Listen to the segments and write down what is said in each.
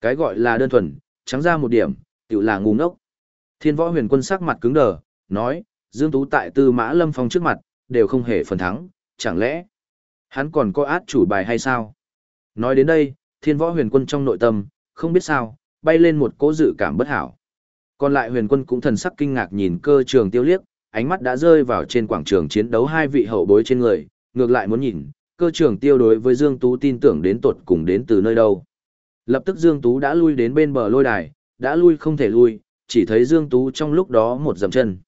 Cái gọi là đơn thuần, trắng ra một điểm, tự là ngu ngốc. Thiên võ huyền quân sắc mặt cứng đờ, nói, Dương Tú tại tư mã lâm phong trước mặt, đều không hề phần thắng, chẳng lẽ hắn còn có át chủ bài hay sao? Nói đến đây, thiên võ huyền quân trong nội tâm, không biết sao, bay lên một cỗ dự cảm bất hảo. Còn lại huyền quân cũng thần sắc kinh ngạc nhìn cơ trường tiêu liếc, ánh mắt đã rơi vào trên quảng trường chiến đấu hai vị hậu bối trên người, ngược lại muốn nhìn, cơ trường tiêu đối với Dương Tú tin tưởng đến tột cùng đến từ nơi đâu. Lập tức Dương Tú đã lui đến bên bờ lôi đài, đã lui không thể lui, chỉ thấy Dương Tú trong lúc đó một dầm chân.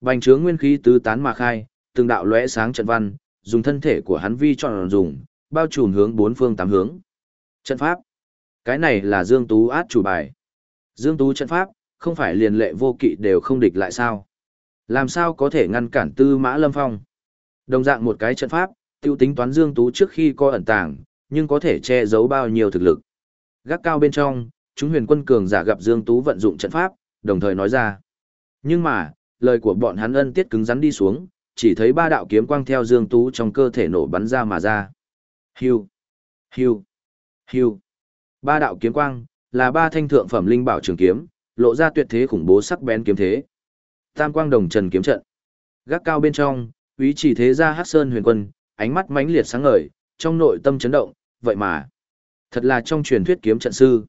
Bành trướng nguyên khí tứ tán mà khai, từng đạo lóe sáng trận văn, dùng thân thể của hắn vi tròn dùng, bao trùm hướng bốn phương tám hướng. Trận pháp. Cái này là Dương Tú át chủ bài. Dương Tú trận pháp, không phải liền lệ vô kỵ đều không địch lại sao? Làm sao có thể ngăn cản tư mã lâm phong? Đồng dạng một cái trận pháp, tiêu tính toán Dương Tú trước khi coi ẩn tàng, nhưng có thể che giấu bao nhiêu thực lực. Gác cao bên trong, chúng huyền quân cường giả gặp Dương Tú vận dụng trận pháp, đồng thời nói ra. Nhưng mà, lời của bọn hắn ân tiết cứng rắn đi xuống, chỉ thấy ba đạo kiếm quang theo Dương Tú trong cơ thể nổ bắn ra mà ra. Hiu, hiu, hiu. Ba đạo kiếm quang, là ba thanh thượng phẩm linh bảo trường kiếm, lộ ra tuyệt thế khủng bố sắc bén kiếm thế. Tam quang đồng trần kiếm trận. Gác cao bên trong, úy chỉ thế ra hát sơn huyền quân, ánh mắt mãnh liệt sáng ngời, trong nội tâm chấn động, vậy mà, thật là trong truyền thuyết kiếm trận sư.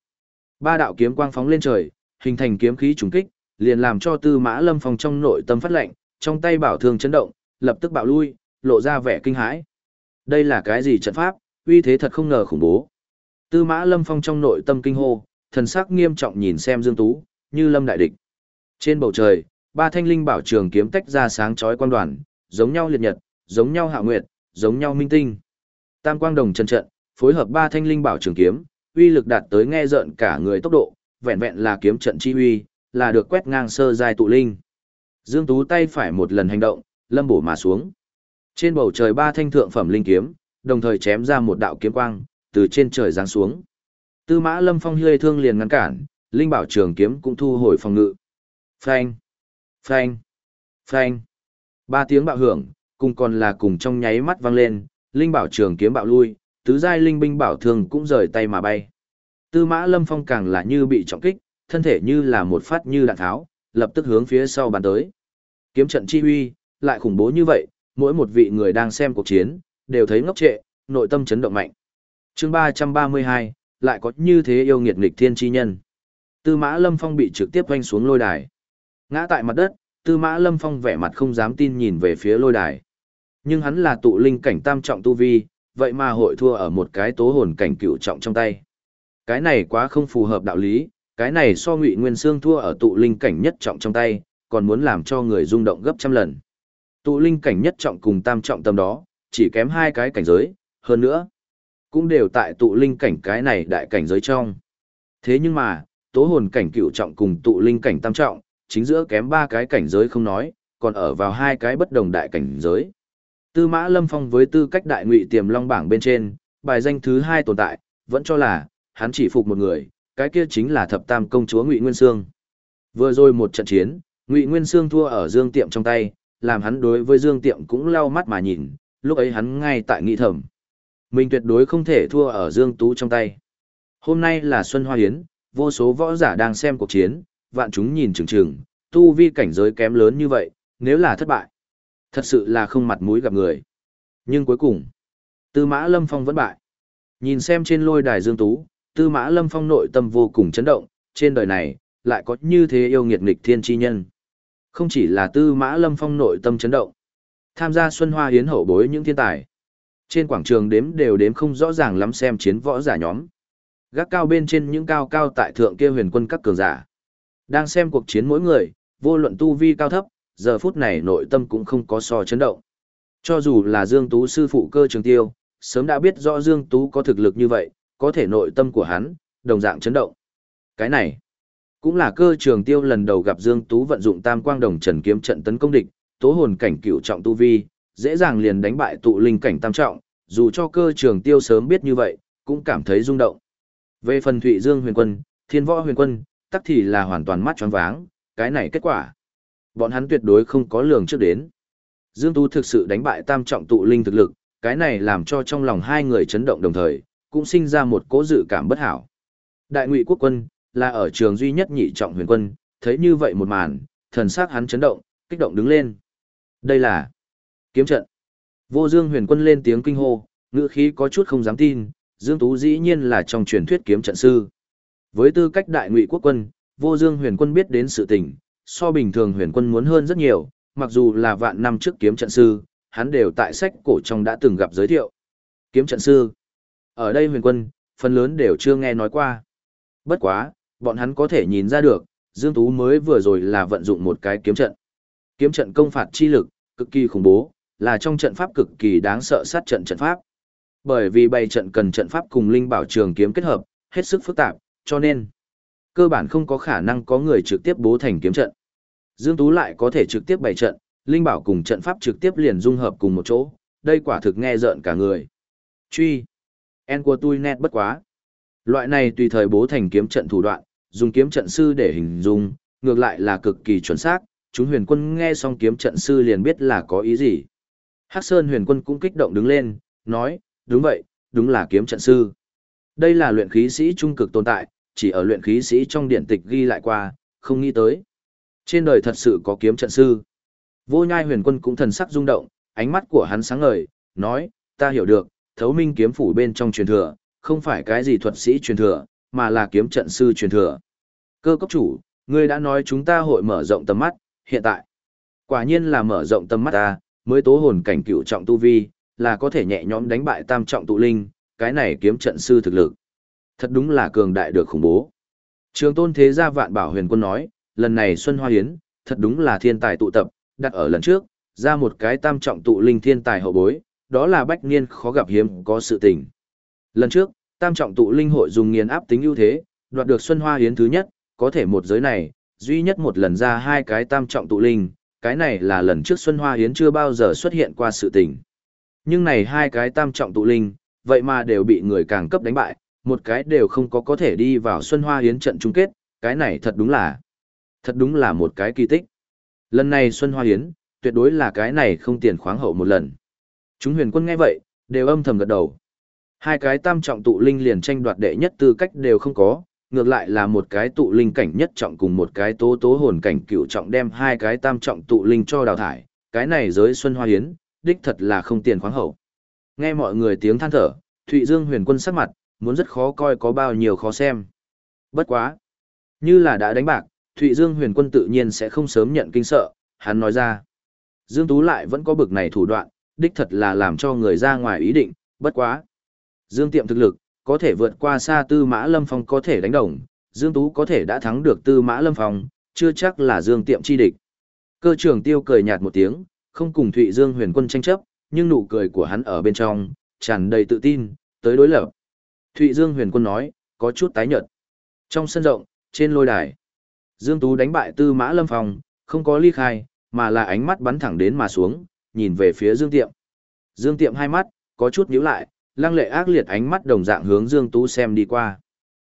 Ba đạo kiếm quang phóng lên trời, hình thành kiếm khí trùng kích, liền làm cho Tư Mã Lâm Phong trong nội tâm phát lệnh, trong tay bảo thương chấn động, lập tức bạo lui, lộ ra vẻ kinh hãi. Đây là cái gì trận pháp, uy thế thật không ngờ khủng bố. Tư Mã Lâm Phong trong nội tâm kinh hô, thần sắc nghiêm trọng nhìn xem Dương Tú, như lâm đại địch. Trên bầu trời, ba thanh linh bảo trường kiếm tách ra sáng chói quang đoàn, giống nhau liệt nhật, giống nhau hạ nguyệt, giống nhau minh tinh. Tam quang đồng chân trận, phối hợp ba thanh linh bảo trường kiếm, uy lực đạt tới nghe rợn cả người tốc độ, vẹn vẹn là kiếm trận chi uy, là được quét ngang sơ giai tụ linh. Dương Tú tay phải một lần hành động, lâm bổ mà xuống. Trên bầu trời ba thanh thượng phẩm linh kiếm, đồng thời chém ra một đạo kiếm quang, từ trên trời giáng xuống. Tư Mã Lâm Phong hơi thương liền ngăn cản, linh bảo trường kiếm cũng thu hồi phòng ngự. Phanh, phanh, phanh. Ba tiếng bạo hưởng, cùng còn là cùng trong nháy mắt vang lên, linh bảo trường kiếm bạo lui, tứ giai linh binh bảo thường cũng rời tay mà bay. Tư Mã Lâm Phong càng là như bị trọng kích, thân thể như là một phát như đạn tháo, lập tức hướng phía sau bàn tới. Kiếm trận chi huy, lại khủng bố như vậy, mỗi một vị người đang xem cuộc chiến, đều thấy ngốc trệ, nội tâm chấn động mạnh. chương 332, lại có như thế yêu nghiệt nghịch thiên chi nhân. Tư Mã Lâm Phong bị trực tiếp quanh xuống lôi đài. Ngã tại mặt đất, Tư Mã Lâm Phong vẻ mặt không dám tin nhìn về phía lôi đài. Nhưng hắn là tụ linh cảnh tam trọng tu vi, vậy mà hội thua ở một cái tố hồn cảnh cựu trọng trong tay. Cái này quá không phù hợp đạo lý, cái này so Ngụy Nguyên Sương thua ở tụ linh cảnh nhất trọng trong tay, còn muốn làm cho người rung động gấp trăm lần. Tụ linh cảnh nhất trọng cùng tam trọng tâm đó, chỉ kém hai cái cảnh giới, hơn nữa, cũng đều tại tụ linh cảnh cái này đại cảnh giới trong. Thế nhưng mà, tố hồn cảnh cựu trọng cùng tụ linh cảnh tam trọng, chính giữa kém ba cái cảnh giới không nói, còn ở vào hai cái bất đồng đại cảnh giới. Tư Mã Lâm Phong với tư cách đại ngụy tiềm long bảng bên trên, bài danh thứ hai tồn tại, vẫn cho là, hắn chỉ phục một người, cái kia chính là thập tam công chúa Ngụy Nguyên Sương. Vừa rồi một trận chiến, Ngụy Nguyên Sương thua ở Dương Tiệm trong tay, làm hắn đối với Dương Tiệm cũng lau mắt mà nhìn, lúc ấy hắn ngay tại nghị thẩm. Mình tuyệt đối không thể thua ở Dương Tú trong tay. Hôm nay là Xuân Hoa Hiến, vô số võ giả đang xem cuộc chiến, vạn chúng nhìn chừng chừng, tu vi cảnh giới kém lớn như vậy, nếu là thất bại, thật sự là không mặt mũi gặp người. Nhưng cuối cùng, Tư Mã Lâm Phong vẫn bại. Nhìn xem trên lôi đài Dương Tú, Tư Mã Lâm Phong nội tâm vô cùng chấn động, trên đời này, lại có như thế yêu nghiệt nghịch thiên chi nhân. Không chỉ là Tư Mã Lâm Phong nội tâm chấn động, tham gia Xuân Hoa Hiến hậu bối những thiên tài. Trên quảng trường đếm đều đếm không rõ ràng lắm xem chiến võ giả nhóm. Gác cao bên trên những cao cao tại thượng kia huyền quân các cường giả. Đang xem cuộc chiến mỗi người, vô luận tu vi cao thấp, giờ phút này nội tâm cũng không có so chấn động. Cho dù là Dương Tú sư phụ cơ trường tiêu, sớm đã biết rõ Dương Tú có thực lực như vậy, có thể nội tâm của hắn, đồng dạng chấn động. Cái này, cũng là cơ trường tiêu lần đầu gặp Dương Tú vận dụng tam quang đồng trần kiếm trận tấn công địch, tố hồn cảnh cửu trọng tu vi, dễ dàng liền đánh bại tụ linh cảnh tam trọng, dù cho cơ trường tiêu sớm biết như vậy, cũng cảm thấy rung động. Về phần Thụy Dương huyền quân, thiên võ huyền quân, tắc thì là hoàn toàn mắt tròn váng, cái này kết quả. Bọn hắn tuyệt đối không có lường trước đến. Dương Tú thực sự đánh bại tam trọng tụ linh thực lực, cái này làm cho trong lòng hai người chấn động đồng thời, cũng sinh ra một cố dự cảm bất hảo. đại ngụy quốc quân, là ở trường duy nhất nhị trọng huyền quân, thấy như vậy một màn, thần sắc hắn chấn động, kích động đứng lên. Đây là kiếm trận. Vô Dương huyền quân lên tiếng kinh hô, ngữ khí có chút không dám tin, Dương Tú dĩ nhiên là trong truyền thuyết kiếm trận sư. Với tư cách đại ngụy quốc quân, Vô Dương huyền quân biết đến sự tình, so bình thường huyền quân muốn hơn rất nhiều, mặc dù là vạn năm trước kiếm trận sư, hắn đều tại sách cổ trong đã từng gặp giới thiệu. Kiếm trận sư. Ở đây huyền quân, phần lớn đều chưa nghe nói qua. Bất quá, bọn hắn có thể nhìn ra được, Dương Tú mới vừa rồi là vận dụng một cái kiếm trận. Kiếm trận công phạt chi lực, cực kỳ khủng bố, là trong trận pháp cực kỳ đáng sợ sát trận trận pháp. Bởi vì bày trận cần trận pháp cùng linh bảo trường kiếm kết hợp, hết sức phức tạp, cho nên cơ bản không có khả năng có người trực tiếp bố thành kiếm trận. Dương Tú lại có thể trực tiếp bày trận, linh bảo cùng trận pháp trực tiếp liền dung hợp cùng một chỗ, đây quả thực nghe rợn cả người. Truy. En của tôi nét bất quá. Loại này tùy thời bố thành kiếm trận thủ đoạn, dùng kiếm trận sư để hình dung, ngược lại là cực kỳ chuẩn xác, chúng huyền quân nghe xong kiếm trận sư liền biết là có ý gì. Hắc Sơn huyền quân cũng kích động đứng lên, nói, đúng vậy, đúng là kiếm trận sư. Đây là luyện khí sĩ trung cực tồn tại, chỉ ở luyện khí sĩ trong điện tịch ghi lại qua, không nghĩ tới. Trên đời thật sự có kiếm trận sư. Vô nhai huyền quân cũng thần sắc rung động, ánh mắt của hắn sáng ngời, nói, ta hiểu được, thấu minh kiếm phủ bên trong truyền thừa, không phải cái gì thuật sĩ truyền thừa, mà là kiếm trận sư truyền thừa. Cơ cốc chủ, ngươi đã nói chúng ta hội mở rộng tầm mắt, hiện tại. Quả nhiên là mở rộng tầm mắt ta, mới tố hồn cảnh cựu trọng tu vi, là có thể nhẹ nhõm đánh bại tam trọng tụ linh, cái này kiếm trận sư thực lực. Thật đúng là cường đại được khủng bố. Trường tôn thế gia vạn bảo huyền quân nói, lần này Xuân Hoa Hiến, thật đúng là thiên tài tụ tập, đặt ở lần trước, ra một cái tam trọng tụ linh thiên tài hậu bối, đó là bách niên khó gặp hiếm có sự tình. Lần trước, tam trọng tụ linh hội dùng nghiền áp tính ưu thế, đoạt được Xuân Hoa Hiến thứ nhất, có thể một giới này, duy nhất một lần ra hai cái tam trọng tụ linh, cái này là lần trước Xuân Hoa Hiến chưa bao giờ xuất hiện qua sự tình. Nhưng này hai cái tam trọng tụ linh, vậy mà đều bị người càng cấp đánh bại, một cái đều không có có thể đi vào Xuân Hoa Hiến trận chung kết, cái này thật đúng là, thật đúng là một cái kỳ tích. Lần này Xuân Hoa Hiến, tuyệt đối là cái này không tiền khoáng hậu một lần. Chúng huyền quân nghe vậy, đều âm thầm gật đầu. Hai cái tam trọng tụ linh liền tranh đoạt đệ nhất tư cách đều không có, ngược lại là một cái tụ linh cảnh nhất trọng cùng một cái tố tố hồn cảnh cựu trọng đem hai cái tam trọng tụ linh cho đào thải, cái này giới Xuân Hoa Hiến, đích thật là không tiền khoáng hậu. Nghe mọi người tiếng than thở, Thụy Dương huyền quân sắc mặt, muốn rất khó coi có bao nhiêu khó xem. Bất quá. Như là đã đánh bạc, Thụy Dương huyền quân tự nhiên sẽ không sớm nhận kinh sợ, hắn nói ra. Dương Tú lại vẫn có bực này thủ đoạn, đích thật là làm cho người ra ngoài ý định, bất quá. Dương Tiệm thực lực, có thể vượt qua xa Tư Mã Lâm Phong có thể đánh đồng, Dương Tú có thể đã thắng được Tư Mã Lâm Phong, chưa chắc là Dương Tiệm chi địch. Cơ trưởng tiêu cười nhạt một tiếng, không cùng Thụy Dương huyền quân tranh chấp, nhưng nụ cười của hắn ở bên trong, tràn đầy tự tin, tới đối lập. Thụy Dương huyền quân nói, có chút tái nhợt. Trong sân rộng, trên lôi đài, Dương Tú đánh bại Tư Mã Lâm Phong, không có ly khai, mà là ánh mắt bắn thẳng đến mà xuống, nhìn về phía Dương Tiệm. Dương Tiệm hai mắt, có chút nhíu lại, lăng lệ ác liệt ánh mắt đồng dạng hướng Dương Tú xem đi qua.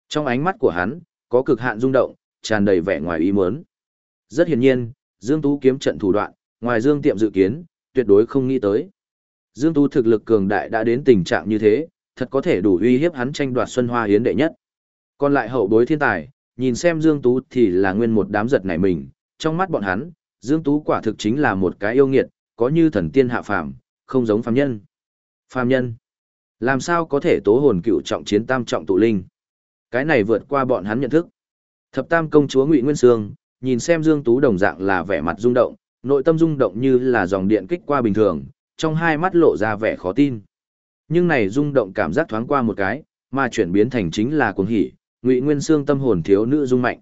Trong ánh mắt của hắn, có cực hạn rung động, tràn đầy vẻ ngoài ý muốn. Rất hiển nhiên, Dương Tú kiếm trận thủ đoạn, ngoài Dương Tiệm dự kiến, tuyệt đối không nghĩ tới. Dương Tú thực lực cường đại đã đến tình trạng như thế, thật có thể đủ uy hiếp hắn tranh đoạt Xuân Hoa Hiến đệ nhất. Còn lại hậu bối thiên tài, nhìn xem Dương Tú thì là nguyên một đám giật nảy mình, trong mắt bọn hắn, Dương Tú quả thực chính là một cái yêu nghiệt, có như thần tiên hạ phàm, không giống phàm nhân. Phàm nhân, làm sao có thể tố hồn cựu trọng chiến tam trọng tụ linh? Cái này vượt qua bọn hắn nhận thức. Thập Tam công chúa Ngụy Nguyên Sương, nhìn xem Dương Tú đồng dạng là vẻ mặt rung động, nội tâm rung động như là dòng điện kích qua bình thường, trong hai mắt lộ ra vẻ khó tin. Nhưng này rung động cảm giác thoáng qua một cái, mà chuyển biến thành chính là cuồng hỉ, Ngụy Nguyên Sương tâm hồn thiếu nữ rung mạnh.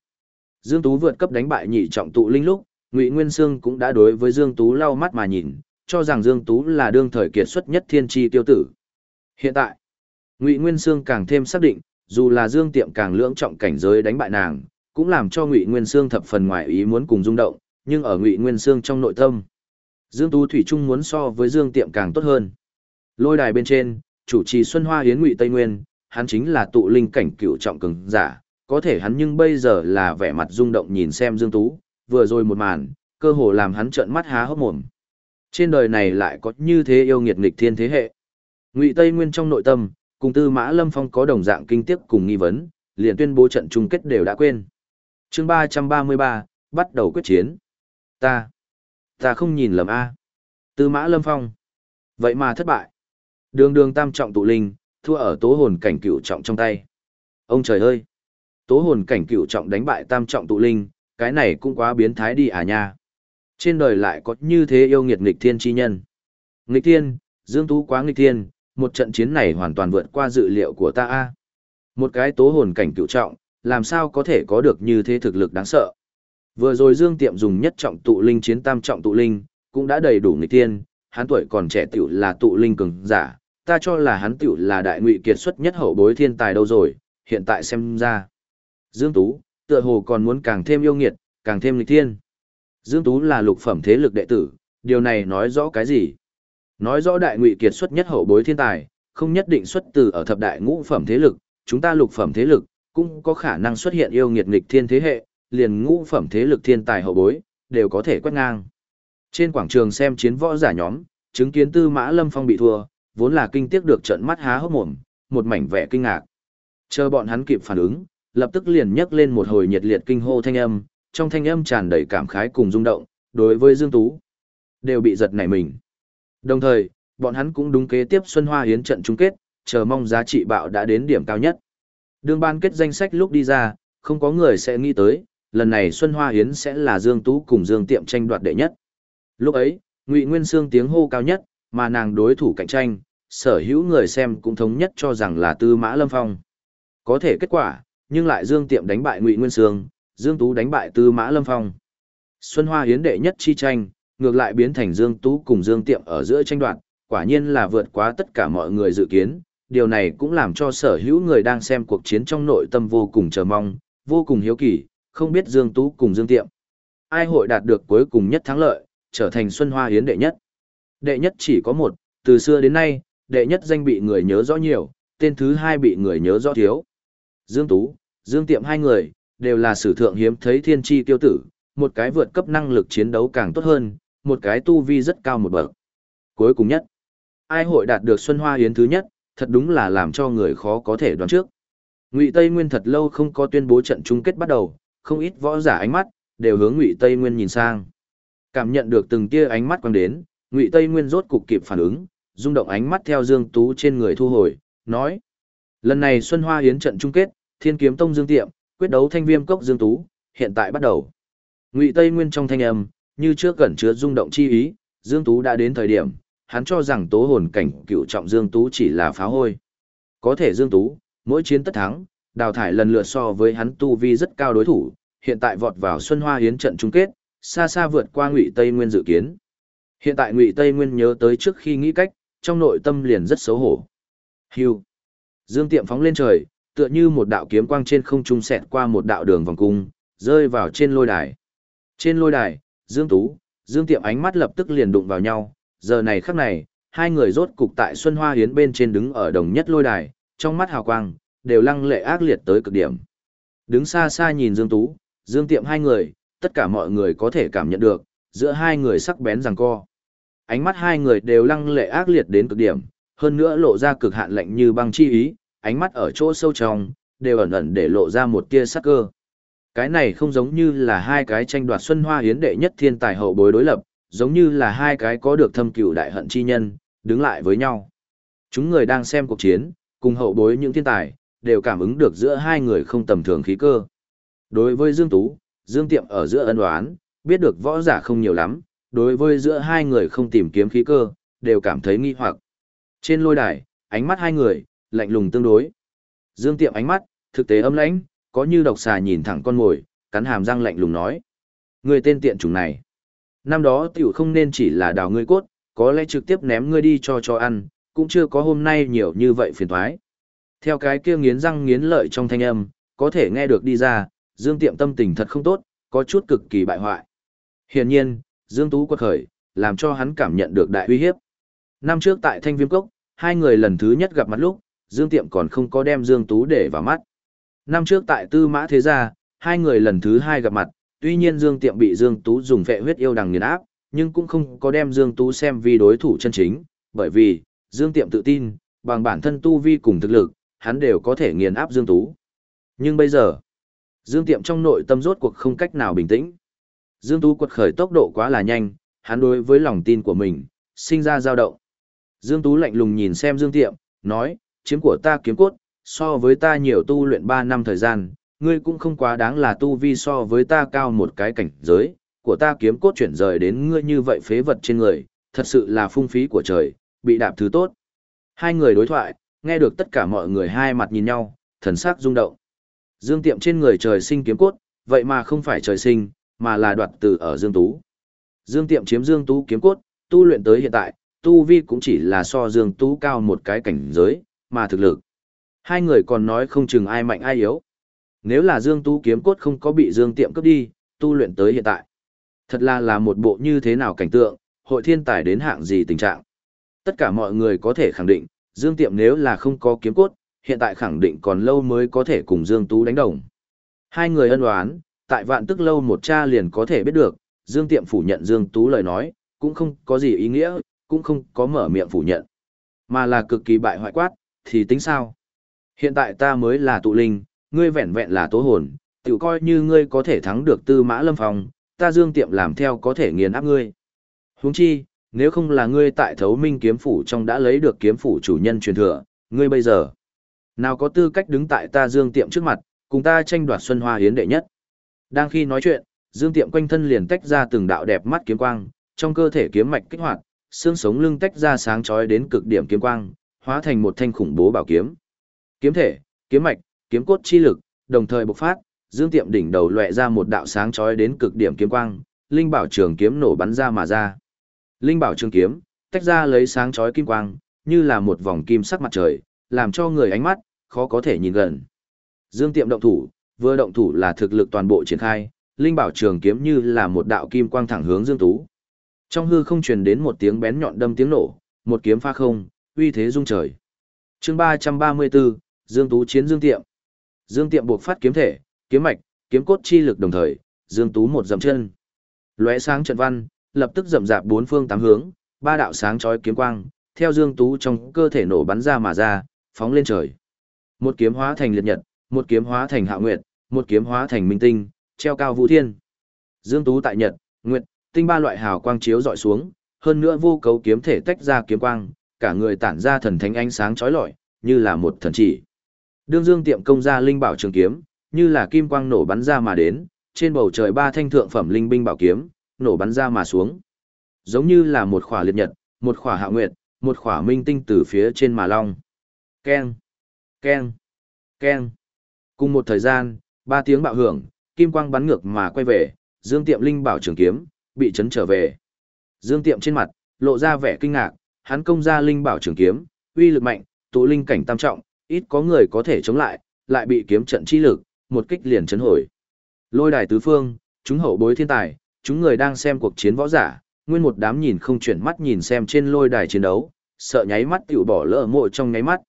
Dương Tú vượt cấp đánh bại nhị trọng tụ linh lúc, Ngụy Nguyên Sương cũng đã đối với Dương Tú lau mắt mà nhìn, cho rằng Dương Tú là đương thời kiệt xuất nhất thiên tri tiêu tử. Hiện tại, Ngụy Nguyên Sương càng thêm xác định, dù là Dương Tiệm càng lưỡng trọng cảnh giới đánh bại nàng, cũng làm cho Ngụy Nguyên Sương thập phần ngoài ý muốn cùng rung động, nhưng ở Ngụy Nguyên Sương trong nội tâm, Dương Tú thủy chung muốn so với Dương Tiệm càng tốt hơn. Lôi đài bên trên, chủ trì Xuân Hoa Hiến Ngụy Tây Nguyên, hắn chính là tụ linh cảnh cựu trọng cường giả, có thể hắn nhưng bây giờ là vẻ mặt rung động nhìn xem Dương Tú, vừa rồi một màn, cơ hồ làm hắn trợn mắt há hốc mồm. Trên đời này lại có như thế yêu nghiệt nghịch thiên thế hệ. Ngụy Tây Nguyên trong nội tâm, cùng Tư Mã Lâm Phong có đồng dạng kinh tiếc cùng nghi vấn, liền tuyên bố trận chung kết đều đã quên. chương 333, bắt đầu quyết chiến. Ta, ta không nhìn lầm A. Tư mã lâm phong. Vậy mà thất bại. Đường đường tam trọng tụ linh, thua ở tố hồn cảnh cựu trọng trong tay. Ông trời ơi! Tố hồn cảnh cựu trọng đánh bại tam trọng tụ linh, cái này cũng quá biến thái đi à nha. Trên đời lại có như thế yêu nghiệt nghịch thiên chi nhân. Nghịch thiên, Dương Tú quá nghịch thiên, một trận chiến này hoàn toàn vượt qua dự liệu của ta a. Một cái tố hồn cảnh cựu trọng, làm sao có thể có được như thế thực lực đáng sợ. Vừa rồi Dương Tiệm dùng nhất trọng tụ linh chiến tam trọng tụ linh, cũng đã đầy đủ nghịch thiên, hắn tuổi còn trẻ tiểu là tụ linh cường giả, ta cho là hắn tiểu là đại ngụy kiệt xuất nhất hậu bối thiên tài đâu rồi, hiện tại xem ra. Dương Tú, tựa hồ còn muốn càng thêm yêu nghiệt, càng thêm lịch thiên. Dương Tú là lục phẩm thế lực đệ tử, điều này nói rõ cái gì? Nói rõ đại ngụy kiệt xuất nhất hậu bối thiên tài, không nhất định xuất từ ở thập đại ngũ phẩm thế lực, chúng ta lục phẩm thế lực, cũng có khả năng xuất hiện yêu nghiệt nghịch thiên thế hệ, liền ngũ phẩm thế lực thiên tài hậu bối, đều có thể quét ngang. Trên quảng trường xem chiến võ giả nhóm, chứng kiến tư mã lâm phong bị thua, vốn là kinh tiếc được trận mắt há hốc mồm, một mảnh vẻ kinh ngạc. Chờ bọn hắn kịp phản ứng, lập tức liền nhấc lên một hồi nhiệt liệt kinh hô thanh âm, trong thanh âm tràn đầy cảm khái cùng rung động, đối với Dương Tú, đều bị giật nảy mình. Đồng thời, bọn hắn cũng đúng kế tiếp Xuân Hoa Hiến trận chung kết, chờ mong giá trị bạo đã đến điểm cao nhất. Đường ban kết danh sách lúc đi ra, không có người sẽ nghĩ tới, lần này Xuân Hoa Hiến sẽ là Dương Tú cùng Dương Tiệm tranh đoạt đệ nhất. Lúc ấy, Ngụy Nguyên Sương tiếng hô cao nhất, mà nàng đối thủ cạnh tranh, sở hữu người xem cũng thống nhất cho rằng là Tư Mã Lâm Phong. Có thể kết quả, nhưng lại Dương Tiệm đánh bại Ngụy Nguyên Sương, Dương Tú đánh bại Tư Mã Lâm Phong. Xuân Hoa Hiến đệ nhất chi tranh, ngược lại biến thành Dương Tú cùng Dương Tiệm ở giữa tranh đoạt, quả nhiên là vượt quá tất cả mọi người dự kiến. Điều này cũng làm cho sở hữu người đang xem cuộc chiến trong nội tâm vô cùng chờ mong, vô cùng hiếu kỳ, không biết Dương Tú cùng Dương Tiệm. Ai hội đạt được cuối cùng nhất thắng lợi, trở thành Xuân Hoa Hiến đệ nhất. Đệ nhất chỉ có một, từ xưa đến nay, đệ nhất danh bị người nhớ rõ nhiều, tên thứ hai bị người nhớ rõ thiếu. Dương Tú, Dương Tiệm hai người, đều là sử thượng hiếm thấy thiên tri tiêu tử, một cái vượt cấp năng lực chiến đấu càng tốt hơn, một cái tu vi rất cao một bậc. Cuối cùng nhất, ai hội đạt được Xuân Hoa yến thứ nhất, thật đúng là làm cho người khó có thể đoán trước. Ngụy Tây Nguyên thật lâu không có tuyên bố trận chung kết bắt đầu, không ít võ giả ánh mắt đều hướng Ngụy Tây Nguyên nhìn sang. Cảm nhận được từng tia ánh mắt quang đến, Ngụy Tây Nguyên rốt cục kịp phản ứng, rung động ánh mắt theo Dương Tú trên người thu hồi, nói: "Lần này Xuân Hoa Hiến trận chung kết, Thiên Kiếm Tông Dương Tiệm, quyết đấu Thanh Viêm Cốc Dương Tú, hiện tại bắt đầu." Ngụy Tây Nguyên trong thanh âm, như trước gần chứa rung động chi ý, Dương Tú đã đến thời điểm, hắn cho rằng tố hồn cảnh cựu trọng Dương Tú chỉ là phá hôi. Có thể Dương Tú, mỗi chiến tất thắng, đào thải lần lượt so với hắn tu vi rất cao đối thủ, hiện tại vọt vào Xuân Hoa Hiến trận chung kết, xa xa vượt qua Ngụy Tây Nguyên dự kiến. Hiện tại Ngụy Tây Nguyên nhớ tới trước khi nghĩ cách, trong nội tâm liền rất xấu hổ. Hưu. Dương Tiệm phóng lên trời, tựa như một đạo kiếm quang trên không trung xẹt qua một đạo đường vòng cung, rơi vào trên lôi đài. Trên lôi đài, Dương Tú, Dương Tiệm ánh mắt lập tức liền đụng vào nhau, giờ này khắc này, hai người rốt cục tại Xuân Hoa Hiến bên trên đứng ở đồng nhất lôi đài, trong mắt hào quang, đều lăng lệ ác liệt tới cực điểm. Đứng xa xa nhìn Dương Tú, Dương Tiệm hai người, tất cả mọi người có thể cảm nhận được, giữa hai người sắc bén rằng co. Ánh mắt hai người đều lăng lệ ác liệt đến cực điểm, hơn nữa lộ ra cực hạn lạnh như băng chi ý, ánh mắt ở chỗ sâu trong, đều ẩn ẩn để lộ ra một tia sắc cơ. Cái này không giống như là hai cái tranh đoạt Xuân Hoa Hiến đệ nhất thiên tài hậu bối đối lập, giống như là hai cái có được thâm cửu đại hận chi nhân, đứng lại với nhau. Chúng người đang xem cuộc chiến, cùng hậu bối những thiên tài, đều cảm ứng được giữa hai người không tầm thường khí cơ. Đối với Dương Tú, Dương Tiệm ở giữa ân đoán, biết được võ giả không nhiều lắm, đối với giữa hai người không tìm kiếm khí cơ, đều cảm thấy nghi hoặc. Trên lôi đài, ánh mắt hai người, lạnh lùng tương đối. Dương Tiệm ánh mắt, thực tế âm lãnh, có như độc xà nhìn thẳng con mồi, cắn hàm răng lạnh lùng nói. Người tên tiện chủng này. Năm đó tiểu không nên chỉ là đào ngươi cốt, có lẽ trực tiếp ném ngươi đi cho cho ăn, cũng chưa có hôm nay nhiều như vậy phiền thoái. Theo cái kia nghiến răng nghiến lợi trong thanh âm, có thể nghe được đi ra, Dương Tiệm tâm tình thật không tốt, có chút cực kỳ bại hoại. Hiển nhiên, Dương Tú quật khởi, làm cho hắn cảm nhận được đại uy hiếp. Năm trước tại Thanh Viêm Cốc, hai người lần thứ nhất gặp mặt lúc, Dương Tiệm còn không có đem Dương Tú để vào mắt. Năm trước tại Tư Mã Thế Gia, hai người lần thứ hai gặp mặt, tuy nhiên Dương Tiệm bị Dương Tú dùng phệ huyết yêu đằng nghiền áp, nhưng cũng không có đem Dương Tú xem vì đối thủ chân chính, bởi vì, Dương Tiệm tự tin, bằng bản thân tu vi cùng thực lực, hắn đều có thể nghiền áp Dương Tú. Nhưng bây giờ, Dương Tiệm trong nội tâm rốt cuộc không cách nào bình tĩnh. Dương Tú quật khởi tốc độ quá là nhanh, hắn đối với lòng tin của mình, sinh ra dao động. Dương Tú lạnh lùng nhìn xem Dương Tiệm, nói, chiếm của ta kiếm cốt, so với ta nhiều tu luyện 3 năm thời gian, ngươi cũng không quá đáng là tu vi so với ta cao một cái cảnh giới, của ta kiếm cốt chuyển rời đến ngươi như vậy phế vật trên người, thật sự là phung phí của trời, bị đạp thứ tốt. Hai người đối thoại, nghe được tất cả mọi người hai mặt nhìn nhau, thần sắc rung động. Dương Tiệm trên người trời sinh kiếm cốt, vậy mà không phải trời sinh, mà là đoạt từ ở Dương Tú. Dương Tiệm chiếm Dương Tú kiếm cốt, tu luyện tới hiện tại, tu vi cũng chỉ là so Dương Tú cao một cái cảnh giới, mà thực lực. Hai người còn nói không chừng ai mạnh ai yếu. Nếu là Dương Tú kiếm cốt không có bị Dương Tiệm cướp đi, tu luyện tới hiện tại. Thật là là một bộ như thế nào cảnh tượng, hội thiên tài đến hạng gì tình trạng. Tất cả mọi người có thể khẳng định, Dương Tiệm nếu là không có kiếm cốt, hiện tại khẳng định còn lâu mới có thể cùng Dương Tú đánh đồng. Hai người ân oán, tại vạn tức lâu một cha liền có thể biết được, Dương Tiệm phủ nhận Dương Tú lời nói, cũng không có gì ý nghĩa, cũng không có mở miệng phủ nhận, mà là cực kỳ bại hoại quát, thì tính sao? Hiện tại ta mới là tụ linh, ngươi vẹn vẹn là tố hồn, tự coi như ngươi có thể thắng được tư mã lâm phòng, ta Dương Tiệm làm theo có thể nghiền áp ngươi. Huống chi, nếu không là ngươi tại thấu minh kiếm phủ trong đã lấy được kiếm phủ chủ nhân truyền thừa, ngươi bây giờ, nào có tư cách đứng tại ta Dương Tiệm trước mặt, cùng ta tranh đoạt Xuân Hoa Hiến đệ nhất. Đang khi nói chuyện, Dương Tiệm quanh thân liền tách ra từng đạo đẹp mắt kiếm quang, trong cơ thể kiếm mạch kích hoạt, xương sống lưng tách ra sáng chói đến cực điểm kiếm quang, hóa thành một thanh khủng bố bảo kiếm. Kiếm thể, kiếm mạch, kiếm cốt chi lực, đồng thời bộc phát, Dương Tiệm đỉnh đầu lóe ra một đạo sáng chói đến cực điểm kiếm quang, linh bảo trường kiếm nổ bắn ra mà ra. Linh bảo trường kiếm, tách ra lấy sáng chói kim quang, như là một vòng kim sắc mặt trời, làm cho người ánh mắt khó có thể nhìn gần. Dương Tiệm động thủ, vừa động thủ là thực lực toàn bộ triển khai, linh bảo trường kiếm như là một đạo kim quang thẳng hướng Dương Tú. Trong hư không truyền đến một tiếng bén nhọn đâm tiếng nổ, một kiếm pha không, uy thế rung trời. Chương 334, Dương Tú chiến Dương Tiệm. Dương Tiệm buộc phát kiếm thể, kiếm mạch, kiếm cốt chi lực đồng thời, Dương Tú một dậm chân. Lóe sáng trận văn, lập tức rậm rạp bốn phương tám hướng, ba đạo sáng chói kiếm quang, theo Dương Tú trong cơ thể nổ bắn ra mà ra, phóng lên trời. Một kiếm hóa thành liệt nhật, một kiếm hóa thành hạ nguyệt, một kiếm hóa thành minh tinh, treo cao vũ thiên. Dương Tú tại nhật, nguyệt, tinh ba loại hào quang chiếu dọi xuống, hơn nữa vô cấu kiếm thể tách ra kiếm quang, cả người tản ra thần thánh ánh sáng chói lọi, như là một thần chỉ. Đương Dương tiệm công ra linh bảo trường kiếm, như là kim quang nổ bắn ra mà đến, trên bầu trời ba thanh thượng phẩm linh binh bảo kiếm, nổ bắn ra mà xuống. Giống như là một khỏa liệt nhật, một khỏa hạ nguyệt, một khỏa minh tinh từ phía trên mà long. Keng, keng, keng. Cùng một thời gian, ba tiếng bạo hưởng, kim quang bắn ngược mà quay về, Dương Tiệm linh bảo trường kiếm, bị chấn trở về. Dương Tiệm trên mặt, lộ ra vẻ kinh ngạc, hắn công ra linh bảo trường kiếm, uy lực mạnh, tụ linh cảnh tam trọng, ít có người có thể chống lại, lại bị kiếm trận chi lực, một kích liền chấn hồi. Lôi đài tứ phương, chúng hậu bối thiên tài, chúng người đang xem cuộc chiến võ giả, nguyên một đám nhìn không chuyển mắt nhìn xem trên lôi đài chiến đấu, sợ nháy mắt tiểu bỏ lỡ mộ trong nháy mắt.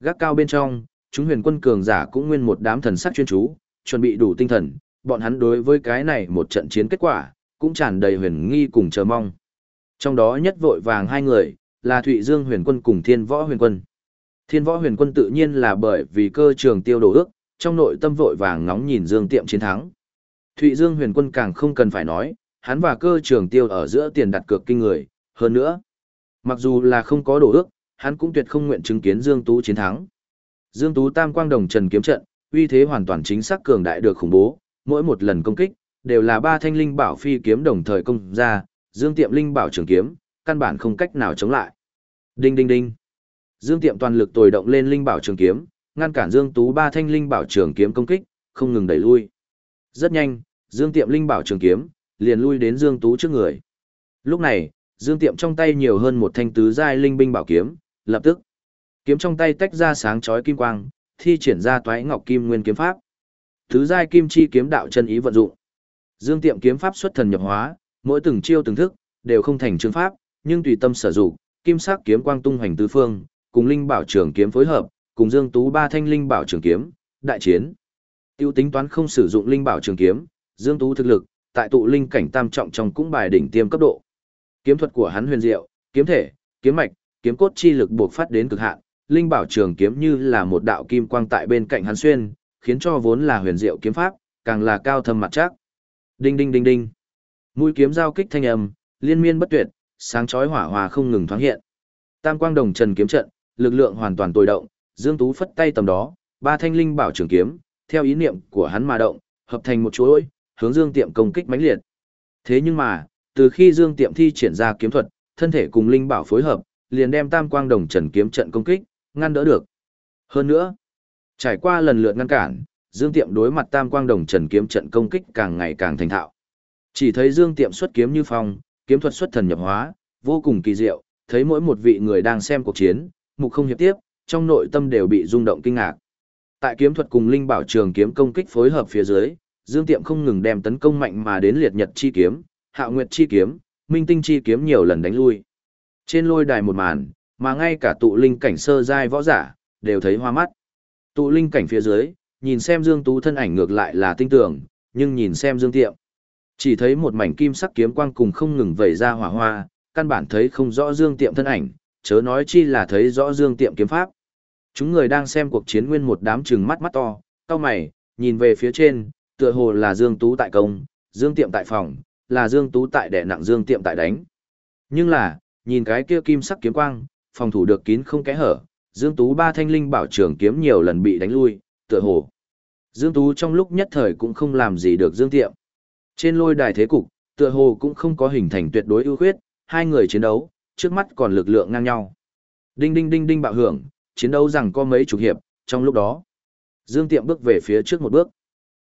Gác cao bên trong, chúng huyền quân cường giả cũng nguyên một đám thần sắc chuyên chú, chuẩn bị đủ tinh thần, bọn hắn đối với cái này một trận chiến kết quả, cũng tràn đầy huyền nghi cùng chờ mong. Trong đó nhất vội vàng hai người, là Thụy Dương huyền quân cùng Thiên Võ huyền quân. Thiên Võ huyền quân tự nhiên là bởi vì cơ trường tiêu đồ ước, trong nội tâm vội vàng ngóng nhìn Dương Tiệm chiến thắng. Thụy Dương huyền quân càng không cần phải nói, hắn và cơ trường tiêu ở giữa tiền đặt cược kinh người, hơn nữa. Mặc dù là không có đồ ước, hắn cũng tuyệt không nguyện chứng kiến Dương Tú chiến thắng. Dương Tú tam quang đồng trần kiếm trận, uy thế hoàn toàn chính xác cường đại được khủng bố, mỗi một lần công kích, đều là ba thanh linh bảo phi kiếm đồng thời công ra, Dương Tiệm linh bảo trường kiếm, căn bản không cách nào chống lại. Đinh đinh đinh. Dương Tiệm toàn lực tồi động lên linh bảo trường kiếm, ngăn cản Dương Tú ba thanh linh bảo trường kiếm công kích, không ngừng đẩy lui. Rất nhanh, Dương Tiệm linh bảo trường kiếm liền lui đến Dương Tú trước người. Lúc này, Dương Tiệm trong tay nhiều hơn một thanh tứ giai linh binh bảo kiếm, lập tức kiếm trong tay tách ra sáng chói kim quang, thi triển ra toái ngọc kim nguyên kiếm pháp. thứ giai kim chi kiếm đạo chân ý vận dụng. Dương Tiệm kiếm pháp xuất thần nhập hóa, mỗi từng chiêu từng thức đều không thành chương pháp, nhưng tùy tâm sở dụng, kim sắc kiếm quang tung hoành tứ phương, cùng linh bảo trường kiếm phối hợp, cùng Dương Tú ba thanh linh bảo trường kiếm, đại chiến. Tiêu tính toán không sử dụng linh bảo trường kiếm, Dương Tú thực lực, tại tụ linh cảnh tam trọng trong cũng bài đỉnh tiêm cấp độ. Kiếm thuật của hắn huyền diệu, kiếm thể, kiếm mạch, kiếm cốt chi lực buộc phát đến cực hạn, linh bảo trường kiếm như là một đạo kim quang tại bên cạnh hắn xuyên, khiến cho vốn là huyền diệu kiếm pháp, càng là cao thâm mặt chắc. Đinh đinh đinh đinh. Mũi kiếm giao kích thanh âm, liên miên bất tuyệt, sáng chói hỏa hòa không ngừng thoáng hiện. Tam quang đồng trần kiếm trận, lực lượng hoàn toàn tồi động, Dương Tú phất tay tầm đó, ba thanh linh bảo trường kiếm, theo ý niệm của hắn mà động, hợp thành một chuỗi, hướng Dương Tiệm công kích mãnh liệt. Thế nhưng mà, từ khi Dương Tiệm thi triển ra kiếm thuật, thân thể cùng linh bảo phối hợp, liền đem Tam Quang Đồng Trần kiếm trận công kích, ngăn đỡ được. Hơn nữa, trải qua lần lượt ngăn cản, Dương Tiệm đối mặt Tam Quang Đồng Trần kiếm trận công kích càng ngày càng thành thạo. Chỉ thấy Dương Tiệm xuất kiếm như phong, kiếm thuật xuất thần nhập hóa, vô cùng kỳ diệu, thấy mỗi một vị người đang xem cuộc chiến, mục không hiệp tiếp, trong nội tâm đều bị rung động kinh ngạc. Tại kiếm thuật cùng linh bảo trường kiếm công kích phối hợp phía dưới, Dương Tiệm không ngừng đem tấn công mạnh mà đến liệt nhật chi kiếm, hạo nguyệt chi kiếm, minh tinh chi kiếm nhiều lần đánh lui. Trên lôi đài một màn, mà ngay cả tụ linh cảnh sơ giai võ giả, đều thấy hoa mắt. Tụ linh cảnh phía dưới, nhìn xem Dương Tú thân ảnh ngược lại là tinh tưởng, nhưng nhìn xem Dương Tiệm. Chỉ thấy một mảnh kim sắc kiếm quang cùng không ngừng vẩy ra hỏa hoa, căn bản thấy không rõ Dương Tiệm thân ảnh, chớ nói chi là thấy rõ Dương Tiệm kiếm pháp. Chúng người đang xem cuộc chiến nguyên một đám trừng mắt mắt to, cao mày, nhìn về phía trên, tựa hồ là Dương Tú tại công, Dương Tiệm tại phòng, là Dương Tú tại đẻ nặng Dương Tiệm tại đánh. Nhưng là, nhìn cái kia kim sắc kiếm quang, phòng thủ được kín không kẽ hở, Dương Tú ba thanh linh bảo trưởng kiếm nhiều lần bị đánh lui, tựa hồ. Dương Tú trong lúc nhất thời cũng không làm gì được Dương Tiệm. Trên lôi đài thế cục, tựa hồ cũng không có hình thành tuyệt đối ưu khuyết, hai người chiến đấu, trước mắt còn lực lượng ngang nhau. Đinh đinh đinh đinh bạo hưởng, chiến đấu rằng có mấy chục hiệp, trong lúc đó, Dương Tiệm bước về phía trước một bước.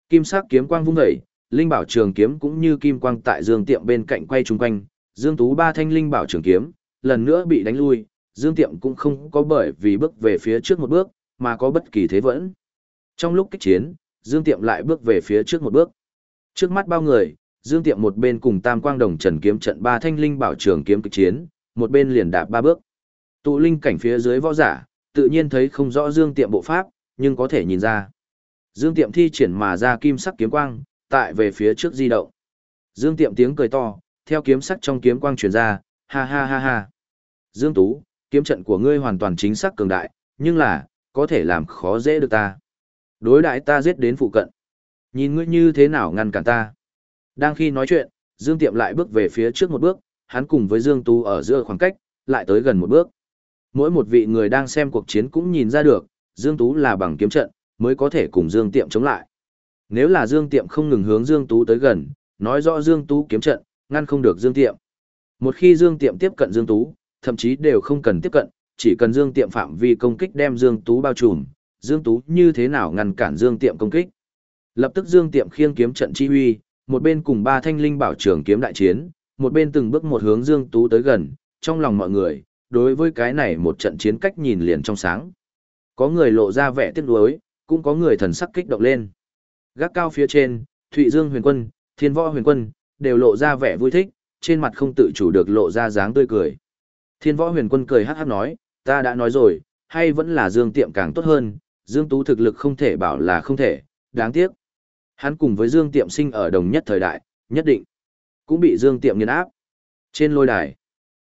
Kim sắc kiếm quang vung dậy, linh bảo trường kiếm cũng như kim quang tại Dương Tiệm bên cạnh quay trung quanh, Dương Tú ba thanh linh bảo trường kiếm, lần nữa bị đánh lui, Dương Tiệm cũng không có bởi vì bước về phía trước một bước, mà có bất kỳ thế vẫn. Trong lúc kích chiến, Dương Tiệm lại bước về phía trước một bước. Trước mắt bao người, Dương Tiệm một bên cùng Tam Quang Đồng Trần kiếm trận ba thanh linh bảo trường kiếm kích chiến, một bên liền đạp ba bước. Tụ linh cảnh phía dưới võ giả, tự nhiên thấy không rõ Dương Tiệm bộ pháp, nhưng có thể nhìn ra. Dương Tiệm thi triển mà ra kim sắc kiếm quang, tại về phía trước di động. Dương Tiệm tiếng cười to, theo kiếm sắc trong kiếm quang truyền ra, ha ha ha ha. Dương Tú, kiếm trận của ngươi hoàn toàn chính xác cường đại, nhưng là, có thể làm khó dễ được ta. Đối đại ta giết đến phụ cận. Nhìn ngươi như thế nào ngăn cản ta. Đang khi nói chuyện, Dương Tiệm lại bước về phía trước một bước, hắn cùng với Dương Tú ở giữa khoảng cách, lại tới gần một bước. Mỗi một vị người đang xem cuộc chiến cũng nhìn ra được, Dương Tú là bằng kiếm trận, mới có thể cùng Dương Tiệm chống lại. Nếu là Dương Tiệm không ngừng hướng Dương Tú tới gần, nói rõ Dương Tú kiếm trận, ngăn không được Dương Tiệm. Một khi Dương Tiệm tiếp cận Dương Tú, thậm chí đều không cần tiếp cận, chỉ cần Dương Tiệm phạm vi công kích đem Dương Tú bao trùm, Dương Tú như thế nào ngăn cản Dương Tiệm công kích. Lập tức Dương Tiệm khiêng kiếm trận chi huy, một bên cùng ba thanh linh bảo trưởng kiếm đại chiến, một bên từng bước một hướng Dương Tú tới gần, trong lòng mọi người, đối với cái này một trận chiến cách nhìn liền trong sáng. Có người lộ ra vẻ tiếc nuối, cũng có người thần sắc kích động lên. Gác cao phía trên, Thụy Dương huyền quân, Thiên Võ huyền quân, đều lộ ra vẻ vui thích, trên mặt không tự chủ được lộ ra dáng tươi cười. Thiên Võ huyền quân cười hát hát nói, ta đã nói rồi, hay vẫn là Dương Tiệm càng tốt hơn, Dương Tú thực lực không thể bảo là không thể, đáng tiếc. Hắn cùng với Dương Tiệm sinh ở đồng nhất thời đại, nhất định, cũng bị Dương Tiệm nghiền áp. Trên lôi đài,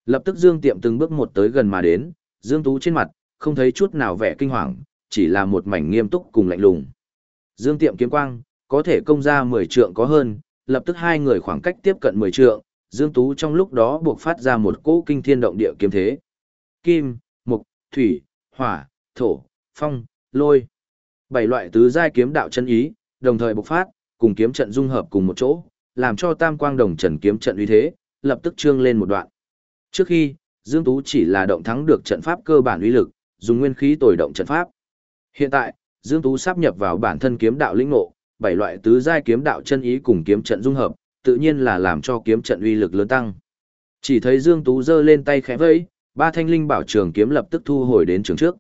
lập tức Dương Tiệm từng bước một tới gần mà đến, Dương Tú trên mặt, không thấy chút nào vẻ kinh hoàng, chỉ là một mảnh nghiêm túc cùng lạnh lùng. Dương Tiệm kiếm quang, có thể công ra 10 trượng có hơn, lập tức hai người khoảng cách tiếp cận 10 trượng, Dương Tú trong lúc đó buộc phát ra một cỗ kinh thiên động địa kiếm thế. Kim, mục, thủy, hỏa, thổ, phong, lôi. Bảy loại tứ giai kiếm đạo chân ý, đồng thời bộc phát, cùng kiếm trận dung hợp cùng một chỗ, làm cho tam quang đồng trần kiếm trận uy thế, lập tức trương lên một đoạn. Trước khi, Dương Tú chỉ là động thắng được trận pháp cơ bản uy lực, dùng nguyên khí tồi động trận pháp. Hiện tại, Dương Tú sắp nhập vào bản thân kiếm đạo lĩnh ngộ, bảy loại tứ giai kiếm đạo chân ý cùng kiếm trận dung hợp, tự nhiên là làm cho kiếm trận uy lực lớn tăng. Chỉ thấy Dương Tú giơ lên tay khẽ vẫy, ba thanh linh bảo trường kiếm lập tức thu hồi đến trường trước.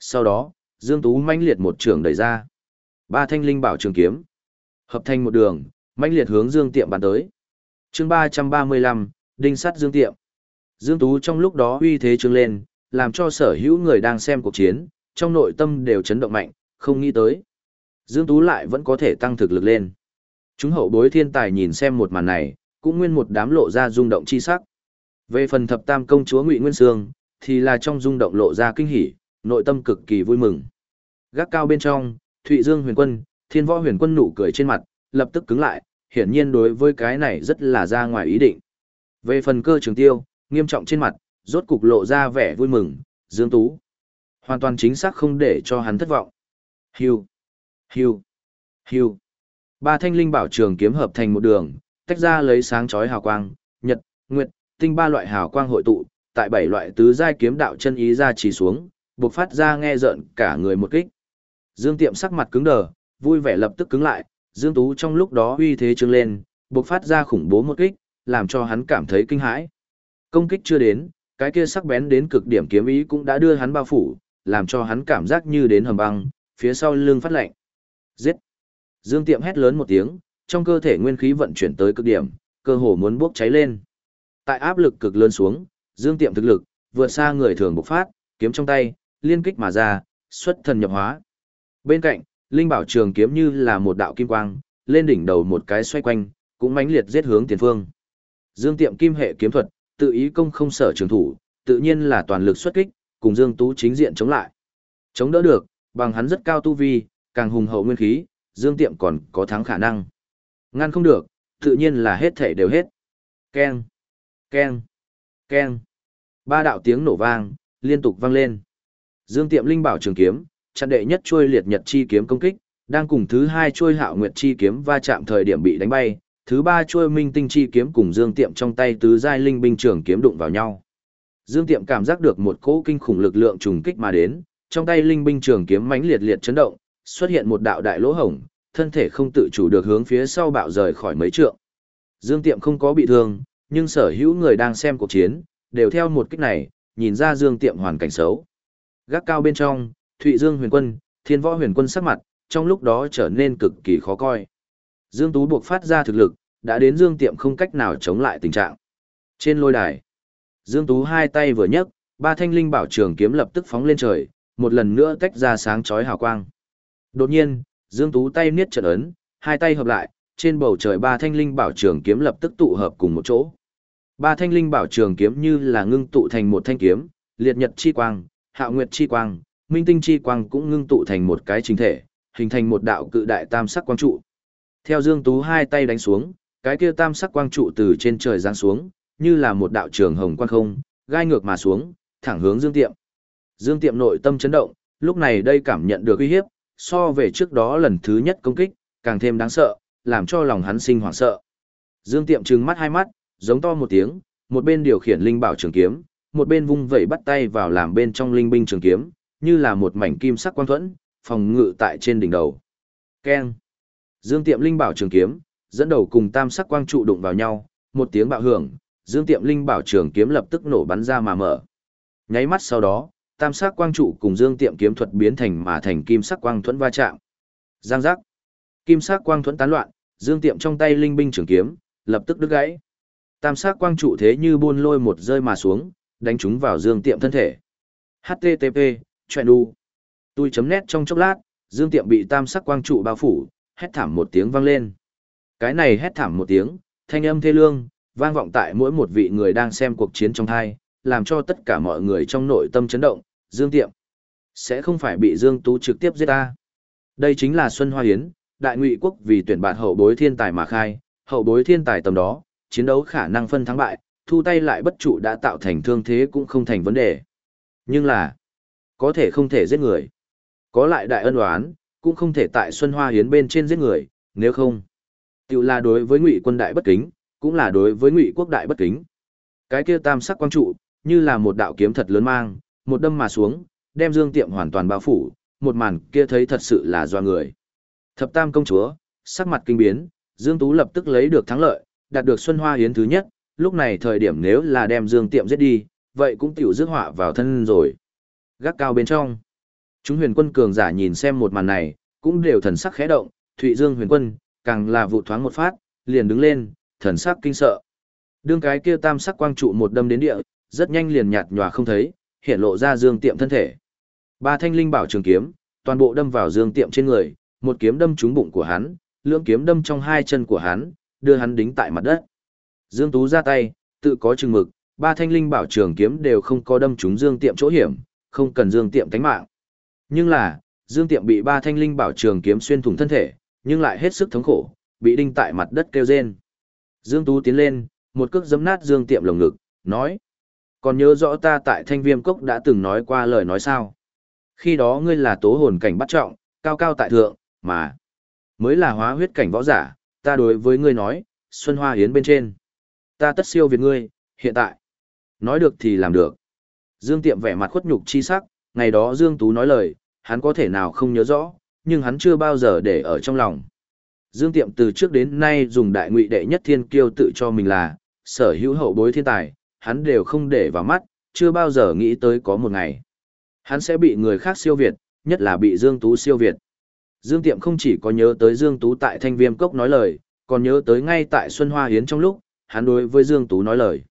Sau đó, Dương Tú mãnh liệt một trường đẩy ra. Ba thanh linh bảo trường kiếm, hợp thành một đường, mãnh liệt hướng Dương Tiệm bắn tới. Chương 335, đinh sắt Dương Tiệm. Dương Tú trong lúc đó uy thế trương lên, làm cho sở hữu người đang xem cuộc chiến, trong nội tâm đều chấn động mạnh, không nghĩ tới. Dương Tú lại vẫn có thể tăng thực lực lên. Chúng hậu bối thiên tài nhìn xem một màn này, cũng nguyên một đám lộ ra rung động chi sắc. Về phần thập tam công chúa Ngụy Nguyên Sương, thì là trong rung động lộ ra kinh hỉ, nội tâm cực kỳ vui mừng. Gác cao bên trong, Thụy Dương huyền quân, thiên võ huyền quân nụ cười trên mặt, lập tức cứng lại, hiển nhiên đối với cái này rất là ra ngoài ý định. Về phần cơ trường tiêu, nghiêm trọng trên mặt, rốt cục lộ ra vẻ vui mừng, Dương Tú. Hoàn toàn chính xác không để cho hắn thất vọng. Hưu, hưu, hưu. Ba thanh linh bảo trường kiếm hợp thành một đường, tách ra lấy sáng chói hào quang, nhật, nguyệt, tinh ba loại hào quang hội tụ, tại bảy loại tứ giai kiếm đạo chân ý ra chỉ xuống, bộc phát ra nghe rợn cả người một kích. Dương Tiệm sắc mặt cứng đờ, vui vẻ lập tức cứng lại, Dương Tú trong lúc đó uy thế trưng lên, bộc phát ra khủng bố một kích, làm cho hắn cảm thấy kinh hãi. Công kích chưa đến, cái kia sắc bén đến cực điểm kiếm ý cũng đã đưa hắn bao phủ, làm cho hắn cảm giác như đến hầm băng, phía sau lưng phát lạnh. Giết! Dương Tiệm hét lớn một tiếng, trong cơ thể nguyên khí vận chuyển tới cực điểm, cơ hồ muốn bốc cháy lên. Tại áp lực cực lớn xuống, Dương Tiệm thực lực vượt xa người thường bộc phát, kiếm trong tay, liên kích mà ra, xuất thần nhập hóa. Bên cạnh, linh bảo trường kiếm như là một đạo kim quang, lên đỉnh đầu một cái xoay quanh, cũng mãnh liệt giết hướng tiền phương. Dương Tiệm kim hệ kiếm thuật, tự ý công không sở trường thủ, tự nhiên là toàn lực xuất kích, cùng Dương Tú chính diện chống lại. Chống đỡ được, bằng hắn rất cao tu vi, càng hùng hậu nguyên khí, Dương Tiệm còn có thắng khả năng. Ngăn không được, tự nhiên là hết thể đều hết. Keng, keng, keng. Ba đạo tiếng nổ vang, liên tục vang lên. Dương Tiệm linh bảo trường kiếm, chặn đệ nhất chuôi liệt nhật chi kiếm công kích, đang cùng thứ hai chuôi hạo nguyệt chi kiếm va chạm thời điểm bị đánh bay, thứ ba chuôi minh tinh chi kiếm cùng Dương Tiệm trong tay tứ giai linh binh trường kiếm đụng vào nhau. Dương Tiệm cảm giác được một cỗ kinh khủng lực lượng trùng kích mà đến, trong tay linh binh trường kiếm mãnh liệt liệt chấn động, xuất hiện một đạo đại lỗ hổng, thân thể không tự chủ được hướng phía sau bạo rời khỏi mấy trượng. Dương Tiệm không có bị thương, nhưng sở hữu người đang xem cuộc chiến, đều theo một kích này, nhìn ra Dương Tiệm hoàn cảnh xấu. Gác cao bên trong, Thụy Dương huyền quân, Thiên Võ huyền quân sắc mặt, trong lúc đó trở nên cực kỳ khó coi. Dương Tú buộc phát ra thực lực, đã đến Dương Tiệm không cách nào chống lại tình trạng. Trên lôi đài, Dương Tú hai tay vừa nhấc, ba thanh linh bảo trường kiếm lập tức phóng lên trời, một lần nữa tách ra sáng chói hào quang. Đột nhiên, Dương Tú tay niết trận ấn, hai tay hợp lại, trên bầu trời ba thanh linh bảo trường kiếm lập tức tụ hợp cùng một chỗ. Ba thanh linh bảo trường kiếm như là ngưng tụ thành một thanh kiếm, liệt nhật chi quang, hạo nguyệt chi quang, minh tinh chi quang cũng ngưng tụ thành một cái chính thể, hình thành một đạo cự đại tam sắc quang trụ. Theo Dương Tú hai tay đánh xuống, cái kia tam sắc quang trụ từ trên trời giáng xuống, như là một đạo trường hồng quang không, gai ngược mà xuống, thẳng hướng Dương Tiệm. Dương Tiệm nội tâm chấn động, lúc này đây cảm nhận được uy hiếp, so về trước đó lần thứ nhất công kích, càng thêm đáng sợ, làm cho lòng hắn sinh hoảng sợ. Dương Tiệm trừng mắt hai mắt, giống to một tiếng, một bên điều khiển linh bảo trường kiếm, một bên vung vẩy bắt tay vào làm bên trong linh binh trường kiếm, như là một mảnh kim sắc quang thuẫn, phòng ngự tại trên đỉnh đầu. Keng. Dương Tiệm linh bảo trường kiếm, dẫn đầu cùng tam sắc quang trụ đụng vào nhau, một tiếng bạo hưởng, Dương Tiệm linh bảo trường kiếm lập tức nổ bắn ra mà mở. Nháy mắt sau đó, tam sắc quang trụ cùng Dương Tiệm kiếm thuật biến thành mà thành kim sắc quang thuẫn va chạm. Giang giác. Kim sắc quang thuẫn tán loạn, Dương Tiệm trong tay linh binh trường kiếm, lập tức đứt gãy. Tam sắc quang trụ thế như buôn lôi một rơi mà xuống, đánh chúng vào Dương Tiệm thân thể. HTTP, chuyện đu. Tôi chấm nét trong chốc lát, Dương Tiệm bị tam sắc quang trụ bao phủ, hét thảm một tiếng vang lên. Cái này hét thảm một tiếng, thanh âm thê lương, vang vọng tại mỗi một vị người đang xem cuộc chiến trong thai, làm cho tất cả mọi người trong nội tâm chấn động, Dương Tiệm sẽ không phải bị Dương Tú trực tiếp giết ta. Đây chính là Xuân Hoa Hiến, đại ngụy quốc vì tuyển bạn hậu bối thiên tài mà khai, hậu bối thiên tài tầm đó, chiến đấu khả năng phân thắng bại, thu tay lại bất trụ đã tạo thành thương thế cũng không thành vấn đề. Nhưng là, có thể không thể giết người. Có lại đại ân oán, cũng không thể tại Xuân Hoa Hiến bên trên giết người, nếu không. Tiểu là đối với ngụy quân đại bất kính, cũng là đối với ngụy quốc đại bất kính. Cái kia tam sắc quang trụ, như là một đạo kiếm thật lớn mang, một đâm mà xuống, đem Dương Tiệm hoàn toàn bao phủ, một màn kia thấy thật sự là doa người. Thập Tam công chúa, sắc mặt kinh biến, Dương Tú lập tức lấy được thắng lợi, đạt được Xuân Hoa Hiến thứ nhất, lúc này thời điểm nếu là đem Dương Tiệm giết đi, vậy cũng tiểu rước họa vào thân rồi. Gác cao bên trong. Chúng huyền quân cường giả nhìn xem một màn này, cũng đều thần sắc khẽ động, Thụy Dương huyền quân, càng là vụ thoáng một phát, liền đứng lên, thần sắc kinh sợ. Đương cái kia tam sắc quang trụ một đâm đến địa, rất nhanh liền nhạt nhòa không thấy, hiện lộ ra Dương Tiệm thân thể. Ba thanh linh bảo trường kiếm, toàn bộ đâm vào Dương Tiệm trên người, một kiếm đâm trúng bụng của hắn, lưỡng kiếm đâm trong hai chân của hắn, đưa hắn đính tại mặt đất. Dương Tú ra tay, tự có chừng mực, ba thanh linh bảo trường kiếm đều không có đâm trúng Dương Tiệm chỗ hiểm, không cần Dương Tiệm tánh mạng. Nhưng là, Dương Tiệm bị ba thanh linh bảo trường kiếm xuyên thủng thân thể, nhưng lại hết sức thống khổ, bị đinh tại mặt đất kêu rên. Dương Tú tiến lên, một cước giấm nát Dương Tiệm lồng ngực, nói: "Còn nhớ rõ ta tại Thanh Viêm Cốc đã từng nói qua lời nói sao? Khi đó ngươi là tố hồn cảnh bắt trọng, cao cao tại thượng, mà mới là hóa huyết cảnh võ giả, ta đối với ngươi nói, Xuân Hoa Yến bên trên. Ta tất siêu việt ngươi, hiện tại. Nói được thì làm được. Dương Tiệm vẻ mặt khuất nhục chi sắc, ngày đó Dương Tú nói lời, hắn có thể nào không nhớ rõ, nhưng hắn chưa bao giờ để ở trong lòng. Dương Tiệm từ trước đến nay dùng đại ngụy đệ nhất thiên kiêu tự cho mình là, sở hữu hậu bối thiên tài, hắn đều không để vào mắt, chưa bao giờ nghĩ tới có một ngày. Hắn sẽ bị người khác siêu việt, nhất là bị Dương Tú siêu việt. Dương Tiệm không chỉ có nhớ tới Dương Tú tại Thanh Viêm Cốc nói lời, còn nhớ tới ngay tại Xuân Hoa Hiến trong lúc, hắn đối với Dương Tú nói lời.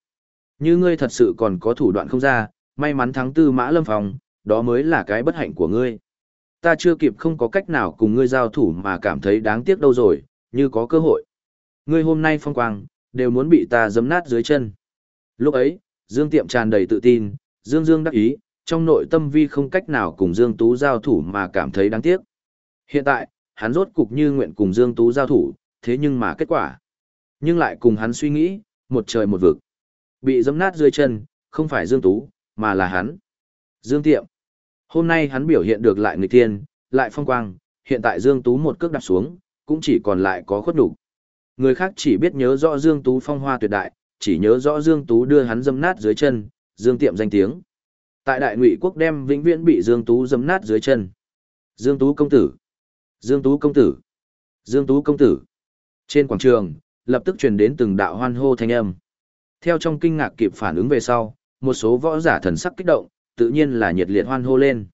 Như ngươi thật sự còn có thủ đoạn không ra, may mắn thắng tư mã lâm phòng, đó mới là cái bất hạnh của ngươi. Ta chưa kịp không có cách nào cùng ngươi giao thủ mà cảm thấy đáng tiếc đâu rồi, như có cơ hội. Ngươi hôm nay phong quang, đều muốn bị ta giấm nát dưới chân. Lúc ấy, Dương Tiệm tràn đầy tự tin, Dương Dương đắc ý, trong nội tâm vi không cách nào cùng Dương Tú giao thủ mà cảm thấy đáng tiếc. Hiện tại, hắn rốt cục như nguyện cùng Dương Tú giao thủ, thế nhưng mà kết quả. Nhưng lại cùng hắn suy nghĩ, một trời một vực. Bị dẫm nát dưới chân, không phải Dương Tú, mà là hắn. Dương Tiệm. Hôm nay hắn biểu hiện được lại người tiên, lại phong quang, hiện tại Dương Tú một cước đạp xuống, cũng chỉ còn lại có khuất đủ. Người khác chỉ biết nhớ rõ Dương Tú phong hoa tuyệt đại, chỉ nhớ rõ Dương Tú đưa hắn dâm nát dưới chân, Dương Tiệm danh tiếng. Tại Đại Ngụy quốc đem vĩnh viễn bị Dương Tú dâm nát dưới chân. Dương Tú công tử. Dương Tú công tử. Dương Tú công tử. Trên quảng trường, lập tức truyền đến từng đạo hoan hô thanh âm. Theo trong kinh ngạc kịp phản ứng về sau, một số võ giả thần sắc kích động, tự nhiên là nhiệt liệt hoan hô lên.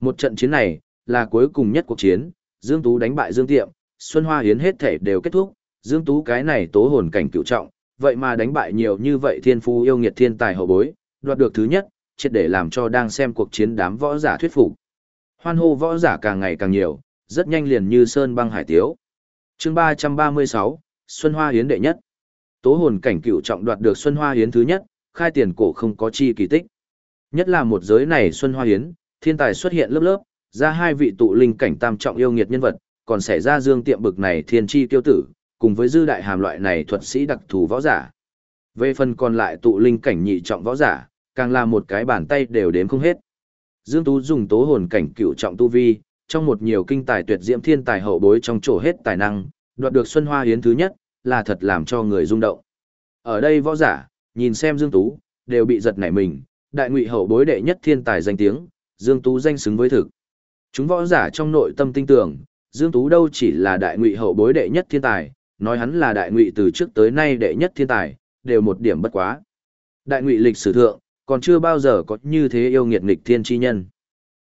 Một trận chiến này, là cuối cùng nhất cuộc chiến, Dương Tú đánh bại Dương Tiệm, Xuân Hoa Hiến hết thể đều kết thúc, Dương Tú cái này tố hồn cảnh cựu trọng, vậy mà đánh bại nhiều như vậy thiên phu yêu nghiệt thiên tài hậu bối, đoạt được thứ nhất, triệt để làm cho đang xem cuộc chiến đám võ giả thuyết phục. Hoan hô võ giả càng ngày càng nhiều, rất nhanh liền như sơn băng hải tiếu. chương 336, Xuân Hoa Hiến đệ nhất. Tố hồn cảnh cựu trọng đoạt được Xuân Hoa Hiến thứ nhất, khai tiền cổ không có chi kỳ tích. Nhất là một giới này Xuân Hoa Hiến, thiên tài xuất hiện lớp lớp, ra hai vị tụ linh cảnh tam trọng yêu nghiệt nhân vật, còn xảy ra dương tiệm bực này thiên chi tiêu tử, cùng với dư đại hàm loại này thuật sĩ đặc thù võ giả. Về phần còn lại tụ linh cảnh nhị trọng võ giả, càng là một cái bàn tay đều đếm không hết. Dương Tú dùng tố hồn cảnh cựu trọng tu vi, trong một nhiều kinh tài tuyệt diễm thiên tài hậu bối trong chỗ hết tài năng, đoạt được Xuân Hoa Hiến thứ nhất, là thật làm cho người rung động. Ở đây võ giả, nhìn xem Dương Tú, đều bị giật nảy mình, đại ngụy hậu bối đệ nhất thiên tài danh tiếng, Dương Tú danh xứng với thực. Chúng võ giả trong nội tâm tin tưởng, Dương Tú đâu chỉ là đại ngụy hậu bối đệ nhất thiên tài, nói hắn là đại ngụy từ trước tới nay đệ nhất thiên tài, đều một điểm bất quá. Đại ngụy lịch sử thượng, còn chưa bao giờ có như thế yêu nghiệt nghịch thiên chi nhân.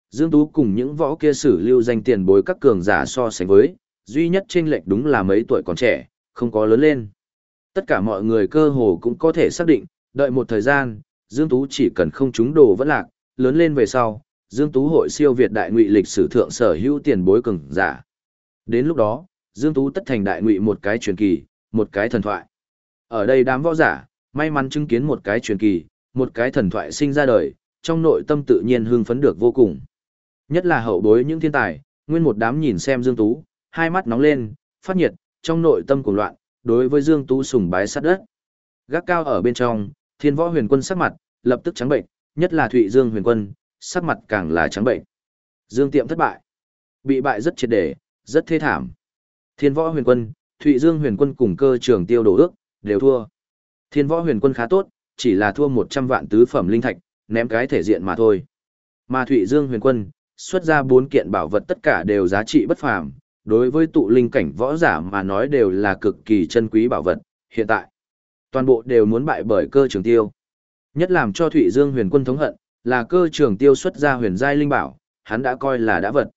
Dương Tú cùng những võ kia sử lưu danh tiền bối các cường giả so sánh với, duy nhất chênh lệch đúng là mấy tuổi còn trẻ, không có lớn lên. Tất cả mọi người cơ hồ cũng có thể xác định, đợi một thời gian, Dương Tú chỉ cần không trúng đồ vẫn lạc, lớn lên về sau, Dương Tú hội siêu việt đại ngụy lịch sử thượng sở hữu tiền bối cường giả. Đến lúc đó, Dương Tú tất thành đại ngụy một cái truyền kỳ, một cái thần thoại. Ở đây đám võ giả, may mắn chứng kiến một cái truyền kỳ, một cái thần thoại sinh ra đời, trong nội tâm tự nhiên hưng phấn được vô cùng. Nhất là hậu bối những thiên tài, nguyên một đám nhìn xem Dương Tú, hai mắt nóng lên, phát nhiệt, trong nội tâm cuồng loạn, đối với Dương Tú sùng bái sát đất. Gác cao ở bên trong, thiên võ huyền quân sắc mặt, lập tức trắng bệnh, nhất là Thụy Dương huyền quân, sắc mặt càng là trắng bệnh. Dương Tiệm thất bại. Bị bại rất triệt để, rất thê thảm. Thiên võ huyền quân, Thụy Dương huyền quân cùng cơ trường tiêu đổ ước, đều thua. Thiên võ huyền quân khá tốt, chỉ là thua 100 vạn tứ phẩm linh thạch, ném cái thể diện mà thôi. Mà Thụy Dương huyền quân, xuất ra bốn kiện bảo vật tất cả đều giá trị bất phàm, đối với tụ linh cảnh võ giả mà nói đều là cực kỳ chân quý bảo vật, hiện tại toàn bộ đều muốn bại bởi cơ trường tiêu. Nhất làm cho Thụy Dương huyền quân thống hận, là cơ trường tiêu xuất ra huyền giai linh bảo, hắn đã coi là đã vật.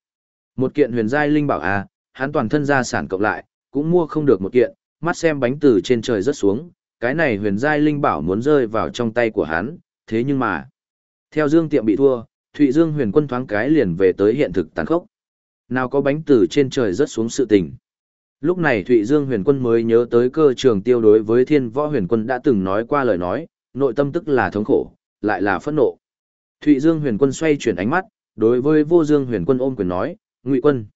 Một kiện huyền giai linh bảo à, hắn toàn thân gia sản cộng lại, cũng mua không được một kiện, mắt xem bánh từ trên trời rớt xuống, cái này huyền giai linh bảo muốn rơi vào trong tay của hắn, thế nhưng mà, theo Dương Tiệm bị thua, Thụy Dương huyền quân thoáng cái liền về tới hiện thực tàn khốc. Nào có bánh từ trên trời rớt xuống sự tình. Lúc này Thụy Dương huyền quân mới nhớ tới cơ trường tiêu đối với thiên võ huyền quân đã từng nói qua lời nói, nội tâm tức là thống khổ, lại là phẫn nộ. Thụy Dương huyền quân xoay chuyển ánh mắt, đối với vô Dương huyền quân ôm quyền nói, Ngụy Quân.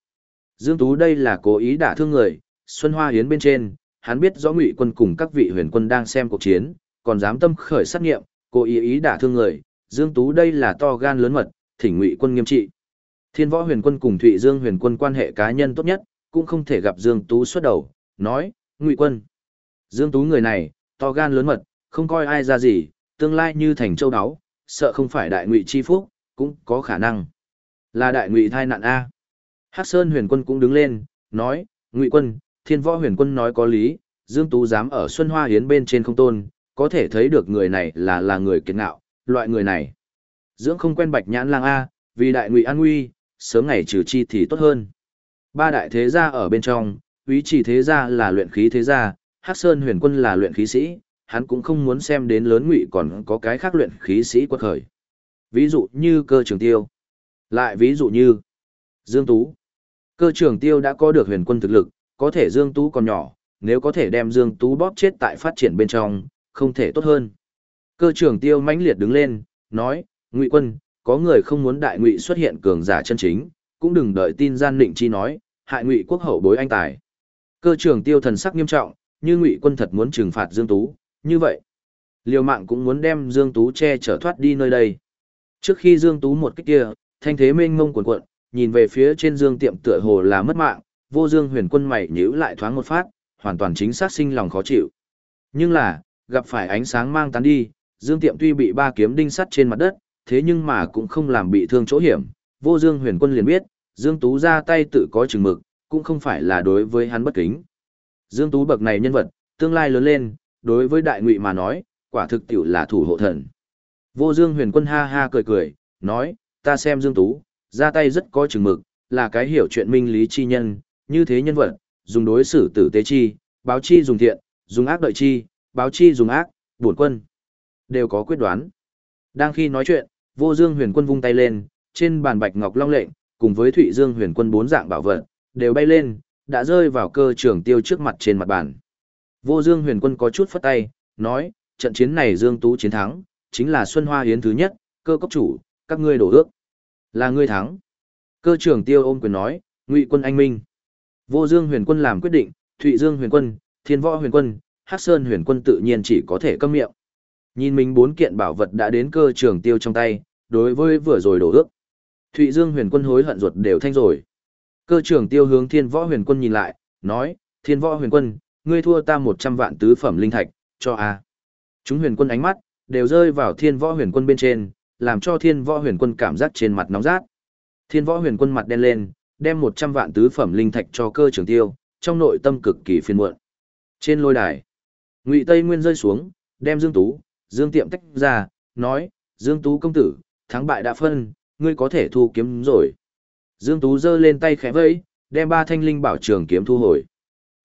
Dương Tú đây là cố ý đả thương người, Xuân Hoa Hiến bên trên, hắn biết rõ Ngụy Quân cùng các vị huyền quân đang xem cuộc chiến, còn dám tâm khởi sát nghiệm, cố ý ý đả thương người, Dương Tú đây là to gan lớn mật, thỉnh Ngụy Quân nghiêm trị. Thiên Võ Huyền Quân cùng Thụy Dương Huyền Quân quan hệ cá nhân tốt nhất, cũng không thể gặp Dương Tú xuất đầu, nói, Ngụy Quân. Dương Tú người này, to gan lớn mật, không coi ai ra gì, tương lai như thành châu đáo, sợ không phải đại ngụy chi phúc, cũng có khả năng. Là đại ngụy thai nạn A. Hắc Sơn huyền quân cũng đứng lên, nói, ngụy quân, thiên võ huyền quân nói có lý, Dương Tú dám ở Xuân Hoa Hiến bên trên không tôn, có thể thấy được người này là là người kiệt ngạo, loại người này. Dưỡng không quen bạch nhãn lang A, vì đại ngụy an nguy, sớm ngày trừ chi thì tốt hơn. Ba đại thế gia ở bên trong, quý chỉ thế gia là luyện khí thế gia, Hắc Sơn huyền quân là luyện khí sĩ, hắn cũng không muốn xem đến lớn ngụy còn có cái khác luyện khí sĩ quật khởi. Ví dụ như cơ trường tiêu. Lại ví dụ như Dương Tú. Cơ trường tiêu đã có được huyền quân thực lực, có thể Dương Tú còn nhỏ, nếu có thể đem Dương Tú bóp chết tại phát triển bên trong, không thể tốt hơn. Cơ trường tiêu mãnh liệt đứng lên, nói, Ngụy quân, có người không muốn đại ngụy xuất hiện cường giả chân chính, cũng đừng đợi tin gian định chi nói, hại ngụy quốc hậu bối anh tài. Cơ trường tiêu thần sắc nghiêm trọng, như ngụy quân thật muốn trừng phạt Dương Tú, như vậy, liều mạng cũng muốn đem Dương Tú che chở thoát đi nơi đây. Trước khi Dương Tú một cách kia, thanh thế mênh mông cuộn cuộn, nhìn về phía trên Dương tiệm tựa hồ là mất mạng, vô Dương huyền quân mày nhíu lại thoáng một phát, hoàn toàn chính xác sinh lòng khó chịu. Nhưng là, gặp phải ánh sáng mang tán đi, Dương tiệm tuy bị ba kiếm đinh sắt trên mặt đất, thế nhưng mà cũng không làm bị thương chỗ hiểm. Vô Dương huyền quân liền biết, Dương Tú ra tay tự có chừng mực, cũng không phải là đối với hắn bất kính. Dương Tú bậc này nhân vật, tương lai lớn lên, đối với đại ngụy mà nói, quả thực tiểu là thủ hộ thần. Vô Dương huyền quân ha ha cười cười, nói, ta xem Dương Tú, ra tay rất có chừng mực, là cái hiểu chuyện minh lý chi nhân, như thế nhân vật, dùng đối xử tử tế chi, báo chi dùng thiện, dùng ác đợi chi, báo chi dùng ác, bổn quân. Đều có quyết đoán. Đang khi nói chuyện, vô dương huyền quân vung tay lên, trên bàn bạch ngọc long lệnh, cùng với thụy dương huyền quân bốn dạng bảo vật, đều bay lên, đã rơi vào cơ trường tiêu trước mặt trên mặt bàn. Vô Dương huyền quân có chút phất tay, nói, trận chiến này Dương Tú chiến thắng, chính là Xuân Hoa Hiến thứ nhất, cơ cốc chủ, các ngươi đổ ước. Là ngươi thắng. Cơ trưởng tiêu ôm quyền nói, ngụy quân anh minh. Vô Dương huyền quân làm quyết định, Thụy Dương huyền quân, Thiên Võ huyền quân, Hắc Sơn huyền quân tự nhiên chỉ có thể câm miệng. Nhìn mình bốn kiện bảo vật đã đến cơ trưởng tiêu trong tay, đối với vừa rồi đổ ước. Thụy Dương huyền quân hối hận ruột đều thanh rồi. Cơ trưởng tiêu hướng Thiên Võ huyền quân nhìn lại, nói, Thiên Võ huyền quân, ngươi thua ta một trăm vạn tứ phẩm linh thạch, cho a. Chúng huyền quân ánh mắt, đều rơi vào thiên võ huyền quân bên trên, làm cho thiên võ huyền quân cảm giác trên mặt nóng rát. Thiên võ huyền quân mặt đen lên, đem một trăm vạn tứ phẩm linh thạch cho cơ Trường tiêu, trong nội tâm cực kỳ phiền muộn. Trên lôi đài, Ngụy Tây Nguyên rơi xuống, đem Dương Tú, Dương Tiệm tách ra, nói, Dương Tú công tử, thắng bại đã phân, ngươi có thể thu kiếm rồi. Dương Tú giơ lên tay khẽ vẫy, đem ba thanh linh bảo trường kiếm thu hồi.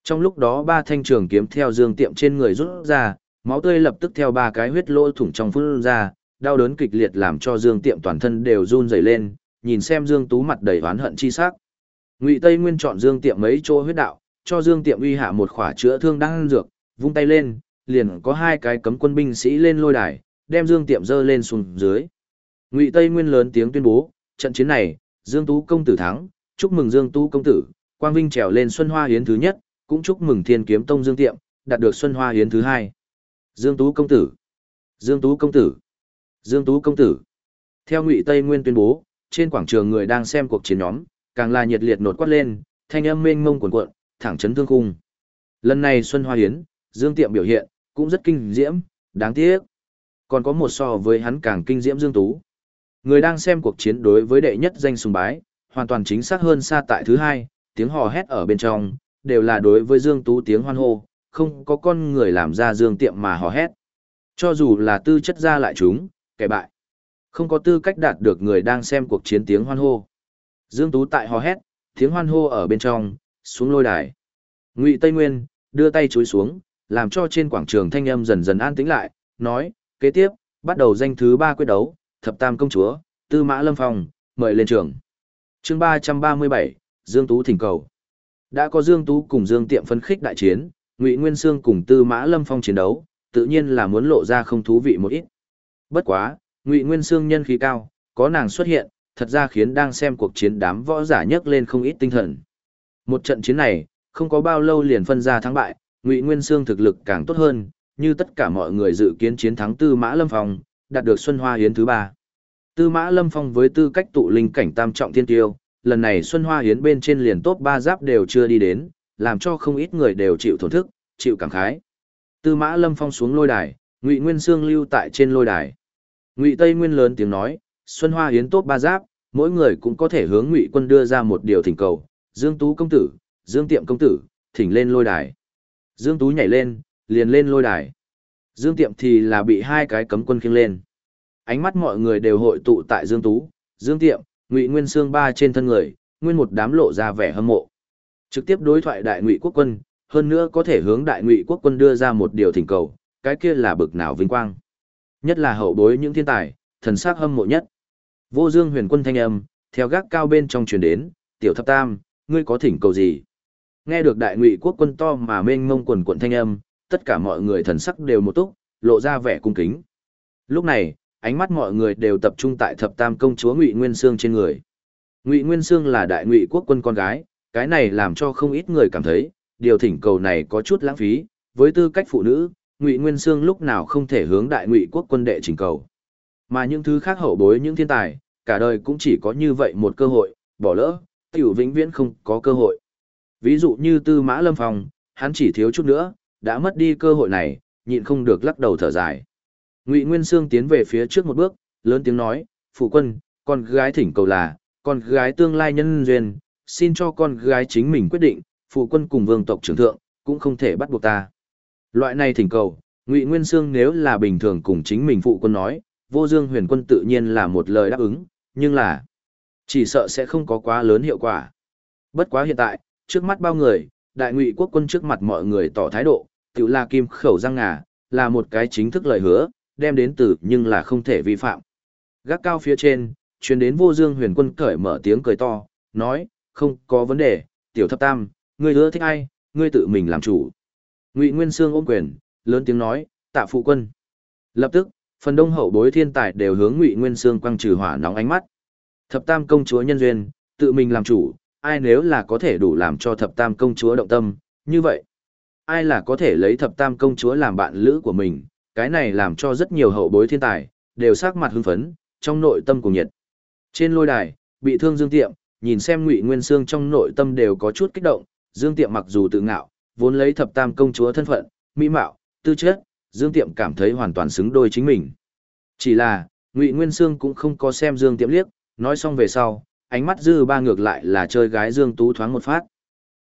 Trong lúc đó ba thanh trường kiếm theo dương tiệm trên người rút ra, máu tươi lập tức theo ba cái huyết lỗ thủng trong phun ra, đau đớn kịch liệt làm cho dương tiệm toàn thân đều run rẩy lên, nhìn xem dương tú mặt đầy oán hận chi sắc. Ngụy Tây Nguyên chọn dương tiệm mấy chỗ huyết đạo, cho dương tiệm uy hạ một khỏa chữa thương đang dược, vung tay lên, liền có hai cái cấm quân binh sĩ lên lôi đài, đem dương tiệm dơ lên xuống dưới. Ngụy Tây Nguyên lớn tiếng tuyên bố, trận chiến này, Dương Tú công tử thắng, chúc mừng Dương Tú công tử, quang vinh trèo lên Xuân Hoa Hiến thứ nhất, cũng chúc mừng Thiên Kiếm Tông Dương Tiệm, đạt được Xuân Hoa Hiến thứ hai. Dương Tú công tử, Dương Tú công tử, Dương Tú công tử. Theo Ngụy Tây Nguyên tuyên bố, trên quảng trường người đang xem cuộc chiến nhóm, càng là nhiệt liệt nột quát lên, thanh âm mênh mông cuồn cuộn, thẳng chấn thương khung. Lần này Xuân Hoa Hiến, Dương Tiệm biểu hiện cũng rất kinh diễm, đáng tiếc. Còn có một so với hắn càng kinh diễm Dương Tú. Người đang xem cuộc chiến đối với đệ nhất danh sùng bái, hoàn toàn chính xác hơn xa tại thứ hai, tiếng hò hét ở bên trong, đều là đối với Dương Tú tiếng hoan hô, không có con người làm ra Dương Tiệm mà hò hét. Cho dù là tư chất ra lại chúng, kẻ bại. Không có tư cách đạt được người đang xem cuộc chiến tiếng hoan hô. Dương Tú tại hò hét, tiếng hoan hô ở bên trong, xuống lôi đài. Ngụy Tây Nguyên, đưa tay chối xuống, làm cho trên quảng trường thanh âm dần dần an tĩnh lại, nói, kế tiếp, bắt đầu danh thứ ba quyết đấu, thập tam công chúa, tư mã lâm phong, mời lên trường. chương 337, Dương Tú thỉnh cầu. Đã có Dương Tú cùng Dương Tiệm phân khích đại chiến, Ngụy Nguyên Sương cùng Tư Mã Lâm Phong chiến đấu, tự nhiên là muốn lộ ra không thú vị một ít. Bất quá, Ngụy Nguyên Sương nhân khí cao, có nàng xuất hiện, thật ra khiến đang xem cuộc chiến đám võ giả nhấc lên không ít tinh thần. Một trận chiến này, không có bao lâu liền phân ra thắng bại, Ngụy Nguyên Sương thực lực càng tốt hơn, như tất cả mọi người dự kiến chiến thắng Tư Mã Lâm Phong, đạt được Xuân Hoa Hiến thứ ba. Tư Mã Lâm Phong với tư cách tụ linh cảnh tam trọng thiên tiêu, lần này Xuân Hoa Hiến bên trên liền top 3 giáp đều chưa đi đến, làm cho không ít người đều chịu thổn thức, chịu cảm khái. Tư Mã Lâm Phong xuống lôi đài, Ngụy Nguyên Sương lưu tại trên lôi đài. Ngụy Tây Nguyên lớn tiếng nói, Xuân Hoa Hiến tốt ba giáp, mỗi người cũng có thể hướng Ngụy Quân đưa ra một điều thỉnh cầu, Dương Tú công tử, Dương Tiệm công tử, thỉnh lên lôi đài. Dương Tú nhảy lên, liền lên lôi đài. Dương Tiệm thì là bị hai cái cấm quân khiêng lên. Ánh mắt mọi người đều hội tụ tại Dương Tú, Dương Tiệm, Ngụy Nguyên Sương ba trên thân người, nguyên một đám lộ ra vẻ hâm mộ. Trực tiếp đối thoại đại ngụy quốc quân, hơn nữa có thể hướng đại ngụy quốc quân đưa ra một điều thỉnh cầu, cái kia là bực nào vinh quang. Nhất là hậu bối những thiên tài, thần sắc hâm mộ nhất. Vô Dương huyền quân thanh âm, theo gác cao bên trong truyền đến, tiểu thập tam, ngươi có thỉnh cầu gì? Nghe được đại ngụy quốc quân to mà mênh mông quần quần thanh âm, tất cả mọi người thần sắc đều một túc, lộ ra vẻ cung kính. Lúc này, ánh mắt mọi người đều tập trung tại thập tam công chúa Ngụy Nguyên Sương trên người. Ngụy Nguyên Sương là đại ngụy quốc quân con gái, cái này làm cho không ít người cảm thấy, điều thỉnh cầu này có chút lãng phí, với tư cách phụ nữ, Ngụy Nguyên Sương lúc nào không thể hướng đại ngụy quốc quân đệ trình cầu. Mà những thứ khác hậu bối những thiên tài, cả đời cũng chỉ có như vậy một cơ hội, bỏ lỡ, tiểu vĩnh viễn không có cơ hội. Ví dụ như Tư Mã Lâm Phong, hắn chỉ thiếu chút nữa, đã mất đi cơ hội này, nhịn không được lắc đầu thở dài. Ngụy Nguyên Sương tiến về phía trước một bước, lớn tiếng nói, phụ quân, con gái thỉnh cầu là, con gái tương lai nhân duyên, xin cho con gái chính mình quyết định, phụ quân cùng vương tộc trưởng thượng, cũng không thể bắt buộc ta. Loại này thỉnh cầu, Ngụy Nguyên Sương nếu là bình thường cùng chính mình phụ quân nói, vô dương huyền quân tự nhiên là một lời đáp ứng, nhưng là, chỉ sợ sẽ không có quá lớn hiệu quả. Bất quá hiện tại, trước mắt bao người, đại ngụy quốc quân trước mặt mọi người tỏ thái độ, Tiểu là kim khẩu răng ngà, là một cái chính thức lời hứa, đem đến từ nhưng là không thể vi phạm. Gác cao phía trên, truyền đến vô dương huyền quân cởi mở tiếng cười to, nói, không có vấn đề, tiểu thập tam, ngươi hứa thích ai, ngươi tự mình làm chủ. Ngụy Nguyên Sương ôm quyền, lớn tiếng nói, tạ phụ quân. Lập tức, phần đông hậu bối thiên tài đều hướng Ngụy Nguyên Sương quăng trừ hỏa nóng ánh mắt. Thập tam công chúa nhân duyên, tự mình làm chủ, ai nếu là có thể đủ làm cho thập tam công chúa động tâm, như vậy. Ai là có thể lấy thập tam công chúa làm bạn lữ của mình, cái này làm cho rất nhiều hậu bối thiên tài, đều sắc mặt hưng phấn, trong nội tâm cùng nhiệt. Trên lôi đài, bị thương Dương Tiệm, nhìn xem Ngụy Nguyên Sương trong nội tâm đều có chút kích động, Dương Tiệm mặc dù tự ngạo, vốn lấy thập tam công chúa thân phận, mỹ mạo, tư chất, Dương Tiệm cảm thấy hoàn toàn xứng đôi chính mình. Chỉ là, Ngụy Nguyên Sương cũng không có xem Dương Tiệm liếc, nói xong về sau, ánh mắt dư ba ngược lại là chơi gái Dương Tú thoáng một phát.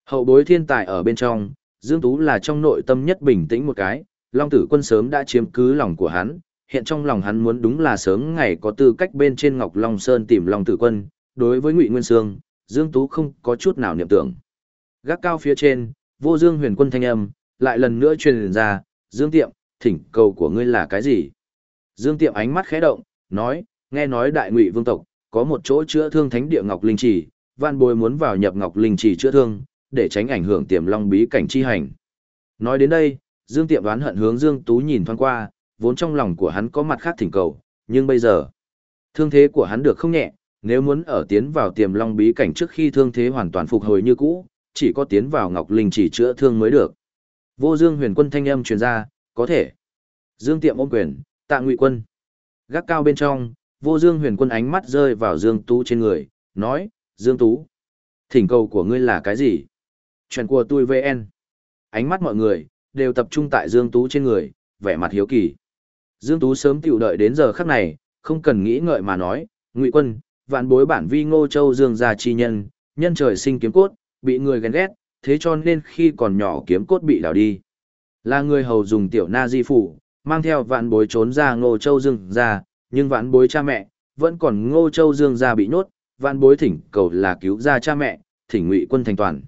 Hậu bối thiên tài ở bên trong, Dương Tú là trong nội tâm nhất bình tĩnh một cái, Long Tử Quân sớm đã chiếm cứ lòng của hắn, hiện trong lòng hắn muốn đúng là sớm ngày có tư cách bên trên Ngọc Long Sơn tìm Long Tử Quân, đối với Ngụy Nguyên Sương, Dương Tú không có chút nào niệm tưởng. Gác cao phía trên, Vô Dương Huyền Quân thanh âm, lại lần nữa truyền ra, "Dương Tiệm, thỉnh cầu của ngươi là cái gì?" Dương Tiệm ánh mắt khẽ động, nói, nghe nói đại ngụy vương tộc, có một chỗ chữa thương thánh địa Ngọc Linh Trì, Van Bối muốn vào nhập Ngọc Linh Trì chữa thương, để tránh ảnh hưởng tiềm long bí cảnh chi hành. Nói đến đây, Dương Tiệm đoán hận hướng Dương Tú nhìn thoáng qua, vốn trong lòng của hắn có mặt khác thỉnh cầu, nhưng bây giờ, thương thế của hắn được không nhẹ, nếu muốn ở tiến vào tiềm long bí cảnh trước khi thương thế hoàn toàn phục hồi như cũ, chỉ có tiến vào Ngọc Linh chỉ chữa thương mới được. Vô Dương huyền quân thanh âm truyền ra, có thể. Dương Tiệm ôm quyền, tạ ngụy quân. Gác cao bên trong, vô Dương huyền quân ánh mắt rơi vào Dương Tú trên người, nói, Dương Tú, thỉnh cầu của ngươi là cái gì? Chuyện của tôi VN. Ánh mắt mọi người, đều tập trung tại Dương Tú trên người, vẻ mặt hiếu kỳ. Dương Tú sớm tiểu đợi đến giờ khắc này, không cần nghĩ ngợi mà nói, Ngụy Quân, vạn bối bản vi Ngô Châu Dương gia chi nhân, nhân trời sinh kiếm cốt, bị người ghen ghét, thế cho nên khi còn nhỏ kiếm cốt bị đào đi. Là người hầu dùng tiểu na di phủ, mang theo vạn bối trốn ra Ngô Châu Dương gia, nhưng vạn bối cha mẹ, vẫn còn Ngô Châu Dương gia bị nhốt, vạn bối thỉnh cầu là cứu ra cha mẹ, thỉnh Ngụy Quân thành toàn.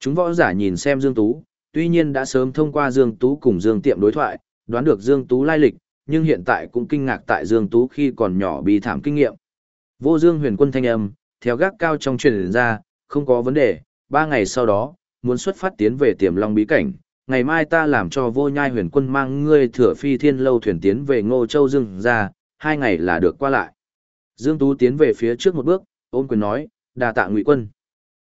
Chúng võ giả nhìn xem Dương Tú, tuy nhiên đã sớm thông qua Dương Tú cùng Dương Tiệm đối thoại, đoán được Dương Tú lai lịch, nhưng hiện tại cũng kinh ngạc tại Dương Tú khi còn nhỏ bị thảm kinh nghiệm. Vô Dương huyền quân thanh âm, theo gác cao trong truyền ra, không có vấn đề, ba ngày sau đó, muốn xuất phát tiến về tiềm long bí cảnh, ngày mai ta làm cho vô nhai huyền quân mang ngươi thừa phi thiên lâu thuyền tiến về Ngô Châu Dương ra, hai ngày là được qua lại. Dương Tú tiến về phía trước một bước, ôm quyền nói, đà tạ ngụy quân.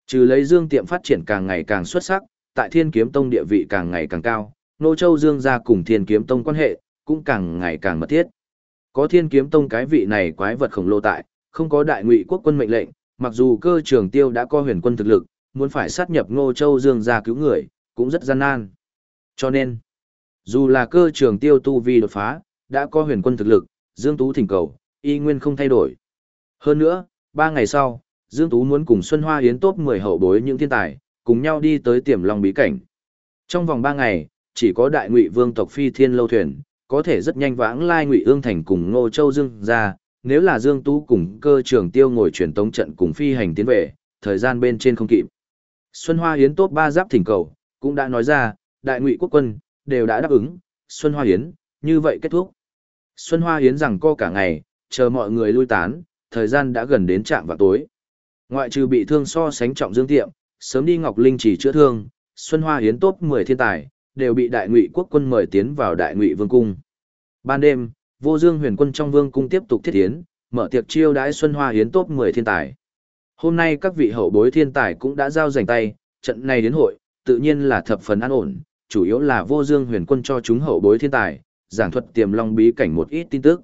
Trừ lấy Dương Tiệm phát triển càng ngày càng xuất sắc, tại Thiên Kiếm Tông địa vị càng ngày càng cao, ngô Châu Dương gia cùng Thiên Kiếm Tông quan hệ cũng càng ngày càng mật thiết. Có Thiên Kiếm Tông cái vị này quái vật khổng lồ tại, không có đại ngụy quốc quân mệnh lệnh, mặc dù cơ trường tiêu đã có huyền quân thực lực, muốn phải sát nhập Ngô Châu Dương gia cứu người, cũng rất gian nan. Cho nên, dù là cơ trường tiêu tu vi đột phá, đã có huyền quân thực lực, Dương Tú thỉnh cầu, y nguyên không thay đổi. Hơn nữa, ba ngày sau, Dương Tú muốn cùng Xuân Hoa Yến top 10 hậu bối những thiên tài, cùng nhau đi tới tiềm long bí cảnh. Trong vòng 3 ngày, chỉ có đại ngụy vương tộc phi thiên lâu thuyền, có thể rất nhanh vãng lai ngụy ương thành cùng ngô châu dương ra, nếu là Dương Tú cùng cơ trường tiêu ngồi truyền tống trận cùng phi hành tiến về, thời gian bên trên không kịp. Xuân Hoa Yến tốt ba giáp thỉnh cầu, cũng đã nói ra, đại ngụy quốc quân, đều đã đáp ứng, Xuân Hoa Yến, như vậy kết thúc. Xuân Hoa Yến rằng co cả ngày, chờ mọi người lui tán, thời gian đã gần đến trạm vào tối. Ngoại trừ bị thương so sánh trọng dương tiệm, sớm đi Ngọc Linh chỉ chữa thương, Xuân Hoa Yến tốt 10 thiên tài, đều bị đại ngụy quốc quân mời tiến vào đại ngụy vương cung. Ban đêm, vô dương huyền quân trong vương cung tiếp tục thiết tiến, mở tiệc chiêu đãi Xuân Hoa Yến tốt 10 thiên tài. Hôm nay các vị hậu bối thiên tài cũng đã giao giành tay, trận này đến hội, tự nhiên là thập phần an ổn, chủ yếu là vô dương huyền quân cho chúng hậu bối thiên tài, giảng thuật tiềm long bí cảnh một ít tin tức.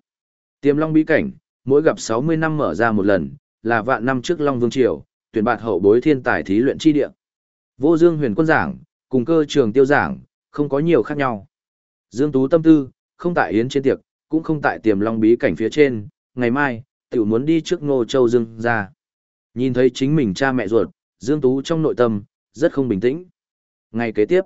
Tiềm long bí cảnh, mỗi gặp 60 năm mở ra một lần, là vạn năm trước Long Vương Triều, tuyển bạt hậu bối thiên tài thí luyện chi địa. Vô Dương huyền quân giảng, cùng cơ trường tiêu giảng, không có nhiều khác nhau. Dương Tú tâm tư, không tại yến trên tiệc, cũng không tại tiềm long bí cảnh phía trên, ngày mai, tiểu muốn đi trước Ngô Châu Dương ra. Nhìn thấy chính mình cha mẹ ruột, Dương Tú trong nội tâm, rất không bình tĩnh. Ngày kế tiếp,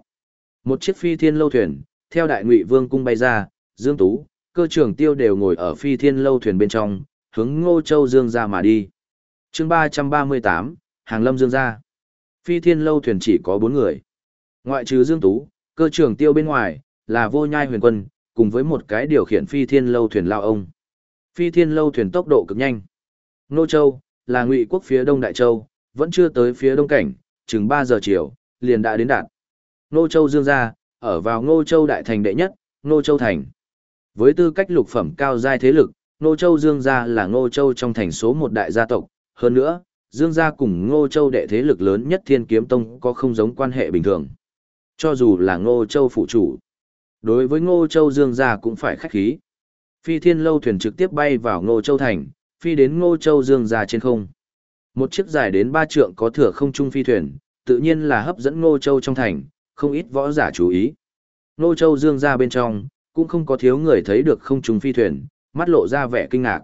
một chiếc phi thiên lâu thuyền, theo đại ngụy vương cung bay ra, Dương Tú, cơ trưởng tiêu đều ngồi ở phi thiên lâu thuyền bên trong, hướng Ngô Châu Dương ra mà đi. chương 338, Hàng Lâm Dương ra. Phi thiên lâu thuyền chỉ có 4 người. Ngoại trừ Dương Tú, cơ trưởng tiêu bên ngoài, là vô nhai huyền quân, cùng với một cái điều khiển phi thiên lâu thuyền lao ông. Phi thiên lâu thuyền tốc độ cực nhanh. Ngô Châu, là ngụy quốc phía đông Đại Châu, vẫn chưa tới phía đông cảnh, chừng ba giờ chiều, liền đã đến đạt. Ngô Châu Dương gia ở vào Ngô Châu Đại Thành đệ nhất, Ngô Châu Thành. Với tư cách lục phẩm cao giai thế lực, Ngô Châu Dương gia là Ngô Châu trong thành số một đại gia tộc, hơn nữa, Dương gia cùng Ngô Châu đệ thế lực lớn nhất Thiên Kiếm Tông có không giống quan hệ bình thường. Cho dù là Ngô Châu phụ chủ, đối với Ngô Châu Dương gia cũng phải khách khí. Phi Thiên Lâu thuyền trực tiếp bay vào Ngô Châu thành, phi đến Ngô Châu Dương gia trên không. Một chiếc dài đến ba trượng có thừa không trung phi thuyền, tự nhiên là hấp dẫn Ngô Châu trong thành, không ít võ giả chú ý. Ngô Châu Dương gia bên trong, cũng không có thiếu người thấy được không trung phi thuyền, mắt lộ ra vẻ kinh ngạc.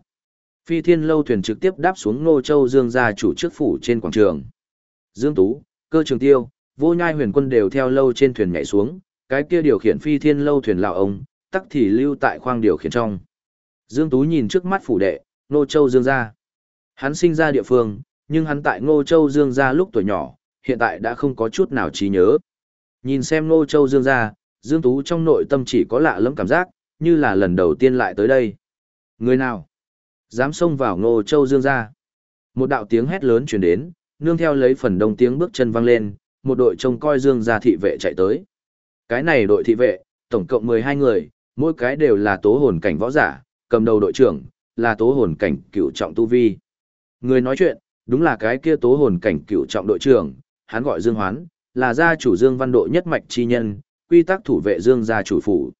Phi thiên lâu thuyền trực tiếp đáp xuống Ngô Châu Dương gia chủ trước phủ trên quảng trường. Dương Tú, cơ trường tiêu, vô nhai huyền quân đều theo lâu trên thuyền nhảy xuống, cái kia điều khiển phi thiên lâu thuyền lão ông, tắc thì lưu tại khoang điều khiển trong. Dương Tú nhìn trước mắt phủ đệ, Ngô Châu Dương gia. Hắn sinh ra địa phương, nhưng hắn tại Ngô Châu Dương gia lúc tuổi nhỏ, hiện tại đã không có chút nào trí nhớ. Nhìn xem Ngô Châu Dương gia, Dương Tú trong nội tâm chỉ có lạ lẫm cảm giác, như là lần đầu tiên lại tới đây. Người nào? Dám xông vào Ngô Châu Dương gia? Một đạo tiếng hét lớn chuyển đến, nương theo lấy phần đông tiếng bước chân vang lên, một đội trông coi Dương gia thị vệ chạy tới. Cái này đội thị vệ, tổng cộng 12 người, mỗi cái đều là tố hồn cảnh võ giả, cầm đầu đội trưởng, là tố hồn cảnh cựu trọng tu vi. Người nói chuyện, đúng là cái kia tố hồn cảnh cựu trọng đội trưởng, hắn gọi Dương Hoán, là gia chủ Dương Văn Độ nhất mạch chi nhân, quy tắc thủ vệ Dương gia chủ phủ.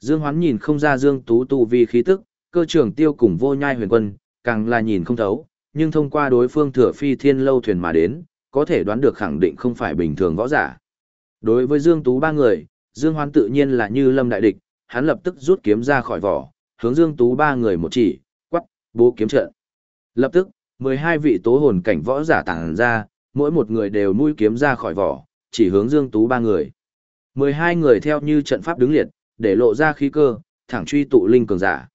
Dương Hoán nhìn không ra Dương Tú tu vi khí tức, cơ trưởng tiêu cùng vô nhai huyền quân, càng là nhìn không thấu, nhưng thông qua đối phương thừa phi thiên lâu thuyền mà đến, có thể đoán được khẳng định không phải bình thường võ giả. Đối với Dương Tú ba người, Dương Hoán tự nhiên là như lâm đại địch, hắn lập tức rút kiếm ra khỏi vỏ, hướng Dương Tú ba người một chỉ, bố kiếm trận. Lập tức, 12 vị tố hồn cảnh võ giả tàng ra, mỗi một người đều nuôi kiếm ra khỏi vỏ, chỉ hướng Dương Tú ba người mười hai người theo như trận pháp đứng liệt, để lộ ra khí cơ, thẳng truy tụ linh cường giả.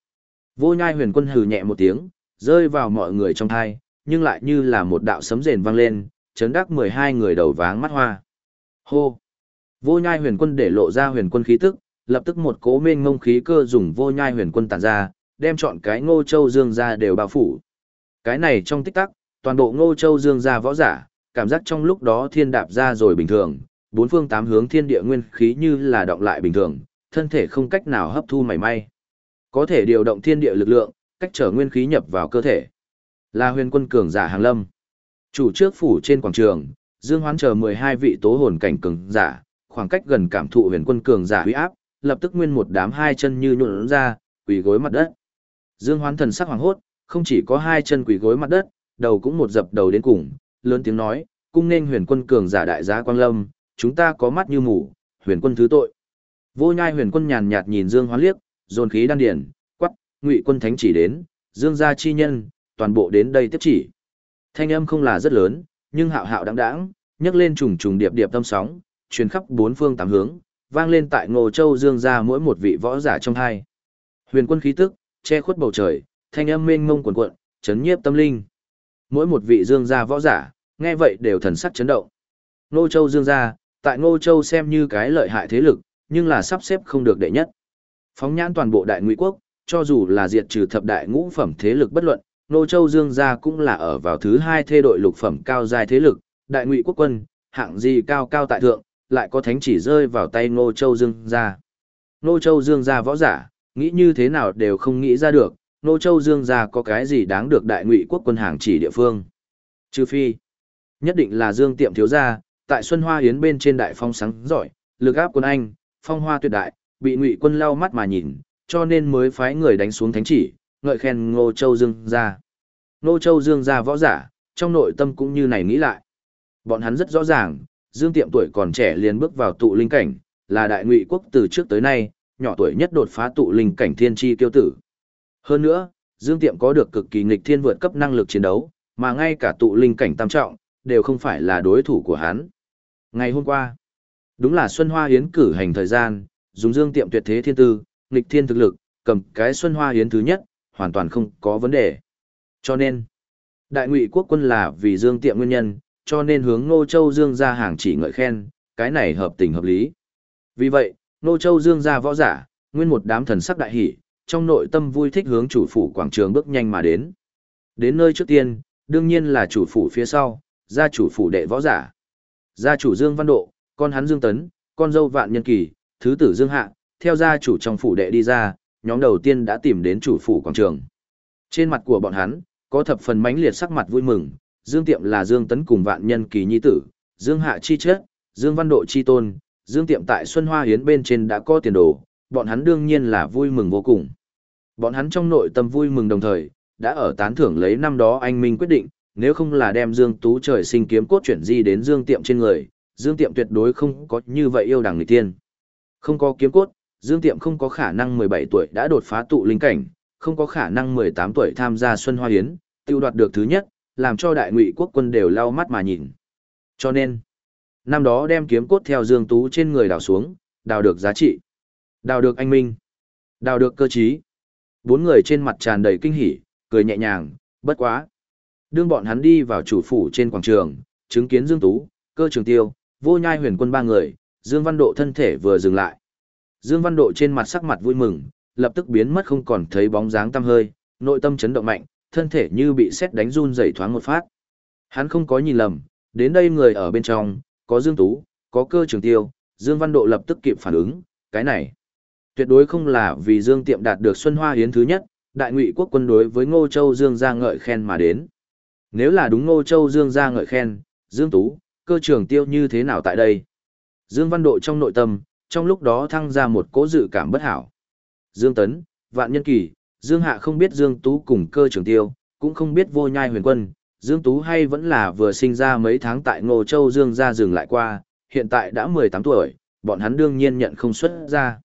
Vô nhai huyền quân hừ nhẹ một tiếng, rơi vào mọi người trong thai, nhưng lại như là một đạo sấm rền vang lên, chấn đắc mười hai người đầu váng mắt hoa. Hô! Vô nhai huyền quân để lộ ra huyền quân khí tức, lập tức một cố mênh ngông khí cơ dùng vô nhai huyền quân tản ra, đem chọn cái ngô châu dương ra đều bao phủ. Cái này trong tích tắc, toàn bộ ngô châu dương ra võ giả, cảm giác trong lúc đó thiên đạp ra rồi bình thường, bốn phương tám hướng thiên địa nguyên khí như là động lại bình thường, thân thể không cách nào hấp thu mảy may. Có thể điều động thiên địa lực lượng, cách trở nguyên khí nhập vào cơ thể. Là huyền quân cường giả hàng lâm. Chủ trước phủ trên quảng trường, Dương Hoán chờ 12 vị tố hồn cảnh cường giả, khoảng cách gần cảm thụ huyền quân cường giả huy áp, lập tức nguyên một đám hai chân như nhuộn ra, quỳ gối mặt đất. Dương Hoán thần sắc hoàng hốt, không chỉ có hai chân quỳ gối mặt đất, đầu cũng một dập đầu đến cùng, lớn tiếng nói, cung nên huyền quân cường giả đại giá quang lâm, chúng ta có mắt như mù, huyền quân thứ tội. Vô nhai huyền quân nhàn nhạt nhìn Dương Hoán liếc, dồn khí đan điển, quắc, ngụy quân thánh chỉ đến, Dương gia chi nhân, toàn bộ đến đây tiếp chỉ. Thanh âm không là rất lớn, nhưng hạo hạo đáng đáng, nhấc lên trùng trùng điệp điệp tâm sóng, truyền khắp bốn phương tám hướng, vang lên tại Ngô Châu Dương gia mỗi một vị võ giả trong hai. Huyền quân khí tức, che khuất bầu trời, thanh âm mênh mông cuồn cuộn, chấn nhiếp tâm linh. Mỗi một vị Dương gia võ giả, nghe vậy đều thần sắc chấn động. Ngô Châu Dương gia, tại Ngô Châu xem như cái lợi hại thế lực, nhưng là sắp xếp không được đệ nhất. Phóng nhãn toàn bộ đại ngụy quốc, cho dù là diệt trừ thập đại ngũ phẩm thế lực bất luận, Nô Châu Dương gia cũng là ở vào thứ hai thê đội lục phẩm cao giai thế lực, đại ngụy quốc quân, hạng gì cao cao tại thượng, lại có thánh chỉ rơi vào tay Nô Châu Dương gia. Nô Châu Dương gia võ giả, nghĩ như thế nào đều không nghĩ ra được, Nô Châu Dương gia có cái gì đáng được đại ngụy quốc quân hàng chỉ địa phương. Trừ phi, nhất định là Dương Tiệm thiếu gia, tại Xuân Hoa Yến bên trên đại phong sáng giỏi, lực áp quân Anh, phong hoa tuyệt đại, bị ngụy quân lau mắt mà nhìn, cho nên mới phái người đánh xuống thánh chỉ, ngợi khen Ngô Châu Dương gia. Ngô Châu Dương gia võ giả, trong nội tâm cũng như này nghĩ lại. Bọn hắn rất rõ ràng, Dương Tiệm tuổi còn trẻ liền bước vào tụ linh cảnh, là đại ngụy quốc từ trước tới nay, nhỏ tuổi nhất đột phá tụ linh cảnh thiên chi tiêu tử. Hơn nữa, Dương Tiệm có được cực kỳ nghịch thiên vượt cấp năng lực chiến đấu, mà ngay cả tụ linh cảnh tam trọng, đều không phải là đối thủ của hắn. Ngày hôm qua, đúng là Xuân Hoa Hiến cử hành thời gian, dùng Dương Tiệm tuyệt thế thiên tư, nghịch thiên thực lực, cầm cái Xuân Hoa Hiến thứ nhất, hoàn toàn không có vấn đề. Cho nên, đại ngụy quốc quân là vì Dương Tiệm nguyên nhân, cho nên hướng Nô Châu Dương ra hàng chỉ ngợi khen, cái này hợp tình hợp lý. Vì vậy, Nô Châu Dương gia võ giả, nguyên một đám thần sắc đại hỷ, trong nội tâm vui thích hướng chủ phủ quảng trường bước nhanh mà đến. Đến nơi trước tiên, đương nhiên là chủ phủ phía sau, gia chủ phủ đệ võ giả. Gia chủ Dương Văn Độ, con hắn Dương Tấn, con dâu Vạn Nhân Kỳ, thứ tử Dương Hạ, theo gia chủ trong phủ đệ đi ra, nhóm đầu tiên đã tìm đến chủ phủ quảng trường. Trên mặt của bọn hắn, có thập phần mãnh liệt sắc mặt vui mừng, Dương Tiệm là Dương Tấn cùng vạn nhân kỳ nhi tử, Dương Hạ chi chết, Dương Văn Độ chi tôn, Dương Tiệm tại Xuân Hoa Hiến bên trên đã có tiền đồ, bọn hắn đương nhiên là vui mừng vô cùng. Bọn hắn trong nội tâm vui mừng đồng thời, đã ở tán thưởng lấy năm đó anh Minh quyết định, nếu không là đem Dương Tú trời sinh kiếm cốt chuyển di đến Dương Tiệm trên người, Dương Tiệm tuyệt đối không có như vậy yêu đằng người tiên. Không có kiếm cốt, Dương Tiệm không có khả năng 17 tuổi đã đột phá tụ linh cảnh, không có khả năng 18 tuổi tham gia Xuân Hoa Hiến, tiêu đoạt được thứ nhất, làm cho đại ngụy quốc quân đều lau mắt mà nhìn. Cho nên, năm đó đem kiếm cốt theo Dương Tú trên người đào xuống, đào được giá trị, đào được anh minh, đào được cơ trí. Bốn người trên mặt tràn đầy kinh hỉ, cười nhẹ nhàng, bất quá. Đương bọn hắn đi vào chủ phủ trên quảng trường, chứng kiến Dương Tú, cơ trường tiêu, vô nhai huyền quân ba người, Dương Văn Độ thân thể vừa dừng lại. Dương Văn Độ trên mặt sắc mặt vui mừng, lập tức biến mất không còn thấy bóng dáng tăm hơi, nội tâm chấn động mạnh, thân thể như bị sét đánh run rẩy thoáng một phát. Hắn không có nhìn lầm, đến đây người ở bên trong, có Dương Tú, có cơ trường tiêu, Dương Văn Độ lập tức kịp phản ứng, cái này. Tuyệt đối không là vì Dương Tiệm đạt được Xuân Hoa Hiến thứ nhất, đại ngụy quốc quân đối với Ngô Châu Dương ra ngợi khen mà đến. Nếu là đúng Ngô Châu Dương ra ngợi khen, Dương Tú, cơ trường tiêu như thế nào tại đây? Dương Văn Độ trong nội tâm, trong lúc đó thăng ra một cố dự cảm bất hảo. Dương Tấn, Vạn Nhân Kỳ, Dương Hạ không biết Dương Tú cùng cơ trường tiêu, cũng không biết vô nhai huyền quân, Dương Tú hay vẫn là vừa sinh ra mấy tháng tại Ngô Châu Dương ra dừng lại qua, hiện tại đã 18 tuổi, bọn hắn đương nhiên nhận không xuất ra.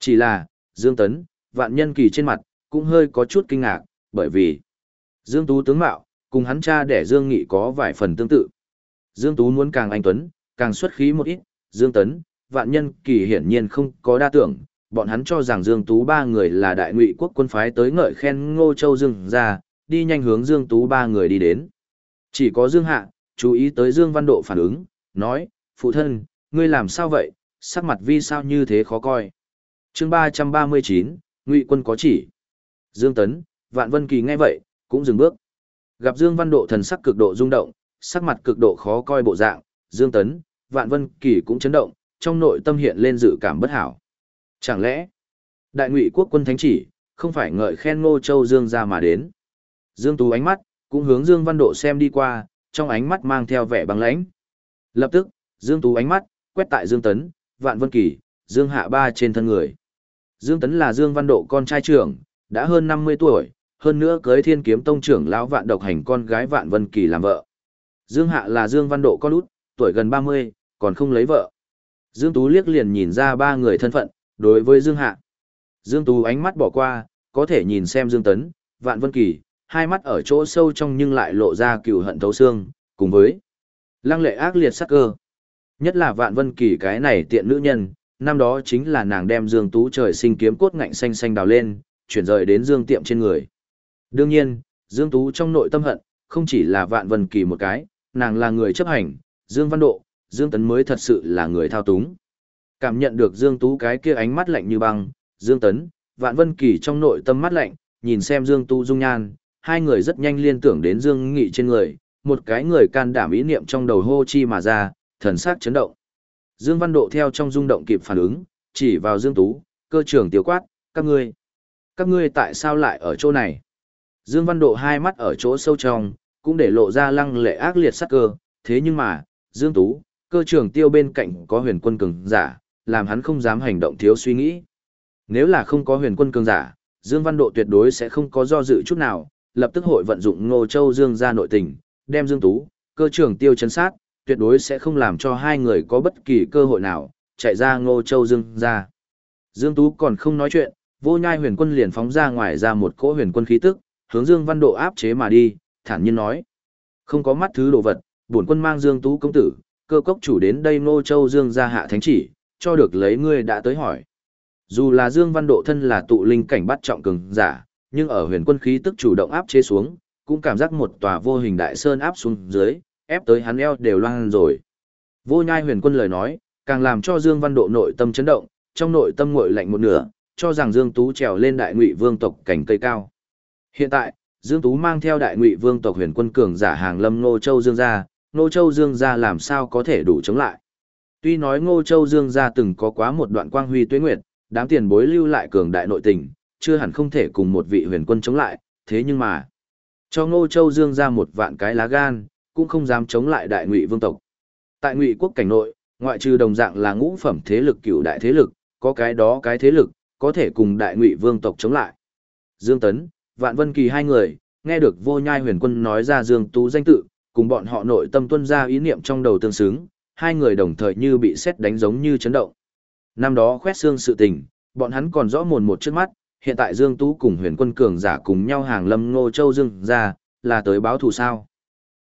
Chỉ là, Dương Tấn, Vạn Nhân Kỳ trên mặt, cũng hơi có chút kinh ngạc, bởi vì Dương Tú tướng mạo, cùng hắn cha đẻ Dương Nghị có vài phần tương tự. Dương Tú muốn càng anh Tuấn, càng xuất khí một ít, Dương Tấn, vạn nhân kỳ hiển nhiên không có đa tưởng, bọn hắn cho rằng Dương Tú ba người là đại ngụy quốc quân phái tới ngợi khen Ngô Châu Dương ra, đi nhanh hướng Dương Tú ba người đi đến. Chỉ có Dương Hạ, chú ý tới Dương Văn Độ phản ứng, nói, phụ thân, ngươi làm sao vậy, sắc mặt vi sao như thế khó coi. chương 339, ngụy quân có chỉ. Dương Tấn, Vạn Vân Kỳ nghe vậy, cũng dừng bước. Gặp Dương Văn Độ thần sắc cực độ rung động, sắc mặt cực độ khó coi bộ dạng, Dương Tấn, Vạn Vân Kỳ cũng chấn động, trong nội tâm hiện lên dự cảm bất hảo. Chẳng lẽ, đại ngụy quốc quân thánh chỉ, không phải ngợi khen Ngô Châu Dương ra mà đến. Dương Tú ánh mắt, cũng hướng Dương Văn Độ xem đi qua, trong ánh mắt mang theo vẻ băng lãnh. Lập tức, Dương Tú ánh mắt, quét tại Dương Tấn, Vạn Vân Kỳ, Dương Hạ Ba trên thân người. Dương Tấn là Dương Văn Độ con trai trưởng, đã hơn 50 tuổi, hơn nữa cưới thiên kiếm tông trưởng lão vạn độc hành con gái Vạn Vân Kỳ làm vợ. Dương Hạ là Dương Văn Độ con út, tuổi gần 30, còn không lấy vợ. Dương Tú liếc liền nhìn ra ba người thân phận, đối với Dương Hạ. Dương Tú ánh mắt bỏ qua, có thể nhìn xem Dương Tấn, Vạn Vân Kỳ, hai mắt ở chỗ sâu trong nhưng lại lộ ra cựu hận thấu xương, cùng với lăng lệ ác liệt sắc cơ. Nhất là Vạn Vân Kỳ cái này tiện nữ nhân, năm đó chính là nàng đem Dương Tú trời sinh kiếm cốt ngạnh xanh xanh đào lên, chuyển rời đến Dương Tiệm trên người. Đương nhiên, Dương Tú trong nội tâm hận, không chỉ là Vạn Vân Kỳ một cái, nàng là người chấp hành, Dương Văn Độ, Dương Tấn mới thật sự là người thao túng. Cảm nhận được Dương Tú cái kia ánh mắt lạnh như băng, Dương Tấn, Vạn Vân Kỳ trong nội tâm mắt lạnh, nhìn xem Dương tú dung nhan, hai người rất nhanh liên tưởng đến Dương Nghị trên người, một cái người can đảm ý niệm trong đầu hô chi mà ra, thần sắc chấn động. Dương Văn Độ theo trong rung động kịp phản ứng, chỉ vào Dương Tú, cơ trưởng Tiểu quát, các ngươi, các ngươi tại sao lại ở chỗ này? Dương Văn Độ hai mắt ở chỗ sâu trong, cũng để lộ ra lăng lệ ác liệt sắc cơ, thế nhưng mà, Dương Tú, cơ trưởng tiêu bên cạnh có huyền quân cường giả, làm hắn không dám hành động thiếu suy nghĩ. Nếu là không có huyền quân cường giả, Dương Văn Độ tuyệt đối sẽ không có do dự chút nào, lập tức hội vận dụng Ngô Châu Dương ra nội tình, đem Dương Tú, cơ trưởng tiêu chấn sát, tuyệt đối sẽ không làm cho hai người có bất kỳ cơ hội nào, chạy ra Ngô Châu Dương ra. Dương Tú còn không nói chuyện, vô nhai huyền quân liền phóng ra ngoài ra một cỗ huyền quân khí tức, hướng Dương Văn Độ áp chế mà đi, thản nhiên nói. Không có mắt thứ đồ vật, bổn quân mang Dương Tú công tử, cơ cốc chủ đến đây Ngô Châu Dương ra hạ thánh chỉ, cho được lấy ngươi đã tới hỏi. Dù là Dương Văn Độ thân là tụ linh cảnh bắt trọng cường giả, nhưng ở huyền quân khí tức chủ động áp chế xuống, cũng cảm giác một tòa vô hình đại sơn áp xuống dưới, ép tới hắn eo đều loang rồi. Vô nhai huyền quân lời nói, càng làm cho Dương Văn Độ nội tâm chấn động, trong nội tâm nguội lạnh một nửa, cho rằng Dương Tú trèo lên đại ngụy vương tộc cảnh cây cao. Hiện tại, Dương Tú mang theo đại ngụy vương tộc huyền quân cường giả hàng lâm Ngô Châu Dương gia, Ngô Châu Dương gia làm sao có thể đủ chống lại. Tuy nói Ngô Châu Dương gia từng có quá một đoạn quang huy tuyết nguyệt, đám tiền bối lưu lại cường đại nội tình, chưa hẳn không thể cùng một vị huyền quân chống lại, thế nhưng mà, cho Ngô Châu Dương ra một vạn cái lá gan, cũng không dám chống lại đại ngụy vương tộc. Tại ngụy quốc cảnh nội, ngoại trừ đồng dạng là ngũ phẩm thế lực cựu đại thế lực, có cái đó cái thế lực, có thể cùng đại ngụy vương tộc chống lại. Dương Tấn, Vạn Vân Kỳ hai người, nghe được vô nhai huyền quân nói ra Dương Tú danh tự, cùng bọn họ nội tâm tuân ra ý niệm trong đầu tương xứng, hai người đồng thời như bị xét đánh giống như chấn động. Năm đó khoét xương sự tình, bọn hắn còn rõ mồn một trước mắt, hiện tại Dương Tú cùng huyền quân cường giả cùng nhau hàng lâm Ngô Châu Dương ra, là tới báo thù sao.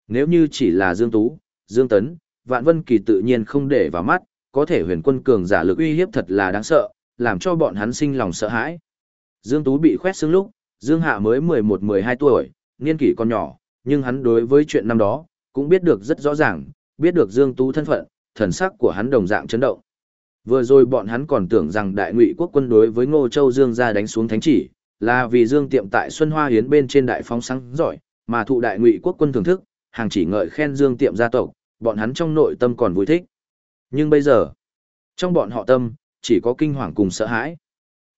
Nếu như chỉ là Dương Tú, Dương Tấn, Vạn Vân Kỳ tự nhiên không để vào mắt, có thể huyền quân cường giả lực uy hiếp thật là đáng sợ, làm cho bọn hắn sinh lòng sợ hãi. Dương Tú bị khoét xương lúc, Dương Hạ mới 11-12 tuổi, niên kỷ còn nhỏ, nhưng hắn đối với chuyện năm đó, cũng biết được rất rõ ràng, biết được Dương Tú thân phận, thần sắc của hắn đồng dạng chấn động. Vừa rồi bọn hắn còn tưởng rằng đại ngụy quốc quân đối với Ngô Châu Dương ra đánh xuống thánh chỉ, là vì Dương tiệm tại Xuân Hoa Hiến bên trên đại phóng sáng giỏi, mà thụ đại ngụy quốc quân thưởng thức, hàng chỉ ngợi khen Dương tiệm gia tộc, bọn hắn trong nội tâm còn vui thích. Nhưng bây giờ, trong bọn họ tâm, chỉ có kinh hoàng cùng sợ hãi.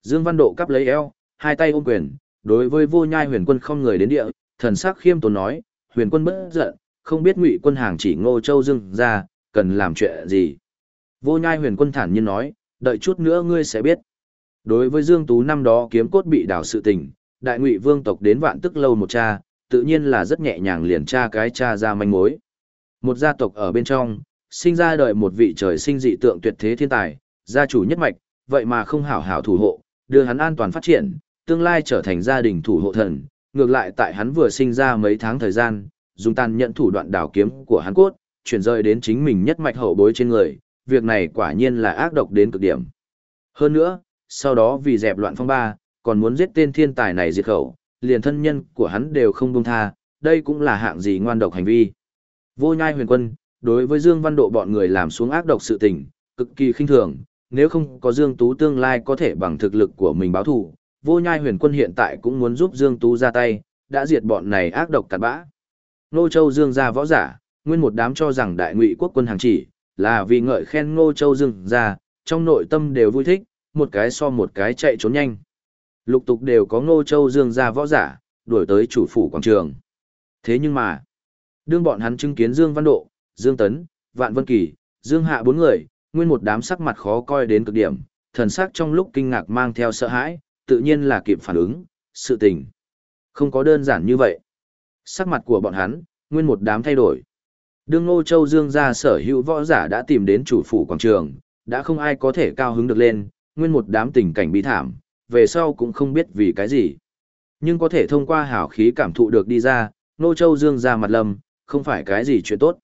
Dương Văn Độ cắp lấy eo, hai tay ôm quyền, đối với vô nhai huyền quân không người đến địa, thần sắc khiêm tốn nói, huyền quân bất giận, không biết ngụy quân hàng chỉ ngô châu dương ra, cần làm chuyện gì. Vô nhai huyền quân thản nhiên nói, đợi chút nữa ngươi sẽ biết. Đối với Dương Tú năm đó kiếm cốt bị đảo sự tình, đại ngụy vương tộc đến vạn tức lâu một cha, tự nhiên là rất nhẹ nhàng liền tra cái cha ra manh mối. Một gia tộc ở bên trong, sinh ra đời một vị trời sinh dị tượng tuyệt thế thiên tài, gia chủ nhất mạch, vậy mà không hảo hảo thủ hộ, đưa hắn an toàn phát triển, tương lai trở thành gia đình thủ hộ thần, ngược lại tại hắn vừa sinh ra mấy tháng thời gian, dùng tàn nhận thủ đoạn đảo kiếm của hắn cốt, chuyển rời đến chính mình nhất mạch hậu bối trên người, việc này quả nhiên là ác độc đến cực điểm. Hơn nữa, sau đó vì dẹp loạn phong ba, còn muốn giết tên thiên tài này diệt khẩu, liền thân nhân của hắn đều không buông tha, đây cũng là hạng gì ngoan độc hành vi. Vô nhai huyền quân, đối với Dương Văn Độ bọn người làm xuống ác độc sự tình, cực kỳ khinh thường, nếu không có Dương Tú tương lai có thể bằng thực lực của mình báo thù, vô nhai huyền quân hiện tại cũng muốn giúp Dương Tú ra tay, đã diệt bọn này ác độc cặn bã. Nô Châu Dương ra võ giả, nguyên một đám cho rằng đại ngụy quốc quân hàng chỉ, là vì ngợi khen Ngô Châu Dương ra, trong nội tâm đều vui thích, một cái so một cái chạy trốn nhanh. Lục tục đều có Ngô Châu Dương ra võ giả, đuổi tới chủ phủ quảng trường. Thế nhưng mà, đương bọn hắn chứng kiến Dương Văn Độ, Dương Tấn, Vạn Vân Kỳ, Dương Hạ bốn người, nguyên một đám sắc mặt khó coi đến cực điểm, thần sắc trong lúc kinh ngạc mang theo sợ hãi, tự nhiên là kịp phản ứng, sự tình. Không có đơn giản như vậy. Sắc mặt của bọn hắn, nguyên một đám thay đổi. Đương Ngô Châu Dương gia sở hữu võ giả đã tìm đến chủ phủ quảng trường, đã không ai có thể cao hứng được lên, nguyên một đám tình cảnh bi thảm, về sau cũng không biết vì cái gì. Nhưng có thể thông qua hảo khí cảm thụ được đi ra, Ngô Châu Dương gia mặt lâm, không phải cái gì chuyện tốt.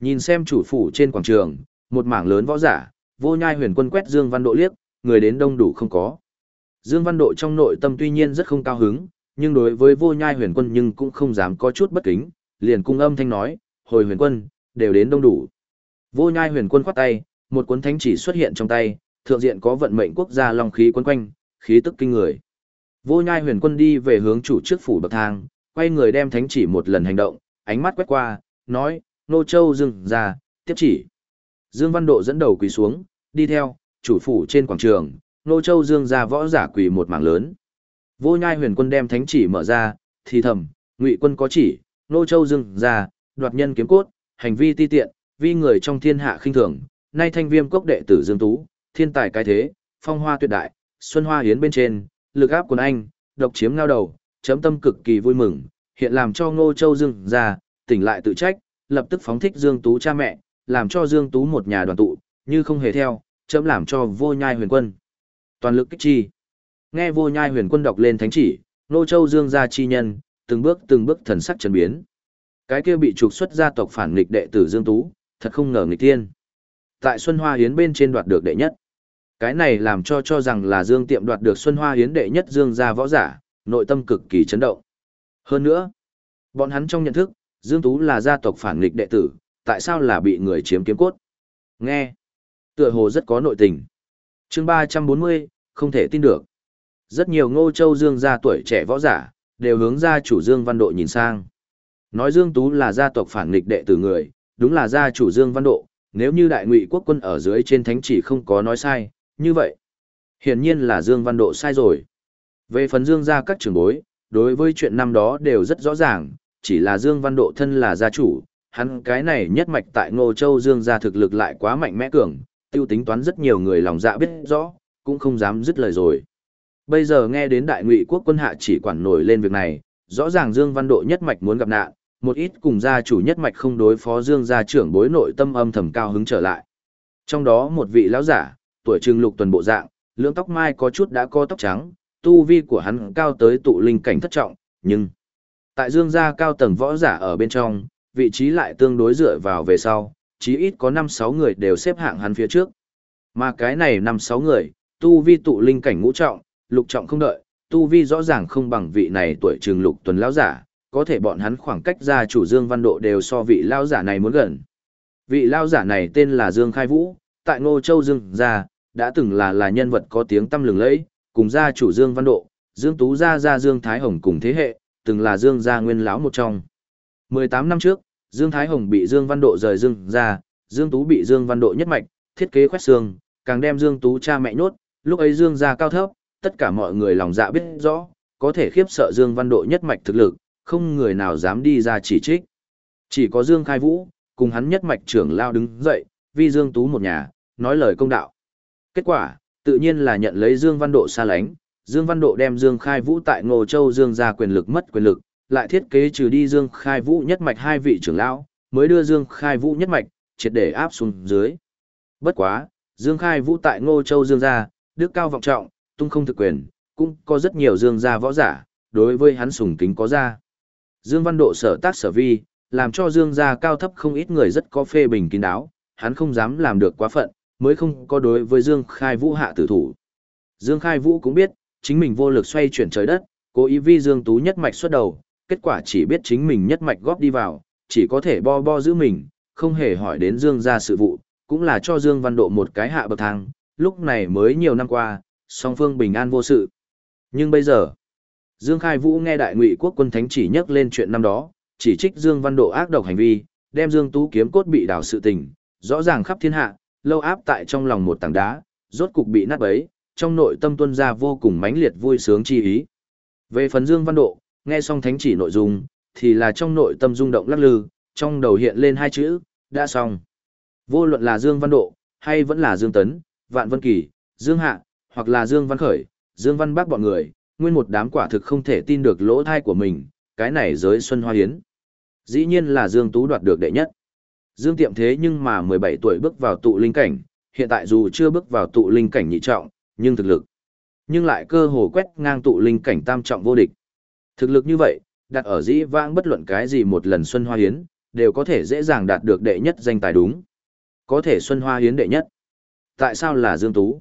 Nhìn xem chủ phủ trên quảng trường, một mảng lớn võ giả, vô nhai huyền quân quét Dương Văn Độ liếc, người đến đông đủ không có. Dương Văn Độ trong nội tâm tuy nhiên rất không cao hứng, nhưng đối với vô nhai huyền quân nhưng cũng không dám có chút bất kính, liền cung âm thanh nói, hồi huyền quân, đều đến đông đủ. Vô nhai huyền quân khoát tay, một cuốn thánh chỉ xuất hiện trong tay, thượng diện có vận mệnh quốc gia long khí quấn quanh, khí tức kinh người. Vô nhai huyền quân đi về hướng chủ trước phủ bậc thang, quay người đem thánh chỉ một lần hành động, ánh mắt quét qua, nói, nô châu dừng ra, tiếp chỉ. Dương Văn Độ dẫn đầu quỳ xuống, đi theo, chủ phủ trên quảng trường, nô châu dương ra võ giả quỳ một mảng lớn. Vô nhai huyền quân đem thánh chỉ mở ra, thì thầm, ngụy quân có chỉ, nô châu dương ra, đoạt nhân kiếm cốt, hành vi ti tiện, vi người trong thiên hạ khinh thường, nay thanh viêm cốc đệ tử Dương Tú, thiên tài cái thế, phong hoa tuyệt đại, xuân hoa hiến bên trên, lực áp quần anh, độc chiếm ngao đầu, chấm tâm cực kỳ vui mừng, hiện làm cho Ngô Châu Dương ra, tỉnh lại tự trách, lập tức phóng thích Dương Tú cha mẹ, làm cho Dương Tú một nhà đoàn tụ, như không hề theo, chấm làm cho vô nhai huyền quân. Toàn lực kích chi. Nghe vô nhai huyền quân đọc lên thánh chỉ, Ngô Châu Dương ra chi nhân, từng bước từng bước thần sắc trần biến. Cái kia bị trục xuất gia tộc phản nghịch đệ tử Dương Tú, thật không ngờ nghịch tiên. Tại Xuân Hoa Hiến bên trên đoạt được đệ nhất. Cái này làm cho cho rằng là Dương Tiệm đoạt được Xuân Hoa Hiến đệ nhất Dương gia võ giả, nội tâm cực kỳ chấn động. Hơn nữa, bọn hắn trong nhận thức, Dương Tú là gia tộc phản nghịch đệ tử, tại sao là bị người chiếm kiếm cốt? Nghe, tựa hồ rất có nội tình. chương 340, không thể tin được. Rất nhiều ngô châu Dương gia tuổi trẻ võ giả, đều hướng ra chủ Dương Văn Độ nhìn sang. Nói Dương Tú là gia tộc phản nghịch đệ tử người, đúng là gia chủ Dương Văn Độ, nếu như đại ngụy quốc quân ở dưới trên thánh chỉ không có nói sai, như vậy. Hiển nhiên là Dương Văn Độ sai rồi. Về phần Dương gia các trưởng bối, đối với chuyện năm đó đều rất rõ ràng, chỉ là Dương Văn Độ thân là gia chủ, hắn cái này nhất mạch tại Ngô Châu Dương gia thực lực lại quá mạnh mẽ cường, tiêu tính toán rất nhiều người lòng dạ biết rõ, cũng không dám dứt lời rồi. Bây giờ nghe đến đại ngụy quốc quân hạ chỉ quản nổi lên việc này, rõ ràng Dương Văn Độ nhất mạch muốn gặp nạn, một ít cùng gia chủ nhất mạch không đối phó Dương gia trưởng bối nội tâm âm thầm cao hứng trở lại. Trong đó một vị lão giả, tuổi trừng lục tuần bộ dạng, lưỡng tóc mai có chút đã có tóc trắng, tu vi của hắn cao tới tụ linh cảnh thất trọng, nhưng tại Dương gia cao tầng võ giả ở bên trong, vị trí lại tương đối dựa vào về sau, chí ít có 5-6 người đều xếp hạng hắn phía trước. Mà cái này 5-6 người, tu vi tụ linh cảnh ngũ trọng, lục trọng không đợi, tu vi rõ ràng không bằng vị này tuổi trừng lục tuần lão giả, có thể bọn hắn khoảng cách gia chủ Dương Văn Độ đều so vị lao giả này muốn gần. Vị lao giả này tên là Dương Khai Vũ, tại Ngô Châu Dương gia, đã từng là là nhân vật có tiếng tăm lừng lẫy, cùng gia chủ Dương Văn Độ, Dương Tú gia gia Dương Thái Hồng cùng thế hệ, từng là Dương gia nguyên lão một trong. 18 năm trước, Dương Thái Hồng bị Dương Văn Độ rời Dương gia, Dương Tú bị Dương Văn Độ nhất mạch, thiết kế khoét xương, càng đem Dương Tú cha mẹ nhốt, lúc ấy Dương gia cao thấp, tất cả mọi người lòng dạ biết rõ, có thể khiếp sợ Dương Văn Độ nhất mạch thực lực, không người nào dám đi ra chỉ trích. Chỉ có Dương Khai Vũ, cùng hắn nhất mạch trưởng lao đứng dậy, vì Dương Tú một nhà, nói lời công đạo. Kết quả, tự nhiên là nhận lấy Dương Văn Độ xa lánh, Dương Văn Độ đem Dương Khai Vũ tại Ngô Châu Dương ra quyền lực mất quyền lực, lại thiết kế trừ đi Dương Khai Vũ nhất mạch hai vị trưởng lão, mới đưa Dương Khai Vũ nhất mạch, triệt để áp xuống dưới. Bất quá, Dương Khai Vũ tại Ngô Châu Dương gia, đức cao vọng trọng, tung không thực quyền, cũng có rất nhiều Dương gia võ giả, đối với hắn sùng kính có ra. Dương Văn Độ sở tác sở vi, làm cho Dương gia cao thấp không ít người rất có phê bình kín đáo, hắn không dám làm được quá phận, mới không có đối với Dương Khai Vũ hạ tử thủ. Dương Khai Vũ cũng biết, chính mình vô lực xoay chuyển trời đất, cố ý vi Dương Tú nhất mạch xuất đầu, kết quả chỉ biết chính mình nhất mạch góp đi vào, chỉ có thể bo bo giữ mình, không hề hỏi đến Dương gia sự vụ, cũng là cho Dương Văn Độ một cái hạ bậc thang, lúc này mới nhiều năm qua, song phương bình an vô sự. Nhưng bây giờ, Dương Khai Vũ nghe đại ngụy quốc quân thánh chỉ nhắc lên chuyện năm đó, chỉ trích Dương Văn Độ ác độc hành vi, đem Dương Tú kiếm cốt bị đào sự tình, rõ ràng khắp thiên hạ, lâu áp tại trong lòng một tảng đá, rốt cục bị nát bấy, trong nội tâm tuân ra vô cùng mãnh liệt vui sướng chi ý. Về phần Dương Văn Độ, nghe xong thánh chỉ nội dung, thì là trong nội tâm rung động lắc lư, trong đầu hiện lên hai chữ, đã xong. Vô luận là Dương Văn Độ, hay vẫn là Dương Tấn, Vạn Vân Kỳ, Dương Hạ, hoặc là Dương Văn Khởi, Dương Văn Bác bọn người, nguyên một đám quả thực không thể tin được lỗ thai của mình, cái này giới Xuân Hoa Hiến. Dĩ nhiên là Dương Tú đoạt được đệ nhất. Dương Tiệm thế nhưng mà 17 tuổi bước vào tụ linh cảnh, hiện tại dù chưa bước vào tụ linh cảnh nhị trọng, nhưng thực lực nhưng lại cơ hồ quét ngang tụ linh cảnh tam trọng vô địch. Thực lực như vậy, đặt ở dĩ vãng bất luận cái gì một lần Xuân Hoa Hiến, đều có thể dễ dàng đạt được đệ nhất danh tài đúng. Có thể Xuân Hoa Hiến đệ nhất. Tại sao là Dương Tú?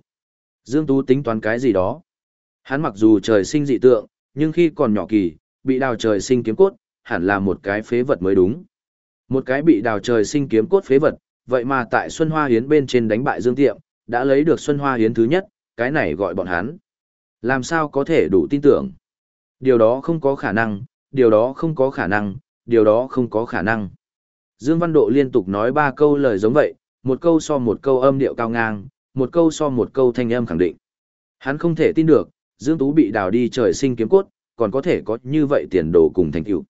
Dương Tú tính toán cái gì đó? Hắn mặc dù trời sinh dị tượng, nhưng khi còn nhỏ kỳ, bị đào trời sinh kiếm cốt, hẳn là một cái phế vật mới đúng. Một cái bị đào trời sinh kiếm cốt phế vật, vậy mà tại Xuân Hoa Hiến bên trên đánh bại Dương Tiệm, đã lấy được Xuân Hoa Hiến thứ nhất, cái này gọi bọn hắn. Làm sao có thể đủ tin tưởng? Điều đó không có khả năng, điều đó không có khả năng, điều đó không có khả năng. Dương Văn Độ liên tục nói ba câu lời giống vậy, một câu so một câu âm điệu cao ngang, một câu so một câu thanh âm khẳng định. Hắn không thể tin được, Dương Tú bị đào đi trời sinh kiếm cốt, còn có thể có như vậy tiền đồ cùng thành tựu.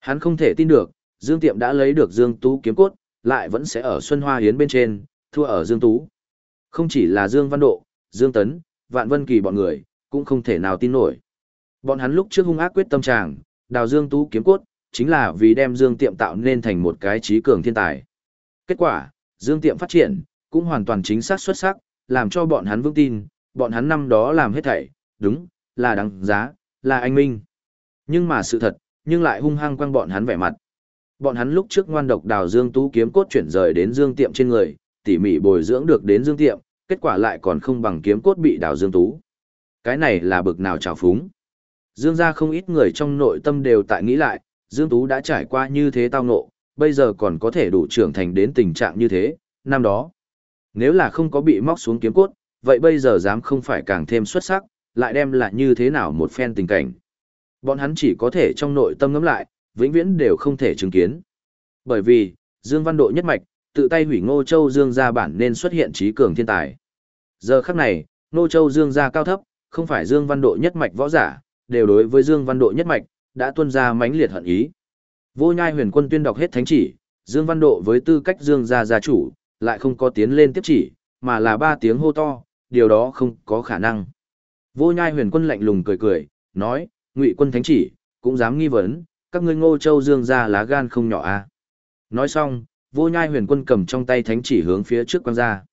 Hắn không thể tin được, Dương Tiệm đã lấy được Dương Tú kiếm cốt, lại vẫn sẽ ở Xuân Hoa Hiến bên trên, thua ở Dương Tú. Không chỉ là Dương Văn Độ, Dương Tấn, Vạn Vân Kỳ bọn người, cũng không thể nào tin nổi. Bọn hắn lúc trước hung ác quyết tâm tràng, đào Dương Tú kiếm cốt, chính là vì đem Dương Tiệm tạo nên thành một cái trí cường thiên tài. Kết quả, Dương Tiệm phát triển, cũng hoàn toàn chính xác xuất sắc, làm cho bọn hắn vững tin, bọn hắn năm đó làm hết thảy, đúng, là đáng giá, là anh minh. Nhưng mà sự thật, nhưng lại hung hăng quăng bọn hắn vẻ mặt. Bọn hắn lúc trước ngoan độc đào Dương Tú kiếm cốt chuyển rời đến Dương Tiệm trên người, tỉ mỉ bồi dưỡng được đến Dương Tiệm, kết quả lại còn không bằng kiếm cốt bị đào Dương Tú. Cái này là bực nào trào phúng. Dương gia không ít người trong nội tâm đều tại nghĩ lại, Dương Tú đã trải qua như thế tao ngộ, bây giờ còn có thể đủ trưởng thành đến tình trạng như thế, năm đó. Nếu là không có bị móc xuống kiếm cốt, vậy bây giờ dám không phải càng thêm xuất sắc, lại đem lại như thế nào một phen tình cảnh. Bọn hắn chỉ có thể trong nội tâm ngấm lại, vĩnh viễn đều không thể chứng kiến. Bởi vì, Dương Văn Độ nhất mạch, tự tay hủy Ngô Châu Dương gia bản nên xuất hiện trí cường thiên tài. Giờ khắc này, Ngô Châu Dương gia cao thấp, không phải Dương Văn Độ nhất mạch võ giả, đều đối với Dương Văn Độ nhất mạch, đã tuân ra mãnh liệt hận ý. Vô Nhai Huyền Quân tuyên đọc hết thánh chỉ, Dương Văn Độ với tư cách Dương gia gia chủ, lại không có tiến lên tiếp chỉ, mà là ba tiếng hô to, điều đó không có khả năng. Vô Nhai Huyền Quân lạnh lùng cười cười, nói, Ngụy Quân thánh chỉ, cũng dám nghi vấn, các ngươi Ngô Châu Dương gia lá gan không nhỏ à? Nói xong, Vô Nhai Huyền Quân cầm trong tay thánh chỉ hướng phía trước quăng ra.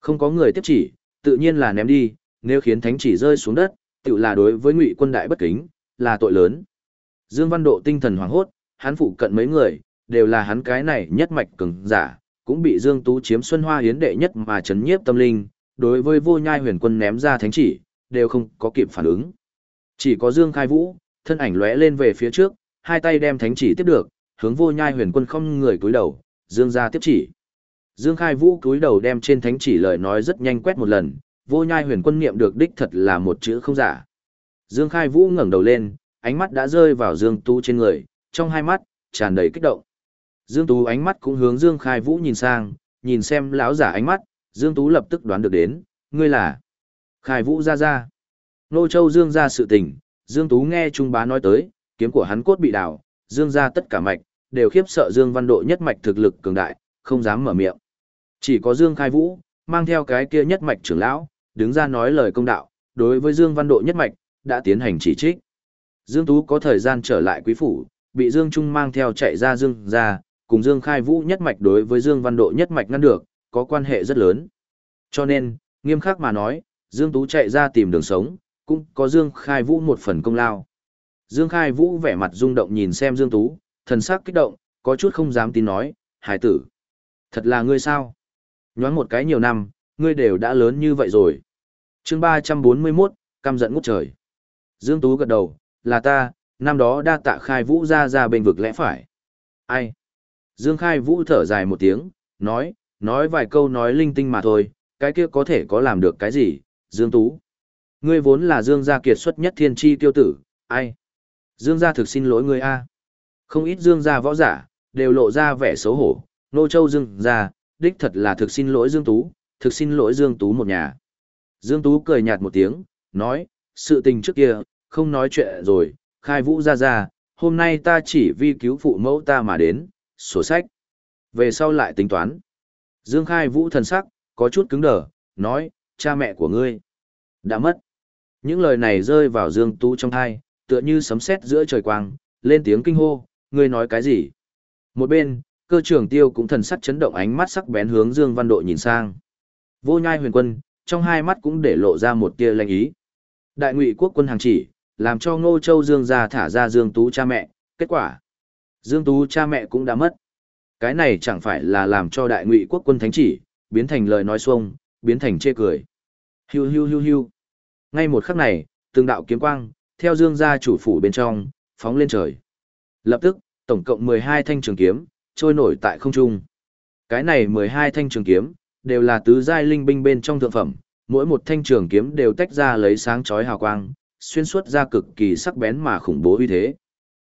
Không có người tiếp chỉ, tự nhiên là ném đi, nếu khiến thánh chỉ rơi xuống đất, tự là đối với ngụy quân đại bất kính, là tội lớn. Dương Văn Độ tinh thần hoảng hốt, hắn phụ cận mấy người, đều là hắn cái này nhất mạch cường giả, cũng bị Dương Tú chiếm Xuân Hoa hiến đệ nhất mà chấn nhiếp tâm linh, đối với vô nhai huyền quân ném ra thánh chỉ, đều không có kịp phản ứng. Chỉ có Dương Khai Vũ, thân ảnh lóe lên về phía trước, hai tay đem thánh chỉ tiếp được, hướng vô nhai huyền quân không người cúi đầu, Dương ra tiếp chỉ. Dương Khai Vũ cúi đầu đem trên thánh chỉ lời nói rất nhanh quét một lần, vô nhai huyền quân niệm được đích thật là một chữ không giả. Dương Khai Vũ ngẩng đầu lên, ánh mắt đã rơi vào Dương Tú trên người, trong hai mắt, tràn đầy kích động. Dương Tú ánh mắt cũng hướng Dương Khai Vũ nhìn sang, nhìn xem lão giả ánh mắt, Dương Tú lập tức đoán được đến, ngươi là Khai Vũ ra ra. Nô Châu Dương ra sự tình, Dương Tú nghe Trung Bá nói tới, kiếm của hắn cốt bị đảo, Dương ra tất cả mạch, đều khiếp sợ Dương Văn Độ nhất mạch thực lực cường đại, không dám mở miệng. Chỉ có Dương Khai Vũ, mang theo cái kia nhất mạch trưởng lão, đứng ra nói lời công đạo, đối với Dương Văn Độ nhất mạch, đã tiến hành chỉ trích. Dương Tú có thời gian trở lại quý phủ, bị Dương Trung mang theo chạy ra Dương ra, cùng Dương Khai Vũ nhất mạch đối với Dương Văn Độ nhất mạch ngăn được, có quan hệ rất lớn. Cho nên, nghiêm khắc mà nói, Dương Tú chạy ra tìm đường sống, cũng có Dương Khai Vũ một phần công lao. Dương Khai Vũ vẻ mặt rung động nhìn xem Dương Tú, thần sắc kích động, có chút không dám tin nói, hải tử. Thật là ngươi sao? Nhoáng một cái nhiều năm, ngươi đều đã lớn như vậy rồi. chương 341, căm giận ngút trời. Dương Tú gật đầu, là ta, năm đó đa tạ khai vũ ra ra bên vực lẽ phải. Ai? Dương khai vũ thở dài một tiếng, nói, nói vài câu nói linh tinh mà thôi, cái kia có thể có làm được cái gì, Dương Tú. Ngươi vốn là Dương gia kiệt xuất nhất thiên tri tiêu tử, ai? Dương gia thực xin lỗi ngươi a Không ít Dương gia võ giả, đều lộ ra vẻ xấu hổ, nô châu Dương gia, đích thật là thực xin lỗi Dương Tú, thực xin lỗi Dương Tú một nhà. Dương Tú cười nhạt một tiếng, nói, sự tình trước kia, không nói chuyện rồi, khai vũ ra ra, hôm nay ta chỉ vi cứu phụ mẫu ta mà đến, sổ sách. Về sau lại tính toán. Dương Khai Vũ thần sắc, có chút cứng đờ, nói, cha mẹ của ngươi đã mất. Những lời này rơi vào Dương Tú trong thai, tựa như sấm sét giữa trời quang, lên tiếng kinh hô, ngươi nói cái gì? Một bên, cơ trưởng tiêu cũng thần sắc chấn động ánh mắt sắc bén hướng Dương Văn Độ nhìn sang. Vô nhai huyền quân, trong hai mắt cũng để lộ ra một tia lanh ý. Đại ngụy quốc quân hàng chỉ, làm cho Ngô Châu Dương ra thả ra Dương Tú cha mẹ, kết quả. Dương Tú cha mẹ cũng đã mất. Cái này chẳng phải là làm cho đại ngụy quốc quân thánh chỉ, biến thành lời nói xuông, biến thành chê cười. Hiu hiu hiu hiu. Ngay một khắc này, từng đạo kiếm quang, theo Dương gia chủ phủ bên trong, phóng lên trời. Lập tức, tổng cộng 12 thanh trường kiếm, trôi nổi tại không trung. Cái này 12 thanh trường kiếm, đều là tứ giai linh binh bên trong thượng phẩm, mỗi một thanh trường kiếm đều tách ra lấy sáng chói hào quang, xuyên suốt ra cực kỳ sắc bén mà khủng bố uy thế.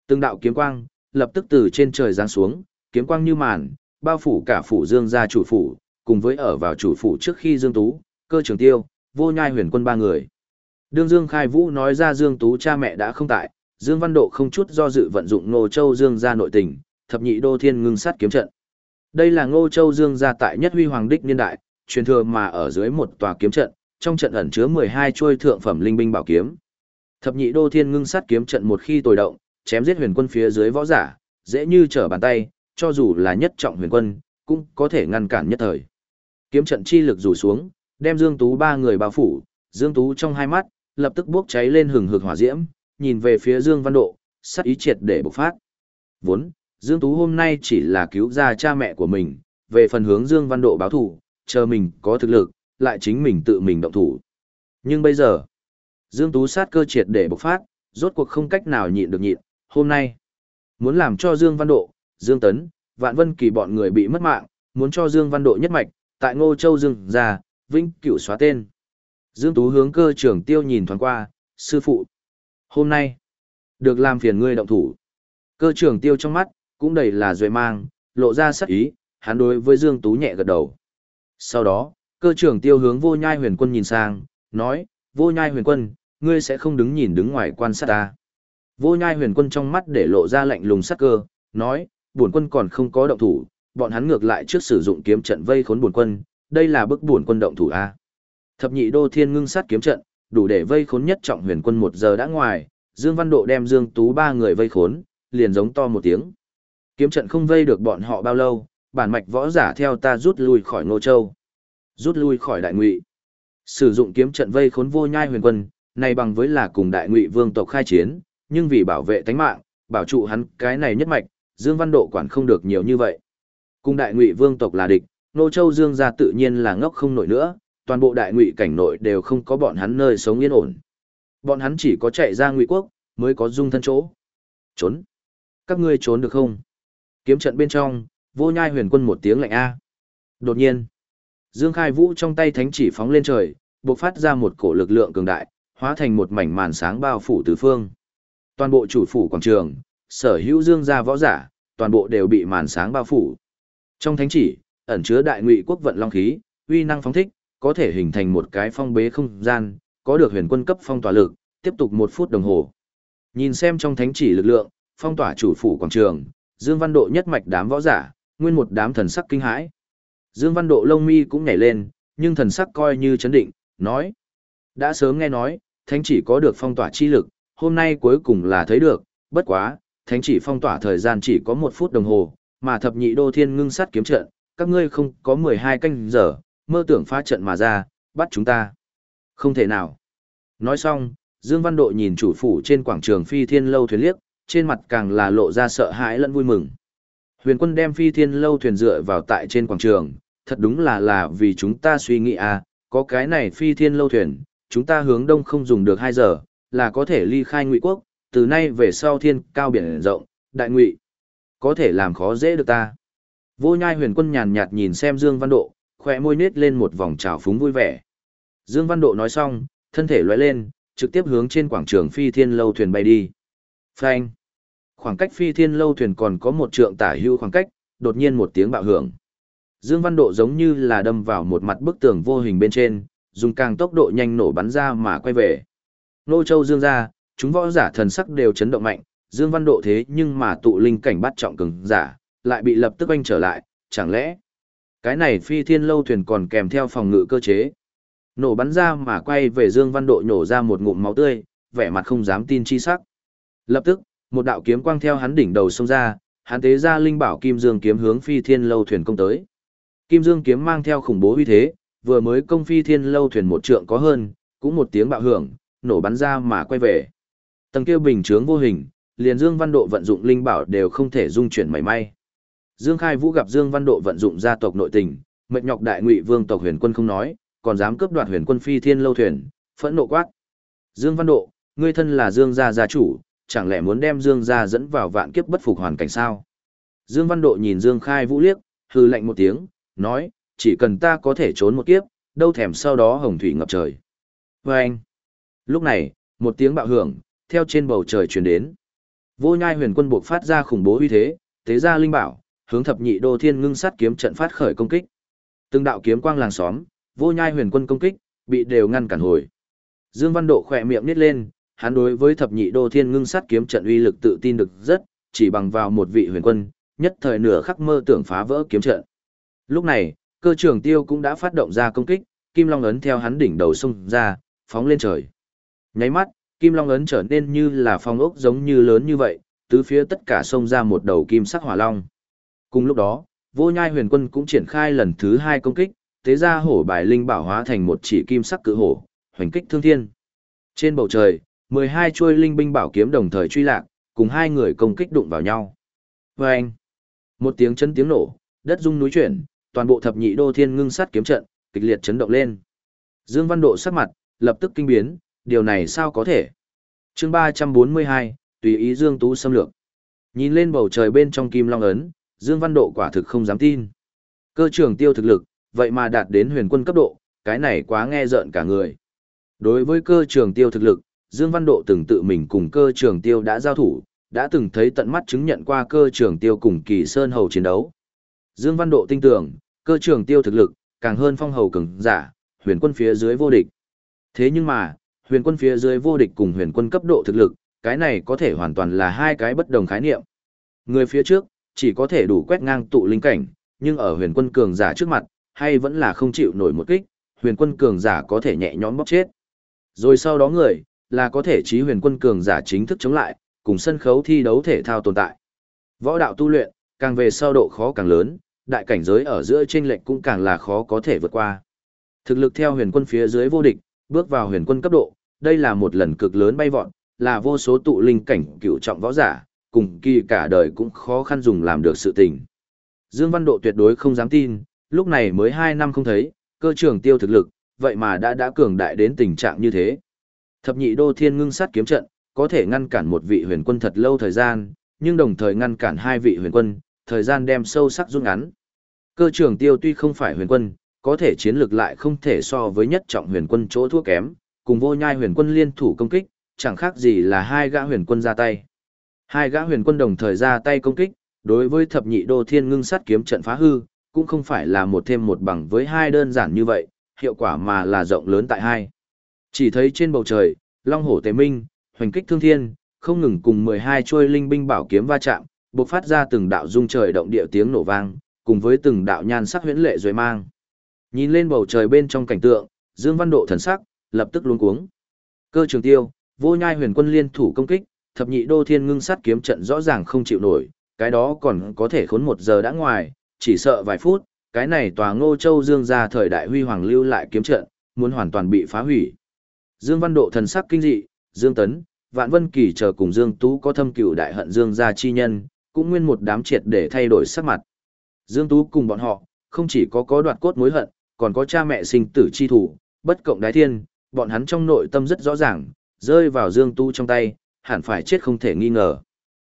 Từng đạo kiếm quang, lập tức từ trên trời giáng xuống, kiếm quang như màn, bao phủ cả phủ Dương gia chủ phủ, cùng với ở vào chủ phủ trước khi Dương Tú, cơ trường tiêu, vô nhai huyền quân ba người. Đương Dương Khai Vũ nói ra Dương Tú cha mẹ đã không tại, Dương Văn Độ không chút do dự vận dụng Ngô Châu Dương gia nội tình, thập nhị đô thiên ngưng sát kiếm trận. Đây là Ngô Châu Dương gia tại nhất huy hoàng đích niên đại, truyền thừa mà ở dưới một tòa kiếm trận, trong trận ẩn chứa 12 chuôi thượng phẩm linh binh bảo kiếm. Thập nhị đô thiên ngưng sát kiếm trận một khi tồi động, chém giết huyền quân phía dưới võ giả, dễ như trở bàn tay, cho dù là nhất trọng huyền quân, cũng có thể ngăn cản nhất thời. Kiếm trận chi lực rủ xuống, đem Dương Tú ba người bao phủ, Dương Tú trong hai mắt, lập tức bốc cháy lên hừng hực hỏa diễm, nhìn về phía Dương Văn Độ, sát ý triệt để bộc phát. Vốn, Dương Tú hôm nay chỉ là cứu ra cha mẹ của mình, về phần hướng Dương Văn Độ báo thủ, chờ mình có thực lực, lại chính mình tự mình động thủ. Nhưng bây giờ, Dương Tú sát cơ triệt để bộc phát, rốt cuộc không cách nào nhịn được nhịn, hôm nay, muốn làm cho Dương Văn Độ, Dương Tấn, Vạn Vân Kỳ bọn người bị mất mạng, muốn cho Dương Văn Độ nhất mạch, tại Ngô Châu Dương ra, vinh cửu xóa tên. Dương Tú hướng cơ trưởng tiêu nhìn thoáng qua, sư phụ. Hôm nay, được làm phiền ngươi động thủ. Cơ trưởng tiêu trong mắt, cũng đầy là duệ mang, lộ ra sắc ý, hắn đối với Dương Tú nhẹ gật đầu. Sau đó, cơ trưởng tiêu hướng vô nhai huyền quân nhìn sang, nói, vô nhai huyền quân, ngươi sẽ không đứng nhìn đứng ngoài quan sát ta. Vô nhai huyền quân trong mắt để lộ ra lạnh lùng sắc cơ, nói, buồn quân còn không có động thủ, bọn hắn ngược lại trước sử dụng kiếm trận vây khốn buồn quân, đây là bức buồn quân động thủ A. Thập nhị đô thiên ngưng sát kiếm trận, đủ để vây khốn nhất trọng huyền quân một giờ đã ngoài, Dương Văn Độ đem Dương Tú ba người vây khốn, liền giống to một tiếng. Kiếm trận không vây được bọn họ bao lâu, bản mạch võ giả theo ta rút lui khỏi Ngô Châu. Rút lui khỏi đại ngụy. Sử dụng kiếm trận vây khốn vô nhai huyền quân, này bằng với là cùng đại ngụy vương tộc khai chiến, nhưng vì bảo vệ tánh mạng, bảo trụ hắn cái này nhất mạch, Dương Văn Độ quản không được nhiều như vậy. Cùng đại ngụy vương tộc là địch, Nô Châu Dương gia tự nhiên là ngốc không nổi nữa, toàn bộ đại ngụy cảnh nội đều không có bọn hắn nơi sống yên ổn. Bọn hắn chỉ có chạy ra ngụy quốc, mới có dung thân chỗ. Trốn. Các ngươi trốn được không? Kiếm trận bên trong, vô nhai huyền quân một tiếng lạnh A. Đột nhiên, Dương Khai Vũ trong tay thánh chỉ phóng lên trời, bộc phát ra một cổ lực lượng cường đại, hóa thành một mảnh màn sáng bao phủ tứ phương. Toàn bộ chủ phủ quảng trường, sở hữu dương gia võ giả, toàn bộ đều bị màn sáng bao phủ. Trong thánh chỉ, ẩn chứa đại ngụy quốc vận long khí, uy năng phóng thích, có thể hình thành một cái phong bế không gian, có được huyền quân cấp phong tỏa lực, tiếp tục một phút đồng hồ. Nhìn xem trong thánh chỉ lực lượng, phong tỏa chủ phủ quảng trường, Dương Văn Độ nhất mạch đám võ giả, nguyên một đám thần sắc kinh hãi. Dương Văn Độ lông mi cũng nhảy lên, nhưng thần sắc coi như chấn định, nói: "Đã sớm nghe nói, thánh chỉ có được phong tỏa chi lực, hôm nay cuối cùng là thấy được, bất quá, thánh chỉ phong tỏa thời gian chỉ có một phút đồng hồ, mà thập nhị đô thiên ngưng sát kiếm trận, các ngươi không có 12 canh giờ, mơ tưởng phá trận mà ra, bắt chúng ta. Không thể nào. Nói xong, Dương Văn Độ nhìn chủ phủ trên quảng trường phi thiên lâu thuyền liếc, trên mặt càng là lộ ra sợ hãi lẫn vui mừng. Huyền quân đem phi thiên lâu thuyền dựa vào tại trên quảng trường, thật đúng là là vì chúng ta suy nghĩ à, có cái này phi thiên lâu thuyền, chúng ta hướng đông không dùng được 2 giờ, là có thể ly khai ngụy quốc, từ nay về sau thiên cao biển rộng, đại ngụy, có thể làm khó dễ được ta. Vô nhai huyền quân nhàn nhạt nhìn xem Dương Văn Độ, khỏe môi nết lên một vòng trào phúng vui vẻ. Dương Văn Độ nói xong, thân thể lóe lên, trực tiếp hướng trên quảng trường phi thiên lâu thuyền bay đi. Phanh! Khoảng cách phi thiên lâu thuyền còn có một trượng tả hưu khoảng cách, đột nhiên một tiếng bạo hưởng. Dương Văn Độ giống như là đâm vào một mặt bức tường vô hình bên trên, dùng càng tốc độ nhanh nổ bắn ra mà quay về. Nô Châu Dương ra, chúng võ giả thần sắc đều chấn động mạnh, Dương Văn Độ thế nhưng mà tụ linh cảnh bắt trọng cường giả, lại bị lập tức anh trở lại, chẳng lẽ cái này phi thiên lâu thuyền còn kèm theo phòng ngự cơ chế. Nổ bắn ra mà quay về Dương Văn Độ nhổ ra một ngụm máu tươi, vẻ mặt không dám tin chi sắc. Lập tức, một đạo kiếm quang theo hắn đỉnh đầu xông ra, hắn tế ra linh bảo kim dương kiếm hướng phi thiên lâu thuyền công tới. Kim dương kiếm mang theo khủng bố uy thế, vừa mới công phi thiên lâu thuyền một trượng có hơn, cũng một tiếng bạo hưởng, nổ bắn ra mà quay về. Tầng kia bình chướng vô hình, liền Dương Văn Độ vận dụng linh bảo đều không thể dung chuyển mảy may. Dương Khai Vũ gặp Dương Văn Độ vận dụng gia tộc nội tình, mệt nhọc đại ngụy vương tộc huyền quân không nói, còn dám cướp đoạt huyền quân phi thiên lâu thuyền, phẫn nộ quát. Dương Văn Độ, ngươi thân là Dương gia gia chủ, chẳng lẽ muốn đem Dương gia dẫn vào vạn kiếp bất phục hoàn cảnh sao? Dương Văn Độ nhìn Dương Khai Vũ liếc, hừ lạnh một tiếng, nói, chỉ cần ta có thể trốn một kiếp, đâu thèm sau đó hồng thủy ngập trời. Và anh, lúc này, một tiếng bạo hưởng, theo trên bầu trời truyền đến. Vô nhai huyền quân buộc phát ra khủng bố uy thế, thế ra linh bảo, hướng thập nhị đô thiên ngưng sát kiếm trận phát khởi công kích. Từng đạo kiếm quang làng xóm, vô nhai huyền quân công kích, bị đều ngăn cản hồi. Dương Văn Độ khỏe miệng nít lên, hắn đối với thập nhị đô thiên ngưng sát kiếm trận uy lực tự tin được rất, chỉ bằng vào một vị huyền quân, nhất thời nửa khắc mơ tưởng phá vỡ kiếm trận. Lúc này, cơ trưởng tiêu cũng đã phát động ra công kích, kim long ấn theo hắn đỉnh đầu xông ra, phóng lên trời. Nháy mắt, kim long ấn trở nên như là phong ốc giống như lớn như vậy, tứ phía tất cả xông ra một đầu kim sắc hỏa long. Cùng lúc đó, vô nhai huyền quân cũng triển khai lần thứ hai công kích, tế ra hổ bài linh bảo hóa thành một chỉ kim sắc cự hổ, hoành kích thương thiên. Trên bầu trời, 12 chuôi linh binh bảo kiếm đồng thời truy lạc, cùng hai người công kích đụng vào nhau. Và anh, một tiếng chấn tiếng nổ, đất rung núi chuyển, toàn bộ thập nhị đô thiên ngưng sát kiếm trận, kịch liệt chấn động lên. Dương Văn Độ sắc mặt, lập tức kinh biến, điều này sao có thể? chương 342, tùy ý Dương Tú xâm lược. Nhìn lên bầu trời bên trong kim long ấn, Dương Văn Độ quả thực không dám tin. Cơ trưởng tiêu thực lực, vậy mà đạt đến huyền quân cấp độ, cái này quá nghe rợn cả người. Đối với cơ trưởng tiêu thực lực, Dương Văn Độ từng tự mình cùng cơ trưởng tiêu đã giao thủ, đã từng thấy tận mắt chứng nhận qua cơ trưởng tiêu cùng kỳ sơn hầu chiến đấu. Dương Văn Độ tin tưởng, cơ trưởng tiêu thực lực, càng hơn phong hầu cường giả, huyền quân phía dưới vô địch. Thế nhưng mà, huyền quân phía dưới vô địch cùng huyền quân cấp độ thực lực, cái này có thể hoàn toàn là hai cái bất đồng khái niệm. Người phía trước, chỉ có thể đủ quét ngang tụ linh cảnh, nhưng ở huyền quân cường giả trước mặt, hay vẫn là không chịu nổi một kích, huyền quân cường giả có thể nhẹ nhõm bóc chết. Rồi sau đó người, là có thể trí huyền quân cường giả chính thức chống lại, cùng sân khấu thi đấu thể thao tồn tại. Võ đạo tu luyện, càng về sau độ khó càng lớn, đại cảnh giới ở giữa trên lệnh cũng càng là khó có thể vượt qua. Thực lực theo huyền quân phía dưới vô địch, bước vào huyền quân cấp độ, đây là một lần cực lớn bay vọt, là vô số tụ linh cảnh cựu trọng võ giả, cùng kỳ cả đời cũng khó khăn dùng làm được sự tình. Dương Văn Độ tuyệt đối không dám tin, lúc này mới 2 năm không thấy, cơ trường tiêu thực lực, vậy mà đã đã cường đại đến tình trạng như thế. Thập nhị đô thiên ngưng sát kiếm trận, có thể ngăn cản một vị huyền quân thật lâu thời gian, nhưng đồng thời ngăn cản hai vị huyền quân, thời gian đem sâu sắc rút ngắn. Cơ trường tiêu tuy không phải huyền quân, có thể chiến lược lại không thể so với nhất trọng huyền quân chỗ thua kém, cùng vô nhai huyền quân liên thủ công kích, chẳng khác gì là hai gã huyền quân ra tay. Hai gã huyền quân đồng thời ra tay công kích, đối với thập nhị đô thiên ngưng sát kiếm trận phá hư, cũng không phải là một thêm một bằng với hai đơn giản như vậy, hiệu quả mà là rộng lớn tại hai. Chỉ thấy trên bầu trời, long hổ tế minh, hoành kích thương thiên, không ngừng cùng 12 chuôi linh binh bảo kiếm va chạm, bộc phát ra từng đạo rung trời động địa tiếng nổ vang, cùng với từng đạo nhan sắc huyễn lệ rồi mang. Nhìn lên bầu trời bên trong cảnh tượng, Dương Văn Độ thần sắc, lập tức luống cuống. Cơ trường tiêu, vô nhai huyền quân liên thủ công kích, thập nhị đô thiên ngưng sát kiếm trận rõ ràng không chịu nổi, cái đó còn có thể khốn một giờ đã ngoài, chỉ sợ vài phút, cái này tòa ngô châu dương ra thời đại huy hoàng lưu lại kiếm trận, muốn hoàn toàn bị phá hủy. Dương Văn Độ thần sắc kinh dị, Dương Tấn, Vạn Vân Kỳ chờ cùng Dương Tú có thâm cửu đại hận Dương gia chi nhân, cũng nguyên một đám triệt để thay đổi sắc mặt. Dương Tú cùng bọn họ, không chỉ có có đoạt cốt mối hận, còn có cha mẹ sinh tử chi thủ, bất cộng đái thiên, bọn hắn trong nội tâm rất rõ ràng, rơi vào Dương Tú trong tay, hẳn phải chết không thể nghi ngờ.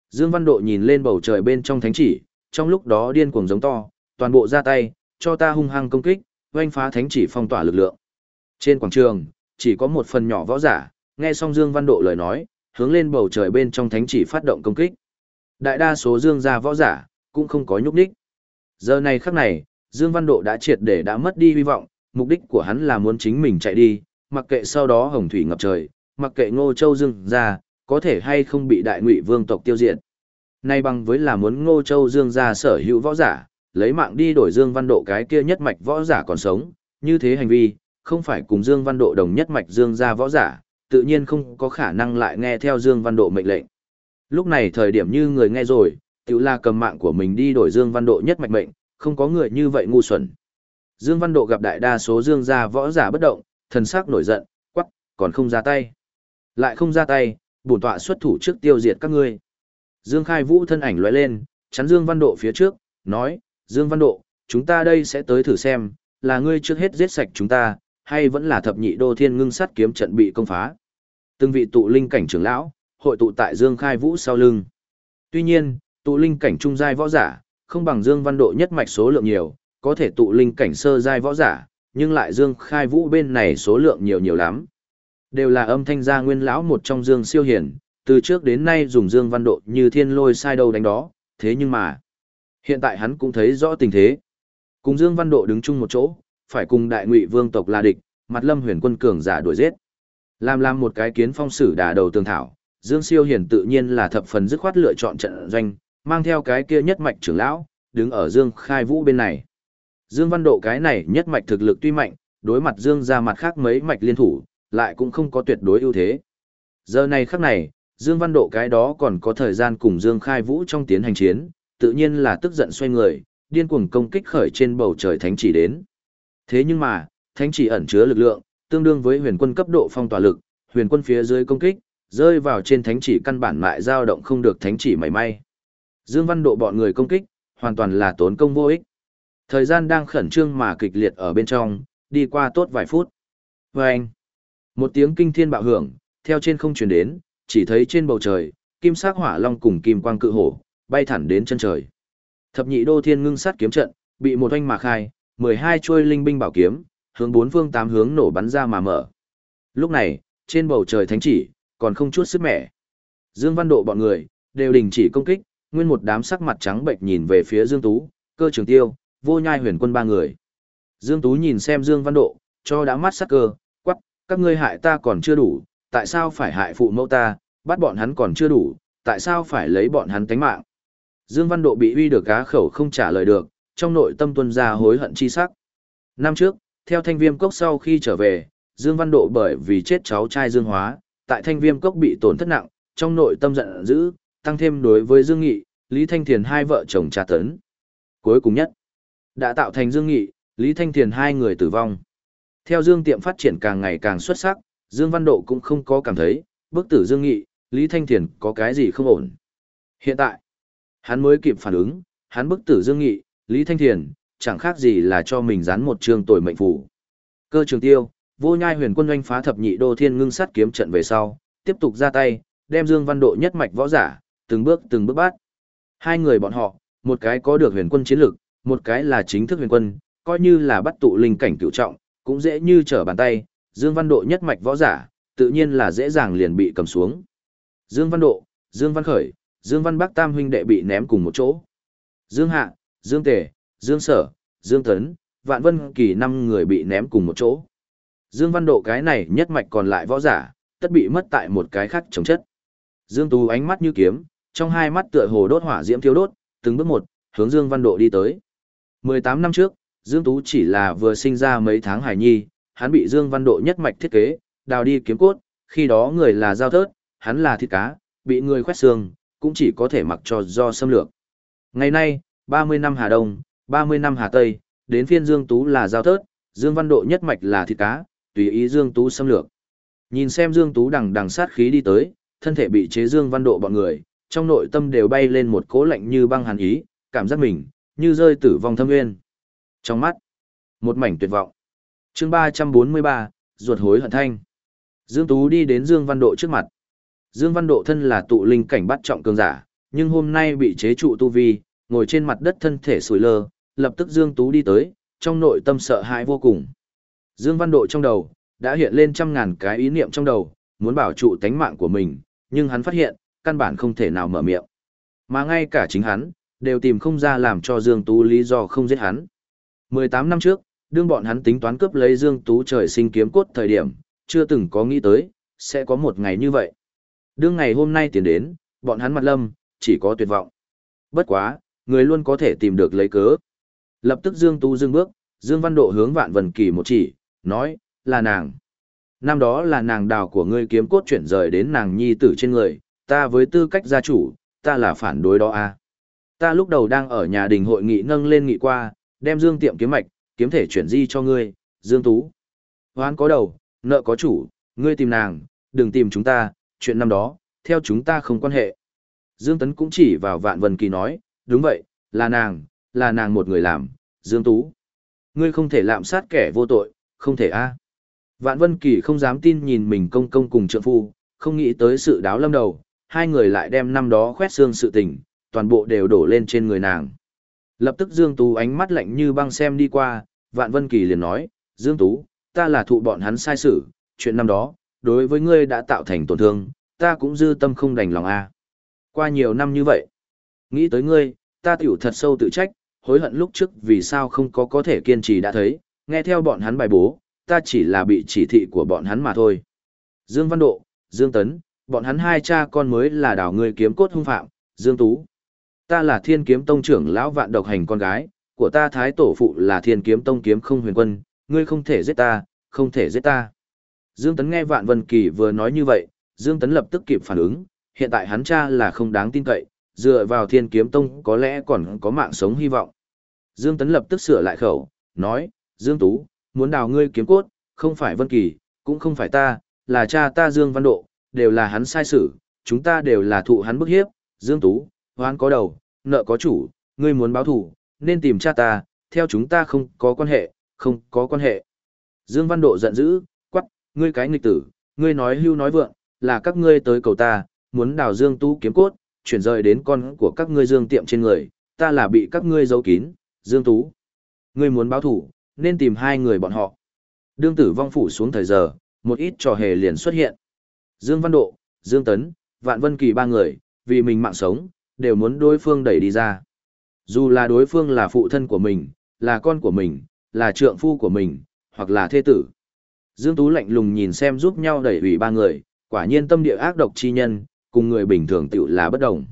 Dương Văn Độ nhìn lên bầu trời bên trong thánh chỉ, trong lúc đó điên cuồng giống to, toàn bộ ra tay, cho ta hung hăng công kích, oanh phá thánh chỉ phong tỏa lực lượng. Trên quảng trường, chỉ có một phần nhỏ võ giả, nghe xong Dương Văn Độ lời nói, hướng lên bầu trời bên trong thánh chỉ phát động công kích. Đại đa số Dương gia võ giả, cũng không có nhúc đích. Giờ này khắc này, Dương Văn Độ đã triệt để đã mất đi hy vọng, mục đích của hắn là muốn chính mình chạy đi, mặc kệ sau đó hồng thủy ngập trời, mặc kệ ngô châu Dương gia, có thể hay không bị đại ngụy vương tộc tiêu diệt. Nay bằng với là muốn Ngô Châu Dương gia sở hữu võ giả, lấy mạng đi đổi Dương Văn Độ cái kia nhất mạch võ giả còn sống, như thế hành vi, không phải cùng Dương Văn Độ đồng nhất mạch Dương gia võ giả, tự nhiên không có khả năng lại nghe theo Dương Văn Độ mệnh lệnh. Lúc này thời điểm như người nghe rồi, tự là cầm mạng của mình đi đổi Dương Văn Độ nhất mạch mệnh, không có người như vậy ngu xuẩn. Dương Văn Độ gặp đại đa số Dương gia võ giả bất động, thần sắc nổi giận, quắc, còn không ra tay. Lại không ra tay, bổn tọa xuất thủ trước tiêu diệt các ngươi. Dương Khai Vũ thân ảnh lóe lên, chắn Dương Văn Độ phía trước, nói, Dương Văn Độ, chúng ta đây sẽ tới thử xem, là ngươi trước hết giết sạch chúng ta, hay vẫn là thập nhị đô thiên ngưng sát kiếm trận bị công phá. Từng vị tụ linh cảnh trưởng lão, hội tụ tại Dương Khai Vũ sau lưng. Tuy nhiên, tụ linh cảnh trung giai võ giả, không bằng Dương Văn Độ nhất mạch số lượng nhiều, có thể tụ linh cảnh sơ giai võ giả, nhưng lại Dương Khai Vũ bên này số lượng nhiều nhiều lắm. Đều là âm thanh gia nguyên lão một trong Dương siêu hiển, từ trước đến nay dùng Dương Văn Độ như thiên lôi sai đâu đánh đó, thế nhưng mà, hiện tại hắn cũng thấy rõ tình thế. Cùng Dương Văn Độ đứng chung một chỗ, phải cùng đại ngụy vương tộc là địch, mặt lâm huyền quân cường giả đuổi giết. Làm làm một cái kiến phong sử đả đầu tường thảo, Dương Siêu Hiển tự nhiên là thập phần dứt khoát lựa chọn trận doanh, mang theo cái kia nhất mạch trưởng lão, đứng ở Dương Khai Vũ bên này. Dương Văn Độ cái này nhất mạch thực lực tuy mạnh, đối mặt Dương ra mặt khác mấy mạch liên thủ, lại cũng không có tuyệt đối ưu thế. Giờ này khắc này, Dương Văn Độ cái đó còn có thời gian cùng Dương Khai Vũ trong tiến hành chiến, tự nhiên là tức giận xoay người, điên cuồng công kích khởi trên bầu trời thánh chỉ đến. Thế nhưng mà, thánh chỉ ẩn chứa lực lượng, tương đương với huyền quân cấp độ phong tỏa lực, huyền quân phía dưới công kích, rơi vào trên thánh chỉ căn bản mại dao động không được thánh chỉ mảy may. Dương Văn Độ bọn người công kích, hoàn toàn là tốn công vô ích. Thời gian đang khẩn trương mà kịch liệt ở bên trong, đi qua tốt vài phút. Và anh, một tiếng kinh thiên bạo hưởng, theo trên không truyền đến, chỉ thấy trên bầu trời, kim sắc hỏa long cùng kim quang cự hổ, bay thẳng đến chân trời. Thập nhị đô thiên ngưng sát kiếm trận, bị một oanh mà khai, 12 chuôi linh binh bảo kiếm, hướng bốn phương tám hướng nổ bắn ra mà mở. Lúc này, trên bầu trời thánh chỉ, còn không chút sức mẻ. Dương Văn Độ bọn người, đều đình chỉ công kích, nguyên một đám sắc mặt trắng bệnh nhìn về phía Dương Tú, cơ trường tiêu, vô nhai huyền quân ba người. Dương Tú nhìn xem Dương Văn Độ, cho đã mắt sắc cơ, các ngươi hại ta còn chưa đủ, tại sao phải hại phụ mẫu ta, bắt bọn hắn còn chưa đủ, tại sao phải lấy bọn hắn tánh mạng. Dương Văn Độ bị uy được cá khẩu không trả lời được, trong nội tâm tuân ra hối hận chi sắc. Năm trước, theo thanh viêm cốc sau khi trở về, Dương Văn Độ bởi vì chết cháu trai Dương Hóa, tại thanh viêm cốc bị tổn thất nặng, trong nội tâm giận dữ, tăng thêm đối với Dương Nghị, Lý Thanh Thiền hai vợ chồng trà tấn. Cuối cùng nhất, đã tạo thành Dương Nghị, Lý Thanh Thiền hai người tử vong. Theo Dương Tiệm phát triển càng ngày càng xuất sắc, Dương Văn Độ cũng không có cảm thấy, bức tử Dương Nghị, Lý Thanh Thiền có cái gì không ổn. Hiện tại, hắn mới kịp phản ứng, hắn bức tử Dương Nghị, Lý Thanh Thiền, chẳng khác gì là cho mình dán một trường tội mệnh phủ. Cơ trường tiêu, vô nhai huyền quân doanh phá thập nhị đô thiên ngưng sát kiếm trận về sau, tiếp tục ra tay, đem Dương Văn Độ nhất mạch võ giả, từng bước từng bước bắt. Hai người bọn họ, một cái có được huyền quân chiến lực, một cái là chính thức huyền quân, coi như là bắt tụ linh cảnh cửu trọng, cũng dễ như trở bàn tay, Dương Văn Độ nhất mạch võ giả, tự nhiên là dễ dàng liền bị cầm xuống. Dương Văn Độ, Dương Văn Khởi, Dương Văn Bắc Tam huynh đệ bị ném cùng một chỗ. Dương Hạ, Dương Tề, Dương Sở, Dương Tấn, Vạn Vân Kỳ năm người bị ném cùng một chỗ. Dương Văn Độ cái này nhất mạch còn lại võ giả, tất bị mất tại một cái khác chống chất. Dương Tú ánh mắt như kiếm, trong hai mắt tựa hồ đốt hỏa diễm thiêu đốt, từng bước một, hướng Dương Văn Độ đi tới. 18 năm trước, Dương Tú chỉ là vừa sinh ra mấy tháng hài nhi, hắn bị Dương Văn Độ nhất mạch thiết kế, đào đi kiếm cốt, khi đó người là giao thớt, hắn là thịt cá, bị người khoét xương, cũng chỉ có thể mặc cho do xâm lược. Ngày nay, 30 năm Hà Đông, 30 năm Hà Tây, đến phiên Dương Tú là giao thớt, Dương Văn Độ nhất mạch là thịt cá, tùy ý Dương Tú xâm lược. Nhìn xem Dương Tú đằng đằng sát khí đi tới, thân thể bị chế Dương Văn Độ bọn người, trong nội tâm đều bay lên một cố lạnh như băng hàn ý, cảm giác mình, như rơi tử vong thâm nguyên. Trong mắt, một mảnh tuyệt vọng. chương 343, ruột hối hận thanh. Dương Tú đi đến Dương Văn Độ trước mặt. Dương Văn Độ thân là tụ linh cảnh bắt trọng cường giả, nhưng hôm nay bị chế trụ tu vi, ngồi trên mặt đất thân thể sủi lơ, lập tức Dương Tú đi tới, trong nội tâm sợ hãi vô cùng. Dương Văn Độ trong đầu, đã hiện lên trăm ngàn cái ý niệm trong đầu, muốn bảo trụ tánh mạng của mình, nhưng hắn phát hiện, căn bản không thể nào mở miệng. Mà ngay cả chính hắn, đều tìm không ra làm cho Dương Tú lý do không giết hắn. 18 năm trước, đương bọn hắn tính toán cướp lấy Dương Tú trời sinh kiếm cốt thời điểm, chưa từng có nghĩ tới, sẽ có một ngày như vậy. Đương ngày hôm nay tiến đến, bọn hắn mặt lâm, chỉ có tuyệt vọng. Bất quá, người luôn có thể tìm được lấy cớ. Lập tức Dương Tú Dương bước, Dương Văn Độ hướng Vạn Vân Kỳ một chỉ, nói, là nàng. Năm đó là nàng đào của ngươi kiếm cốt chuyển rời đến nàng nhi tử trên người, ta với tư cách gia chủ, ta là phản đối đó à. Ta lúc đầu đang ở nhà đình hội nghị nâng lên nghị qua, đem Dương tiệm kiếm mạch, kiếm thể chuyển di cho ngươi, Dương Tú. Hoán có đầu, nợ có chủ, ngươi tìm nàng, đừng tìm chúng ta, chuyện năm đó, theo chúng ta không quan hệ. Dương Tấn cũng chỉ vào Vạn Vân Kỳ nói, đúng vậy, là nàng, là nàng một người làm, Dương Tú. Ngươi không thể lạm sát kẻ vô tội, không thể a. Vạn Vân Kỳ không dám tin nhìn mình công công cùng trượng phu, không nghĩ tới sự đáo lâm đầu, hai người lại đem năm đó khoét xương sự tình, toàn bộ đều đổ lên trên người nàng. Lập tức Dương Tú ánh mắt lạnh như băng xem đi qua, Vạn Vân Kỳ liền nói, Dương Tú, ta là thụ bọn hắn sai sự, chuyện năm đó, đối với ngươi đã tạo thành tổn thương, ta cũng dư tâm không đành lòng a. Qua nhiều năm như vậy, nghĩ tới ngươi, ta tiểu thật sâu tự trách, hối hận lúc trước vì sao không có có thể kiên trì đã thấy, nghe theo bọn hắn bài bố, ta chỉ là bị chỉ thị của bọn hắn mà thôi. Dương Văn Độ, Dương Tấn, bọn hắn hai cha con mới là đảo ngươi kiếm cốt hung phạm, Dương Tú. Ta là thiên kiếm tông trưởng lão vạn độc hành con gái, của ta thái tổ phụ là thiên kiếm tông kiếm không huyền quân, ngươi không thể giết ta, không thể giết ta. Dương Tấn nghe Vạn Vân Kỳ vừa nói như vậy, Dương Tấn lập tức kịp phản ứng, hiện tại hắn cha là không đáng tin cậy, dựa vào thiên kiếm tông có lẽ còn có mạng sống hy vọng. Dương Tấn lập tức sửa lại khẩu, nói, Dương Tú, muốn đào ngươi kiếm cốt, không phải Vân Kỳ, cũng không phải ta, là cha ta Dương Văn Độ, đều là hắn sai sử chúng ta đều là thụ hắn bức hiếp, Dương Tú, hoan có đầu, nợ có chủ, ngươi muốn báo thù, nên tìm cha ta, theo chúng ta không có quan hệ, không có quan hệ. Dương Văn Độ giận dữ, quắc, ngươi cái nghịch tử, ngươi nói hưu nói vượng, là các ngươi tới cầu ta, muốn đào Dương Tú kiếm cốt, chuyển rời đến con của các ngươi Dương tiệm trên người, ta là bị các ngươi giấu kín, Dương Tú. Ngươi muốn báo thủ, nên tìm hai người bọn họ. Đương tử vong phủ xuống thời giờ, một ít trò hề liền xuất hiện. Dương Văn Độ, Dương Tấn, Vạn Vân Kỳ ba người, vì mình mạng sống, đều muốn đối phương đẩy đi ra. Dù là đối phương là phụ thân của mình, là con của mình, là trượng phu của mình, hoặc là thế tử. Dương Tú lạnh lùng nhìn xem giúp nhau đẩy ủy ba người, quả nhiên tâm địa ác độc chi nhân, cùng người bình thường tiểu là bất đồng.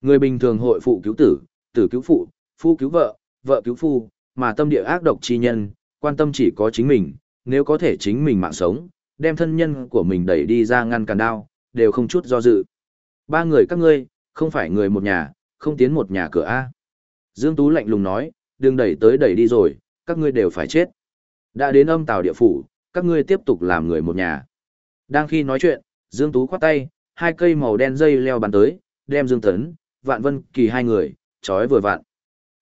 Người bình thường hội phụ cứu tử, tử cứu phụ, phu cứu vợ, vợ cứu phu, mà tâm địa ác độc chi nhân, quan tâm chỉ có chính mình, nếu có thể chính mình mạng sống, đem thân nhân của mình đẩy đi ra ngăn cản đao, đều không chút do dự. Ba người các ngươi, không phải người một nhà, không tiến một nhà cửa A. Dương Tú lạnh lùng nói, đừng đẩy tới đẩy đi rồi, các ngươi đều phải chết. Đã đến âm tàu địa phủ, các ngươi tiếp tục làm người một nhà. Đang khi nói chuyện, Dương Tú khoát tay, hai cây màu đen dây leo bắn tới, đem Dương Tấn, Vạn Vân Kỳ hai người, trói vừa vạn.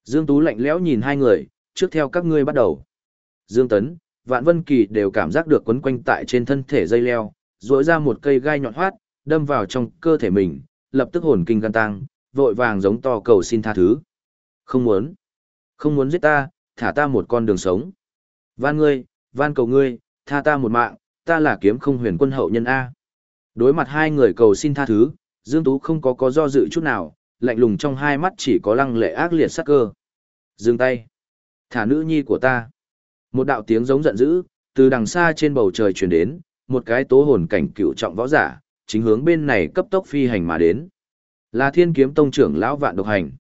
Dương Tú lạnh lẽo nhìn hai người, trước theo các ngươi bắt đầu. Dương Tấn, Vạn Vân Kỳ đều cảm giác được quấn quanh tại trên thân thể dây leo, rỗi ra một cây gai nhọn hoát, đâm vào trong cơ thể mình, lập tức hồn kinh gan tăng, vội vàng giống to cầu xin tha thứ. Không muốn, không muốn giết ta, thả ta một con đường sống. Van ngươi, van cầu ngươi, tha ta một mạng, ta là kiếm không huyền quân hậu nhân A. Đối mặt hai người cầu xin tha thứ, Dương Tú không có có do dự chút nào, lạnh lùng trong hai mắt chỉ có lăng lệ ác liệt sắc cơ. Dừng tay. Thả nữ nhi của ta. Một đạo tiếng giống giận dữ, từ đằng xa trên bầu trời truyền đến, một cái tố hồn cảnh cựu trọng võ giả, chính hướng bên này cấp tốc phi hành mà đến. Là thiên kiếm tông trưởng lão vạn độc hành.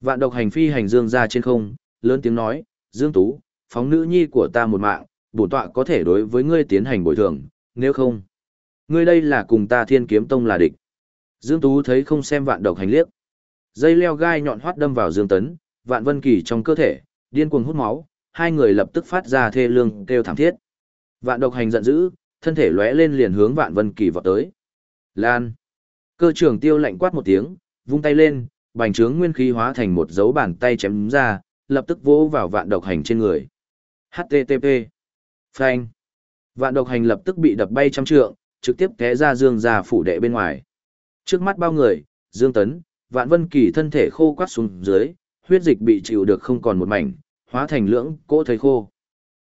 Vạn độc hành phi hành dương ra trên không, lớn tiếng nói, Dương Tú, phóng nữ nhi của ta một mạng, bổn tọa có thể đối với ngươi tiến hành bồi thường, nếu không. Ngươi đây là cùng ta thiên kiếm tông là địch. Dương Tú thấy không xem vạn độc hành liếc. Dây leo gai nhọn hoắt đâm vào Dương Tấn, vạn vân kỳ trong cơ thể, điên cuồng hút máu, hai người lập tức phát ra thê lương kêu thảm thiết. Vạn độc hành giận dữ, thân thể lóe lên liền hướng vạn vân kỳ vọt tới. Lan. Cơ trưởng tiêu lạnh quát một tiếng, vung tay lên, bành trướng nguyên khí hóa thành một dấu bàn tay chém ra, lập tức vỗ vào vạn độc hành trên người. HTTP. Phanh. Vạn độc hành lập tức bị đập bay trăm trượng, trực tiếp té ra dương ra phủ đệ bên ngoài. Trước mắt bao người, Dương Tấn, Vạn Vân Kỳ thân thể khô quắt xuống dưới, huyết dịch bị chịu được không còn một mảnh, hóa thành lưỡng cỗ thây khô.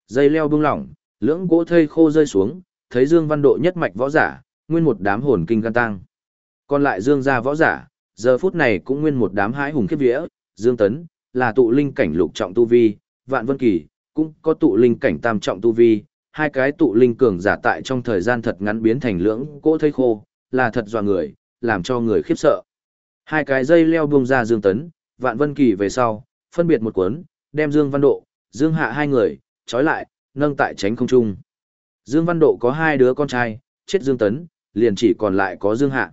Dây leo bung lỏng, lưỡng cỗ thây khô rơi xuống, thấy Dương Văn Độ nhất mạch võ giả, nguyên một đám hồn kinh gan tăng. Còn lại Dương gia võ giả, giờ phút này cũng nguyên một đám hãi hùng khiếp vía, Dương Tấn là tụ linh cảnh lục trọng tu vi, Vạn Vân Kỳ cũng có tụ linh cảnh tam trọng tu vi, hai cái tụ linh cường giả tại trong thời gian thật ngắn biến thành lưỡng cỗ thây khô, là thật dọa người, làm cho người khiếp sợ. Hai cái dây leo buông ra Dương Tấn, Vạn Vân Kỳ về sau, phân biệt một cuốn, đem Dương Văn Độ, Dương Hạ hai người, trói lại, nâng tại tránh không trung. Dương Văn Độ có hai đứa con trai, chết Dương Tấn, liền chỉ còn lại có Dương Hạ.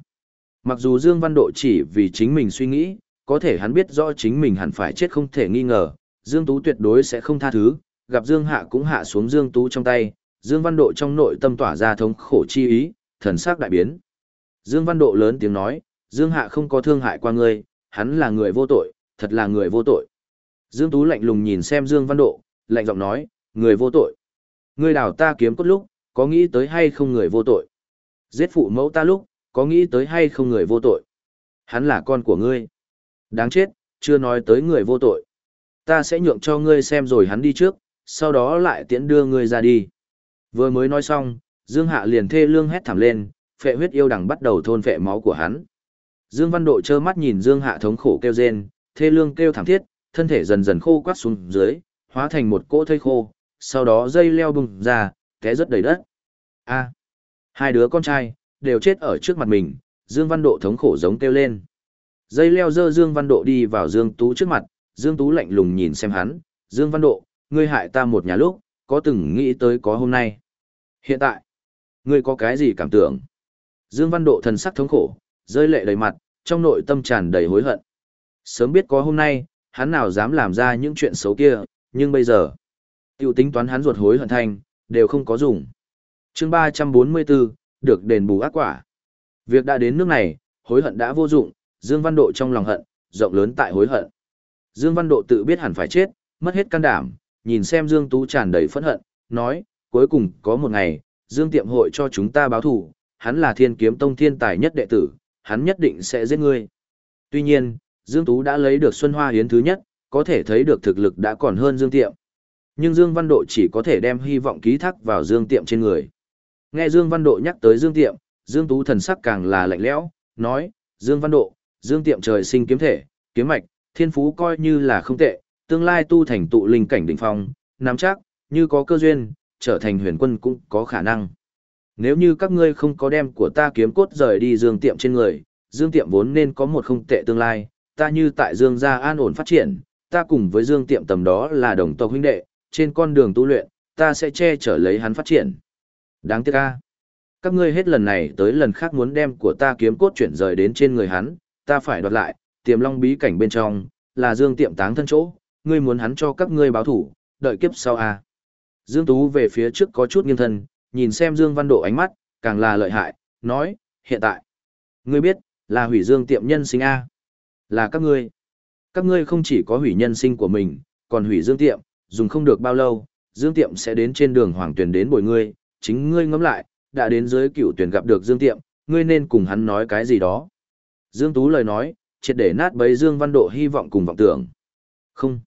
Mặc dù Dương Văn Độ chỉ vì chính mình suy nghĩ, có thể hắn biết rõ chính mình hẳn phải chết không thể nghi ngờ, Dương Tú tuyệt đối sẽ không tha thứ, gặp Dương Hạ cũng hạ xuống Dương Tú trong tay, Dương Văn Độ trong nội tâm tỏa ra thống khổ chi ý, thần sắc đại biến. Dương Văn Độ lớn tiếng nói, Dương Hạ không có thương hại qua ngươi, hắn là người vô tội, thật là người vô tội. Dương Tú lạnh lùng nhìn xem Dương Văn Độ, lạnh giọng nói, người vô tội. Ngươi đào ta kiếm cốt lúc, có nghĩ tới hay không người vô tội? Giết phụ mẫu ta lúc, có nghĩ tới hay không người vô tội? Hắn là con của ngươi. Đáng chết, chưa nói tới người vô tội. Ta sẽ nhượng cho ngươi xem rồi hắn đi trước, sau đó lại tiễn đưa ngươi ra đi. Vừa mới nói xong, Dương Hạ liền thê lương hét thảm lên, phệ huyết yêu đằng bắt đầu thôn phệ máu của hắn. Dương Văn Độ trơ mắt nhìn Dương Hạ thống khổ kêu rên, thê lương kêu thảm thiết, thân thể dần dần khô quắt xuống dưới, hóa thành một cỗ thây khô, sau đó dây leo bùng ra, té rất đầy đất. A, hai đứa con trai đều chết ở trước mặt mình, Dương Văn Độ thống khổ giống kêu lên. Dây leo dơ Dương Văn Độ đi vào Dương Tú trước mặt, Dương Tú lạnh lùng nhìn xem hắn, Dương Văn Độ, ngươi hại ta một nhà lúc, có từng nghĩ tới có hôm nay. Hiện tại, ngươi có cái gì cảm tưởng? Dương Văn Độ thần sắc thống khổ, rơi lệ đầy mặt, trong nội tâm tràn đầy hối hận. Sớm biết có hôm nay, hắn nào dám làm ra những chuyện xấu kia, nhưng bây giờ, tiêu tính toán hắn ruột hối hận thanh, đều không có dùng chương 344, được đền bù ác quả. Việc đã đến nước này, hối hận đã vô dụng, Dương Văn Độ trong lòng hận, rộng lớn tại hối hận. Dương Văn Độ tự biết hẳn phải chết, mất hết can đảm, nhìn xem Dương Tú tràn đầy phẫn hận, nói, cuối cùng có một ngày, Dương Tiệm hội cho chúng ta báo thủ, hắn là thiên kiếm tông thiên tài nhất đệ tử, hắn nhất định sẽ giết ngươi. Tuy nhiên, Dương Tú đã lấy được Xuân Hoa Hiến thứ nhất, có thể thấy được thực lực đã còn hơn Dương Tiệm. Nhưng Dương Văn Độ chỉ có thể đem hy vọng ký thác vào Dương Tiệm trên người. Nghe Dương Văn Độ nhắc tới Dương Tiệm, Dương Tú thần sắc càng là lạnh lẽo, nói, Dương Văn Độ, Dương Tiệm trời sinh kiếm thể, kiếm mạch, thiên phú coi như là không tệ, tương lai tu thành tụ linh cảnh đỉnh phong, nắm chắc, như có cơ duyên, trở thành huyền quân cũng có khả năng. Nếu như các ngươi không có đem của ta kiếm cốt rời đi Dương Tiệm trên người, Dương Tiệm vốn nên có một không tệ tương lai, ta như tại Dương gia an ổn phát triển, ta cùng với Dương Tiệm tầm đó là đồng tộc huynh đệ, trên con đường tu luyện, ta sẽ che chở lấy hắn phát triển. Đáng tiếc ca. Các ngươi hết lần này tới lần khác muốn đem của ta kiếm cốt chuyển rời đến trên người hắn, ta phải đoạt lại, tiềm long bí cảnh bên trong, là Dương Tiệm táng thân chỗ, ngươi muốn hắn cho các ngươi báo thủ, đợi kiếp sau a. Dương Tú về phía trước có chút nghiêng thân, nhìn xem Dương Văn Độ ánh mắt, càng là lợi hại, nói, hiện tại, ngươi biết, là hủy Dương Tiệm nhân sinh a. Là các ngươi. Các ngươi không chỉ có hủy nhân sinh của mình, còn hủy Dương Tiệm, dùng không được bao lâu, Dương Tiệm sẽ đến trên đường Hoàng Tuyển đến bồi ngươi, chính ngươi ngẫm lại, đã đến dưới cựu tuyển gặp được Dương Tiệm, ngươi nên cùng hắn nói cái gì đó. Dương Tú lời nói, triệt để nát bấy Dương Văn Độ hy vọng cùng vọng tưởng. Không.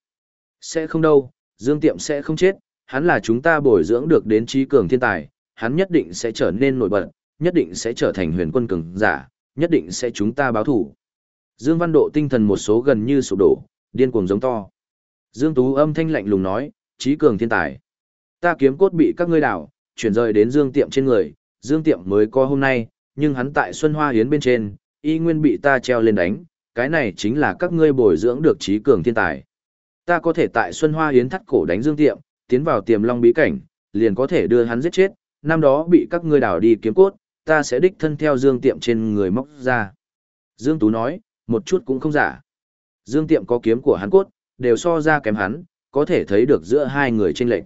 Sẽ không đâu, Dương Tiệm sẽ không chết, hắn là chúng ta bồi dưỡng được đến trí cường thiên tài, hắn nhất định sẽ trở nên nổi bật, nhất định sẽ trở thành huyền quân cường giả, nhất định sẽ chúng ta báo thủ. Dương Văn Độ tinh thần một số gần như sụp đổ, điên cuồng giống to. Dương Tú âm thanh lạnh lùng nói, trí cường thiên tài. Ta kiếm cốt bị các ngươi đảo, chuyển rời đến Dương Tiệm trên người, Dương Tiệm mới có hôm nay, nhưng hắn tại Xuân Hoa Hiến bên trên, y nguyên bị ta treo lên đánh, cái này chính là các ngươi bồi dưỡng được trí cường thiên tài. Ta có thể tại Xuân Hoa Hiến thắt cổ đánh Dương Tiệm, tiến vào tiềm long bí cảnh, liền có thể đưa hắn giết chết, năm đó bị các ngươi đảo đi kiếm cốt, ta sẽ đích thân theo Dương Tiệm trên người móc ra. Dương Tú nói, một chút cũng không giả. Dương Tiệm có kiếm của hắn cốt, đều so ra kém hắn, có thể thấy được giữa hai người chênh lệch.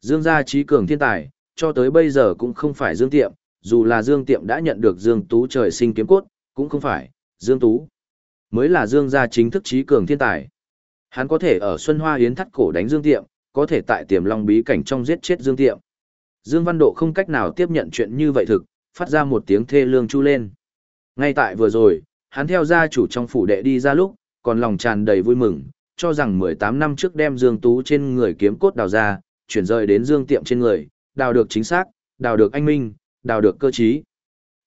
Dương gia trí cường thiên tài, cho tới bây giờ cũng không phải Dương Tiệm, dù là Dương Tiệm đã nhận được Dương Tú trời sinh kiếm cốt, cũng không phải, Dương Tú. Mới là Dương gia chính thức trí cường thiên tài. Hắn có thể ở Xuân Hoa Yến thắt cổ đánh Dương Tiệm, có thể tại tiềm long bí cảnh trong giết chết Dương Tiệm. Dương Văn Độ không cách nào tiếp nhận chuyện như vậy thực, phát ra một tiếng thê lương chu lên. Ngay tại vừa rồi, hắn theo gia chủ trong phủ đệ đi ra lúc, còn lòng tràn đầy vui mừng, cho rằng 18 năm trước đem Dương Tú trên người kiếm cốt đào ra, chuyển rời đến Dương Tiệm trên người, đào được chính xác, đào được anh minh, đào được cơ trí.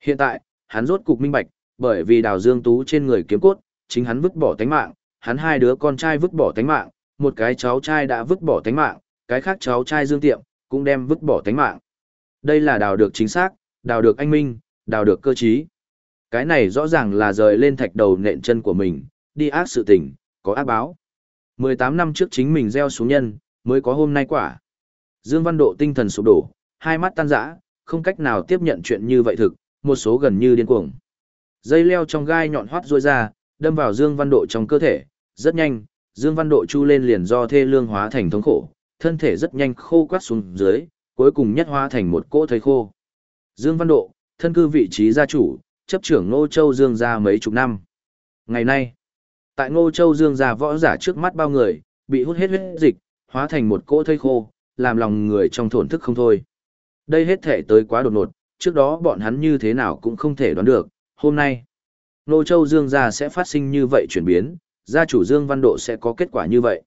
Hiện tại, hắn rốt cục minh bạch, bởi vì đào Dương Tú trên người kiếm cốt, chính hắn vứt bỏ tánh mạng, hắn hai đứa con trai vứt bỏ tánh mạng, một cái cháu trai đã vứt bỏ tánh mạng, cái khác cháu trai Dương Tiệm cũng đem vứt bỏ tánh mạng. Đây là đào được chính xác, đào được anh minh, đào được cơ trí. Cái này rõ ràng là rời lên thạch đầu nện chân của mình, đi ác sự tình, có ác báo. 18 năm trước chính mình gieo xuống nhân, mới có hôm nay quả. Dương Văn Độ tinh thần sụp đổ, hai mắt tan rã, không cách nào tiếp nhận chuyện như vậy thực, một số gần như điên cuồng. Dây leo trong gai nhọn hoắt rôi ra, đâm vào Dương Văn Độ trong cơ thể, rất nhanh, Dương Văn Độ chu lên liền do thê lương hóa thành thống khổ, thân thể rất nhanh khô quắt xuống dưới, cuối cùng nhất hóa thành một cỗ thấy khô. Dương Văn Độ, thân cư vị trí gia chủ, chấp trưởng Ngô Châu Dương gia mấy chục năm. Ngày nay, tại Ngô Châu Dương gia võ giả trước mắt bao người, bị hút hết huyết dịch, hóa thành một cỗ thây khô, làm lòng người trong thổn thức không thôi. Đây hết thể tới quá đột ngột, trước đó bọn hắn như thế nào cũng không thể đoán được, hôm nay, Nô Châu Dương gia sẽ phát sinh như vậy chuyển biến, gia chủ Dương Văn Độ sẽ có kết quả như vậy.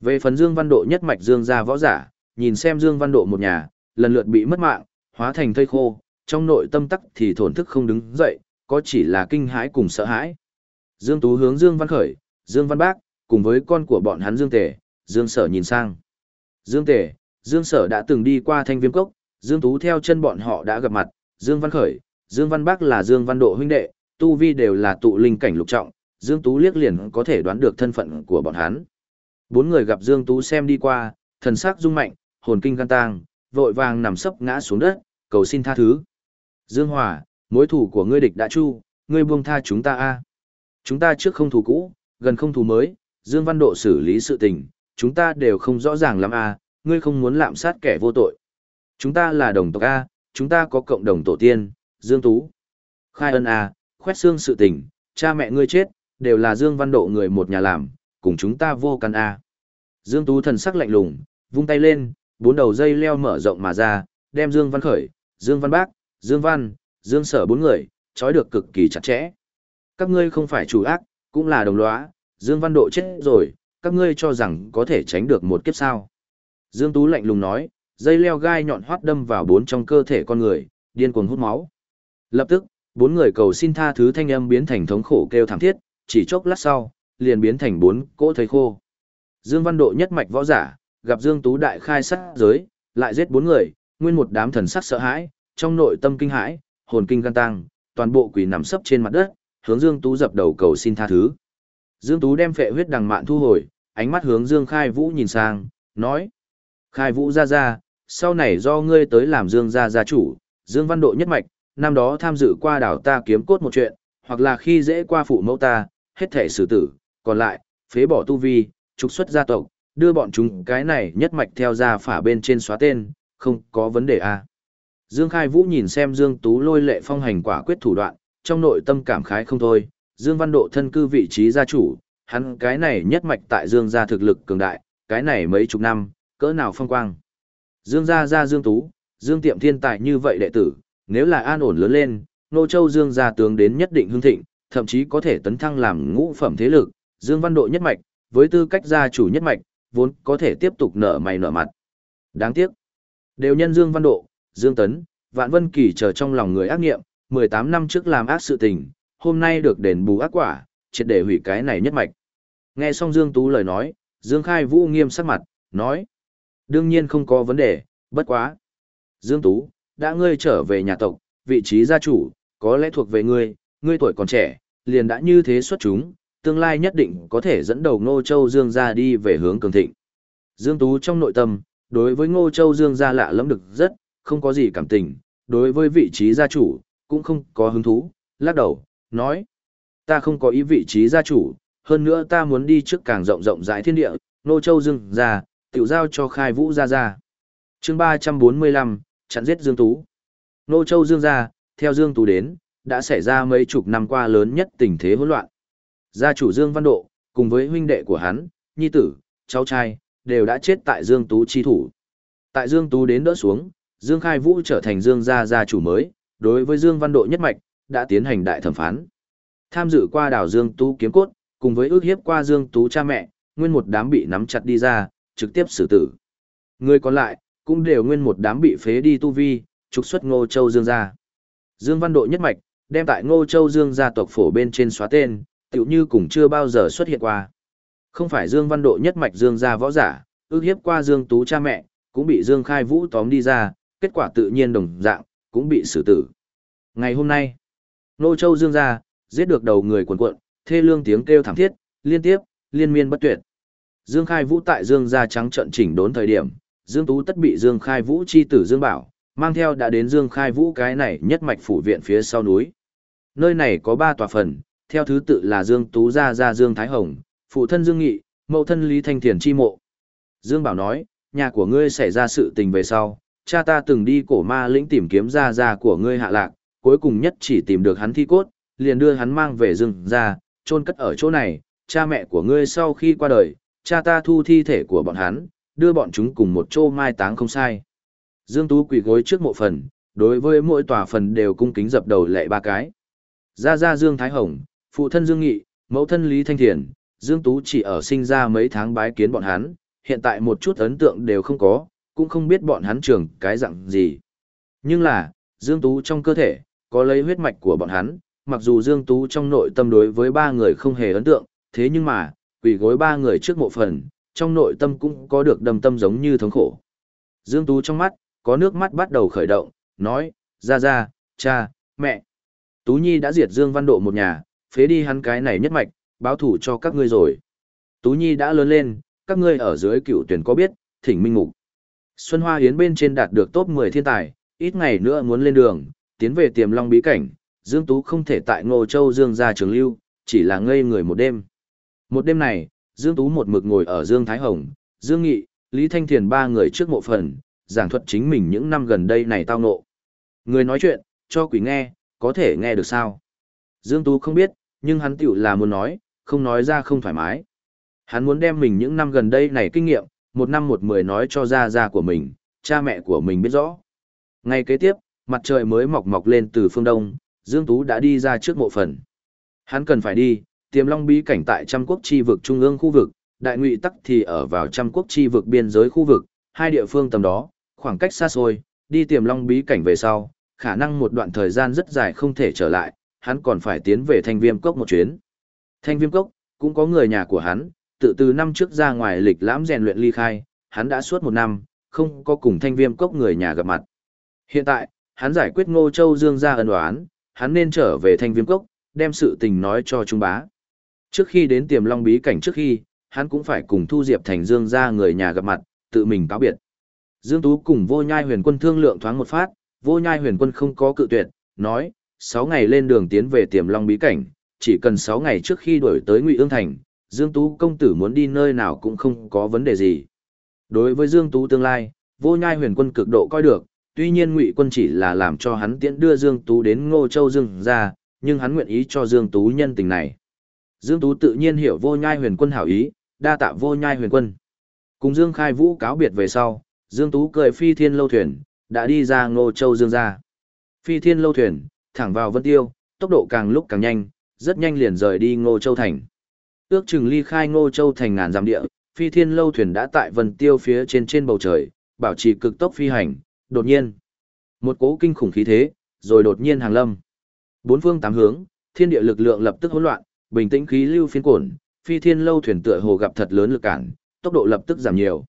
Về phần Dương Văn Độ nhất mạch Dương gia võ giả, nhìn xem Dương Văn Độ một nhà, lần lượt bị mất mạng, hóa thành thây khô, trong nội tâm tắc thì thổn thức không đứng dậy, có chỉ là kinh hãi cùng sợ hãi. Dương Tú hướng Dương Văn Khởi, Dương Văn Bác, cùng với con của bọn hắn Dương Tề, Dương Sở nhìn sang. Dương Tề, Dương Sở đã từng đi qua thanh viêm cốc, Dương Tú theo chân bọn họ đã gặp mặt, Dương Văn Khởi, Dương Văn Bắc là Dương Văn Độ huynh đệ, tu vi đều là tụ linh cảnh lục trọng, Dương Tú liếc liền có thể đoán được thân phận của bọn hắn. Bốn người gặp Dương Tú xem đi qua, thần sắc rung mạnh, hồn kinh gan tang, vội vàng nằm sấp ngã xuống đất, cầu xin tha thứ. Dương Hòa, mối thủ của ngươi địch đã chu, ngươi buông tha chúng ta a. Chúng ta trước không thủ cũ, gần không thủ mới, Dương Văn Độ xử lý sự tình, chúng ta đều không rõ ràng lắm a, ngươi không muốn lạm sát kẻ vô tội. Chúng ta là đồng tộc a, chúng ta có cộng đồng tổ tiên, Dương Tú. Khai ân a, khoét xương sự tình, cha mẹ ngươi chết, đều là Dương Văn Độ người một nhà làm, cùng chúng ta vô căn a. Dương Tú thần sắc lạnh lùng, vung tay lên, bốn đầu dây leo mở rộng mà ra, đem Dương Văn Khởi, Dương Văn Bác, Dương Văn, Dương Sở bốn người, trói được cực kỳ chặt chẽ. Các ngươi không phải chủ ác, cũng là đồng lõa, Dương Văn Độ chết rồi, các ngươi cho rằng có thể tránh được một kiếp sao. Dương Tú lạnh lùng nói, dây leo gai nhọn hoắt đâm vào bốn trong cơ thể con người, điên cuồng hút máu. Lập tức, bốn người cầu xin tha thứ thanh âm biến thành thống khổ kêu thảm thiết, chỉ chốc lát sau, liền biến thành bốn cỗ thấy khô. Dương Văn Độ nhất mạch võ giả, gặp Dương Tú đại khai sát giới, lại giết bốn người, nguyên một đám thần sắc sợ hãi, trong nội tâm kinh hãi, hồn kinh gan tăng, toàn bộ quỷ nằm sấp trên mặt đất, hướng Dương Tú dập đầu cầu xin tha thứ. Dương Tú đem phệ huyết đằng mạn thu hồi, ánh mắt hướng Dương Khai Vũ nhìn sang, nói: "Khai Vũ ra ra, sau này do ngươi tới làm Dương gia gia chủ, Dương Văn Độ nhất mạch, năm đó tham dự qua đảo ta kiếm cốt một chuyện, hoặc là khi dễ qua phụ mẫu ta, hết thể xử tử, còn lại, phế bỏ tu vi, trục xuất gia tộc, đưa bọn chúng cái này nhất mạch theo ra phả bên trên xóa tên, không có vấn đề à. Dương Khai Vũ nhìn xem Dương Tú lôi lệ phong hành quả quyết thủ đoạn, trong nội tâm cảm khái không thôi, Dương Văn Độ thân cư vị trí gia chủ, hắn cái này nhất mạch tại Dương gia thực lực cường đại, cái này mấy chục năm, cỡ nào phong quang. Dương gia gia Dương Tú, Dương Tiệm thiên tài như vậy đệ tử, nếu là an ổn lớn lên, Nô Châu Dương gia tướng đến nhất định hưng thịnh, thậm chí có thể tấn thăng làm ngũ phẩm thế lực, Dương Văn Độ nhất mạch, với tư cách gia chủ nhất mạch, vốn có thể tiếp tục nở mày nở mặt. Đáng tiếc, đều nhân Dương Văn Độ, Dương Tấn, Vạn Vân Kỳ chờ trong lòng người ác nghiệm, 18 năm trước làm ác sự tình, hôm nay được đền bù ác quả, triệt để hủy cái này nhất mạch. Nghe xong Dương Tú lời nói, Dương Khai Vũ nghiêm sắc mặt, nói. Đương nhiên không có vấn đề, bất quá. Dương Tú, đã ngươi trở về nhà tộc, vị trí gia chủ, có lẽ thuộc về ngươi, ngươi tuổi còn trẻ, liền đã như thế xuất chúng, tương lai nhất định có thể dẫn đầu Ngô Châu Dương gia đi về hướng cường thịnh. Dương Tú trong nội tâm, đối với Ngô Châu Dương gia lạ lắm được rất, không có gì cảm tình, đối với vị trí gia chủ, cũng không có hứng thú, lắc đầu, nói. Ta không có ý vị trí gia chủ, hơn nữa ta muốn đi trước càng rộng rộng rãi thiên địa, Ngô Châu Dương gia, tiểu giao cho khai vũ Ra Ra. chương 345, chặn giết Dương Tú. Nô Châu Dương gia, theo Dương Tú đến, đã xảy ra mấy chục năm qua lớn nhất tình thế hỗn loạn. Gia chủ Dương Văn Độ, cùng với huynh đệ của hắn, nhi tử, cháu trai, đều đã chết tại Dương Tú chi thủ. Tại Dương Tú đến đỡ xuống, Dương Khai Vũ trở thành Dương gia gia chủ mới, đối với Dương Văn Độ nhất mạch, đã tiến hành đại thẩm phán. Tham dự qua đảo Dương Tú kiếm cốt, cùng với ước hiếp qua Dương Tú cha mẹ, nguyên một đám bị nắm chặt đi ra, trực tiếp xử tử. Người còn lại, cũng đều nguyên một đám bị phế đi tu vi, trục xuất Ngô Châu Dương gia. Dương Văn Độ nhất mạch, đem tại Ngô Châu Dương gia tộc phổ bên trên xóa tên, tựu như cũng chưa bao giờ xuất hiện qua. Không phải Dương Văn Độ nhất mạch Dương gia võ giả, ước hiếp qua Dương Tú cha mẹ, cũng bị Dương Khai Vũ tóm đi ra, kết quả tự nhiên đồng dạng, cũng bị xử tử. Ngày hôm nay, Ngô Châu Dương gia giết được đầu người quần cuộn, thê lương tiếng kêu thảm thiết, liên tiếp, liên miên bất tuyệt. Dương Khai Vũ tại Dương gia trắng trận chỉnh đốn thời điểm, Dương Tú tất bị Dương Khai Vũ chi tử Dương Bảo, mang theo đã đến Dương Khai Vũ cái này nhất mạch phủ viện phía sau núi. Nơi này có ba tòa phần, theo thứ tự là Dương Tú gia gia Dương Thái Hồng, phụ thân Dương Nghị, mẫu thân Lý Thanh Thiền chi mộ. Dương Bảo nói, nhà của ngươi xảy ra sự tình về sau, cha ta từng đi cổ ma lĩnh tìm kiếm gia gia của ngươi hạ lạc, cuối cùng nhất chỉ tìm được hắn thi cốt, liền đưa hắn mang về Dương gia, chôn cất ở chỗ này, cha mẹ của ngươi sau khi qua đời, cha ta thu thi thể của bọn hắn, đưa bọn chúng cùng một chỗ mai táng không sai. Dương Tú quỳ gối trước mộ phần, đối với mỗi tòa phần đều cung kính dập đầu lệ ba cái. Gia Gia Dương Thái Hồng, phụ thân Dương Nghị, mẫu thân Lý Thanh Thiền, Dương Tú chỉ ở sinh ra mấy tháng bái kiến bọn hắn, hiện tại một chút ấn tượng đều không có, cũng không biết bọn hắn trưởng cái dạng gì. Nhưng là, Dương Tú trong cơ thể, có lấy huyết mạch của bọn hắn, mặc dù Dương Tú trong nội tâm đối với ba người không hề ấn tượng, thế nhưng mà, quỳ gối ba người trước mộ phần, trong nội tâm cũng có được đầm tâm giống như thống khổ. Dương Tú trong mắt, có nước mắt bắt đầu khởi động, nói, ra ra, cha, mẹ. Tú Nhi đã diệt Dương Văn Độ một nhà, phế đi hắn cái này nhất mạch, báo thủ cho các ngươi rồi. Tú Nhi đã lớn lên, các ngươi ở dưới cựu tuyển có biết, thỉnh minh mục. Xuân Hoa Yến bên trên đạt được top 10 thiên tài, ít ngày nữa muốn lên đường, tiến về tiềm long bí cảnh, Dương Tú không thể tại Ngô Châu Dương ra trường lưu, chỉ là ngây người một đêm. Một đêm này, Dương Tú một mực ngồi ở Dương Thái Hồng, Dương Nghị, Lý Thanh Thiền ba người trước mộ phần, giảng thuật chính mình những năm gần đây này tao ngộ Người nói chuyện, cho quỷ nghe, có thể nghe được sao? Dương Tú không biết, nhưng hắn tiểu là muốn nói, không nói ra không thoải mái. Hắn muốn đem mình những năm gần đây này kinh nghiệm, một năm một mười nói cho ra ra của mình, cha mẹ của mình biết rõ. Ngày kế tiếp, mặt trời mới mọc mọc lên từ phương đông, Dương Tú đã đi ra trước mộ phần. Hắn cần phải đi, tiềm long bí cảnh tại trăm quốc chi vực trung ương khu vực, đại ngụy tắc thì ở vào trăm quốc chi vực biên giới khu vực, hai địa phương tầm đó, khoảng cách xa xôi, đi tiềm long bí cảnh về sau, khả năng một đoạn thời gian rất dài không thể trở lại, hắn còn phải tiến về thanh viêm cốc một chuyến. Thanh viêm cốc, cũng có người nhà của hắn, tự từ năm trước ra ngoài lịch lãm rèn luyện ly khai, hắn đã suốt một năm, không có cùng thanh viêm cốc người nhà gặp mặt. Hiện tại, hắn giải quyết ngô châu dương ra ân đoán, hắn nên trở về thanh viêm cốc, đem sự tình nói cho Trung bá. Trước khi đến tiềm long bí cảnh trước khi, hắn cũng phải cùng Thu Diệp Thành Dương ra người nhà gặp mặt, tự mình cáo biệt. Dương Tú cùng vô nhai huyền quân thương lượng thoáng một phát, vô nhai huyền quân không có cự tuyệt, nói, 6 ngày lên đường tiến về tiềm long bí cảnh, chỉ cần 6 ngày trước khi đuổi tới Ngụy Ương Thành, Dương Tú công tử muốn đi nơi nào cũng không có vấn đề gì. Đối với Dương Tú tương lai, vô nhai huyền quân cực độ coi được, tuy nhiên Ngụy quân chỉ là làm cho hắn tiễn đưa Dương Tú đến Ngô Châu Dương ra, nhưng hắn nguyện ý cho Dương Tú nhân tình này. Dương Tú tự nhiên hiểu vô nhai huyền quân hảo ý, đa tạ vô nhai huyền quân. Cùng Dương Khai Vũ cáo biệt về sau, Dương Tú cười phi thiên lâu thuyền, đã đi ra Ngô Châu Dương ra. Phi thiên lâu thuyền, thẳng vào Vân Tiêu, tốc độ càng lúc càng nhanh, rất nhanh liền rời đi Ngô Châu Thành. Ước chừng ly khai Ngô Châu Thành ngàn dặm địa, phi thiên lâu thuyền đã tại Vân Tiêu phía trên trên bầu trời, bảo trì cực tốc phi hành, đột nhiên. Một cố kinh khủng khí thế, rồi đột nhiên hàng lâm. Bốn phương tám hướng, thiên địa lực lượng lập tức hỗn loạn, bình tĩnh khí lưu phiên cổn, phi thiên lâu thuyền tựa hồ gặp thật lớn lực cản, tốc độ lập tức giảm nhiều.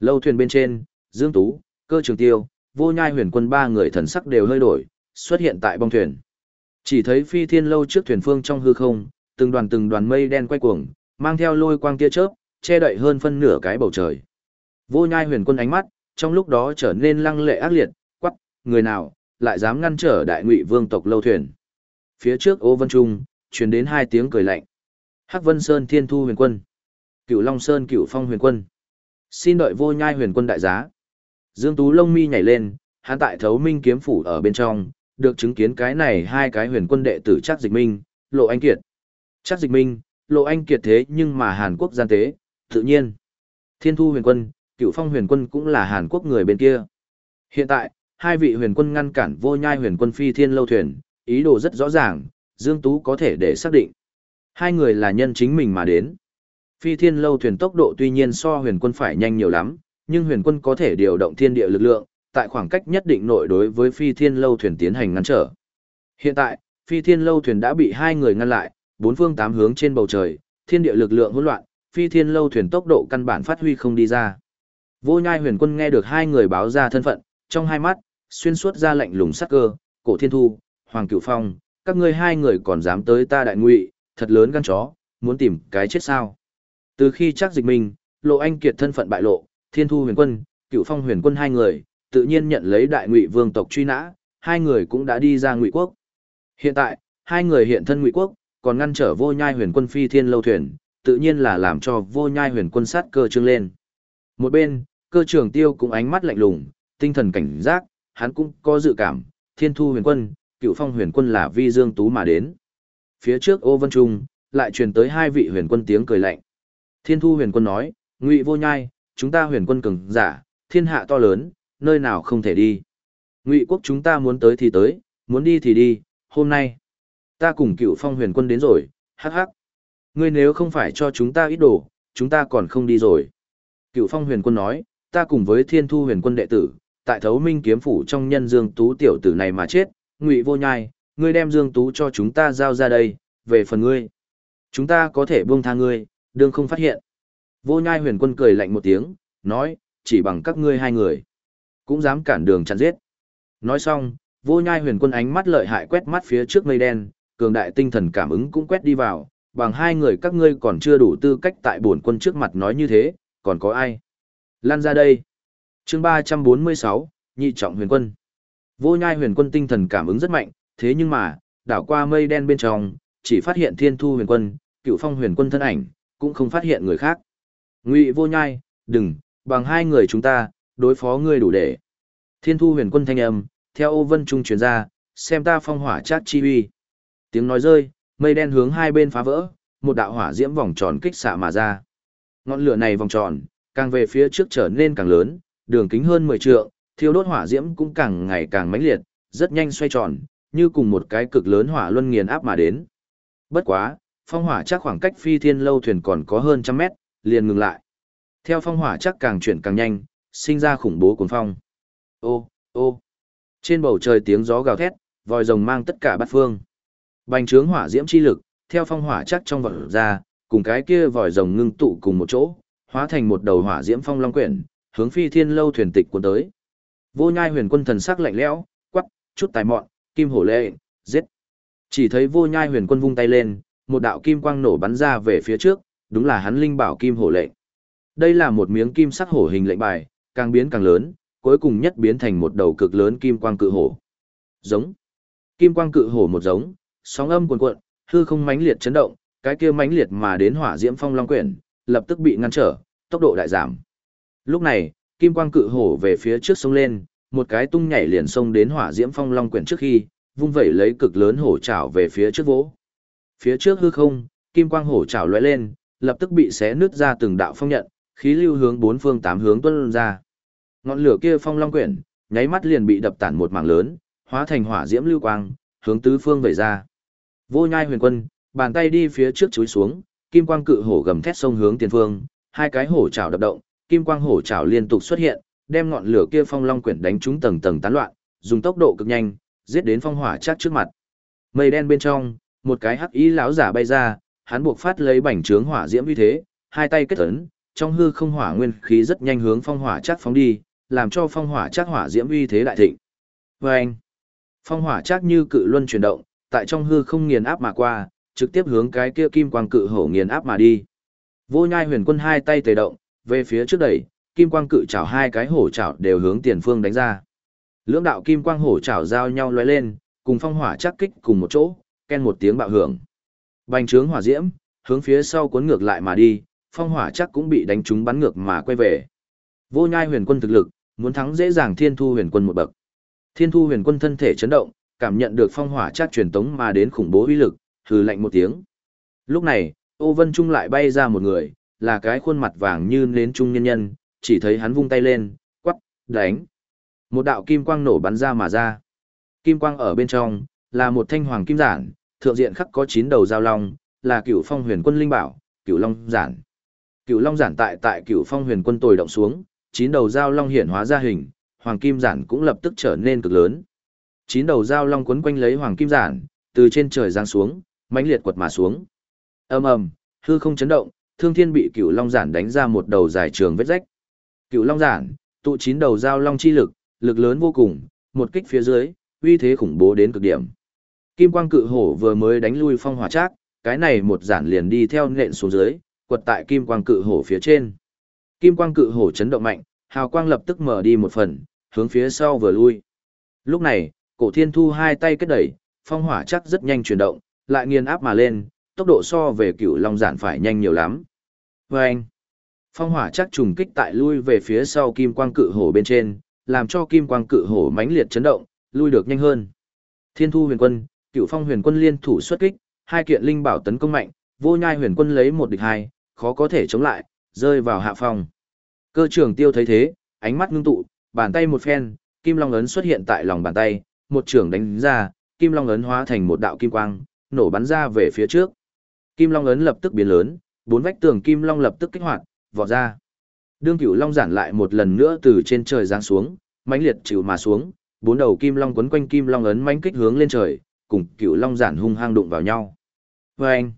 Lâu thuyền bên trên, Dương Tú, Cơ Trường Tiêu, Vô Nhai Huyền Quân ba người thần sắc đều hơi đổi, xuất hiện tại bong thuyền. Chỉ thấy phi thiên lâu trước thuyền phương trong hư không, từng đoàn từng đoàn mây đen quay cuồng, mang theo lôi quang tia chớp, che đậy hơn phân nửa cái bầu trời. Vô Nhai Huyền Quân ánh mắt, trong lúc đó trở nên lăng lệ ác liệt, quắc, người nào lại dám ngăn trở đại ngụy vương tộc lâu thuyền. Phía trước Ô Vân Trung, truyền đến hai tiếng cười lạnh. Hắc Vân Sơn Thiên Thu Huyền Quân, Cửu Long Sơn Cửu Phong Huyền Quân. Xin đợi Vô Nhai Huyền Quân đại giá. Dương Tú lông mi nhảy lên, hắn tại Thấu Minh kiếm phủ ở bên trong, được chứng kiến cái này hai cái huyền quân đệ tử chắc dịch minh, Lộ Anh Kiệt. Chắc dịch minh, Lộ Anh Kiệt thế nhưng mà Hàn Quốc gian tế, tự nhiên. Thiên Thu huyền quân, Cửu Phong huyền quân cũng là Hàn Quốc người bên kia. Hiện tại, hai vị huyền quân ngăn cản vô nhai huyền quân phi thiên lâu thuyền, ý đồ rất rõ ràng, Dương Tú có thể để xác định. Hai người là nhân chính mình mà đến. Phi thiên lâu thuyền tốc độ tuy nhiên so huyền quân phải nhanh nhiều lắm, nhưng huyền quân có thể điều động thiên địa lực lượng, tại khoảng cách nhất định nội đối với phi thiên lâu thuyền tiến hành ngăn trở. Hiện tại, phi thiên lâu thuyền đã bị hai người ngăn lại, bốn phương tám hướng trên bầu trời, thiên địa lực lượng hỗn loạn, phi thiên lâu thuyền tốc độ căn bản phát huy không đi ra. Vô nhai huyền quân nghe được hai người báo ra thân phận, trong hai mắt, xuyên suốt ra lạnh lùng sắc cơ, cổ thiên thu, hoàng cửu phong, các ngươi hai người còn dám tới ta đại ngụy, thật lớn gan chó, muốn tìm cái chết sao. Từ khi chắc dịch minh, lộ anh kiệt thân phận bại lộ, thiên thu huyền quân, cựu phong huyền quân hai người, tự nhiên nhận lấy đại ngụy vương tộc truy nã, hai người cũng đã đi ra ngụy quốc. Hiện tại, hai người hiện thân ngụy quốc, còn ngăn trở vô nhai huyền quân phi thiên lâu thuyền, tự nhiên là làm cho vô nhai huyền quân sát cơ trương lên. Một bên, cơ trường tiêu cũng ánh mắt lạnh lùng, tinh thần cảnh giác, hắn cũng có dự cảm, thiên thu huyền quân, cựu phong huyền quân là vi dương tú mà đến. Phía trước ô vân trung, lại truyền tới hai vị huyền quân tiếng cười lạnh. Thiên thu huyền quân nói, ngụy vô nhai, chúng ta huyền quân cường giả, thiên hạ to lớn, nơi nào không thể đi. Ngụy quốc chúng ta muốn tới thì tới, muốn đi thì đi, hôm nay. Ta cùng cựu phong huyền quân đến rồi, hắc hắc. Ngươi nếu không phải cho chúng ta ít đồ, chúng ta còn không đi rồi. Cựu phong huyền quân nói, ta cùng với thiên thu huyền quân đệ tử, tại thấu minh kiếm phủ trong nhân dương tú tiểu tử này mà chết, ngụy vô nhai, ngươi đem dương tú cho chúng ta giao ra đây, về phần ngươi. Chúng ta có thể buông tha ngươi, đương không phát hiện. Vô nhai huyền quân cười lạnh một tiếng, nói, chỉ bằng các ngươi hai người. Cũng dám cản đường chặn giết. Nói xong, vô nhai huyền quân ánh mắt lợi hại quét mắt phía trước mây đen, cường đại tinh thần cảm ứng cũng quét đi vào, bằng hai người các ngươi còn chưa đủ tư cách tại bổn quân trước mặt nói như thế, còn có ai? Lan ra đây. chương 346, nhị trọng huyền quân. Vô nhai huyền quân tinh thần cảm ứng rất mạnh, thế nhưng mà, đảo qua mây đen bên trong, chỉ phát hiện thiên thu huyền quân, cựu phong huyền quân thân ảnh, cũng không phát hiện người khác. Ngụy vô nhai, đừng, bằng hai người chúng ta, đối phó ngươi đủ để. Thiên thu huyền quân thanh âm, theo ô vân trung truyền ra, xem ta phong hỏa chát chi uy. Tiếng nói rơi, mây đen hướng hai bên phá vỡ, một đạo hỏa diễm vòng tròn kích xạ mà ra. Ngọn lửa này vòng tròn, càng về phía trước trở nên càng lớn, đường kính hơn 10 trượng, thiêu đốt hỏa diễm cũng càng ngày càng mãnh liệt, rất nhanh xoay tròn, như cùng một cái cực lớn hỏa luân nghiền áp mà đến. Bất quá, phong hỏa chắc khoảng cách phi thiên lâu thuyền còn có hơn trăm mét, liền ngừng lại. Theo phong hỏa chắc càng chuyển càng nhanh, sinh ra khủng bố cuồng phong. Ô, ô. Trên bầu trời tiếng gió gào thét, vòi rồng mang tất cả bát phương. Bành trướng hỏa diễm chi lực, theo phong hỏa chắc trong vật ra, cùng cái kia vòi rồng ngưng tụ cùng một chỗ, hóa thành một đầu hỏa diễm phong long quyển, hướng phi thiên lâu thuyền tịch cuốn tới. Vô nhai huyền quân thần sắc lạnh lẽo, quắc, chút tài mọn, kim hổ lệ, giết. Chỉ thấy vô nhai huyền quân vung tay lên, một đạo kim quang nổ bắn ra về phía trước, đúng là hắn linh bảo kim hổ lệnh. Đây là một miếng kim sắc hổ hình lệnh bài, càng biến càng lớn, cuối cùng nhất biến thành một đầu cực lớn kim quang cự hổ. Giống. Kim quang cự hổ một giống, sóng âm cuồn cuộn, hư không mãnh liệt chấn động, cái kia mãnh liệt mà đến hỏa diễm phong long quyển, lập tức bị ngăn trở, tốc độ đại giảm. Lúc này, kim quang cự hổ về phía trước sông lên, một cái tung nhảy liền xông đến hỏa diễm phong long quyển trước khi, vung vẩy lấy cực lớn hổ chảo về phía trước vỗ. Phía trước hư không, kim quang hổ chảo lóe lên, lập tức bị xé nứt ra từng đạo phong nhận, khí lưu hướng bốn phương tám hướng tuôn ra. Ngọn lửa kia phong long quyển, nháy mắt liền bị đập tản một mảng lớn, hóa thành hỏa diễm lưu quang, hướng tứ phương vẩy ra. Vô Nhai Huyền Quân, bàn tay đi phía trước chúi xuống, kim quang cự hổ gầm thét sông hướng tiền phương, hai cái hổ chảo đập động, kim quang hổ chảo liên tục xuất hiện, đem ngọn lửa kia phong long quyển đánh trúng tầng tầng tán loạn, dùng tốc độ cực nhanh, giết đến phong hỏa chắc trước mặt. Mây đen bên trong, một cái hắc ý lão giả bay ra, hắn buộc phát lấy bảnh trướng hỏa diễm như thế, hai tay kết ấn, trong hư không hỏa nguyên khí rất nhanh hướng phong hỏa chắc phóng đi, làm cho phong hỏa chắc hỏa diễm uy thế đại thịnh. Và anh, phong hỏa chắc như cự luân chuyển động, tại trong hư không nghiền áp mà qua, trực tiếp hướng cái kia kim quang cự hổ nghiền áp mà đi. Vô nhai huyền quân hai tay tề động, về phía trước đẩy, kim quang cự chảo hai cái hổ chảo đều hướng tiền phương đánh ra. Lưỡng đạo kim quang hổ chảo giao nhau lóe lên, cùng phong hỏa chắc kích cùng một chỗ, ken một tiếng bạo hưởng. Bành trướng hỏa diễm, hướng phía sau cuốn ngược lại mà đi, phong hỏa chắc cũng bị đánh trúng bắn ngược mà quay về. Vô nhai huyền quân thực lực, muốn thắng dễ dàng thiên thu huyền quân một bậc. Thiên thu huyền quân thân thể chấn động, cảm nhận được phong hỏa chắc truyền tống mà đến khủng bố uy lực, hừ lạnh một tiếng. Lúc này, Ô Vân Trung lại bay ra một người, là cái khuôn mặt vàng như nến trung nhân nhân, chỉ thấy hắn vung tay lên, quắc, đánh. Một đạo kim quang nổ bắn ra mà ra. Kim quang ở bên trong, là một thanh hoàng kim giản, thượng diện khắc có chín đầu giao long, là cửu phong huyền quân linh bảo, cửu long giản. Cửu long giản tại tại cửu phong huyền quân tồi động xuống, chín đầu giao long hiện hóa ra hình, hoàng kim giản cũng lập tức trở nên cực lớn. Chín đầu giao long quấn quanh lấy hoàng kim giản, từ trên trời giáng xuống, mãnh liệt quật mà xuống. Ầm ầm, hư không chấn động, Thương Thiên bị Cựu Long giản đánh ra một đầu dài trường vết rách. Cựu Long giản, tụ chín đầu giao long chi lực, lực lớn vô cùng, một kích phía dưới, uy thế khủng bố đến cực điểm. Kim quang cự hổ vừa mới đánh lui phong hỏa trác, cái này một giản liền đi theo nện xuống dưới, quật tại kim quang cự hổ phía trên. Kim quang cự hổ chấn động mạnh, hào quang lập tức mở đi một phần, hướng phía sau vừa lui. Lúc này, cổ thiên thu hai tay kết đẩy, phong hỏa chắc rất nhanh chuyển động, lại nghiền áp mà lên, tốc độ so về cựu long giản phải nhanh nhiều lắm. Và anh, phong hỏa chắc trùng kích tại lui về phía sau kim quang cự hổ bên trên, làm cho kim quang cự hổ mãnh liệt chấn động, lui được nhanh hơn. Thiên thu huyền quân, cựu phong huyền quân liên thủ xuất kích, hai kiện linh bảo tấn công mạnh, vô nhai huyền quân lấy một địch hai, khó có thể chống lại, rơi vào hạ phong. Cơ trưởng tiêu thấy thế, ánh mắt ngưng tụ, bàn tay một phen, kim long ấn xuất hiện tại lòng bàn tay, một trưởng đánh ra, kim long ấn hóa thành một đạo kim quang, nổ bắn ra về phía trước. Kim long ấn lập tức biến lớn, bốn vách tường kim long lập tức kích hoạt, vọt ra. Đương cửu long giản lại một lần nữa từ trên trời giáng xuống, mãnh liệt chịu mà xuống, bốn đầu kim long quấn quanh kim long ấn mãnh kích hướng lên trời, cùng cửu long giản hung hăng đụng vào nhau. Và anh,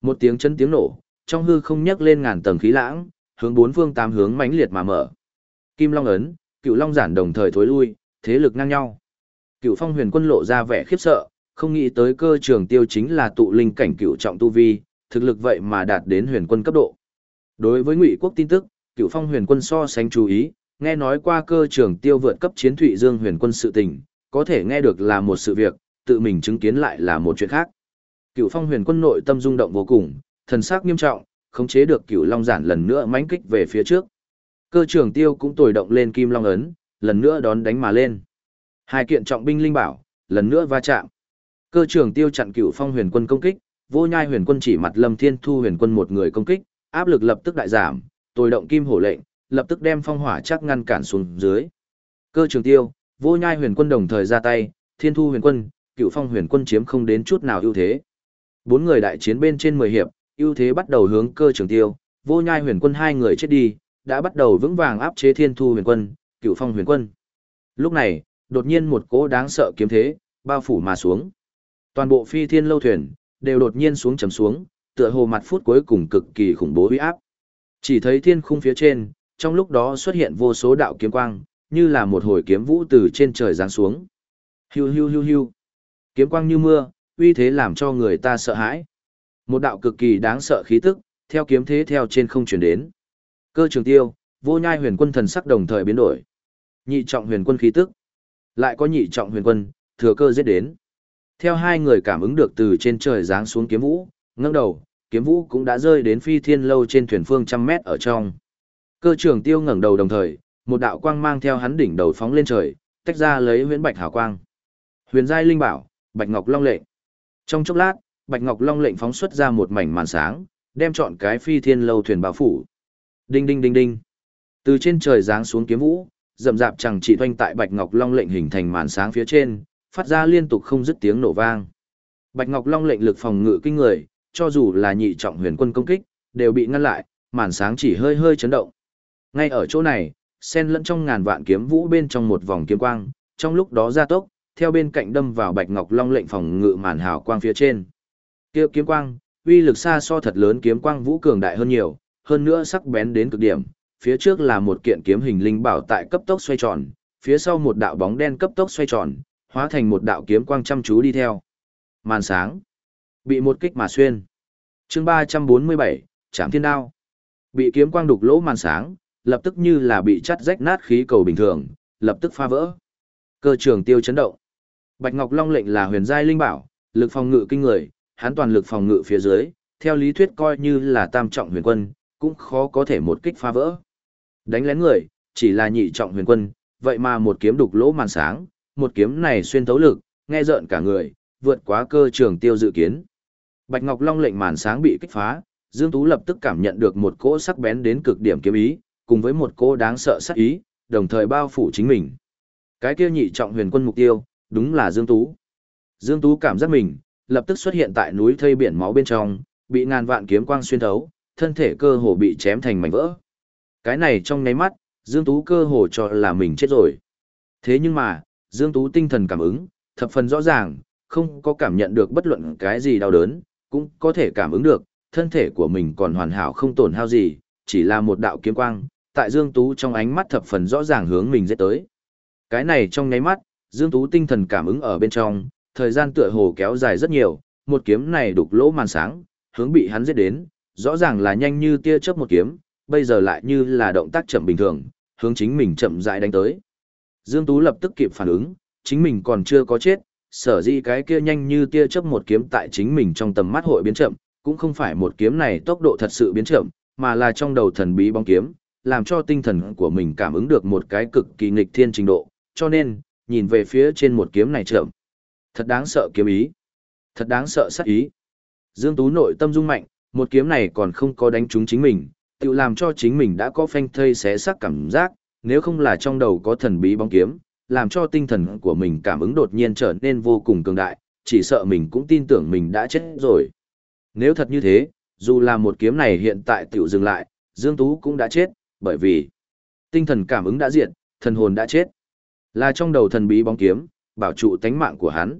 một tiếng chấn tiếng nổ, trong hư không nhấc lên ngàn tầng khí lãng, hướng bốn phương tám hướng mãnh liệt mà mở. Kim long ấn, cửu long giản đồng thời thối lui, thế lực ngang nhau. Cửu phong huyền quân lộ ra vẻ khiếp sợ, không nghĩ tới cơ trường tiêu chính là tụ linh cảnh cựu trọng tu vi, thực lực vậy mà đạt đến huyền quân cấp độ. Đối với ngụy quốc tin tức, cựu phong huyền quân so sánh chú ý, nghe nói qua cơ trường tiêu vượt cấp chiến thụy dương huyền quân sự tình, có thể nghe được là một sự việc, tự mình chứng kiến lại là một chuyện khác. Cựu phong huyền quân nội tâm rung động vô cùng, thần sắc nghiêm trọng, khống chế được cựu long giản lần nữa mãnh kích về phía trước. Cơ trưởng tiêu cũng tồi động lên kim long ấn, lần nữa đón đánh mà lên. Hai kiện trọng binh linh bảo, lần nữa va chạm. Cơ trưởng tiêu chặn cựu phong huyền quân công kích, vô nhai huyền quân chỉ mặt lâm thiên thu huyền quân một người công kích, áp lực lập tức đại giảm, tồi động kim hổ lệnh, lập tức đem phong hỏa chắc ngăn cản xuống dưới. Cơ trưởng tiêu, vô nhai huyền quân đồng thời ra tay, thiên thu huyền quân, cựu phong huyền quân chiếm không đến chút nào ưu thế. Bốn người đại chiến bên trên mười hiệp, ưu thế bắt đầu hướng cơ trường tiêu, vô nhai huyền quân hai người chết đi, đã bắt đầu vững vàng áp chế thiên thu huyền quân, cựu phong huyền quân. Lúc này, đột nhiên một cỗ đáng sợ kiếm thế, bao phủ mà xuống. Toàn bộ phi thiên lâu thuyền, đều đột nhiên xuống chầm xuống, tựa hồ mặt phút cuối cùng cực kỳ khủng bố uy áp. Chỉ thấy thiên khung phía trên, trong lúc đó xuất hiện vô số đạo kiếm quang, như là một hồi kiếm vũ từ trên trời giáng xuống. Hiu hiu hiu hiu. Kiếm quang như mưa, uy thế làm cho người ta sợ hãi. Một đạo cực kỳ đáng sợ khí tức, theo kiếm thế theo trên không chuyển đến. Cơ trường tiêu, vô nhai huyền quân thần sắc đồng thời biến đổi. Nhị trọng huyền quân khí tức. Lại có nhị trọng huyền quân, thừa cơ giết đến. Theo hai người cảm ứng được từ trên trời giáng xuống kiếm vũ, ngẩng đầu, kiếm vũ cũng đã rơi đến phi thiên lâu trên thuyền phương trăm mét ở trong. Cơ trưởng tiêu ngẩng đầu đồng thời, một đạo quang mang theo hắn đỉnh đầu phóng lên trời, tách ra lấy huyễn bạch hào quang. Huyền giai linh bảo, Bạch Ngọc Long lệnh. Trong chốc lát, Bạch Ngọc Long lệnh phóng xuất ra một mảnh màn sáng, đem chọn cái phi thiên lâu thuyền bao phủ. Đinh đinh đinh đinh. Từ trên trời giáng xuống kiếm vũ, rậm rạp chẳng chỉ thoanh tại Bạch Ngọc Long lệnh hình thành màn sáng phía trên, phát ra liên tục không dứt tiếng nổ vang. Bạch Ngọc Long lệnh lực phòng ngự kinh người, cho dù là nhị trọng huyền quân công kích, đều bị ngăn lại, màn sáng chỉ hơi hơi chấn động. Ngay ở chỗ này, xen lẫn trong ngàn vạn kiếm vũ bên trong một vòng kiếm quang, trong lúc đó gia tốc, theo bên cạnh đâm vào bạch ngọc long lệnh phòng ngự màn hào quang phía trên. Kia kiếm quang, uy lực xa so thật lớn kiếm quang vũ cường đại hơn nhiều, hơn nữa sắc bén đến cực điểm, phía trước là một kiện kiếm hình linh bảo tại cấp tốc xoay tròn, phía sau một đạo bóng đen cấp tốc xoay tròn, hóa thành một đạo kiếm quang chăm chú đi theo. Màn sáng, bị một kích mà xuyên. Chương 347, Trảm Thiên Đao. Bị kiếm quang đục lỗ màn sáng, lập tức như là bị chắt rách nát khí cầu bình thường, lập tức phá vỡ. Cơ trường tiêu chấn động. Bạch Ngọc Long lệnh là huyền giai linh bảo, lực phòng ngự kinh người, hắn toàn lực phòng ngự phía dưới, theo lý thuyết coi như là tam trọng huyền quân, cũng khó có thể một kích phá vỡ. Đánh lén người, chỉ là nhị trọng huyền quân, vậy mà một kiếm đục lỗ màn sáng, một kiếm này xuyên thấu lực, nghe rợn cả người, vượt quá cơ trường tiêu dự kiến. Bạch Ngọc Long lệnh màn sáng bị kích phá, Dương Tú lập tức cảm nhận được một cỗ sắc bén đến cực điểm kiếm ý, cùng với một cỗ đáng sợ sắc ý, đồng thời bao phủ chính mình. Cái kia nhị trọng huyền quân mục tiêu, đúng là Dương Tú. Dương Tú cảm giác mình, lập tức xuất hiện tại núi thây biển máu bên trong, bị ngàn vạn kiếm quang xuyên thấu, thân thể cơ hồ bị chém thành mảnh vỡ. Cái này trong nháy mắt, Dương Tú cơ hồ cho là mình chết rồi. Thế nhưng mà, Dương Tú tinh thần cảm ứng, thập phần rõ ràng, không có cảm nhận được bất luận cái gì đau đớn, cũng có thể cảm ứng được, thân thể của mình còn hoàn hảo không tổn hao gì, chỉ là một đạo kiếm quang, tại Dương Tú trong ánh mắt thập phần rõ ràng hướng mình dễ tới. Cái này trong nháy mắt, Dương Tú tinh thần cảm ứng ở bên trong, thời gian tựa hồ kéo dài rất nhiều, một kiếm này đục lỗ màn sáng, hướng bị hắn giết đến, rõ ràng là nhanh như tia chớp một kiếm, bây giờ lại như là động tác chậm bình thường, hướng chính mình chậm rãi đánh tới. Dương Tú lập tức kịp phản ứng, chính mình còn chưa có chết, sở dĩ cái kia nhanh như tia chớp một kiếm tại chính mình trong tầm mắt hội biến chậm, cũng không phải một kiếm này tốc độ thật sự biến chậm, mà là trong đầu thần bí bóng kiếm, làm cho tinh thần của mình cảm ứng được một cái cực kỳ nghịch thiên trình độ, cho nên, nhìn về phía trên một kiếm này chậm. Thật đáng sợ kiếm ý. Thật đáng sợ sát ý. Dương Tú nội tâm rung mạnh, một kiếm này còn không có đánh trúng chính mình, tự làm cho chính mình đã có phanh thây xé xác cảm giác, nếu không là trong đầu có thần bí bóng kiếm, làm cho tinh thần của mình cảm ứng đột nhiên trở nên vô cùng cường đại, chỉ sợ mình cũng tin tưởng mình đã chết rồi. Nếu thật như thế, dù là một kiếm này hiện tại tiểu dừng lại, Dương Tú cũng đã chết, bởi vì tinh thần cảm ứng đã diệt, thần hồn đã chết. Là trong đầu thần bí bóng kiếm, bảo trụ tánh mạng của hắn.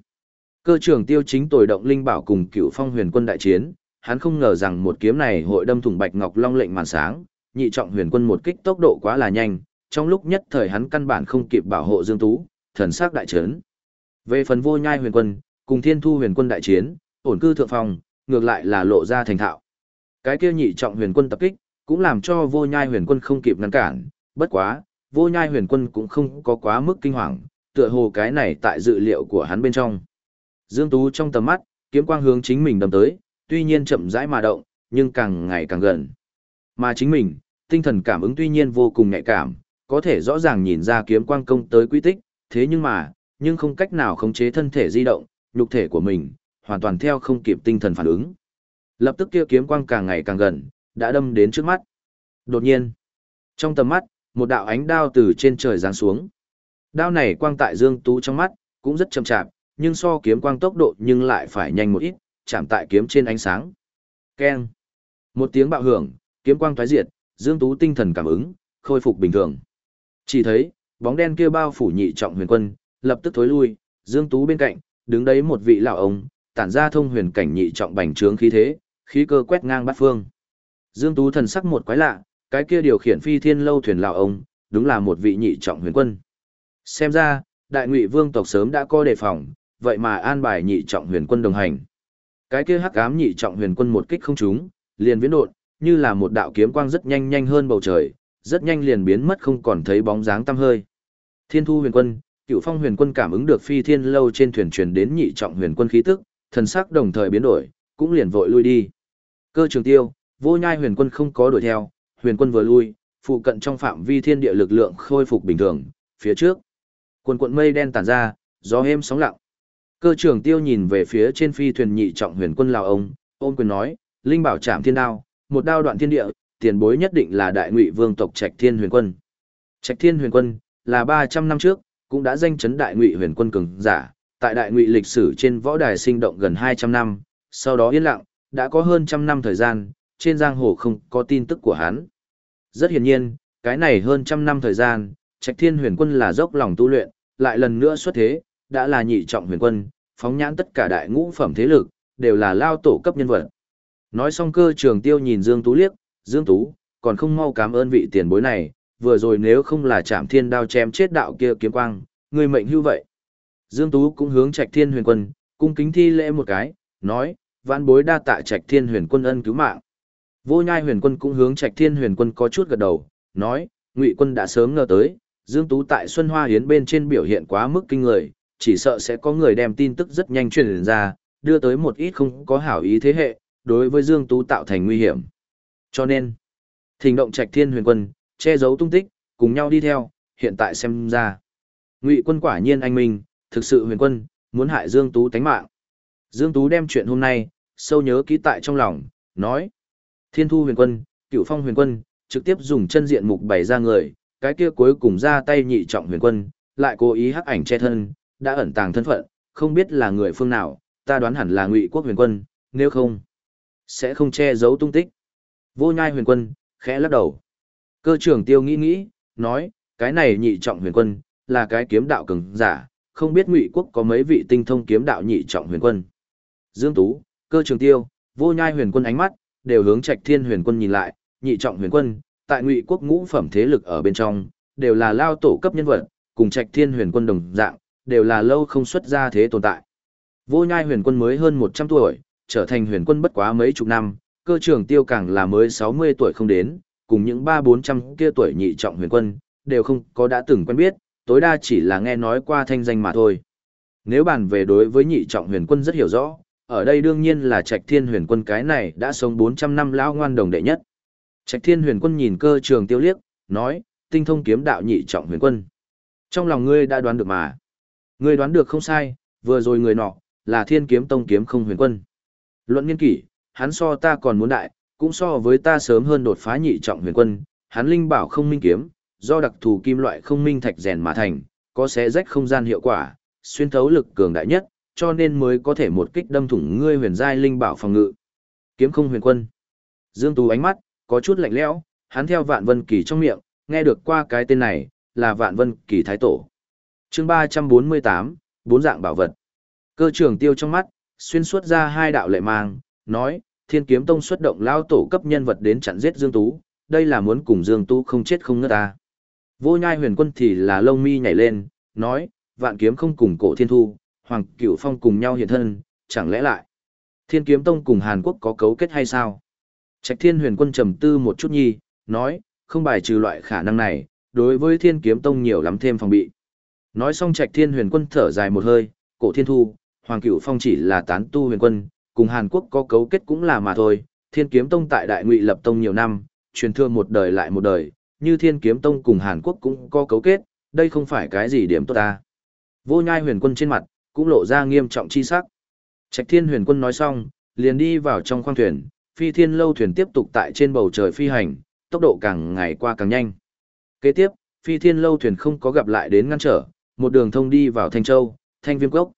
Cơ trưởng tiêu chính tồi động linh bảo cùng cựu phong huyền quân đại chiến, hắn không ngờ rằng một kiếm này hội đâm thủng bạch ngọc long lệnh màn sáng, nhị trọng huyền quân một kích tốc độ quá là nhanh, trong lúc nhất thời hắn căn bản không kịp bảo hộ Dương Tú, thần sắc đại trấn. Về phần vô nhai huyền quân, cùng thiên thu huyền quân đại chiến, ổn cư thượng phòng, ngược lại là lộ ra thành thạo. Cái kia nhị trọng huyền quân tập kích, cũng làm cho vô nhai huyền quân không kịp ngăn cản, bất quá, vô nhai huyền quân cũng không có quá mức kinh hoàng, tựa hồ cái này tại dự liệu của hắn bên trong. Dương Tú trong tầm mắt, kiếm quang hướng chính mình đâm tới, tuy nhiên chậm rãi mà động, nhưng càng ngày càng gần. Mà chính mình, tinh thần cảm ứng tuy nhiên vô cùng nhạy cảm, có thể rõ ràng nhìn ra kiếm quang công tới quy tích, thế nhưng mà, nhưng không cách nào khống chế thân thể di động, nhục thể của mình, hoàn toàn theo không kịp tinh thần phản ứng. Lập tức kia kiếm quang càng ngày càng gần, đã đâm đến trước mắt. Đột nhiên, trong tầm mắt, một đạo ánh đao từ trên trời giáng xuống. Đao này quang tại Dương Tú trong mắt, cũng rất chậm chạp, nhưng so kiếm quang tốc độ nhưng lại phải nhanh một ít, chạm tại kiếm trên ánh sáng. Keng. Một tiếng bạo hưởng, kiếm quang thoái diệt, Dương Tú tinh thần cảm ứng, khôi phục bình thường. Chỉ thấy, bóng đen kia bao phủ nhị trọng huyền quân, lập tức thối lui, Dương Tú bên cạnh, đứng đấy một vị lão ông, tản ra thông huyền cảnh nhị trọng bành trướng khí thế, khí cơ quét ngang bát phương. Dương Tú thần sắc một quái lạ, cái kia điều khiển phi thiên lâu thuyền lão ông, đúng là một vị nhị trọng huyền quân. Xem ra, đại ngụy vương tộc sớm đã có đề phòng, vậy mà an bài nhị trọng huyền quân đồng hành. Cái kia hắc ám nhị trọng huyền quân một kích không trúng, liền viễn đột, như là một đạo kiếm quang rất nhanh nhanh hơn bầu trời, rất nhanh liền biến mất không còn thấy bóng dáng tăm hơi. Thiên thu huyền quân, cựu phong huyền quân cảm ứng được phi thiên lâu trên thuyền truyền đến nhị trọng huyền quân khí tức, thần sắc đồng thời biến đổi, cũng liền vội lui đi. Cơ trường tiêu, vô nhai huyền quân không có đuổi theo, huyền quân vừa lui, phụ cận trong phạm vi thiên địa lực lượng khôi phục bình thường, phía trước. Quần cuộn mây đen tản ra, gió êm sóng lặng. Cơ Trường tiêu nhìn về phía trên phi thuyền nhị trọng huyền quân lào ông, ôn quyền nói, Linh bảo trảm thiên đao, một đao đoạn thiên địa, tiền bối nhất định là đại ngụy vương tộc Trạch Thiên Huyền Quân. Trạch Thiên Huyền Quân là 300 năm trước, cũng đã danh chấn đại ngụy huyền quân cường giả, tại đại ngụy lịch sử trên võ đài sinh động gần 200 năm, sau đó yên lặng, đã có hơn trăm năm thời gian, trên giang hồ không có tin tức của hắn. Rất hiển nhiên, cái này hơn trăm năm thời gian, Trạch Thiên Huyền Quân là dốc lòng tu luyện, lại lần nữa xuất thế, đã là nhị trọng huyền quân, phóng nhãn tất cả đại ngũ phẩm thế lực, đều là lao tổ cấp nhân vật. Nói xong cơ trường tiêu nhìn Dương Tú liếc, Dương Tú, còn không mau cảm ơn vị tiền bối này, vừa rồi nếu không là chạm thiên đao chém chết đạo kia kiếm quang, người mệnh hưu vậy. Dương Tú cũng hướng trạch thiên huyền quân, cung kính thi lễ một cái, nói, vãn bối đa tạ trạch thiên huyền quân ân cứu mạng. Vô nhai huyền quân cũng hướng trạch thiên huyền quân có chút gật đầu, nói, ngụy quân đã sớm ngờ tới, Dương Tú tại Xuân Hoa Hiến bên trên biểu hiện quá mức kinh người, chỉ sợ sẽ có người đem tin tức rất nhanh truyền ra, đưa tới một ít không có hảo ý thế hệ, đối với Dương Tú tạo thành nguy hiểm. Cho nên, thỉnh động trạch thiên huyền quân, che giấu tung tích, cùng nhau đi theo, hiện tại xem ra. Ngụy quân quả nhiên anh minh, thực sự huyền quân, muốn hại Dương Tú tánh mạng. Dương Tú đem chuyện hôm nay, sâu nhớ ký tại trong lòng, nói. Thiên thu huyền quân, cựu phong huyền quân, trực tiếp dùng chân diện mục bày ra người, cái kia cuối cùng ra tay nhị trọng huyền quân, lại cố ý hắc ảnh che thân, đã ẩn tàng thân phận, không biết là người phương nào, ta đoán hẳn là Ngụy Quốc huyền quân, nếu không, sẽ không che giấu tung tích. Vô nhai huyền quân, khẽ lắc đầu. Cơ trưởng tiêu nghĩ nghĩ, nói, cái này nhị trọng huyền quân, là cái kiếm đạo cường giả, không biết Ngụy Quốc có mấy vị tinh thông kiếm đạo nhị trọng huyền quân. Dương Tú, cơ trường tiêu, vô nhai huyền quân ánh mắt, đều hướng trạch thiên huyền quân nhìn lại, nhị trọng huyền quân, tại Ngụy Quốc ngũ phẩm thế lực ở bên trong, đều là lao tổ cấp nhân vật, cùng trạch thiên huyền quân đồng dạng, đều là lâu không xuất ra thế tồn tại. Vô nhai huyền quân mới hơn 100 tuổi, trở thành huyền quân bất quá mấy chục năm, cơ trường tiêu càng là mới 60 tuổi không đến, cùng những 3-400 kia tuổi nhị trọng huyền quân, đều không có đã từng quen biết, tối đa chỉ là nghe nói qua thanh danh mà thôi. Nếu bàn về đối với nhị trọng huyền quân rất hiểu rõ, ở đây đương nhiên là Trạch Thiên Huyền Quân cái này đã sống 400 năm lão ngoan đồng đệ nhất. Trạch Thiên Huyền Quân nhìn cơ trường tiêu liếc, nói, tinh thông kiếm đạo nhị trọng huyền quân. Trong lòng ngươi đã đoán được mà. Ngươi đoán được không sai, vừa rồi người nọ, là thiên kiếm tông kiếm không huyền quân. Luận nghiên kỷ, hắn so ta còn muốn đại, cũng so với ta sớm hơn đột phá nhị trọng huyền quân, hắn linh bảo không minh kiếm, do đặc thù kim loại không minh thạch rèn mà thành, có xé rách không gian hiệu quả, xuyên thấu lực cường đại nhất, cho nên mới có thể một kích đâm thủng ngươi huyền giai linh bảo phòng ngự. Kiếm không huyền quân. Dương Tú ánh mắt có chút lạnh lẽo, hắn theo Vạn Vân Kỳ trong miệng, nghe được qua cái tên này, là Vạn Vân Kỳ thái tổ. Chương 348, bốn dạng bảo vật. Cơ trưởng Tiêu trong mắt xuyên suốt ra hai đạo lệ mang, nói: Thiên Kiếm Tông xuất động lao tổ cấp nhân vật đến chặn giết Dương Tú, đây là muốn cùng Dương Tú không chết không ngất ta. Vô Nhai Huyền Quân thì là lông mi nhảy lên, nói: Vạn kiếm không cùng Cổ Thiên Thu, Hoàng Cửu Phong cùng nhau hiện thân, chẳng lẽ lại Thiên Kiếm Tông cùng Hàn Quốc có cấu kết hay sao? Trạch Thiên Huyền Quân trầm tư một chút nhi, nói, không bài trừ loại khả năng này, đối với Thiên Kiếm Tông nhiều lắm thêm phòng bị. Nói xong Trạch Thiên Huyền Quân thở dài một hơi, Cổ Thiên Thu, Hoàng Cửu Phong chỉ là tán tu huyền quân, cùng Hàn Quốc có cấu kết cũng là mà thôi. Thiên Kiếm Tông tại Đại Ngụy lập tông nhiều năm, truyền thừa một đời lại một đời, như Thiên Kiếm Tông cùng Hàn Quốc cũng có cấu kết, đây không phải cái gì điểm tốt ta. Vô Nhai Huyền Quân trên mặt cũng lộ ra nghiêm trọng chi sắc. Trạch Thiên Huyền Quân nói xong, liền đi vào trong khoang thuyền, phi thiên lâu thuyền tiếp tục tại trên bầu trời phi hành, tốc độ càng ngày qua càng nhanh. Kế tiếp, phi thiên lâu thuyền không có gặp lại đến ngăn trở, một đường thông đi vào Thanh Châu, Thanh Viêm Cốc.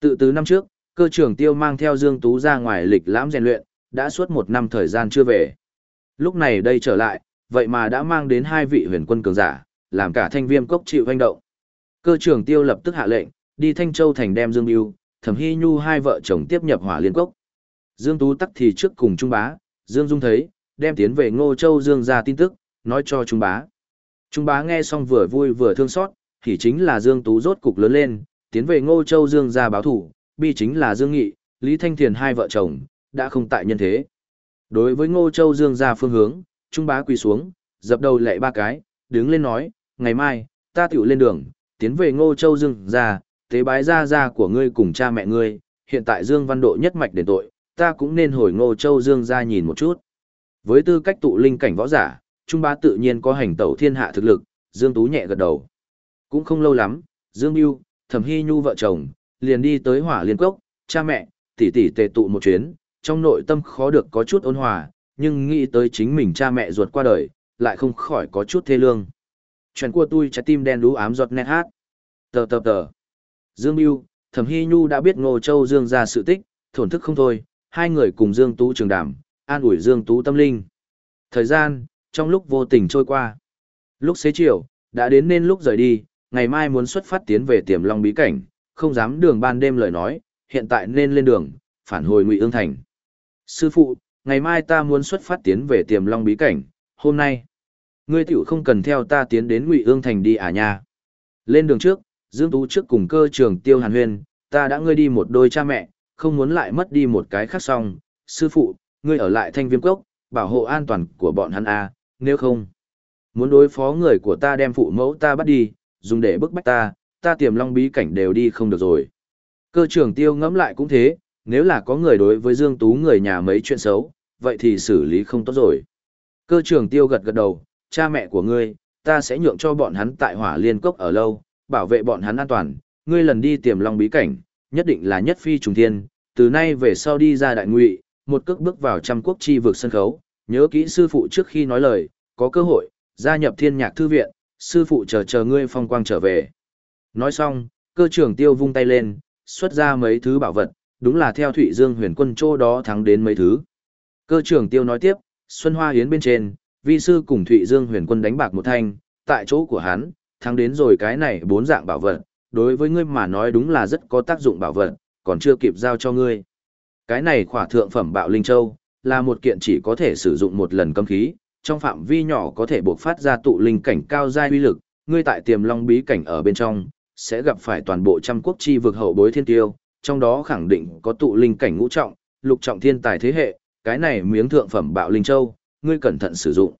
Tự từ năm trước, cơ trưởng tiêu mang theo Dương Tú ra ngoài lịch lãm rèn luyện, đã suốt một năm thời gian chưa về. Lúc này đây trở lại, vậy mà đã mang đến hai vị huyền quân cường giả, làm cả Thanh Viêm Cốc chịu hành động. Cơ trưởng tiêu lập tức hạ lệnh, đi Thanh Châu thành đem Dương Biêu, Thẩm Hy Nhu hai vợ chồng tiếp nhập hỏa liên cốc. Dương Tú tắc thì trước cùng Trung Bá, Dương Dung thấy, đem tiến về Ngô Châu Dương ra tin tức, nói cho Trung Bá. Trung Bá nghe xong vừa vui vừa thương xót, thì chính là Dương Tú rốt cục lớn lên, tiến về Ngô Châu Dương ra báo thủ, bi chính là Dương Nghị, Lý Thanh Thiền hai vợ chồng, đã không tại nhân thế. Đối với Ngô Châu Dương ra phương hướng, Trung Bá quỳ xuống, dập đầu lệ ba cái, đứng lên nói, ngày mai, ta tiểu lên đường, tiến về Ngô Châu Dương ra, tế bái gia gia của ngươi cùng cha mẹ ngươi, hiện tại Dương Văn Độ nhất mạch đền tội, ta cũng nên hồi Ngô Châu Dương ra nhìn một chút. Với tư cách tụ linh cảnh võ giả, Trung Bá tự nhiên có hành tẩu thiên hạ thực lực, Dương Tú nhẹ gật đầu. Cũng không lâu lắm, Dương Biêu, Thẩm Hy Nhu vợ chồng, liền đi tới hỏa liên cốc, cha mẹ, tỷ tỷ tề tụ một chuyến, trong nội tâm khó được có chút ôn hòa, nhưng nghĩ tới chính mình cha mẹ ruột qua đời, lại không khỏi có chút thê lương. Chuyện của tôi trái tim đen đú ám giọt nét hát. Tờ tờ tờ. Dương Biu, Thẩm Hy Nhu đã biết Ngô Châu Dương ra sự tích, thổn thức không thôi, hai người cùng Dương Tú trường đàm, an ủi Dương Tú tâm linh. Thời gian, trong lúc vô tình trôi qua. Lúc xế chiều, đã đến nên lúc rời đi, ngày mai muốn xuất phát tiến về tiềm long bí cảnh, không dám đường ban đêm lời nói, hiện tại nên lên đường, phản hồi Ngụy Ương Thành. Sư phụ, ngày mai ta muốn xuất phát tiến về tiềm long bí cảnh, hôm nay. Ngươi tiểu không cần theo ta tiến đến Ngụy Ương Thành đi à nha. Lên đường trước, Dương Tú trước cùng cơ trường tiêu hàn huyên, ta đã ngươi đi một đôi cha mẹ, không muốn lại mất đi một cái khác xong. Sư phụ, ngươi ở lại thanh viêm cốc, bảo hộ an toàn của bọn hắn à, nếu không. Muốn đối phó người của ta đem phụ mẫu ta bắt đi, dùng để bức bách ta, ta tiềm long bí cảnh đều đi không được rồi. Cơ trưởng tiêu ngẫm lại cũng thế, nếu là có người đối với Dương Tú người nhà mấy chuyện xấu, vậy thì xử lý không tốt rồi. Cơ trưởng tiêu gật gật đầu, cha mẹ của ngươi, ta sẽ nhượng cho bọn hắn tại hỏa liên cốc ở lâu, bảo vệ bọn hắn an toàn, ngươi lần đi tiềm long bí cảnh, nhất định là nhất phi trùng thiên, từ nay về sau đi ra đại ngụy, một cước bước vào trăm quốc chi vực sân khấu, nhớ kỹ sư phụ trước khi nói lời, có cơ hội, gia nhập thiên nhạc thư viện, sư phụ chờ chờ ngươi phong quang trở về. Nói xong, cơ trưởng tiêu vung tay lên, xuất ra mấy thứ bảo vật, đúng là theo Thụy Dương huyền quân chỗ đó thắng đến mấy thứ. Cơ trưởng tiêu nói tiếp, Xuân Hoa Hiến bên trên, vi sư cùng Thụy Dương huyền quân đánh bạc một thanh, tại chỗ của hắn, thắng đến rồi cái này bốn dạng bảo vật, đối với ngươi mà nói đúng là rất có tác dụng bảo vật, còn chưa kịp giao cho ngươi. Cái này khỏa thượng phẩm bạo linh châu, là một kiện chỉ có thể sử dụng một lần cấm khí, trong phạm vi nhỏ có thể buộc phát ra tụ linh cảnh cao giai uy lực, ngươi tại tiềm long bí cảnh ở bên trong, sẽ gặp phải toàn bộ trăm quốc chi vực hậu bối thiên tiêu, trong đó khẳng định có tụ linh cảnh ngũ trọng, lục trọng thiên tài thế hệ, cái này miếng thượng phẩm bạo linh châu, ngươi cẩn thận sử dụng.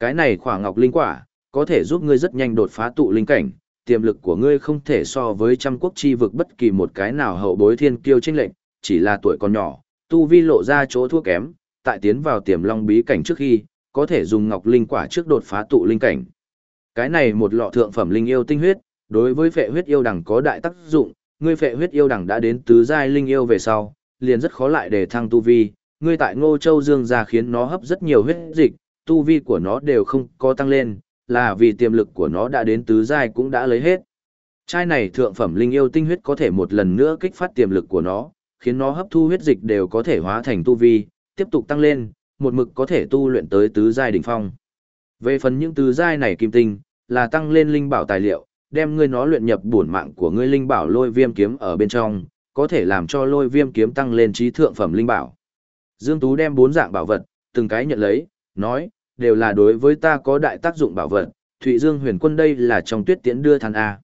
Cái này khỏa ngọc linh quả, có thể giúp ngươi rất nhanh đột phá tụ linh cảnh, tiềm lực của ngươi không thể so với trăm quốc chi vực bất kỳ một cái nào hậu bối thiên kiêu chênh lệnh, chỉ là tuổi còn nhỏ, tu vi lộ ra chỗ thua kém, tại tiến vào tiềm long bí cảnh trước khi, có thể dùng ngọc linh quả trước đột phá tụ linh cảnh. Cái này một lọ thượng phẩm linh yêu tinh huyết, đối với phệ huyết yêu đằng có đại tác dụng, ngươi phệ huyết yêu đằng đã đến tứ giai linh yêu về sau, liền rất khó lại để thăng tu vi, ngươi tại Ngô Châu Dương ra khiến nó hấp rất nhiều huyết dịch, tu vi của nó đều không có tăng lên, là vì tiềm lực của nó đã đến tứ giai cũng đã lấy hết. Chai này thượng phẩm linh yêu tinh huyết có thể một lần nữa kích phát tiềm lực của nó, khiến nó hấp thu huyết dịch đều có thể hóa thành tu vi, tiếp tục tăng lên, một mực có thể tu luyện tới tứ giai đỉnh phong. Về phần những tứ giai này kim tinh, là tăng lên linh bảo tài liệu, đem ngươi nó luyện nhập bổn mạng của ngươi linh bảo lôi viêm kiếm ở bên trong, có thể làm cho lôi viêm kiếm tăng lên trí thượng phẩm linh bảo. Dương Tú đem bốn dạng bảo vật, từng cái nhận lấy, nói, đều là đối với ta có đại tác dụng bảo vật, Thụy Dương huyền quân đây là trong tuyết tiễn đưa than A.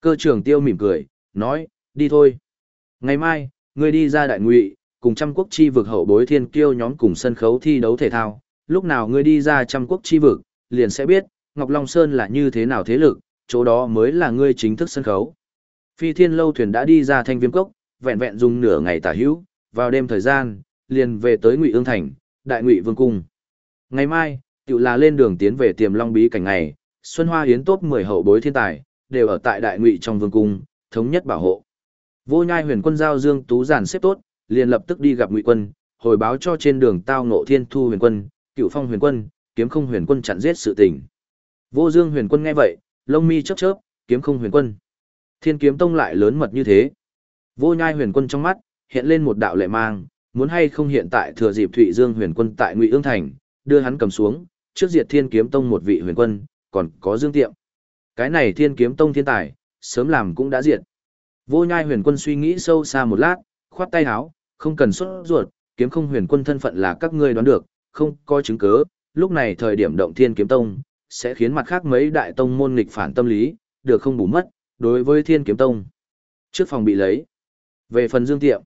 Cơ trưởng tiêu mỉm cười, nói, đi thôi. Ngày mai, ngươi đi ra đại ngụy, cùng trăm quốc chi vực hậu bối thiên kiêu nhóm cùng sân khấu thi đấu thể thao, lúc nào ngươi đi ra trăm quốc chi vực, liền sẽ biết, Ngọc Long Sơn là như thế nào thế lực, chỗ đó mới là ngươi chính thức sân khấu. Phi thiên lâu thuyền đã đi ra thanh viêm cốc, vẹn vẹn dùng nửa ngày tả hữu, vào đêm thời gian, liền về tới Ngụy Ương Thành, Đại Ngụy Vương Cung. Ngày mai, tự là lên đường tiến về tiềm long bí cảnh ngày, Xuân Hoa Hiến Tốt 10 hậu bối thiên tài, đều ở tại Đại Ngụy trong Vương Cung, thống nhất bảo hộ. Vô nhai huyền quân giao Dương Tú giản xếp tốt, liền lập tức đi gặp Ngụy quân, hồi báo cho trên đường tao ngộ thiên thu huyền quân, cựu phong huyền quân, kiếm không huyền quân chặn giết sự tình. Vô Dương huyền quân nghe vậy, lông mi chớp chớp, kiếm không huyền quân. Thiên kiếm tông lại lớn mật như thế. Vô nhai huyền quân trong mắt, hiện lên một đạo lệ mang, muốn hay không hiện tại thừa dịp Thụy Dương huyền quân tại Ngụy Ương Thành, đưa hắn cầm xuống, trước diệt thiên kiếm tông một vị huyền quân, còn có Dương Tiệm. Cái này thiên kiếm tông thiên tài, sớm làm cũng đã diệt. Vô nhai huyền quân suy nghĩ sâu xa một lát, khoát tay áo, không cần xuất ruột, kiếm không huyền quân thân phận là các ngươi đoán được, không có chứng cứ, lúc này thời điểm động thiên kiếm tông, sẽ khiến mặt khác mấy đại tông môn nghịch phản tâm lý, được không bù mất, đối với thiên kiếm tông. Trước phòng bị lấy. Về phần Dương Tiệm,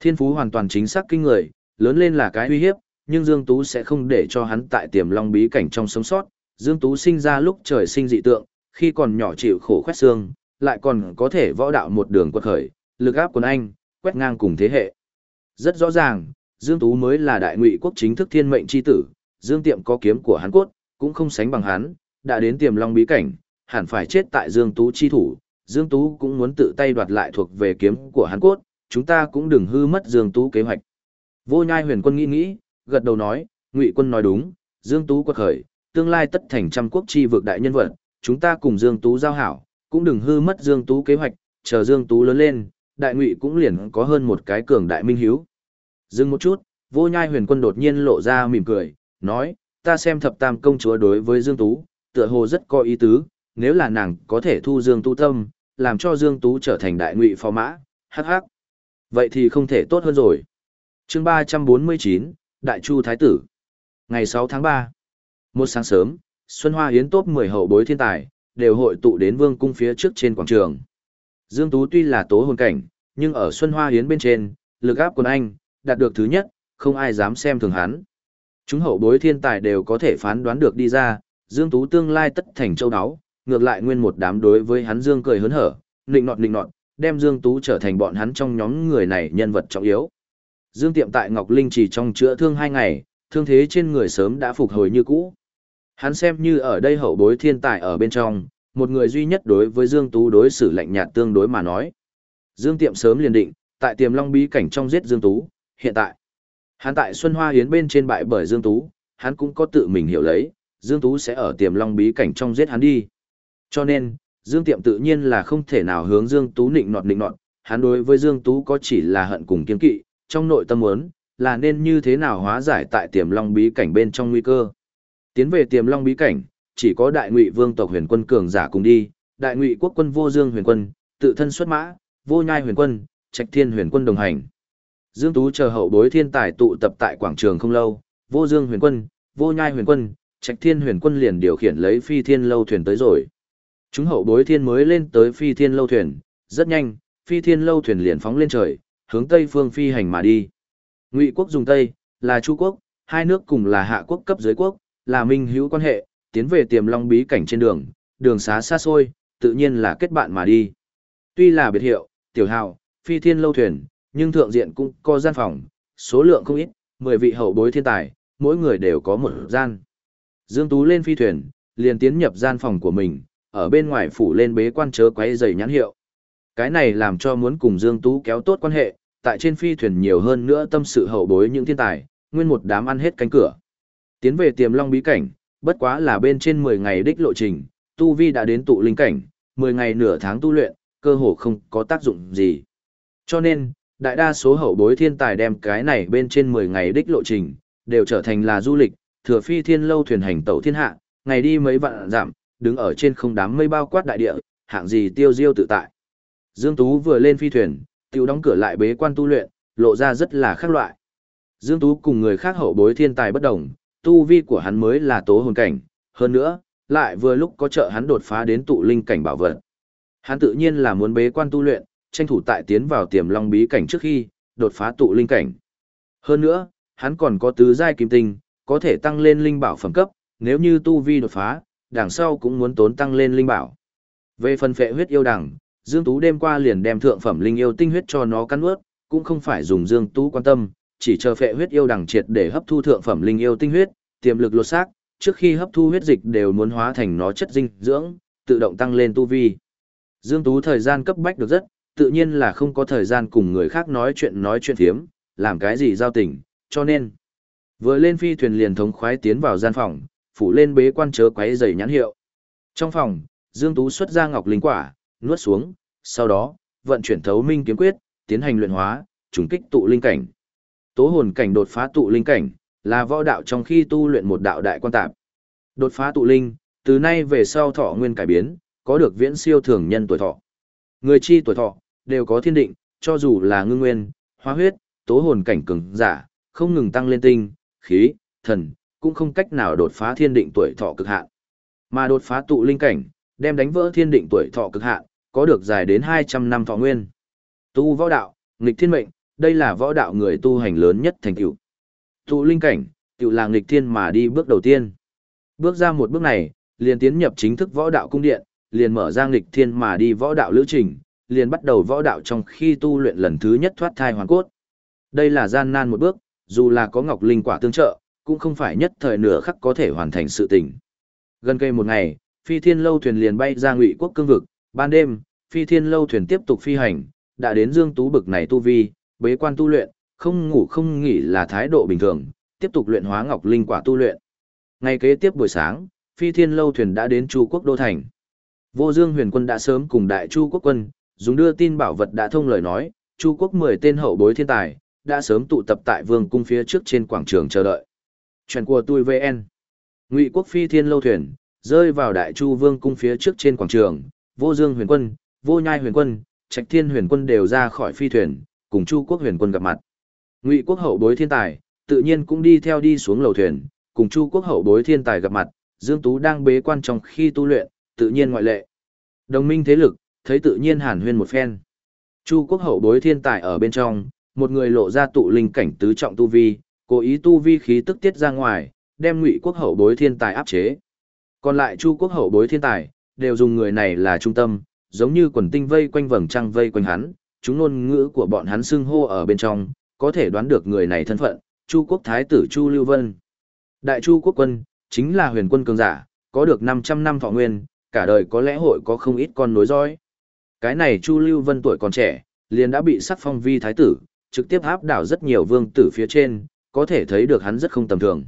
thiên phú hoàn toàn chính xác kinh người, lớn lên là cái uy hiếp, nhưng Dương Tú sẽ không để cho hắn tại tiềm long bí cảnh trong sống sót. Dương Tú sinh ra lúc trời sinh dị tượng, khi còn nhỏ chịu khổ khoét xương, lại còn có thể võ đạo một đường quật khởi, lực áp quần anh, quét ngang cùng thế hệ. Rất rõ ràng, Dương Tú mới là đại ngụy quốc chính thức thiên mệnh chi tử, Dương Tiệm có kiếm của hắn cốt, cũng không sánh bằng hắn, đã đến tiềm long bí cảnh, hẳn phải chết tại Dương Tú chi thủ, Dương Tú cũng muốn tự tay đoạt lại thuộc về kiếm của hắn cốt, chúng ta cũng đừng hư mất Dương Tú kế hoạch. Vô nhai huyền quân nghĩ nghĩ, gật đầu nói, Ngụy quân nói đúng, Dương Tú quật khởi, tương lai tất thành trăm quốc chi vực đại nhân vật, chúng ta cùng Dương Tú giao hảo, cũng đừng hư mất Dương Tú kế hoạch, chờ Dương Tú lớn lên, đại ngụy cũng liền có hơn một cái cường đại minh hiếu. Dừng một chút, vô nhai huyền quân đột nhiên lộ ra mỉm cười, nói, ta xem thập tam công chúa đối với Dương Tú, tựa hồ rất có ý tứ, nếu là nàng có thể thu Dương Tú tâm, làm cho Dương Tú trở thành đại ngụy phò mã, hắc hắc. Vậy thì không thể tốt hơn rồi. chương 349, Đại Chu Thái Tử. Ngày 6 tháng 3. Một sáng sớm, Xuân Hoa Hiến tốt 10 hậu bối thiên tài, đều hội tụ đến vương cung phía trước trên quảng trường. Dương Tú tuy là tố hồn cảnh, nhưng ở Xuân Hoa Hiến bên trên, lực áp quân Anh, đạt được thứ nhất, không ai dám xem thường hắn. Chúng hậu bối thiên tài đều có thể phán đoán được đi ra, Dương Tú tương lai tất thành châu đáo, ngược lại nguyên một đám đối với hắn Dương cười hớn hở, nịnh nọt nịnh nọt, đem Dương Tú trở thành bọn hắn trong nhóm người này nhân vật trọng yếu. Dương Tiệm tại Ngọc Linh chỉ trong chữa thương hai ngày, thương thế trên người sớm đã phục hồi như cũ. Hắn xem như ở đây hậu bối thiên tài ở bên trong, một người duy nhất đối với Dương Tú đối xử lạnh nhạt tương đối mà nói. Dương Tiệm sớm liền định, tại tiềm long bí cảnh trong giết Dương Tú, hiện tại. Hắn tại Xuân Hoa Hiến bên trên bại bởi Dương Tú, hắn cũng có tự mình hiểu lấy, Dương Tú sẽ ở tiềm long bí cảnh trong giết hắn đi. Cho nên, Dương Tiệm tự nhiên là không thể nào hướng Dương Tú nịnh nọt nịnh nọt, hắn đối với Dương Tú có chỉ là hận cùng kiên kỵ, trong nội tâm muốn, là nên như thế nào hóa giải tại tiềm long bí cảnh bên trong nguy cơ. Tiến về tiềm long bí cảnh, chỉ có đại ngụy vương tộc huyền quân cường giả cùng đi, đại ngụy quốc quân vô dương huyền quân, tự thân xuất mã, vô nhai huyền quân, trạch thiên huyền quân đồng hành. Dương Tú chờ hậu bối thiên tài tụ tập tại quảng trường không lâu, vô dương huyền quân, vô nhai huyền quân, trạch thiên huyền quân liền điều khiển lấy phi thiên lâu thuyền tới rồi. Chúng hậu bối thiên mới lên tới phi thiên lâu thuyền, rất nhanh, phi thiên lâu thuyền liền phóng lên trời, hướng tây phương phi hành mà đi. Ngụy quốc dùng tây, là Chu quốc, hai nước cùng là hạ quốc cấp dưới quốc, là minh hữu quan hệ, tiến về tiềm long bí cảnh trên đường, đường xá xa xôi, tự nhiên là kết bạn mà đi. Tuy là biệt hiệu, tiểu hào, phi thiên lâu thuyền, nhưng thượng diện cũng có gian phòng, số lượng không ít, 10 vị hậu bối thiên tài, mỗi người đều có một gian. Dương Tú lên phi thuyền, liền tiến nhập gian phòng của mình, ở bên ngoài phủ lên bế quan chớ quấy giày nhãn hiệu. Cái này làm cho muốn cùng Dương Tú kéo tốt quan hệ, tại trên phi thuyền nhiều hơn nữa tâm sự hậu bối những thiên tài, nguyên một đám ăn hết cánh cửa. Tiến về tiềm long bí cảnh, bất quá là bên trên 10 ngày đích lộ trình, tu vi đã đến tụ linh cảnh, 10 ngày nửa tháng tu luyện, cơ hồ không có tác dụng gì. Cho nên, đại đa số hậu bối thiên tài đem cái này bên trên 10 ngày đích lộ trình, đều trở thành là du lịch, thừa phi thiên lâu thuyền hành tẩu thiên hạ, ngày đi mấy vạn giảm, đứng ở trên không đám mây bao quát đại địa, hạng gì tiêu diêu tự tại. Dương Tú vừa lên phi thuyền, tiêu đóng cửa lại bế quan tu luyện, lộ ra rất là khác loại. Dương Tú cùng người khác hậu bối thiên tài bất đồng, tu vi của hắn mới là tố hồn cảnh, hơn nữa, lại vừa lúc có trợ hắn đột phá đến tụ linh cảnh bảo vật. Hắn tự nhiên là muốn bế quan tu luyện, tranh thủ tại tiến vào tiềm long bí cảnh trước khi đột phá tụ linh cảnh. Hơn nữa, hắn còn có tứ giai kim tinh, có thể tăng lên linh bảo phẩm cấp, nếu như tu vi đột phá, đằng sau cũng muốn tốn tăng lên linh bảo. Về phần phệ huyết yêu đằng, Dương Tú đêm qua liền đem thượng phẩm linh yêu tinh huyết cho nó cắn nuốt, cũng không phải dùng Dương Tú quan tâm, chỉ chờ phệ huyết yêu đằng triệt để hấp thu thượng phẩm linh yêu tinh huyết, tiềm lực lột xác, trước khi hấp thu huyết dịch đều muốn hóa thành nó chất dinh dưỡng, tự động tăng lên tu vi. Dương Tú thời gian cấp bách được rất, tự nhiên là không có thời gian cùng người khác nói chuyện nói chuyện thiếm, làm cái gì giao tình, cho nên vừa lên phi thuyền liền thống khoái tiến vào gian phòng, phủ lên bế quan chớ quấy giày nhãn hiệu. Trong phòng, Dương Tú xuất ra ngọc linh quả, nuốt xuống, sau đó, vận chuyển thấu minh kiếm quyết, tiến hành luyện hóa, trùng kích tụ linh cảnh. Tố hồn cảnh đột phá tụ linh cảnh, là võ đạo trong khi tu luyện một đạo đại quan tạp. Đột phá tụ linh, từ nay về sau thọ nguyên cải biến, có được viễn siêu thường nhân tuổi thọ. Người chi tuổi thọ, đều có thiên định, cho dù là ngưng nguyên, hóa huyết, tố hồn cảnh cường giả, không ngừng tăng lên tinh, khí, thần, cũng không cách nào đột phá thiên định tuổi thọ cực hạn. Mà đột phá tụ linh cảnh, đem đánh vỡ thiên định tuổi thọ cực hạn, có được dài đến 200 năm thọ nguyên. Tu võ đạo, nghịch thiên mệnh, đây là võ đạo người tu hành lớn nhất thành tựu. Tụ linh cảnh, tựu là nghịch thiên mà đi bước đầu tiên. Bước ra một bước này, liền tiến nhập chính thức võ đạo cung điện, liền mở ra nghịch thiên mà đi võ đạo lữ trình, liền bắt đầu võ đạo trong khi tu luyện lần thứ nhất thoát thai hoàn cốt. Đây là gian nan một bước, dù là có ngọc linh quả tương trợ, cũng không phải nhất thời nửa khắc có thể hoàn thành sự tình. Gần cây một ngày, phi thiên lâu thuyền liền bay ra ngụy quốc cương vực, ban đêm, phi thiên lâu thuyền tiếp tục phi hành, đã đến dương tú bực này tu vi, bế quan tu luyện, không ngủ không nghỉ là thái độ bình thường, tiếp tục luyện hóa ngọc linh quả tu luyện. Ngày kế tiếp buổi sáng, phi thiên lâu thuyền đã đến Chu quốc đô thành. Vô Dương huyền quân đã sớm cùng đại Chu quốc quân, dùng đưa tin bảo vật đã thông lời nói, Chu quốc 10 tên hậu bối thiên tài, đã sớm tụ tập tại vương cung phía trước trên quảng trường chờ đợi. Chuyện của tôi VN. Ngụy quốc phi thiên lâu thuyền, rơi vào đại Chu vương cung phía trước trên quảng trường, vô dương huyền quân, vô nhai huyền quân, trạch thiên huyền quân đều ra khỏi phi thuyền, cùng Chu quốc huyền quân gặp mặt. Ngụy quốc hậu bối thiên tài, tự nhiên cũng đi theo đi xuống lầu thuyền, cùng Chu quốc hậu bối thiên tài gặp mặt, Dương Tú đang bế quan trong khi tu luyện, tự nhiên ngoại lệ. Đồng minh thế lực, thấy tự nhiên hàn huyên một phen. Chu quốc hậu bối thiên tài ở bên trong, một người lộ ra tụ linh cảnh tứ trọng tu vi, cố ý tu vi khí tức tiết ra ngoài, đem ngụy quốc hậu bối thiên tài áp chế. Còn lại Chu quốc hậu bối thiên tài, đều dùng người này là trung tâm, giống như quần tinh vây quanh vầng trăng vây quanh hắn, chúng ngôn ngữ của bọn hắn xưng hô ở bên trong, có thể đoán được người này thân phận, Chu quốc thái tử Chu Lưu Vân. Đại Chu quốc quân, chính là huyền quân cường giả, có được 500 năm thọ nguyên, cả đời có lẽ hội có không ít con nối dõi. Cái này Chu Lưu Vân tuổi còn trẻ, liền đã bị sắc phong vi thái tử, trực tiếp áp đảo rất nhiều vương tử phía trên, có thể thấy được hắn rất không tầm thường.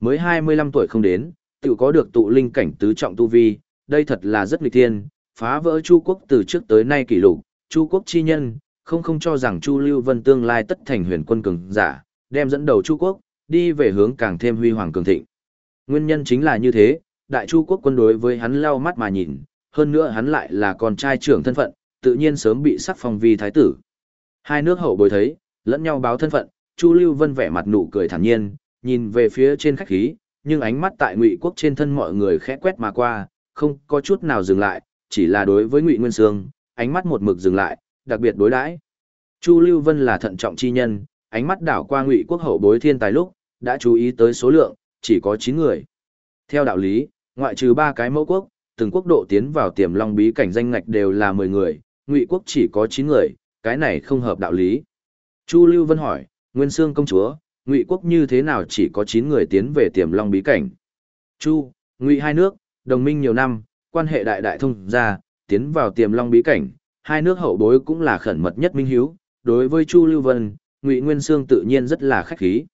Mới 25 tuổi không đến, tự có được tụ linh cảnh tứ trọng tu vi, đây thật là rất nghịch thiên, phá vỡ Chu quốc từ trước tới nay kỷ lục, Chu quốc chi nhân, không không cho rằng Chu Lưu Vân tương lai tất thành huyền quân cường giả, đem dẫn đầu Chu quốc, đi về hướng càng thêm huy hoàng cường thịnh. Nguyên nhân chính là như thế, đại Chu quốc quân đối với hắn lau mắt mà nhìn, hơn nữa hắn lại là con trai trưởng thân phận, tự nhiên sớm bị sắc phong vi thái tử. Hai nước hậu bối thấy, lẫn nhau báo thân phận, Chu Lưu Vân vẻ mặt nụ cười thản nhiên, nhìn về phía trên khách khí, nhưng ánh mắt tại Ngụy Quốc trên thân mọi người khẽ quét mà qua, không có chút nào dừng lại, chỉ là đối với Ngụy Nguyên Sương, ánh mắt một mực dừng lại, đặc biệt đối đãi. Chu Lưu Vân là thận trọng chi nhân, ánh mắt đảo qua Ngụy quốc hậu bối thiên tài lúc, đã chú ý tới số lượng, chỉ có 9 người. Theo đạo lý, ngoại trừ ba cái mẫu quốc, từng quốc độ tiến vào tiềm long bí cảnh danh ngạch đều là 10 người, Ngụy quốc chỉ có 9 người, cái này không hợp đạo lý. Chu Lưu Vân hỏi, Nguyên Sương công chúa, Ngụy quốc như thế nào chỉ có 9 người tiến về tiềm long bí cảnh? Chu, Ngụy hai nước, đồng minh nhiều năm, quan hệ đại đại thông ra, tiến vào tiềm long bí cảnh, hai nước hậu bối cũng là khẩn mật nhất minh hiếu, đối với Chu Lưu Vân, Ngụy Nguyên Sương tự nhiên rất là khách khí.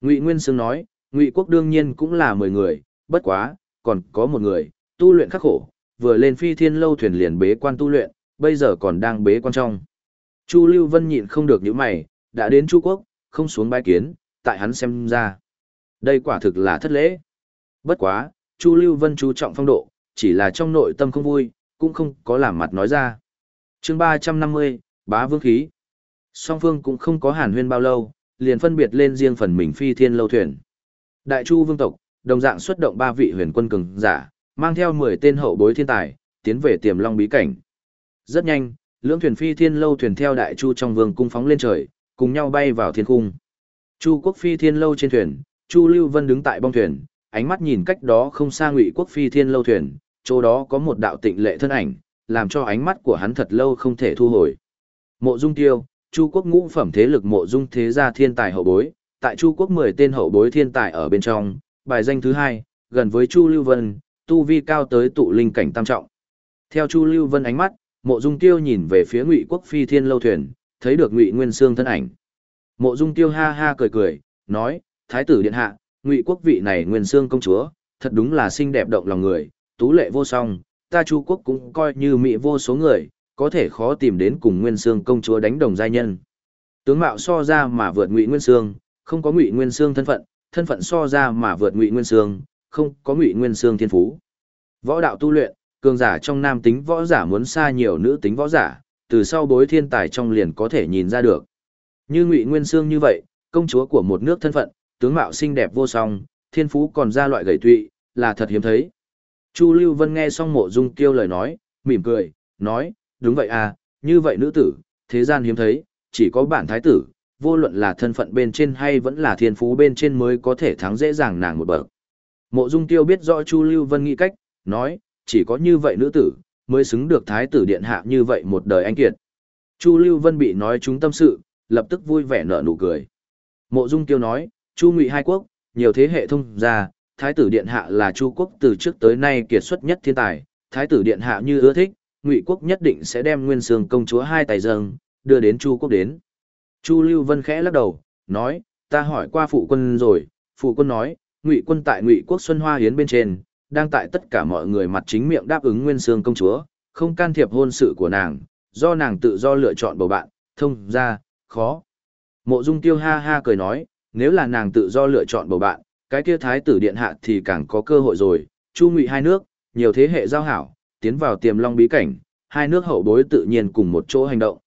Ngụy Nguyên Sương nói, Ngụy quốc đương nhiên cũng là 10 người, bất quá, còn có một người, tu luyện khắc khổ, vừa lên phi thiên lâu thuyền liền bế quan tu luyện, bây giờ còn đang bế quan trong. Chu Lưu Vân nhịn không được những mày, đã đến Chu Quốc, không xuống bái kiến, tại hắn xem ra. Đây quả thực là thất lễ. Bất quá, Chu Lưu Vân chú trọng phong độ, chỉ là trong nội tâm không vui, cũng không có làm mặt nói ra. chương 350, bá vương khí. Song phương cũng không có hàn huyên bao lâu, liền phân biệt lên riêng phần mình phi thiên lâu thuyền. Đại Chu vương tộc, đồng dạng xuất động ba vị huyền quân cường giả, mang theo 10 tên hậu bối thiên tài, tiến về tiềm long bí cảnh. Rất nhanh, lưỡng thuyền phi thiên lâu thuyền theo đại chu trong vương cung phóng lên trời, cùng nhau bay vào thiên cung. Chu quốc phi thiên lâu trên thuyền, Chu Lưu Vân đứng tại bong thuyền, ánh mắt nhìn cách đó không xa Ngụy quốc phi thiên lâu thuyền, chỗ đó có một đạo tịnh lệ thân ảnh, làm cho ánh mắt của hắn thật lâu không thể thu hồi. Mộ Dung Tiêu, Chu quốc ngũ phẩm thế lực Mộ Dung thế gia thiên tài hậu bối, tại Chu quốc 10 tên hậu bối thiên tài ở bên trong, bài danh thứ hai, gần với Chu Lưu Vân, tu vi cao tới tụ linh cảnh tam trọng. Theo Chu Lưu Vân ánh mắt, Mộ Dung Tiêu nhìn về phía Ngụy Quốc Phi Thiên lâu thuyền, thấy được Ngụy Nguyên Sương thân ảnh. Mộ Dung Tiêu ha ha cười cười, nói: "Thái tử điện hạ, Ngụy Quốc vị này Nguyên Sương công chúa, thật đúng là xinh đẹp động lòng người, tú lệ vô song, ta Chu Quốc cũng coi như mỹ vô số người, có thể khó tìm đến cùng Nguyên Sương công chúa đánh đồng giai nhân." Tướng mạo so ra mà vượt Ngụy Nguyên Sương, không có Ngụy Nguyên Sương thân phận, thân phận so ra mà vượt Ngụy Nguyên Sương, không có Ngụy Nguyên Sương thiên phú. Võ đạo tu luyện, cường giả trong nam tính võ giả muốn xa nhiều nữ tính võ giả, từ sau bối thiên tài trong liền có thể nhìn ra được. Như Ngụy Nguyên Sương như vậy, công chúa của một nước thân phận, tướng mạo xinh đẹp vô song, thiên phú còn ra loại gầy tụy, là thật hiếm thấy. Chu Lưu Vân nghe xong mộ dung kêu lời nói, mỉm cười, nói, đúng vậy à, như vậy nữ tử, thế gian hiếm thấy, chỉ có bản thái tử, vô luận là thân phận bên trên hay vẫn là thiên phú bên trên mới có thể thắng dễ dàng nàng một bậc. Mộ Dung Tiêu biết rõ Chu Lưu Vân nghĩ cách, nói, chỉ có như vậy nữ tử, mới xứng được thái tử điện hạ như vậy một đời anh kiệt. Chu Lưu Vân bị nói chúng tâm sự, lập tức vui vẻ nở nụ cười. Mộ Dung Tiêu nói, Chu Ngụy hai quốc, nhiều thế hệ thông gia thái tử điện hạ là Chu quốc từ trước tới nay kiệt xuất nhất thiên tài, thái tử điện hạ như ưa thích, Ngụy quốc nhất định sẽ đem Nguyên Sương công chúa hai tài dâng, đưa đến Chu quốc đến. Chu Lưu Vân khẽ lắc đầu, nói, ta hỏi qua phụ quân rồi, phụ quân nói, Ngụy quân tại Ngụy quốc Xuân Hoa Hiến bên trên, đang tại tất cả mọi người mặt chính miệng đáp ứng Nguyên Sương công chúa, không can thiệp hôn sự của nàng, do nàng tự do lựa chọn bầu bạn, thông ra, khó. Mộ Dung Tiêu ha ha cười nói, nếu là nàng tự do lựa chọn bầu bạn, cái kia thái tử điện hạ thì càng có cơ hội rồi, chu ngụy hai nước, nhiều thế hệ giao hảo, tiến vào tiềm long bí cảnh, hai nước hậu bối tự nhiên cùng một chỗ hành động.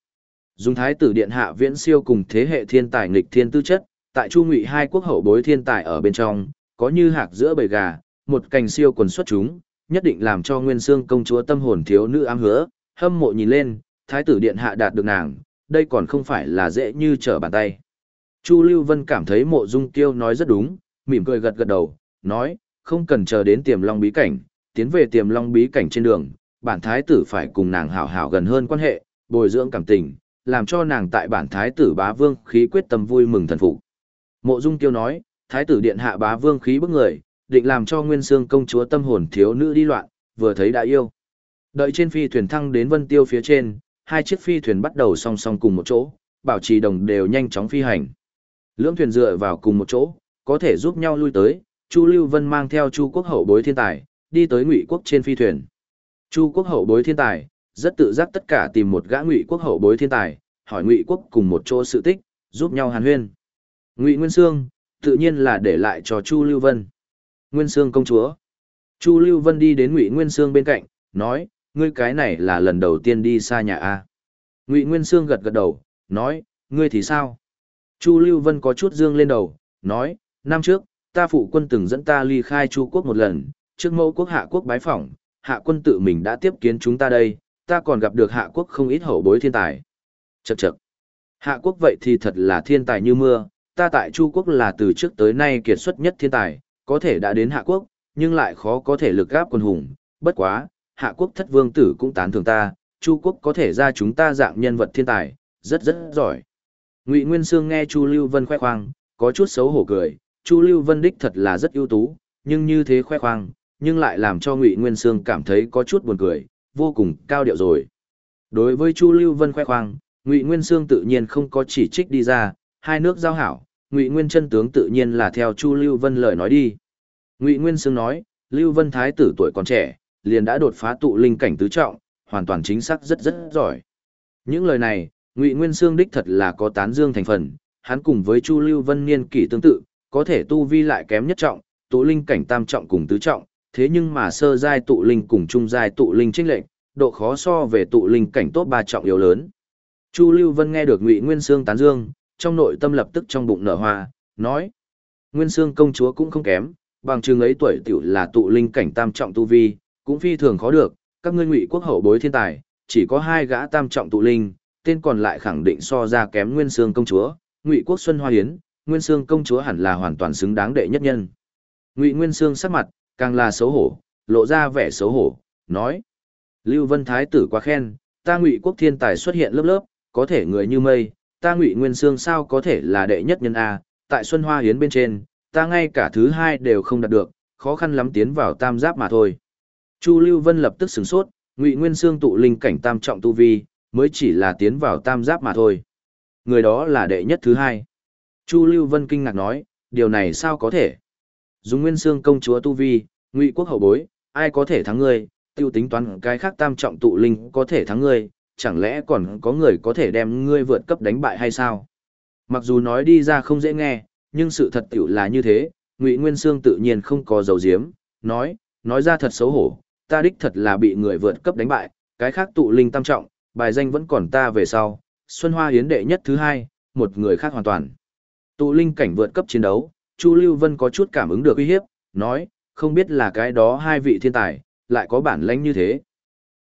Dùng thái tử điện hạ viễn siêu cùng thế hệ thiên tài nghịch thiên tư chất, tại chu ngụy hai quốc hậu bối thiên tài ở bên trong, có như hạc giữa bầy gà, một cành siêu quần xuất chúng, nhất định làm cho Nguyên Sương công chúa tâm hồn thiếu nữ ám hứa, hâm mộ nhìn lên, thái tử điện hạ đạt được nàng, đây còn không phải là dễ như trở bàn tay. Chu Lưu Vân cảm thấy mộ dung kiêu nói rất đúng, mỉm cười gật gật đầu, nói, không cần chờ đến tiềm long bí cảnh, tiến về tiềm long bí cảnh trên đường, bản thái tử phải cùng nàng hảo hảo gần hơn quan hệ, bồi dưỡng cảm tình, làm cho nàng tại bản thái tử bá vương khí quyết tâm vui mừng thần phục. Mộ dung kiêu nói, thái tử điện hạ bá vương khí bức người, định làm cho Nguyên xương công chúa tâm hồn thiếu nữ đi loạn, vừa thấy đã yêu. Đợi trên phi thuyền thăng đến Vân Tiêu phía trên, hai chiếc phi thuyền bắt đầu song song cùng một chỗ, bảo trì đồng đều nhanh chóng phi hành. Lưỡng thuyền dựa vào cùng một chỗ, có thể giúp nhau lui tới, Chu Lưu Vân mang theo Chu Quốc hậu bối thiên tài, đi tới Ngụy Quốc trên phi thuyền. Chu Quốc hậu bối thiên tài, rất tự giác tất cả tìm một gã Ngụy Quốc hậu bối thiên tài, hỏi Ngụy Quốc cùng một chỗ sự tích, giúp nhau hàn huyên. Ngụy Nguyên Sương, tự nhiên là để lại cho Chu Lưu Vân. Nguyên Sương công chúa. Chu Lưu Vân đi đến Ngụy Nguyên Sương bên cạnh, nói, ngươi cái này là lần đầu tiên đi xa nhà a. Ngụy Nguyên Sương gật gật đầu, nói, ngươi thì sao? Chu Lưu Vân có chút dương lên đầu, nói, năm trước, ta phụ quân từng dẫn ta ly khai Chu quốc một lần, trước mẫu quốc hạ quốc bái phỏng, hạ quân tự mình đã tiếp kiến chúng ta đây, ta còn gặp được hạ quốc không ít hậu bối thiên tài. Chậc chậc. Hạ quốc vậy thì thật là thiên tài như mưa, ta tại Chu quốc là từ trước tới nay kiệt xuất nhất thiên tài, có thể đã đến Hạ quốc, nhưng lại khó có thể lực gáp quân hùng, bất quá, Hạ quốc thất vương tử cũng tán thưởng ta, Chu quốc có thể ra chúng ta dạng nhân vật thiên tài, rất rất giỏi. Ngụy Nguyên Sương nghe Chu Lưu Vân khoe khoang, có chút xấu hổ cười, Chu Lưu Vân đích thật là rất ưu tú, nhưng như thế khoe khoang, nhưng lại làm cho Ngụy Nguyên Sương cảm thấy có chút buồn cười, vô cùng cao điệu rồi. Đối với Chu Lưu Vân khoe khoang, Ngụy Nguyên Sương tự nhiên không có chỉ trích đi ra, hai nước giao hảo, Ngụy Nguyên chân tướng tự nhiên là theo Chu Lưu Vân lời nói đi. Ngụy Nguyên Sương nói, Lưu Vân thái tử tuổi còn trẻ, liền đã đột phá tụ linh cảnh tứ trọng, hoàn toàn chính xác rất rất giỏi. Những lời này, Ngụy Nguyên Sương đích thật là có tán dương thành phần, hắn cùng với Chu Lưu Vân niên kỷ tương tự, có thể tu vi lại kém nhất trọng, tụ linh cảnh tam trọng cùng tứ trọng, thế nhưng mà sơ giai tụ linh cùng trung giai tụ linh trinh lệnh, độ khó so về tụ linh cảnh tốt ba trọng yếu lớn. Chu Lưu Vân nghe được Ngụy Nguyên Sương tán dương, trong nội tâm lập tức trong bụng nở hoa, nói: Nguyên Sương công chúa cũng không kém, bằng chừng ấy tuổi tiểu là tụ linh cảnh tam trọng tu vi, cũng phi thường khó được, các ngươi Ngụy quốc hậu bối thiên tài, chỉ có hai gã tam trọng tụ linh, tên còn lại khẳng định so ra kém Nguyên Sương công chúa, Ngụy quốc Xuân Hoa Hiến, Nguyên Sương công chúa hẳn là hoàn toàn xứng đáng đệ nhất nhân. Ngụy Nguyên Sương sắc mặt càng là xấu hổ, lộ ra vẻ xấu hổ, nói: Lưu Vân Thái tử quá khen, ta ngụy quốc thiên tài xuất hiện lớp lớp, có thể người như mây, ta ngụy nguyên sương sao có thể là đệ nhất nhân A, tại Xuân Hoa Hiến bên trên, ta ngay cả thứ hai đều không đạt được, khó khăn lắm tiến vào tam giáp mà thôi. Chu Lưu Vân lập tức sửng sốt, ngụy nguyên sương tụ linh cảnh tam trọng tu vi, mới chỉ là tiến vào tam giáp mà thôi. Người đó là đệ nhất thứ hai. Chu Lưu Vân kinh ngạc nói, điều này sao có thể? Dùng nguyên sương công chúa tu vi, ngụy quốc hậu bối, ai có thể thắng ngươi, tiêu tính toán cái khác tam trọng tụ linh có thể thắng ngươi, chẳng lẽ còn có người có thể đem ngươi vượt cấp đánh bại hay sao? Mặc dù nói đi ra không dễ nghe, nhưng sự thật tiểu là như thế, Ngụy Nguyên Sương tự nhiên không có dầu diếm, nói, nói ra thật xấu hổ, ta đích thật là bị người vượt cấp đánh bại, cái khác tụ linh tam trọng, bài danh vẫn còn ta về sau, Xuân Hoa Hiến đệ nhất thứ hai, một người khác hoàn toàn. Tụ linh cảnh vượt cấp chiến đấu, Chu Lưu Vân có chút cảm ứng được uy hiếp, nói, không biết là cái đó hai vị thiên tài, lại có bản lãnh như thế.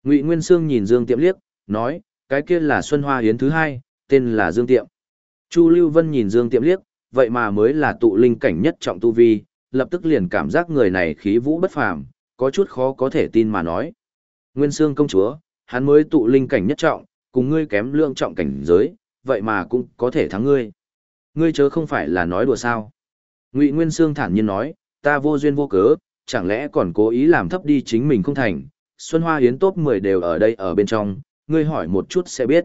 Ngụy Nguyên Sương nhìn Dương Tiệm liếc, nói, cái kia là Xuân Hoa Hiến thứ hai, tên là Dương Tiệm. Chu Lưu Vân nhìn Dương Tiệm liếc, vậy mà mới là tụ linh cảnh nhất trọng tu vi, lập tức liền cảm giác người này khí vũ bất phàm, có chút khó có thể tin mà nói. Nguyên Sương công chúa, hắn mới tụ linh cảnh nhất trọng, cùng ngươi kém lượng trọng cảnh giới, vậy mà cũng có thể thắng ngươi. Ngươi chớ không phải là nói đùa sao? Ngụy Nguyên Sương thản nhiên nói, ta vô duyên vô cớ, chẳng lẽ còn cố ý làm thấp đi chính mình không thành. Xuân Hoa Yến top 10 đều ở đây ở bên trong, ngươi hỏi một chút sẽ biết.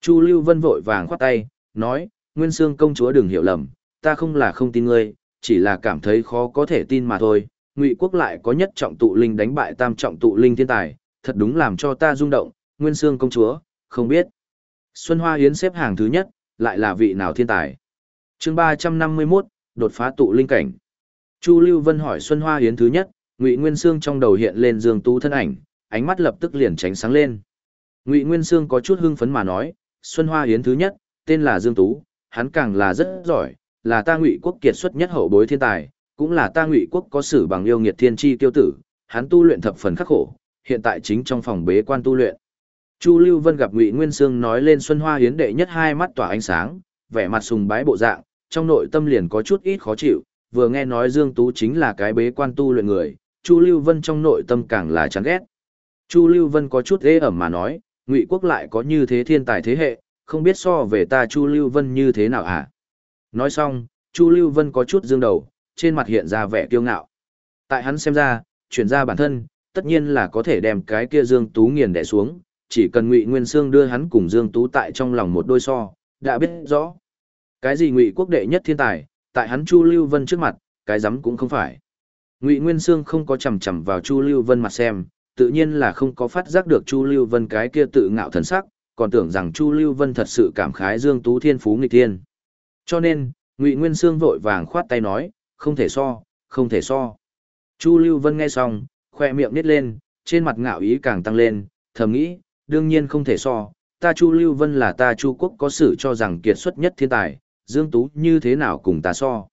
Chu Lưu Vân vội vàng khoát tay, nói, Nguyên Sương công chúa đừng hiểu lầm, ta không là không tin ngươi, chỉ là cảm thấy khó có thể tin mà thôi. Ngụy quốc lại có nhất trọng tụ linh đánh bại tam trọng tụ linh thiên tài, thật đúng làm cho ta rung động, Nguyên Sương công chúa, không biết. Xuân Hoa Yến xếp hàng thứ nhất, lại là vị nào thiên tài? chương 351, đột phá tụ linh cảnh. Chu Lưu Vân hỏi Xuân Hoa Yến thứ nhất, Ngụy Nguyên Sương trong đầu hiện lên Dương Tú thân ảnh, ánh mắt lập tức liền tránh sáng lên. Ngụy Nguyên Sương có chút hưng phấn mà nói, Xuân Hoa Hiến thứ nhất, tên là Dương Tú, hắn càng là rất giỏi, là ta Ngụy quốc kiệt xuất nhất hậu bối thiên tài, cũng là ta Ngụy quốc có sử bằng yêu nghiệt thiên chi tiêu tử, hắn tu luyện thập phần khắc khổ, hiện tại chính trong phòng bế quan tu luyện. Chu Lưu Vân gặp Ngụy Nguyên Sương nói lên Xuân Hoa Hiến đệ nhất hai mắt tỏa ánh sáng, vẻ mặt sùng bái bộ dạng, trong nội tâm liền có chút ít khó chịu, vừa nghe nói Dương Tú chính là cái bế quan tu luyện người, Chu Lưu Vân trong nội tâm càng là chán ghét. Chu Lưu Vân có chút ghê ẩm mà nói, Ngụy quốc lại có như thế thiên tài thế hệ, không biết so về ta Chu Lưu Vân như thế nào hả? Nói xong, Chu Lưu Vân có chút dương đầu, trên mặt hiện ra vẻ kiêu ngạo. Tại hắn xem ra, chuyển ra bản thân, tất nhiên là có thể đem cái kia Dương Tú nghiền đè xuống, chỉ cần Ngụy Nguyên Sương đưa hắn cùng Dương Tú tại trong lòng một đôi so, đã biết rõ. Cái gì Ngụy quốc đệ nhất thiên tài, tại hắn Chu Lưu Vân trước mặt, cái rắm cũng không phải. Ngụy Nguyên Sương không có chằm chằm vào Chu Lưu Vân mặt xem, tự nhiên là không có phát giác được Chu Lưu Vân cái kia tự ngạo thần sắc, còn tưởng rằng Chu Lưu Vân thật sự cảm khái Dương Tú Thiên phú nghịch thiên. Cho nên, Ngụy Nguyên Sương vội vàng khoát tay nói, không thể so, không thể so. Chu Lưu Vân nghe xong, khoe miệng nít lên, trên mặt ngạo ý càng tăng lên, thầm nghĩ, đương nhiên không thể so, ta Chu Lưu Vân là ta Chu quốc có sự cho rằng kiệt xuất nhất thiên tài, Dương Tú như thế nào cùng ta so.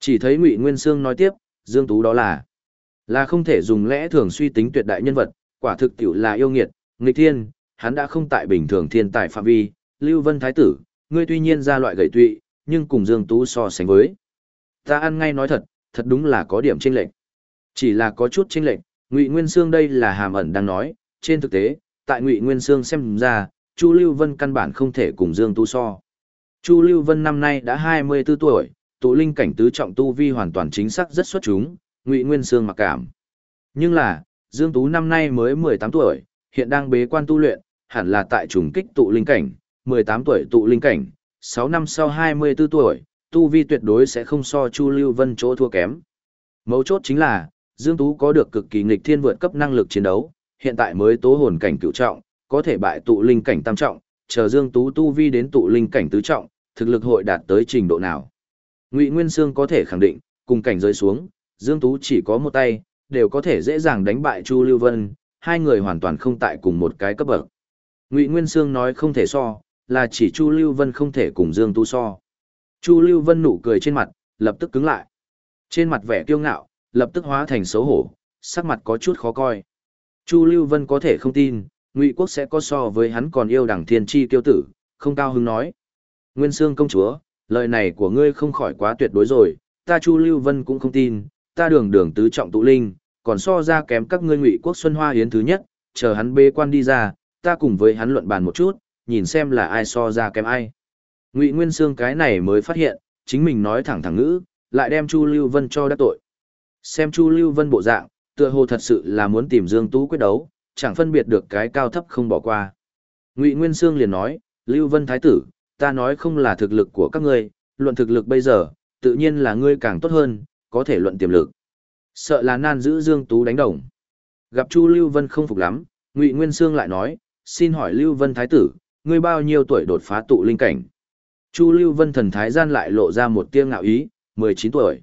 Chỉ thấy Ngụy Nguyên Sương nói tiếp, Dương Tú đó là là không thể dùng lẽ thường suy tính tuyệt đại nhân vật, quả thực tiểu là yêu nghiệt, nghịch thiên, hắn đã không tại bình thường thiên tài phạm vi, Lưu Vân Thái tử, ngươi tuy nhiên ra loại gầy tụy, nhưng cùng Dương Tú so sánh với. Ta ăn ngay nói thật, thật đúng là có điểm chênh lệch. Chỉ là có chút chênh lệch, Ngụy Nguyên Sương đây là hàm ẩn đang nói, trên thực tế, tại Ngụy Nguyên Sương xem ra, Chu Lưu Vân căn bản không thể cùng Dương Tú so. Chu Lưu Vân năm nay đã 24 tuổi, tụ linh cảnh tứ trọng tu vi hoàn toàn chính xác rất xuất chúng, Ngụy Nguyên Sương mặc cảm. Nhưng là, Dương Tú năm nay mới 18 tuổi, hiện đang bế quan tu luyện, hẳn là tại trùng kích tụ linh cảnh, 18 tuổi tụ linh cảnh, 6 năm sau 24 tuổi, tu vi tuyệt đối sẽ không so Chu Lưu Vân chỗ thua kém. Mấu chốt chính là, Dương Tú có được cực kỳ nghịch thiên vượt cấp năng lực chiến đấu, hiện tại mới tố hồn cảnh cựu trọng, có thể bại tụ linh cảnh tam trọng, chờ Dương Tú tu vi đến tụ linh cảnh tứ trọng, thực lực hội đạt tới trình độ nào. Ngụy Nguyên Sương có thể khẳng định, cùng cảnh rơi xuống, Dương Tú chỉ có một tay, đều có thể dễ dàng đánh bại Chu Lưu Vân, hai người hoàn toàn không tại cùng một cái cấp bậc. Ngụy Nguyên Sương nói không thể so, là chỉ Chu Lưu Vân không thể cùng Dương Tú so. Chu Lưu Vân nụ cười trên mặt, lập tức cứng lại. Trên mặt vẻ kiêu ngạo, lập tức hóa thành xấu hổ, sắc mặt có chút khó coi. Chu Lưu Vân có thể không tin, Ngụy Quốc sẽ có so với hắn còn yêu đẳng thiên chi Tiêu tử, không cao hứng nói. Nguyên Sương công chúa, lời này của ngươi không khỏi quá tuyệt đối rồi, ta Chu Lưu Vân cũng không tin, ta đường đường tứ trọng tụ linh, còn so ra kém các ngươi Ngụy Quốc Xuân Hoa Yến thứ nhất, chờ hắn bê quan đi ra, ta cùng với hắn luận bàn một chút, nhìn xem là ai so ra kém ai. Ngụy Nguyên Sương cái này mới phát hiện, chính mình nói thẳng thẳng ngữ, lại đem Chu Lưu Vân cho đắc tội. Xem Chu Lưu Vân bộ dạng, tựa hồ thật sự là muốn tìm Dương Tú quyết đấu, chẳng phân biệt được cái cao thấp không bỏ qua. Ngụy Nguyên Sương liền nói, Lưu Vân Thái tử, ta nói không là thực lực của các ngươi, luận thực lực bây giờ, tự nhiên là ngươi càng tốt hơn, có thể luận tiềm lực. Sợ là nan giữ Dương Tú đánh đồng. Gặp Chu Lưu Vân không phục lắm, Ngụy Nguyên Sương lại nói, xin hỏi Lưu Vân Thái tử, ngươi bao nhiêu tuổi đột phá tụ linh cảnh? Chu Lưu Vân thần thái gian lại lộ ra một tia ngạo ý, 19 tuổi.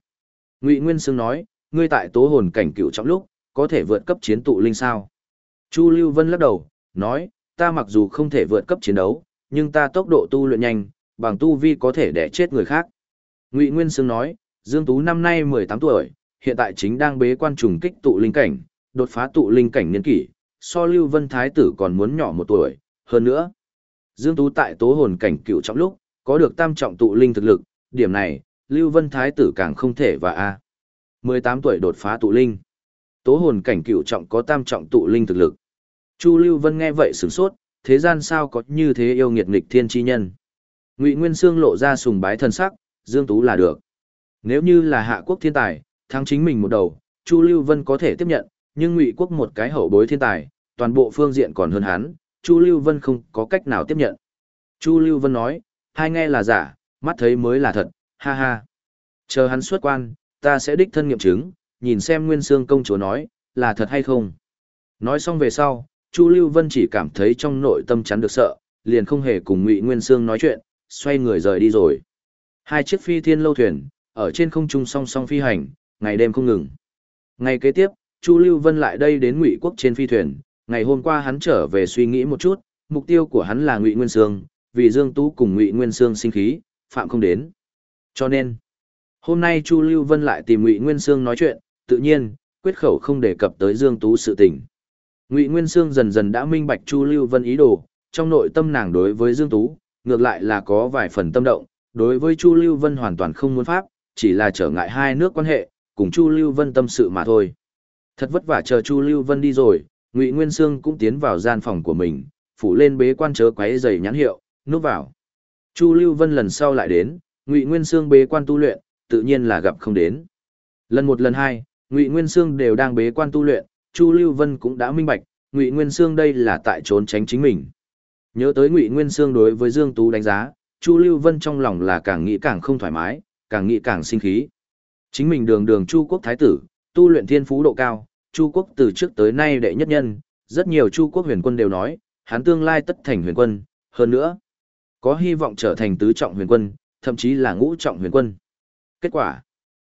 Ngụy Nguyên Sương nói, ngươi tại tố hồn cảnh cựu trong lúc, có thể vượt cấp chiến tụ linh sao? Chu Lưu Vân lắc đầu, nói, ta mặc dù không thể vượt cấp chiến đấu, nhưng ta tốc độ tu luyện nhanh, bằng tu vi có thể đẻ chết người khác. Ngụy Nguyên Sương nói, Dương Tú năm nay 18 tuổi, hiện tại chính đang bế quan trùng kích tụ linh cảnh, đột phá tụ linh cảnh niên kỷ, so Lưu Vân Thái tử còn muốn nhỏ một tuổi, hơn nữa. Dương Tú tại tố hồn cảnh cựu trọng lúc, có được tam trọng tụ linh thực lực, điểm này, Lưu Vân Thái tử càng không thể và A. 18 tuổi đột phá tụ linh. Tố hồn cảnh cựu trọng có tam trọng tụ linh thực lực. Chu Lưu Vân nghe vậy sửng sốt, thế gian sao có như thế yêu nghiệt nghịch thiên chi nhân. Ngụy Nguyên Sương lộ ra sùng bái thân sắc, Dương Tú là được. Nếu như là hạ quốc thiên tài, thắng chính mình một đầu, Chu Lưu Vân có thể tiếp nhận, nhưng Ngụy quốc một cái hậu bối thiên tài, toàn bộ phương diện còn hơn hắn, Chu Lưu Vân không có cách nào tiếp nhận. Chu Lưu Vân nói, hai nghe là giả, mắt thấy mới là thật, ha ha. Chờ hắn xuất quan, ta sẽ đích thân nghiệm chứng, nhìn xem Nguyên Sương công chúa nói, là thật hay không. Nói xong về sau, Chu Lưu Vân chỉ cảm thấy trong nội tâm chắn được sợ, liền không hề cùng Ngụy Nguyên Sương nói chuyện, xoay người rời đi rồi. Hai chiếc phi thiên lâu thuyền, ở trên không trung song song phi hành, ngày đêm không ngừng. Ngày kế tiếp, Chu Lưu Vân lại đây đến Ngụy Quốc trên phi thuyền, ngày hôm qua hắn trở về suy nghĩ một chút, mục tiêu của hắn là Ngụy Nguyên Sương, vì Dương Tú cùng Ngụy Nguyên Sương sinh khí, phạm không đến. Cho nên, hôm nay Chu Lưu Vân lại tìm Ngụy Nguyên Sương nói chuyện, tự nhiên, quyết khẩu không đề cập tới Dương Tú sự tình. Ngụy Nguyên Sương dần dần đã minh bạch Chu Lưu Vân ý đồ, trong nội tâm nàng đối với Dương Tú, ngược lại là có vài phần tâm động, đối với Chu Lưu Vân hoàn toàn không muốn pháp, chỉ là trở ngại hai nước quan hệ, cùng Chu Lưu Vân tâm sự mà thôi. Thật vất vả chờ Chu Lưu Vân đi rồi, Ngụy Nguyên Sương cũng tiến vào gian phòng của mình, phủ lên bế quan chớ quấy giày nhãn hiệu, núp vào. Chu Lưu Vân lần sau lại đến, Ngụy Nguyên Sương bế quan tu luyện, tự nhiên là gặp không đến. Lần một lần hai, Ngụy Nguyên Sương đều đang bế quan tu luyện, Chu Lưu Vân cũng đã minh bạch, Ngụy Nguyên Sương đây là tại trốn tránh chính mình. Nhớ tới Ngụy Nguyên Sương đối với Dương Tú đánh giá, Chu Lưu Vân trong lòng là càng nghĩ càng không thoải mái, càng nghĩ càng sinh khí. Chính mình đường đường Chu quốc thái tử, tu luyện thiên phú độ cao, Chu quốc từ trước tới nay đệ nhất nhân, rất nhiều Chu quốc huyền quân đều nói, hắn tương lai tất thành huyền quân, hơn nữa, có hy vọng trở thành tứ trọng huyền quân, thậm chí là ngũ trọng huyền quân. Kết quả,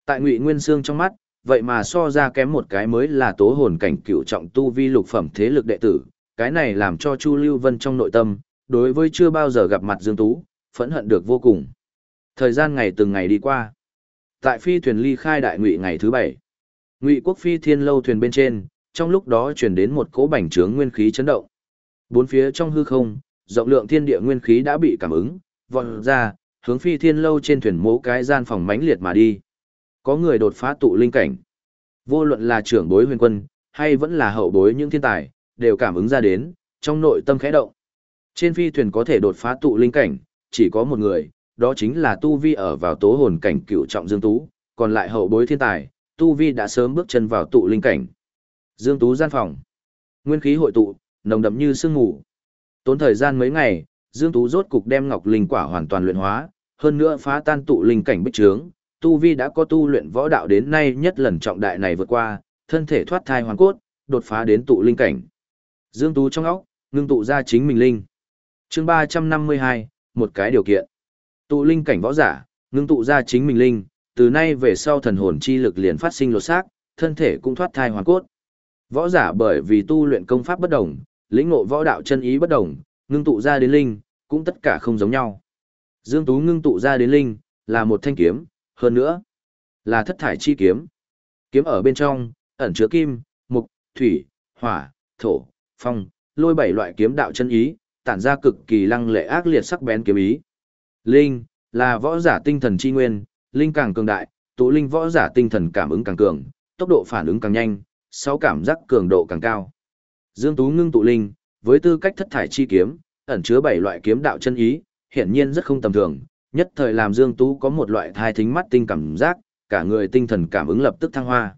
tại Ngụy Nguyên Sương trong mắt, vậy mà so ra kém một cái mới là tố hồn cảnh cựu trọng tu vi lục phẩm thế lực đệ tử, cái này làm cho Chu Lưu Vân trong nội tâm, đối với chưa bao giờ gặp mặt Dương Tú, phẫn hận được vô cùng. Thời gian ngày từng ngày đi qua. Tại phi thuyền ly khai đại ngụy ngày thứ bảy, Ngụy quốc phi thiên lâu thuyền bên trên, trong lúc đó truyền đến một cỗ bành trướng nguyên khí chấn động. Bốn phía trong hư không, rộng lượng thiên địa nguyên khí đã bị cảm ứng, vọt ra, hướng phi thiên lâu trên thuyền mố cái gian phòng mãnh liệt mà đi. Có người đột phá tụ linh cảnh. Vô luận là trưởng bối huyền quân, hay vẫn là hậu bối những thiên tài, đều cảm ứng ra đến, trong nội tâm khẽ động. Trên phi thuyền có thể đột phá tụ linh cảnh, chỉ có một người, đó chính là Tu Vi ở vào tố hồn cảnh cựu trọng Dương Tú, còn lại hậu bối thiên tài, Tu Vi đã sớm bước chân vào tụ linh cảnh. Dương Tú gian phòng. Nguyên khí hội tụ, nồng đậm như sương mù. Tốn thời gian mấy ngày, Dương Tú rốt cục đem ngọc linh quả hoàn toàn luyện hóa, hơn nữa phá tan tụ linh cảnh bích trướng, tu vi đã có tu luyện võ đạo đến nay nhất lần trọng đại này vượt qua, thân thể thoát thai hoàn cốt, đột phá đến tụ linh cảnh. Dương Tú trong óc, ngưng tụ ra chính mình linh. Chương 352, một cái điều kiện. Tụ linh cảnh võ giả, ngưng tụ ra chính mình linh, từ nay về sau thần hồn chi lực liền phát sinh lột xác, thân thể cũng thoát thai hoàn cốt. Võ giả bởi vì tu luyện công pháp bất đồng, lĩnh ngộ võ đạo chân ý bất đồng, ngưng tụ ra đến linh, cũng tất cả không giống nhau. Dương Tú ngưng tụ ra đến linh, là một thanh kiếm, hơn nữa, là thất thải chi kiếm. Kiếm ở bên trong, ẩn chứa kim, mục, thủy, hỏa, thổ, phong, lôi bảy loại kiếm đạo chân ý, tản ra cực kỳ lăng lệ ác liệt sắc bén kiếm ý. Linh, là võ giả tinh thần chi nguyên, linh càng cường đại, tụ linh võ giả tinh thần cảm ứng càng cường, tốc độ phản ứng càng nhanh, sáu cảm giác cường độ càng cao. Dương Tú ngưng tụ linh, với tư cách thất thải chi kiếm, ẩn chứa bảy loại kiếm đạo chân ý, hiển nhiên rất không tầm thường, nhất thời làm Dương Tú có một loại thai thính mắt tinh cảm giác, cả người tinh thần cảm ứng lập tức thăng hoa.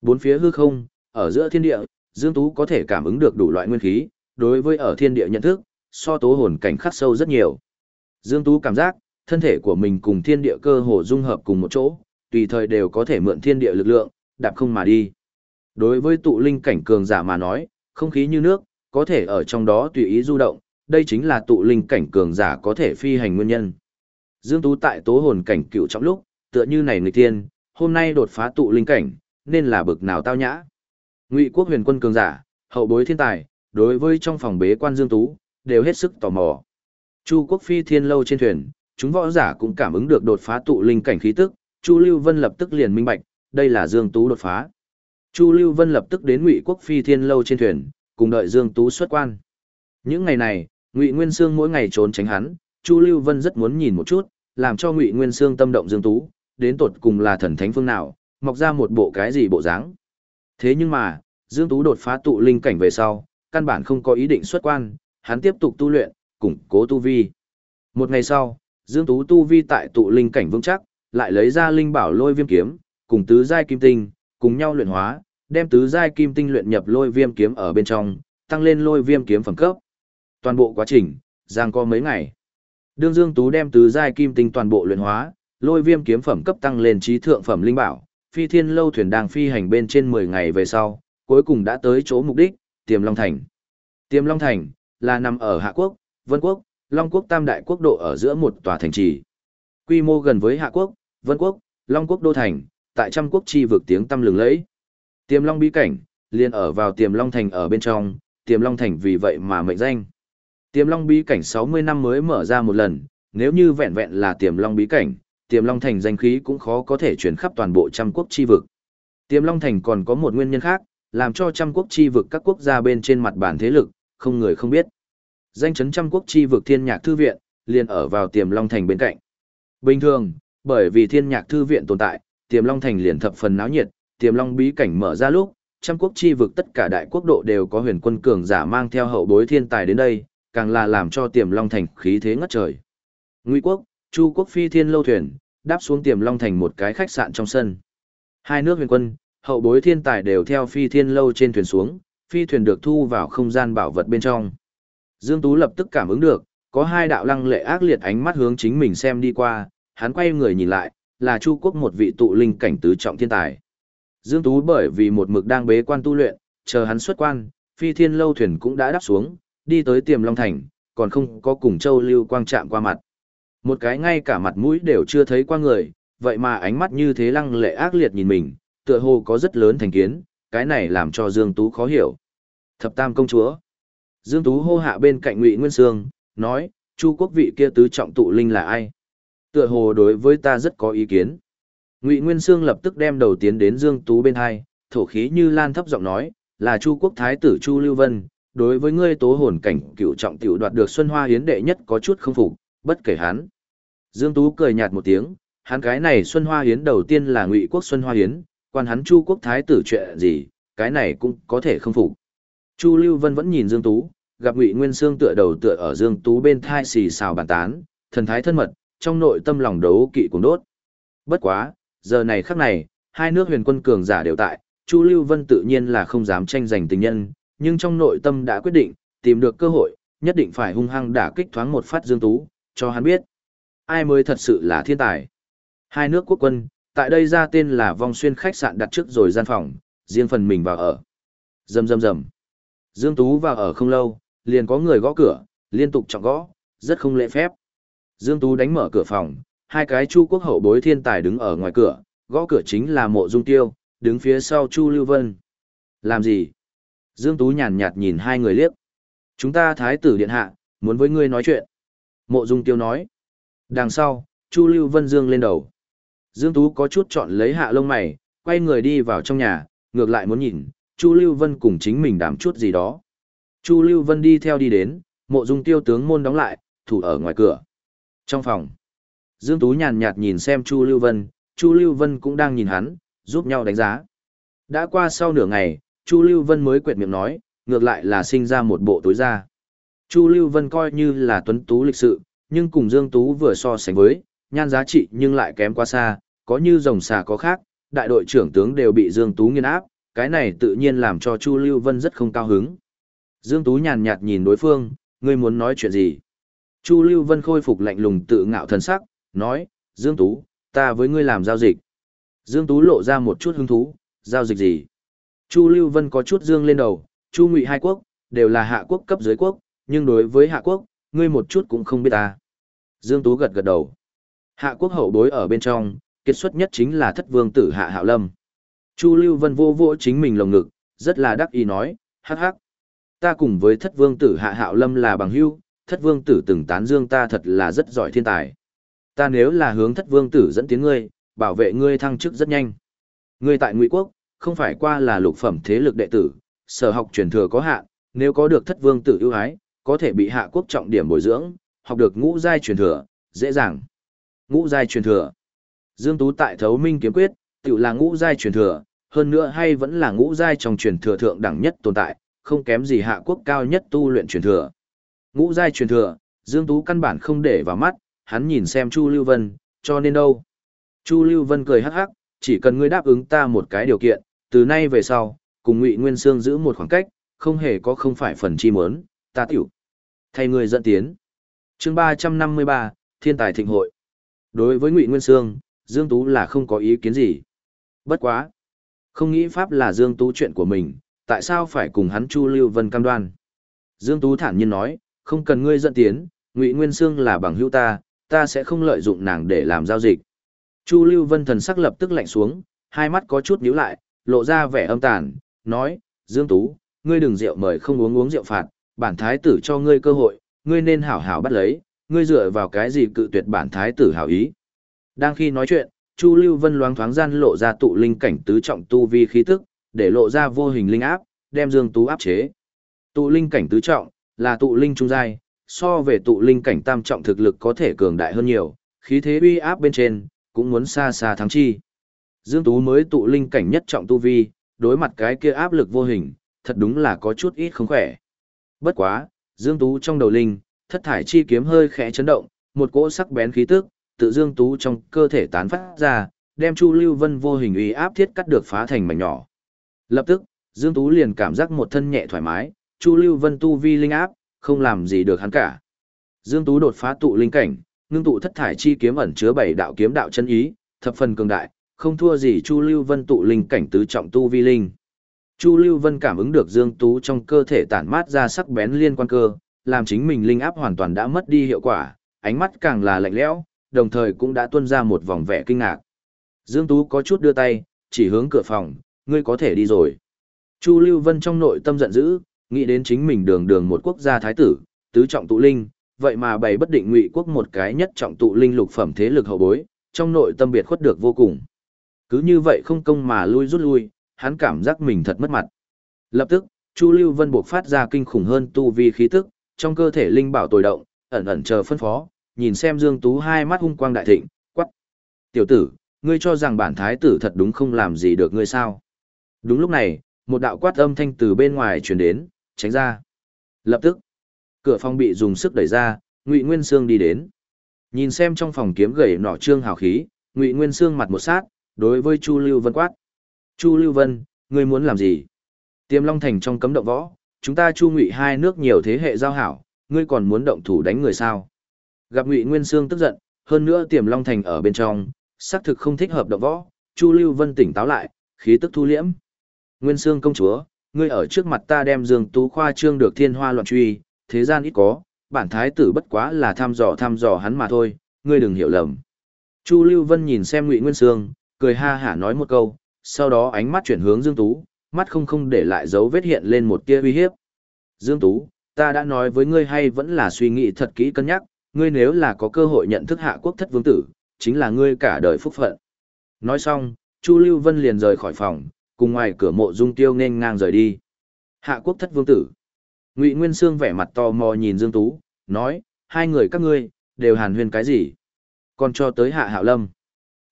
Bốn phía hư không, ở giữa thiên địa, Dương Tú có thể cảm ứng được đủ loại nguyên khí, đối với ở thiên địa nhận thức, so tố hồn cảnh khắc sâu rất nhiều. Dương Tú cảm giác, thân thể của mình cùng thiên địa cơ hồ dung hợp cùng một chỗ, tùy thời đều có thể mượn thiên địa lực lượng, đạp không mà đi. Đối với tụ linh cảnh cường giả mà nói, không khí như nước, có thể ở trong đó tùy ý du động, đây chính là tụ linh cảnh cường giả có thể phi hành nguyên nhân. Dương Tú tại tố hồn cảnh cựu trong lúc, tựa như này người tiên, hôm nay đột phá tụ linh cảnh, nên là bực nào tao nhã. Ngụy quốc huyền quân cường giả, hậu bối thiên tài, đối với trong phòng bế quan Dương Tú, đều hết sức tò mò. Chu quốc phi thiên lâu trên thuyền, chúng võ giả cũng cảm ứng được đột phá tụ linh cảnh khí tức, Chu Lưu Vân lập tức liền minh bạch, đây là Dương Tú đột phá. Chu Lưu Vân lập tức đến Ngụy Quốc Phi Thiên lâu trên thuyền, cùng đợi Dương Tú xuất quan. Những ngày này, Ngụy Nguyên Sương mỗi ngày trốn tránh hắn, Chu Lưu Vân rất muốn nhìn một chút, làm cho Ngụy Nguyên Sương tâm động Dương Tú, đến tột cùng là thần thánh phương nào, mọc ra một bộ cái gì bộ dáng. Thế nhưng mà, Dương Tú đột phá tụ linh cảnh về sau, căn bản không có ý định xuất quan, hắn tiếp tục tu luyện, củng cố tu vi. Một ngày sau, Dương Tú tu vi tại tụ linh cảnh vững chắc, lại lấy ra linh bảo lôi viêm kiếm, cùng tứ giai kim tinh, cùng nhau luyện hóa, đem tứ giai kim tinh luyện nhập lôi viêm kiếm ở bên trong, tăng lên lôi viêm kiếm phẩm cấp. Toàn bộ quá trình, giang có mấy ngày. Đương Dương Tú đem tứ giai kim tinh toàn bộ luyện hóa, lôi viêm kiếm phẩm cấp tăng lên trí thượng phẩm linh bảo, phi thiên lâu thuyền đang phi hành bên trên 10 ngày về sau, cuối cùng đã tới chỗ mục đích, Tiềm Long Thành. Tiềm Long Thành, là nằm ở Hạ Quốc, Vân Quốc, Long Quốc tam đại quốc độ ở giữa một tòa thành trì. Quy mô gần với Hạ Quốc, Vân Quốc, Long Quốc đô thành, tại trăm quốc chi vực tiếng tăm lừng lẫy. Tiềm Long bí cảnh, liền ở vào Tiềm Long thành ở bên trong, Tiềm Long thành vì vậy mà mệnh danh. Tiềm Long bí cảnh 60 năm mới mở ra một lần, nếu như vẹn vẹn là Tiềm Long bí cảnh, Tiềm Long thành danh khí cũng khó có thể truyền khắp toàn bộ trăm quốc chi vực. Tiềm Long thành còn có một nguyên nhân khác, làm cho trăm quốc chi vực các quốc gia bên trên mặt bản thế lực, không người không biết. Danh chấn trăm quốc chi vực Thiên Nhạc thư viện, liền ở vào Tiềm Long thành bên cạnh. Bình thường, bởi vì Thiên Nhạc thư viện tồn tại, Tiềm Long thành liền thập phần náo nhiệt, Tiềm Long bí cảnh mở ra lúc, trăm quốc chi vực tất cả đại quốc độ đều có huyền quân cường giả mang theo hậu bối thiên tài đến đây, càng là làm cho Tiềm Long thành khí thế ngất trời. Ngụy quốc, Chu quốc phi thiên lâu thuyền, đáp xuống Tiềm Long thành một cái khách sạn trong sân. Hai nước huyền quân, hậu bối thiên tài đều theo phi thiên lâu trên thuyền xuống, phi thuyền được thu vào không gian bảo vật bên trong. Dương Tú lập tức cảm ứng được, có hai đạo lăng lệ ác liệt ánh mắt hướng chính mình xem đi qua, hắn quay người nhìn lại, là Chu Quốc một vị tụ linh cảnh tứ trọng thiên tài. Dương Tú bởi vì một mực đang bế quan tu luyện, chờ hắn xuất quan, phi thiên lâu thuyền cũng đã đáp xuống, đi tới tiềm long thành, còn không có cùng châu lưu quang chạm qua mặt. Một cái ngay cả mặt mũi đều chưa thấy qua người, vậy mà ánh mắt như thế lăng lệ ác liệt nhìn mình, tựa hồ có rất lớn thành kiến, cái này làm cho Dương Tú khó hiểu. Thập Tam công chúa. Dương Tú hô hạ bên cạnh Ngụy Nguyên Sương, nói, Chu quốc vị kia tứ trọng tụ linh là ai? Tựa hồ đối với ta rất có ý kiến. Ngụy Nguyên Sương lập tức đem đầu tiến đến Dương Tú bên hai, thổ khí như lan thấp giọng nói, là Chu quốc thái tử Chu Lưu Vân, đối với ngươi tố hồn cảnh cựu trọng tiểu đoạt được Xuân Hoa Hiến đệ nhất có chút không phục, bất kể hắn. Dương Tú cười nhạt một tiếng, hắn cái này Xuân Hoa Hiến đầu tiên là Ngụy quốc Xuân Hoa Hiến, quan hắn Chu quốc thái tử chuyện gì, cái này cũng có thể không phục. Chu Lưu Vân vẫn nhìn Dương Tú, gặp Ngụy Nguyên Sương tựa đầu tựa ở Dương Tú bên thai xì xào bàn tán, thần thái thân mật, trong nội tâm lòng đấu kỵ cùng đốt. Bất quá, giờ này khắc này, hai nước huyền quân cường giả đều tại, Chu Lưu Vân tự nhiên là không dám tranh giành tình nhân, nhưng trong nội tâm đã quyết định, tìm được cơ hội, nhất định phải hung hăng đả kích thoáng một phát Dương Tú, cho hắn biết. Ai mới thật sự là thiên tài. Hai nước quốc quân, tại đây ra tên là vong xuyên khách sạn đặt trước rồi gian phòng, riêng phần mình vào ở. Rầm rầm rầm. Dương Tú vào ở không lâu, liền có người gõ cửa, liên tục trọng gõ, rất không lễ phép. Dương Tú đánh mở cửa phòng, hai cái chu quốc hậu bối thiên tài đứng ở ngoài cửa, gõ cửa chính là mộ dung tiêu, đứng phía sau Chu Lưu Vân. Làm gì? Dương Tú nhàn nhạt nhìn hai người liếc. Chúng ta thái tử điện hạ, muốn với ngươi nói chuyện. Mộ dung tiêu nói. Đằng sau, Chu Lưu Vân dương lên đầu. Dương Tú có chút chọn lấy hạ lông mày, quay người đi vào trong nhà, ngược lại muốn nhìn, Chu Lưu Vân cùng chính mình đảm chút gì đó. Chu Lưu Vân đi theo đi đến, mộ dung tiêu tướng môn đóng lại, thủ ở ngoài cửa. Trong phòng, Dương Tú nhàn nhạt nhìn xem Chu Lưu Vân, Chu Lưu Vân cũng đang nhìn hắn, giúp nhau đánh giá. Đã qua sau nửa ngày, Chu Lưu Vân mới quyệt miệng nói, ngược lại là sinh ra một bộ tối ra. Chu Lưu Vân coi như là tuấn tú lịch sự, nhưng cùng Dương Tú vừa so sánh với, nhan giá trị nhưng lại kém quá xa, có như rồng xà có khác, đại đội trưởng tướng đều bị Dương Tú nghiên áp, cái này tự nhiên làm cho Chu Lưu Vân rất không cao hứng. Dương Tú nhàn nhạt nhìn đối phương, ngươi muốn nói chuyện gì? Chu Lưu Vân khôi phục lạnh lùng tự ngạo thần sắc, nói, Dương Tú, ta với ngươi làm giao dịch. Dương Tú lộ ra một chút hứng thú, giao dịch gì? Chu Lưu Vân có chút dương lên đầu, Chu Ngụy hai quốc, đều là hạ quốc cấp dưới quốc, nhưng đối với hạ quốc, ngươi một chút cũng không biết ta. Dương Tú gật gật đầu. Hạ quốc hậu bối ở bên trong, kết xuất nhất chính là thất vương tử hạ hạo lâm. Chu Lưu Vân vô vô chính mình lồng ngực, rất là đắc ý nói, hắc hắc. Ta cùng với thất vương tử hạ hạo lâm là bằng hữu, thất vương tử từng tán dương ta thật là rất giỏi thiên tài. Ta nếu là hướng thất vương tử dẫn tiếng ngươi, bảo vệ ngươi thăng chức rất nhanh. Ngươi tại Ngụy Quốc, không phải qua là lục phẩm thế lực đệ tử, sở học truyền thừa có hạn, nếu có được thất vương tử ưu ái, có thể bị hạ quốc trọng điểm bồi dưỡng, học được ngũ giai truyền thừa, dễ dàng. Ngũ giai truyền thừa. Dương Tú tại Thấu Minh kiếm quyết, tự là ngũ giai truyền thừa, hơn nữa hay vẫn là ngũ giai trong truyền thừa thượng đẳng nhất tồn tại, không kém gì hạ quốc cao nhất tu luyện truyền thừa. Ngũ giai truyền thừa, Dương Tú căn bản không để vào mắt, hắn nhìn xem Chu Lưu Vân, cho nên đâu. Chu Lưu Vân cười hắc hắc, chỉ cần ngươi đáp ứng ta một cái điều kiện, từ nay về sau, cùng Ngụy Nguyên Sương giữ một khoảng cách, không hề có không phải phần chi muốn, ta tiểu. Thay ngươi dẫn tiến. chương 353, Thiên tài thịnh hội. Đối với Ngụy Nguyên Sương, Dương Tú là không có ý kiến gì. Bất quá. Không nghĩ pháp là Dương Tú chuyện của mình, tại sao phải cùng hắn Chu Lưu Vân cam đoan. Dương Tú thản nhiên nói, không cần ngươi dẫn tiến, Ngụy Nguyên Sương là bằng hữu ta, ta sẽ không lợi dụng nàng để làm giao dịch. Chu Lưu Vân thần sắc lập tức lạnh xuống, hai mắt có chút nhíu lại, lộ ra vẻ âm tàn, nói, Dương Tú, ngươi đừng rượu mời không uống uống rượu phạt, bản thái tử cho ngươi cơ hội, ngươi nên hảo hảo bắt lấy, ngươi dựa vào cái gì cự tuyệt bản thái tử hảo ý. Đang khi nói chuyện, Chu Lưu Vân loáng thoáng gian lộ ra tụ linh cảnh tứ trọng tu vi khí tức, để lộ ra vô hình linh áp, đem Dương Tú áp chế. Tụ linh cảnh tứ trọng là tụ linh trung giai, so về tụ linh cảnh tam trọng thực lực có thể cường đại hơn nhiều, khí thế uy áp bên trên cũng muốn xa xa thắng chi. Dương Tú mới tụ linh cảnh nhất trọng tu vi, đối mặt cái kia áp lực vô hình, thật đúng là có chút ít không khỏe. Bất quá, Dương Tú trong đầu linh, thất thải chi kiếm hơi khẽ chấn động, một cỗ sắc bén khí tức, tự Dương Tú trong cơ thể tán phát ra, đem Chu Lưu Vân vô hình uy áp thiết cắt được phá thành mảnh nhỏ. Lập tức, Dương Tú liền cảm giác một thân nhẹ thoải mái, Chu Lưu Vân tu vi linh áp, không làm gì được hắn cả. Dương Tú đột phá tụ linh cảnh, ngưng tụ thất thải chi kiếm ẩn chứa bảy đạo kiếm đạo chân ý, thập phần cường đại, không thua gì Chu Lưu Vân tụ linh cảnh tứ trọng tu vi linh. Chu Lưu Vân cảm ứng được Dương Tú trong cơ thể tản mát ra sắc bén liên quan cơ, làm chính mình linh áp hoàn toàn đã mất đi hiệu quả, ánh mắt càng là lạnh lẽo, đồng thời cũng đã tuôn ra một vòng vẻ kinh ngạc. Dương Tú có chút đưa tay, chỉ hướng cửa phòng, ngươi có thể đi rồi. Chu Lưu Vân trong nội tâm giận dữ, nghĩ đến chính mình đường đường một quốc gia thái tử, tứ trọng tụ linh, vậy mà bày bất định ngụy quốc một cái nhất trọng tụ linh lục phẩm thế lực hậu bối, trong nội tâm biệt khuất được vô cùng. Cứ như vậy không công mà lui rút lui, hắn cảm giác mình thật mất mặt. Lập tức, Chu Lưu Vân buộc phát ra kinh khủng hơn tu vi khí tức, trong cơ thể linh bảo tồi động, ẩn ẩn chờ phân phó, nhìn xem Dương Tú hai mắt hung quang đại thịnh, quắc. Tiểu tử, ngươi cho rằng bản thái tử thật đúng không làm gì được ngươi sao? Đúng lúc này, một đạo quát âm thanh từ bên ngoài truyền đến, tránh ra. Lập tức, cửa phòng bị dùng sức đẩy ra, Ngụy Nguyên Sương đi đến. Nhìn xem trong phòng kiếm gầy nỏ trương hào khí, Ngụy Nguyên Sương mặt một sát, đối với Chu Lưu Vân quát. Chu Lưu Vân, ngươi muốn làm gì? Tiềm Long Thành trong cấm động võ, chúng ta Chu Ngụy hai nước nhiều thế hệ giao hảo, ngươi còn muốn động thủ đánh người sao? Gặp Ngụy Nguyên Sương tức giận, hơn nữa Tiềm Long Thành ở bên trong, xác thực không thích hợp động võ, Chu Lưu Vân tỉnh táo lại, khí tức thu liễm. Nguyên Sương công chúa, ngươi ở trước mặt ta đem Dương Tú khoa trương được thiên hoa loạn truy, thế gian ít có, bản thái tử bất quá là thăm dò thăm dò hắn mà thôi, ngươi đừng hiểu lầm. Chu Lưu Vân nhìn xem Ngụy Nguyên Sương, cười ha hả nói một câu, sau đó ánh mắt chuyển hướng Dương Tú, mắt không không để lại dấu vết hiện lên một tia uy hiếp. Dương Tú, ta đã nói với ngươi hay vẫn là suy nghĩ thật kỹ cân nhắc, ngươi nếu là có cơ hội nhận thức hạ quốc thất vương tử, chính là ngươi cả đời phúc phận. Nói xong, Chu Lưu Vân liền rời khỏi phòng, cùng ngoài cửa mộ dung tiêu nên ngang rời đi. Hạ quốc thất vương tử. Ngụy Nguyên Sương vẻ mặt tò mò nhìn Dương Tú, nói, hai người các ngươi, đều hàn huyên cái gì? Còn cho tới hạ hạo lâm.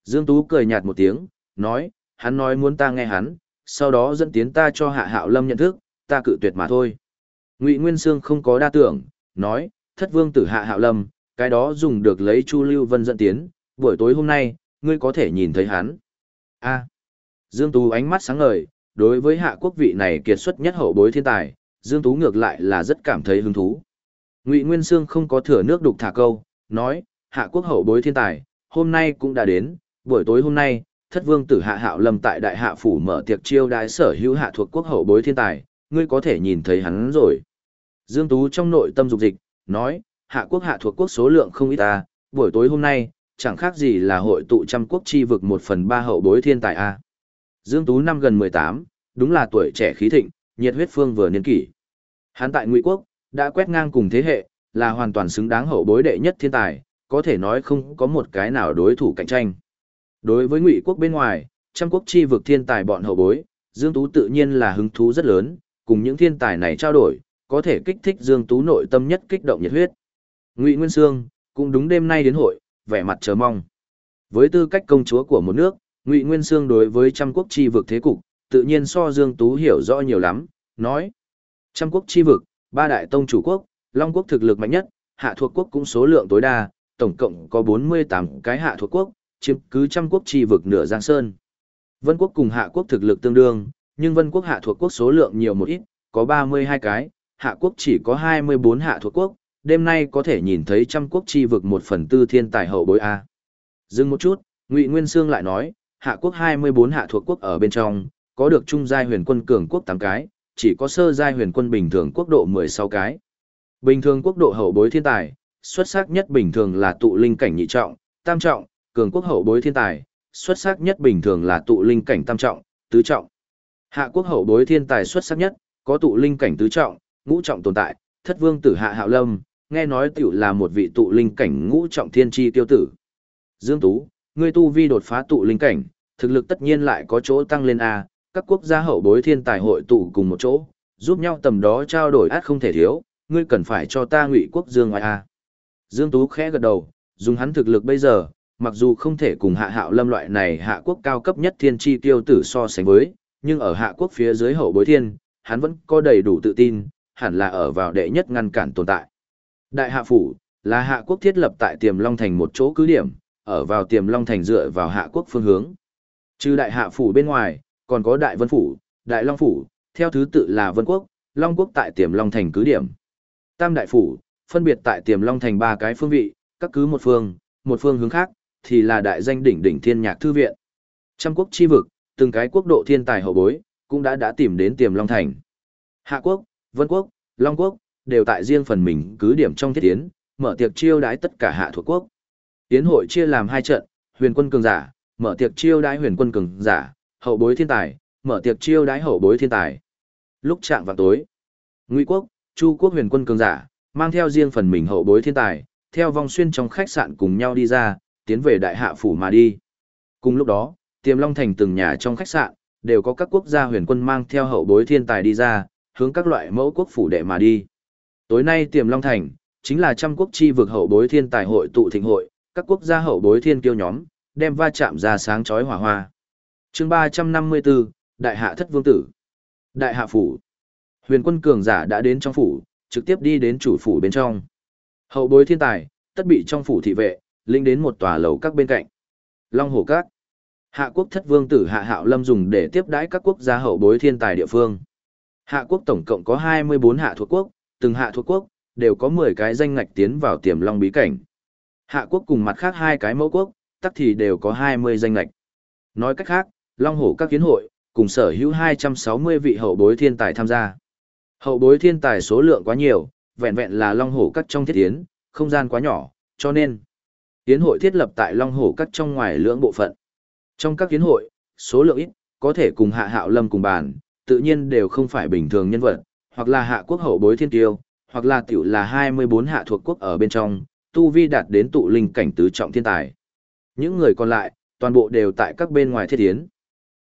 Dương Tú cười nhạt một tiếng, nói, hắn nói muốn ta nghe hắn, sau đó dẫn tiến ta cho hạ hạo lâm nhận thức, ta cự tuyệt mà thôi. Ngụy Nguyên Sương không có đa tưởng, nói, thất vương tử hạ hạo lâm, cái đó dùng được lấy Chu Lưu Vân dẫn tiến, buổi tối hôm nay, ngươi có thể nhìn thấy hắn. A. Dương Tú ánh mắt sáng ngời, đối với hạ quốc vị này kiệt xuất nhất hậu bối thiên tài, Dương Tú ngược lại là rất cảm thấy hứng thú. Ngụy Nguyên Sương không có thừa nước đục thả câu, nói, hạ quốc hậu bối thiên tài, hôm nay cũng đã đến, buổi tối hôm nay, thất vương tử hạ hạo lâm tại đại hạ phủ mở tiệc chiêu đái sở hữu hạ thuộc quốc hậu bối thiên tài, ngươi có thể nhìn thấy hắn rồi. Dương Tú trong nội tâm dục dịch, nói, hạ quốc hạ thuộc quốc số lượng không ít ta, buổi tối hôm nay, chẳng khác gì là hội tụ trăm quốc chi vực một phần ba hậu bối thiên tài a. Dương Tú năm gần 18, đúng là tuổi trẻ khí thịnh, nhiệt huyết phương vừa niên kỷ. Hắn tại Ngụy quốc đã quét ngang cùng thế hệ, là hoàn toàn xứng đáng hậu bối đệ nhất thiên tài, có thể nói không có một cái nào đối thủ cạnh tranh. Đối với Ngụy quốc bên ngoài, trăm quốc chi vực thiên tài bọn hậu bối, Dương Tú tự nhiên là hứng thú rất lớn, cùng những thiên tài này trao đổi, có thể kích thích Dương Tú nội tâm nhất kích động nhiệt huyết. Ngụy Nguyên Sương, cũng đúng đêm nay đến hội, vẻ mặt chờ mong. Với tư cách công chúa của một nước, Ngụy Nguyên Sương đối với trăm quốc chi vực thế cục, tự nhiên so Dương Tú hiểu rõ nhiều lắm, nói: "Trăm quốc chi vực, ba đại tông chủ quốc, Long quốc thực lực mạnh nhất, hạ thuộc quốc cũng số lượng tối đa, tổng cộng có 48 cái hạ thuộc quốc, chiếm cứ trăm quốc chi vực nửa Giang Sơn. Vân quốc cùng hạ quốc thực lực tương đương, nhưng Vân quốc hạ thuộc quốc số lượng nhiều một ít, có 32 cái, hạ quốc chỉ có 24 hạ thuộc quốc, đêm nay có thể nhìn thấy trăm quốc chi vực một phần tư thiên tài hậu bối A. Dừng một chút, Ngụy Nguyên Sương lại nói, hạ quốc 24 hạ thuộc quốc ở bên trong, có được trung giai huyền quân cường quốc 8 cái, chỉ có sơ giai huyền quân bình thường quốc độ 16 cái. Bình thường quốc độ hậu bối thiên tài, xuất sắc nhất bình thường là tụ linh cảnh nhị trọng, tam trọng, cường quốc hậu bối thiên tài, xuất sắc nhất bình thường là tụ linh cảnh tam trọng, tứ trọng. Hạ quốc hậu bối thiên tài xuất sắc nhất, có tụ linh cảnh tứ trọng, ngũ trọng tồn tại, thất vương tử hạ hạo lâm, nghe nói tiểu là một vị tụ linh cảnh ngũ trọng thiên chi tiêu tử. Dương Tú, ngươi tu vi đột phá tụ linh cảnh, thực lực tất nhiên lại có chỗ tăng lên A, các quốc gia hậu bối thiên tài hội tụ cùng một chỗ, giúp nhau tầm đó trao đổi át không thể thiếu, ngươi cần phải cho ta ngụy quốc dương ngoài A. Dương Tú khẽ gật đầu, dùng hắn thực lực bây giờ, mặc dù không thể cùng hạ hạo lâm loại này hạ quốc cao cấp nhất thiên chi tiêu tử so sánh với, nhưng ở hạ quốc phía dưới hậu bối thiên, hắn vẫn có đầy đủ tự tin, hẳn là ở vào đệ nhất ngăn cản tồn tại. Đại hạ phủ, là hạ quốc thiết lập tại tiềm long thành một chỗ cứ điểm, ở vào tiềm long thành dựa vào hạ quốc phương hướng. Trừ đại hạ phủ bên ngoài, còn có đại vân phủ, đại long phủ, theo thứ tự là vân quốc, long quốc tại tiềm long thành cứ điểm. Tam đại phủ, phân biệt tại tiềm long thành ba cái phương vị, các cứ một phương, một phương hướng khác, thì là đại danh đỉnh đỉnh thiên nhạc thư viện. Trăm quốc chi vực, từng cái quốc độ thiên tài hậu bối, cũng đã đã tìm đến tiềm long thành. Hạ quốc, vân quốc, long quốc, đều tại riêng phần mình cứ điểm trong thiết tiến, mở tiệc chiêu đái tất cả hạ thuộc quốc. Tiến hội chia làm hai trận, huyền quân cường giả, mở tiệc chiêu đái huyền quân cường giả, hậu bối thiên tài, mở tiệc chiêu đái hậu bối thiên tài. Lúc chạm vào tối, Ngụy quốc, Chu quốc huyền quân cường giả, mang theo riêng phần mình hậu bối thiên tài, theo vòng xuyên trong khách sạn cùng nhau đi ra, tiến về đại hạ phủ mà đi. Cùng lúc đó, Tiềm Long thành từng nhà trong khách sạn, đều có các quốc gia huyền quân mang theo hậu bối thiên tài đi ra, hướng các loại mẫu quốc phủ đệ mà đi. Tối nay tiềm Long Thành, chính là trăm quốc chi vực hậu bối thiên tài hội tụ thịnh hội, các quốc gia hậu bối thiên kiêu nhóm, đem va chạm ra sáng chói hỏa hoa. chương 354, Đại hạ thất vương tử. Đại hạ phủ. Huyền quân cường giả đã đến trong phủ, trực tiếp đi đến chủ phủ bên trong. Hậu bối thiên tài, tất bị trong phủ thị vệ, linh đến một tòa lầu các bên cạnh. Long hồ các. Hạ quốc thất vương tử Hạ Hạo Lâm dùng để tiếp đãi các quốc gia hậu bối thiên tài địa phương. Hạ quốc tổng cộng có 24 hạ thuộc quốc, từng hạ thuộc quốc, đều có 10 cái danh ngạch tiến vào tiềm long bí cảnh. Hạ quốc cùng mặt khác hai cái mẫu quốc, tắc thì đều có 20 danh ngạch. Nói cách khác, Long Hổ các kiến hội, cùng sở hữu 260 vị hậu bối thiên tài tham gia. Hậu bối thiên tài số lượng quá nhiều, vẹn vẹn là Long Hổ các trong thiết tiến, không gian quá nhỏ, cho nên tiến hội thiết lập tại Long Hổ các trong ngoài lưỡng bộ phận. Trong các kiến hội, số lượng ít, có thể cùng Hạ Hạo Lâm cùng bàn, tự nhiên đều không phải bình thường nhân vật, hoặc là hạ quốc hậu bối thiên tiêu, hoặc là tiểu là 24 hạ thuộc quốc ở bên trong, tu vi đạt đến tụ linh cảnh tứ trọng thiên tài. Những người còn lại, toàn bộ đều tại các bên ngoài thiết tiến.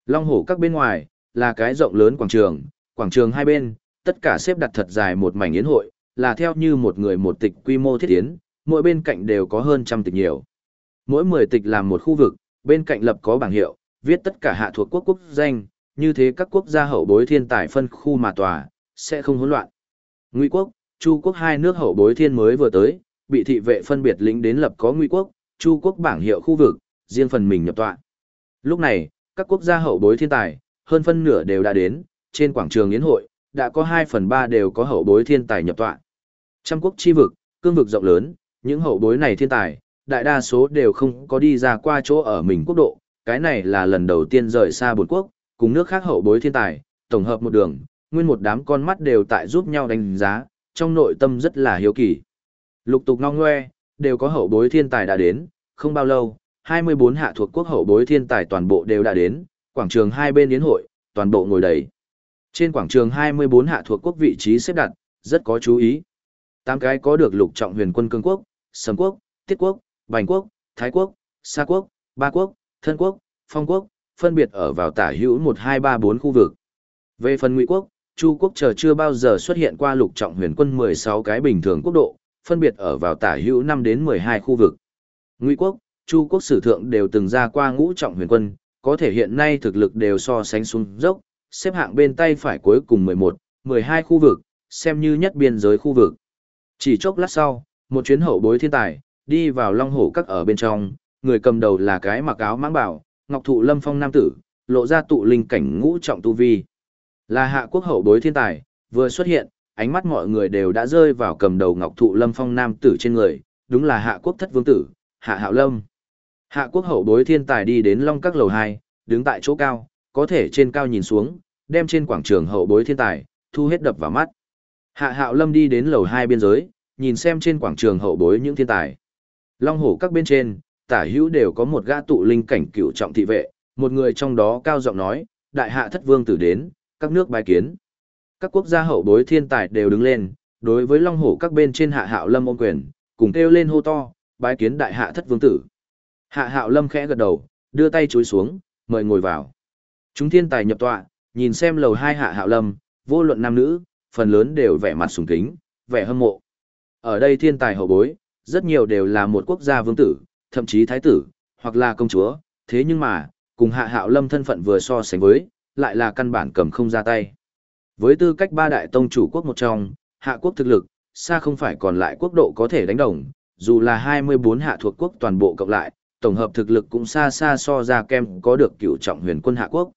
Long hổ các bên ngoài, là cái rộng lớn quảng trường, quảng trường hai bên, tất cả xếp đặt thật dài một mảnh yến hội, là theo như một người một tịch quy mô thiết tiến, mỗi bên cạnh đều có hơn trăm tịch nhiều. Mỗi 10 tịch làm một khu vực, bên cạnh lập có bảng hiệu, viết tất cả hạ thuộc quốc quốc danh, như thế các quốc gia hậu bối thiên tài phân khu mà tòa, sẽ không hỗn loạn. Ngụy quốc, Chu quốc hai nước hậu bối thiên mới vừa tới, bị thị vệ phân biệt lính đến lập có Ngụy quốc, Chu quốc bảng hiệu khu vực, riêng phần mình nhập tọa. Lúc này, các quốc gia hậu bối thiên tài, hơn phân nửa đều đã đến, trên quảng trường yến hội, đã có 2 phần 3 đều có hậu bối thiên tài nhập tọa. Trăm quốc chi vực, cương vực rộng lớn, những hậu bối này thiên tài, đại đa số đều không có đi ra qua chỗ ở mình quốc độ, cái này là lần đầu tiên rời xa bốn quốc, cùng nước khác hậu bối thiên tài, tổng hợp một đường, nguyên một đám con mắt đều tại giúp nhau đánh giá, trong nội tâm rất là hiếu kỳ. Lục tục ngong ngoe, đều có hậu bối thiên tài đã đến, không bao lâu, 24 hạ thuộc quốc hậu bối thiên tài toàn bộ đều đã đến, quảng trường hai bên yến hội, toàn bộ ngồi đầy. Trên quảng trường 24 hạ thuộc quốc vị trí xếp đặt, rất có chú ý. Tám cái có được lục trọng huyền quân cương quốc, sầm quốc, tiết quốc, bành quốc, thái quốc, sa quốc, ba quốc, thân quốc, phong quốc, phân biệt ở vào tả hữu 1 2 3 4 khu vực. Về phần Ngụy quốc, Chu quốc chờ chưa bao giờ xuất hiện qua lục trọng huyền quân 16 cái bình thường quốc độ, phân biệt ở vào tả hữu 5 đến 12 khu vực. Ngụy quốc, Chu quốc sử thượng đều từng ra qua ngũ trọng huyền quân, có thể hiện nay thực lực đều so sánh xuống dốc, xếp hạng bên tay phải cuối cùng 11, 12 khu vực, xem như nhất biên giới khu vực. Chỉ chốc lát sau, một chuyến hậu bối thiên tài, đi vào long hổ các ở bên trong, người cầm đầu là cái mặc áo mãng bảo, ngọc thụ lâm phong nam tử, lộ ra tụ linh cảnh ngũ trọng tu vi. Là hạ quốc hậu bối thiên tài, vừa xuất hiện, ánh mắt mọi người đều đã rơi vào cầm đầu ngọc thụ lâm phong nam tử trên người, đúng là hạ quốc thất vương tử, hạ hạo lâm. Hạ quốc hậu bối thiên tài đi đến long các lầu Hai, đứng tại chỗ cao, có thể trên cao nhìn xuống, đem trên quảng trường hậu bối thiên tài, thu hết đập vào mắt. Hạ hạo lâm đi đến lầu Hai biên giới, nhìn xem trên quảng trường hậu bối những thiên tài. Long hổ các bên trên, tả hữu đều có một gã tụ linh cảnh cựu trọng thị vệ, một người trong đó cao giọng nói, đại hạ thất vương tử đến, các nước bài kiến. Các quốc gia hậu bối thiên tài đều đứng lên, đối với long hổ các bên trên hạ hạo lâm ôm quyền, cùng kêu lên hô to, bái kiến đại hạ thất vương tử. Hạ hạo lâm khẽ gật đầu, đưa tay chối xuống, mời ngồi vào. Chúng thiên tài nhập tọa, nhìn xem lầu hai hạ hạo lâm, vô luận nam nữ, phần lớn đều vẻ mặt sùng kính, vẻ hâm mộ. Ở đây thiên tài hậu bối, rất nhiều đều là một quốc gia vương tử, thậm chí thái tử, hoặc là công chúa, thế nhưng mà, cùng hạ hạo lâm thân phận vừa so sánh với, lại là căn bản cầm không ra tay. Với tư cách ba đại tông chủ quốc một trong, hạ quốc thực lực, xa không phải còn lại quốc độ có thể đánh đồng, dù là 24 hạ thuộc quốc toàn bộ cộng lại, tổng hợp thực lực cũng xa xa so ra kem có được cựu trọng huyền quân hạ quốc.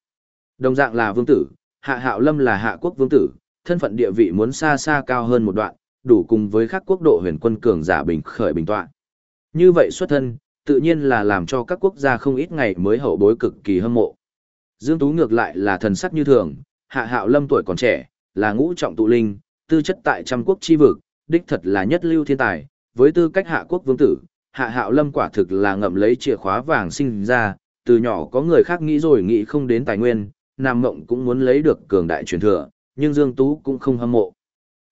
Đồng dạng là vương tử, hạ hạo lâm là hạ quốc vương tử, thân phận địa vị muốn xa xa cao hơn một đoạn, đủ cùng với các quốc độ huyền quân cường giả bình khởi bình tọa. Như vậy xuất thân, tự nhiên là làm cho các quốc gia không ít ngày mới hậu bối cực kỳ hâm mộ. Dương Tú ngược lại là thần sắc như thường, hạ hạo lâm tuổi còn trẻ, là ngũ trọng tụ linh, tư chất tại trăm quốc chi vực, đích thật là nhất lưu thiên tài, với tư cách hạ quốc vương tử, hạ hạo lâm quả thực là ngậm lấy chìa khóa vàng sinh ra, từ nhỏ có người khác nghĩ rồi nghĩ không đến tài nguyên, Nam Mộng cũng muốn lấy được cường đại truyền thừa, nhưng Dương Tú cũng không hâm mộ.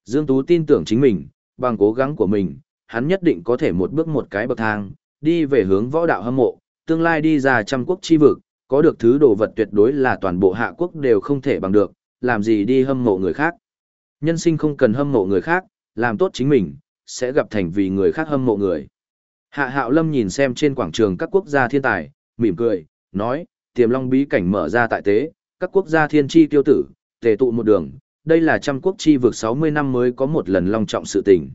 Dương Tú tin tưởng chính mình, bằng cố gắng của mình, hắn nhất định có thể một bước một cái bậc thang, đi về hướng võ đạo hâm mộ, tương lai đi ra trăm quốc chi vực, có được thứ đồ vật tuyệt đối là toàn bộ hạ quốc đều không thể bằng được, làm gì đi hâm mộ người khác. Nhân sinh không cần hâm mộ người khác, làm tốt chính mình, sẽ gặp thành vì người khác hâm mộ người. Hạ Hạo Lâm nhìn xem trên quảng trường các quốc gia thiên tài, mỉm cười, nói, tiềm long bí cảnh mở ra tại tế, các quốc gia thiên chi tiêu tử, tề tụ một đường, đây là trăm quốc chi vượt 60 năm mới có một lần long trọng sự tình.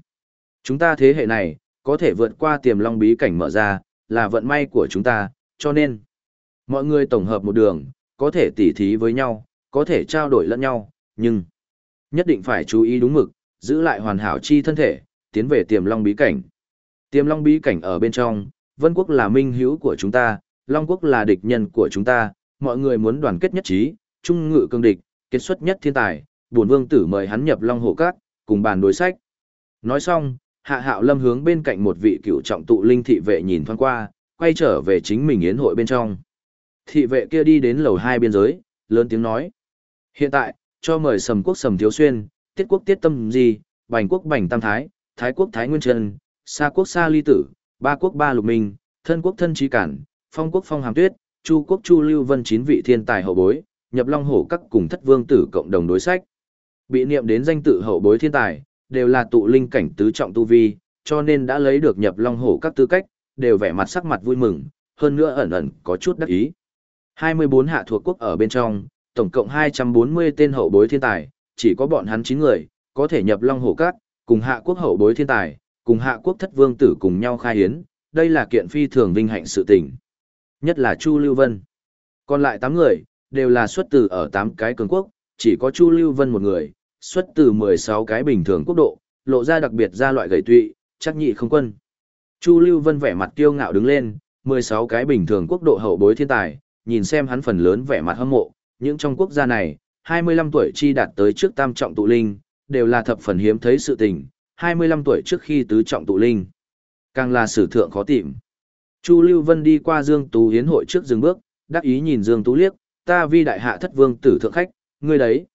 Chúng ta thế hệ này, có thể vượt qua tiềm long bí cảnh mở ra, là vận may của chúng ta, cho nên, mọi người tổng hợp một đường, có thể tỉ thí với nhau, có thể trao đổi lẫn nhau, nhưng nhất định phải chú ý đúng mực, giữ lại hoàn hảo chi thân thể, tiến về tiềm long bí cảnh. Tiềm long bí cảnh ở bên trong, Vân quốc là minh hữu của chúng ta, Long quốc là địch nhân của chúng ta, mọi người muốn đoàn kết nhất trí, trung ngự cương địch, kết xuất nhất thiên tài, Bổn vương tử mời hắn nhập Long Hồ Cát, cùng bàn đối sách. Nói xong, Hạ Hạo Lâm hướng bên cạnh một vị cựu trọng tụ linh thị vệ nhìn thoáng qua, quay trở về chính mình yến hội bên trong. Thị vệ kia đi đến lầu hai biên giới, lớn tiếng nói. Hiện tại, cho mời sầm quốc sầm thiếu xuyên, tiết quốc tiết tâm gì, bành quốc bành tam thái, thái quốc thái nguyên trân, sa quốc sa ly tử, ba quốc ba lục minh, thân quốc thân trí cản, phong quốc phong hàm tuyết, chu quốc chu lưu vân chín vị thiên tài hậu bối, nhập long hổ các cùng thất vương tử cộng đồng đối sách. Bị niệm đến danh tự hậu bối thiên tài, đều là tụ linh cảnh tứ trọng tu vi, cho nên đã lấy được nhập long hổ các tư cách, đều vẻ mặt sắc mặt vui mừng, hơn nữa ẩn ẩn có chút đắc ý. 24 hạ thuộc quốc ở bên trong, tổng cộng 240 tên hậu bối thiên tài, chỉ có bọn hắn 9 người, có thể nhập long hổ các, cùng hạ quốc hậu bối thiên tài, cùng hạ quốc thất vương tử cùng nhau khai hiến, đây là kiện phi thường vinh hạnh sự tình. Nhất là Chu Lưu Vân. Còn lại 8 người, đều là xuất từ ở 8 cái cường quốc, chỉ có Chu Lưu Vân một người, xuất từ 16 cái bình thường quốc độ, lộ ra đặc biệt ra loại gầy tụy, chắc nhị không quân. Chu Lưu Vân vẻ mặt kiêu ngạo đứng lên, 16 cái bình thường quốc độ hậu bối thiên tài, nhìn xem hắn phần lớn vẻ mặt hâm mộ, những trong quốc gia này, 25 tuổi chi đạt tới trước tam trọng tụ linh, đều là thập phần hiếm thấy sự tình, 25 tuổi trước khi tứ trọng tụ linh. Càng là sử thượng khó tìm. Chu Lưu Vân đi qua Dương Tú hiến hội trước dừng bước, đắc ý nhìn Dương Tú liếc, ta vi đại hạ thất vương tử thượng khách, ngươi đấy.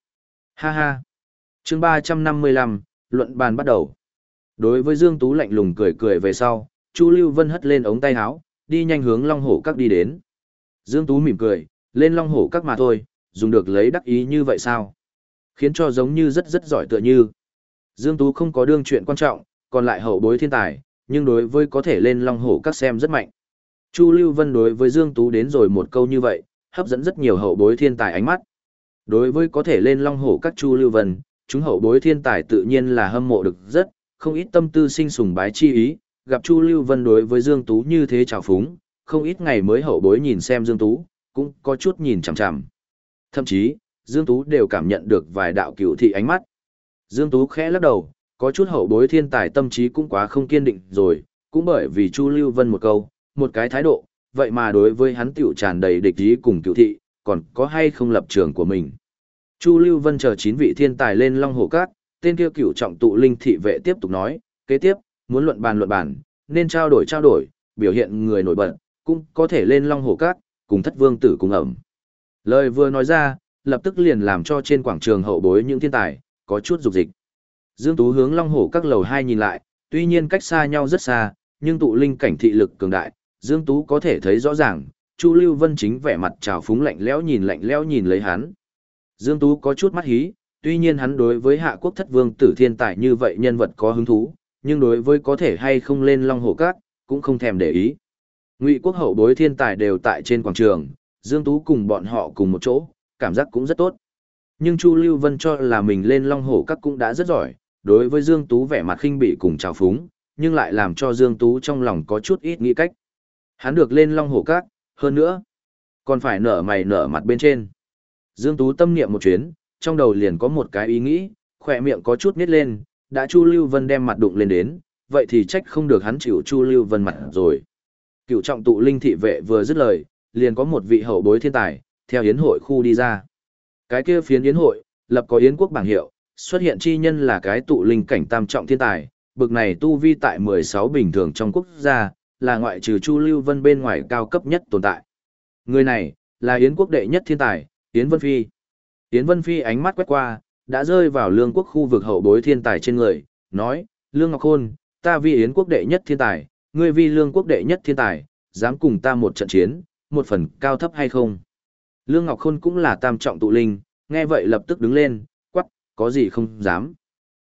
Ha ha. chương 355, luận bàn bắt đầu. Đối với Dương Tú lạnh lùng cười cười về sau, Chu Lưu Vân hất lên ống tay áo, đi nhanh hướng Long Hổ các đi đến. Dương Tú mỉm cười, lên Long Hổ các mà thôi, dùng được lấy đắc ý như vậy sao? Khiến cho giống như rất rất giỏi tựa như. Dương Tú không có đương chuyện quan trọng, còn lại hậu bối thiên tài, nhưng đối với có thể lên Long Hổ các xem rất mạnh. Chu Lưu Vân đối với Dương Tú đến rồi một câu như vậy, hấp dẫn rất nhiều hậu bối thiên tài ánh mắt. Đối với có thể lên Long Hổ các Chu Lưu Vân, chúng hậu bối thiên tài tự nhiên là hâm mộ được rất, không ít tâm tư sinh sùng bái chi ý, gặp Chu Lưu Vân đối với Dương Tú như thế trào phúng, không ít ngày mới hậu bối nhìn xem Dương Tú, cũng có chút nhìn chằm chằm. Thậm chí, Dương Tú đều cảm nhận được vài đạo cửu thị ánh mắt. Dương Tú khẽ lắc đầu, có chút hậu bối thiên tài tâm trí cũng quá không kiên định rồi, cũng bởi vì Chu Lưu Vân một câu, một cái thái độ, vậy mà đối với hắn tiểu tràn đầy địch ý cùng cửu thị, còn có hay không lập trường của mình. Chu Lưu Vân chờ chín vị thiên tài lên Long Hồ Cát, tên kia cửu trọng tụ linh thị vệ tiếp tục nói, kế tiếp, muốn luận bàn luận bàn, nên trao đổi trao đổi, biểu hiện người nổi bật, cũng có thể lên Long Hồ Cát, cùng thất vương tử cùng ẩm. Lời vừa nói ra, lập tức liền làm cho trên quảng trường hậu bối những thiên tài, có chút dục dịch. Dương Tú hướng Long Hổ các lầu hai nhìn lại, tuy nhiên cách xa nhau rất xa, nhưng tụ linh cảnh thị lực cường đại, Dương Tú có thể thấy rõ ràng, Chu Lưu Vân chính vẻ mặt trào phúng lạnh lẽo nhìn lạnh lẽo nhìn lấy hắn. Dương Tú có chút mắt hí, tuy nhiên hắn đối với hạ quốc thất vương tử thiên tài như vậy nhân vật có hứng thú, nhưng đối với có thể hay không lên Long Hổ các, cũng không thèm để ý. Ngụy quốc hậu bối thiên tài đều tại trên quảng trường, Dương Tú cùng bọn họ cùng một chỗ, cảm giác cũng rất tốt. Nhưng Chu Lưu Vân cho là mình lên Long Hổ các cũng đã rất giỏi, đối với Dương Tú vẻ mặt khinh bị cùng trào phúng, nhưng lại làm cho Dương Tú trong lòng có chút ít nghĩ cách. Hắn được lên Long Hổ các, hơn nữa, còn phải nở mày nở mặt bên trên. Dương Tú tâm niệm một chuyến, trong đầu liền có một cái ý nghĩ, khỏe miệng có chút nít lên, đã Chu Lưu Vân đem mặt đụng lên đến, vậy thì trách không được hắn chịu Chu Lưu Vân mặt rồi. Cựu trọng tụ linh thị vệ vừa dứt lời, liền có một vị hậu bối thiên tài, theo yến hội khu đi ra. Cái kia phiến yến hội, lập có yến quốc bảng hiệu, xuất hiện chi nhân là cái tụ linh cảnh tam trọng thiên tài, bực này tu vi tại 16 bình thường trong quốc gia, là ngoại trừ Chu Lưu Vân bên ngoài cao cấp nhất tồn tại. Người này, là yến quốc đệ nhất thiên tài, Yến Vân Phi. Yến Vân Phi ánh mắt quét qua, đã rơi vào lương quốc khu vực hậu bối thiên tài trên người, nói, Lương Ngọc Khôn, ta vi Yến quốc đệ nhất thiên tài, ngươi vi lương quốc đệ nhất thiên tài, dám cùng ta một trận chiến, một phần cao thấp hay không? Lương Ngọc Khôn cũng là tam trọng tụ linh, nghe vậy lập tức đứng lên, quắc, có gì không dám,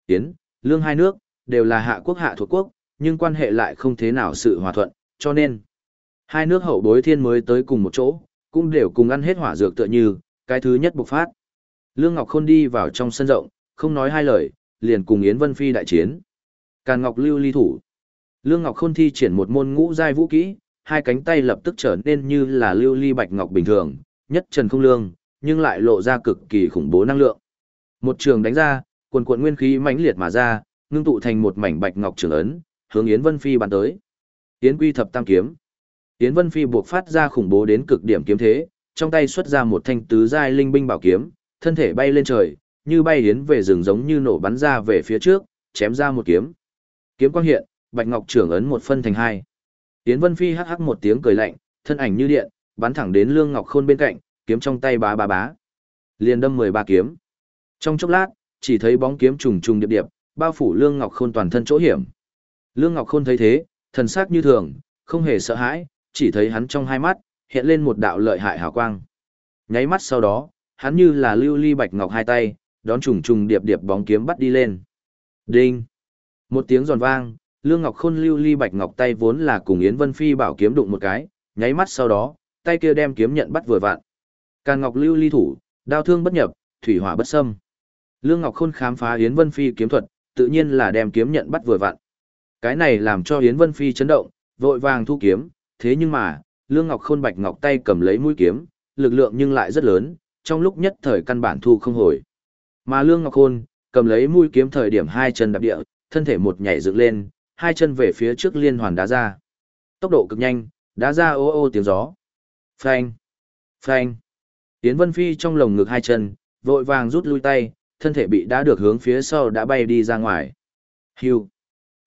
Yến, Lương hai nước, đều là hạ quốc hạ thuộc quốc, nhưng quan hệ lại không thế nào sự hòa thuận, cho nên hai nước hậu bối thiên mới tới cùng một chỗ, cũng đều cùng ăn hết hỏa dược tựa như, cái thứ nhất bộc phát. Lương Ngọc Khôn đi vào trong sân rộng, không nói hai lời, liền cùng Yến Vân Phi đại chiến. Càn Ngọc lưu ly thủ. Lương Ngọc Khôn thi triển một môn ngũ giai vũ kỹ, hai cánh tay lập tức trở nên như là lưu ly bạch ngọc bình thường, nhất trần không lương, nhưng lại lộ ra cực kỳ khủng bố năng lượng. Một trường đánh ra, quần cuộn nguyên khí mãnh liệt mà ra, ngưng tụ thành một mảnh bạch ngọc trường ấn, hướng Yến Vân Phi bàn tới. Yến Quy thập tam kiếm. Yến Vân Phi buộc phát ra khủng bố đến cực điểm kiếm thế, trong tay xuất ra một thanh tứ giai linh binh bảo kiếm, thân thể bay lên trời, như bay yến về rừng giống như nổ bắn ra về phía trước, chém ra một kiếm. Kiếm quang hiện, bạch ngọc trưởng ấn một phân thành hai. Yến Vân Phi hắc hắc một tiếng cười lạnh, thân ảnh như điện, bắn thẳng đến Lương Ngọc Khôn bên cạnh, kiếm trong tay bá bá bá. Liền đâm 13 kiếm. Trong chốc lát, chỉ thấy bóng kiếm trùng trùng điệp điệp, bao phủ Lương Ngọc Khôn toàn thân chỗ hiểm. Lương Ngọc Khôn thấy thế, thần sắc như thường, không hề sợ hãi, chỉ thấy hắn trong hai mắt hiện lên một đạo lợi hại hào quang. Nháy mắt sau đó, hắn như là lưu ly bạch ngọc hai tay, đón trùng trùng điệp điệp bóng kiếm bắt đi lên. Đinh! Một tiếng giòn vang, Lương Ngọc Khôn lưu ly bạch ngọc tay vốn là cùng Yến Vân Phi bảo kiếm đụng một cái, nháy mắt sau đó, tay kia đem kiếm nhận bắt vừa vặn. Càn Ngọc lưu ly thủ, đao thương bất nhập, thủy hỏa bất xâm. Lương Ngọc Khôn khám phá Yến Vân Phi kiếm thuật, tự nhiên là đem kiếm nhận bắt vừa vặn. Cái này làm cho Yến Vân Phi chấn động, vội vàng thu kiếm, thế nhưng mà, Lương Ngọc Khôn bạch ngọc tay cầm lấy mũi kiếm, lực lượng nhưng lại rất lớn, trong lúc nhất thời căn bản thu không hồi. Mà Lương Ngọc Khôn, cầm lấy mũi kiếm thời điểm hai chân đạp địa, thân thể một nhảy dựng lên, hai chân về phía trước liên hoàn đá ra. Tốc độ cực nhanh, đá ra ô ô tiếng gió. Phanh! Phanh! Tiến Vân Phi trong lồng ngực hai chân, vội vàng rút lui tay, thân thể bị đá được hướng phía sau đã bay đi ra ngoài. Hưu!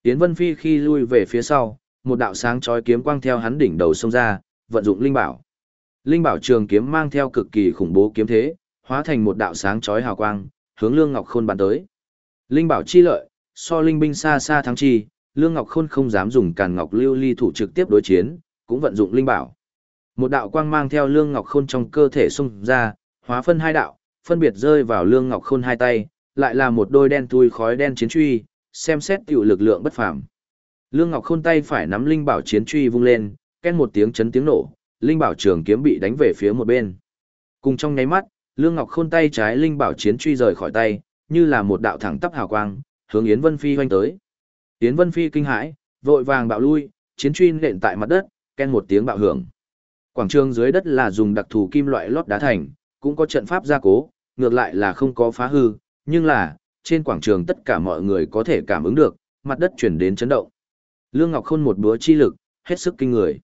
Tiến Vân Phi khi lui về phía sau, một đạo sáng chói kiếm quang theo hắn đỉnh đầu xông ra, vận dụng linh bảo. Linh bảo trường kiếm mang theo cực kỳ khủng bố kiếm thế, hóa thành một đạo sáng chói hào quang, hướng Lương Ngọc Khôn bắn tới. Linh bảo chi lợi, so linh binh xa xa thắng chi, Lương Ngọc Khôn không dám dùng Càn Ngọc Lưu Ly thủ trực tiếp đối chiến, cũng vận dụng linh bảo. Một đạo quang mang theo Lương Ngọc Khôn trong cơ thể xung ra, hóa phân hai đạo, phân biệt rơi vào Lương Ngọc Khôn hai tay, lại là một đôi đen thui khói đen chiến truy, xem xét tiểu lực lượng bất phàm. Lương Ngọc Khôn tay phải nắm linh bảo chiến truy vung lên, ken một tiếng chấn tiếng nổ, linh bảo trường kiếm bị đánh về phía một bên. Cùng trong nháy mắt, Lương Ngọc Khôn tay trái linh bảo chiến truy rời khỏi tay, như là một đạo thẳng tắp hào quang, hướng Yến Vân Phi hoành tới. Yến Vân Phi kinh hãi, vội vàng bạo lui, chiến truy nện tại mặt đất, ken một tiếng bạo hưởng. Quảng trường dưới đất là dùng đặc thù kim loại lót đá thành, cũng có trận pháp gia cố, ngược lại là không có phá hư, nhưng là, trên quảng trường tất cả mọi người có thể cảm ứng được, mặt đất chuyển đến chấn động. Lương Ngọc Khôn một búa chi lực, hết sức kinh người.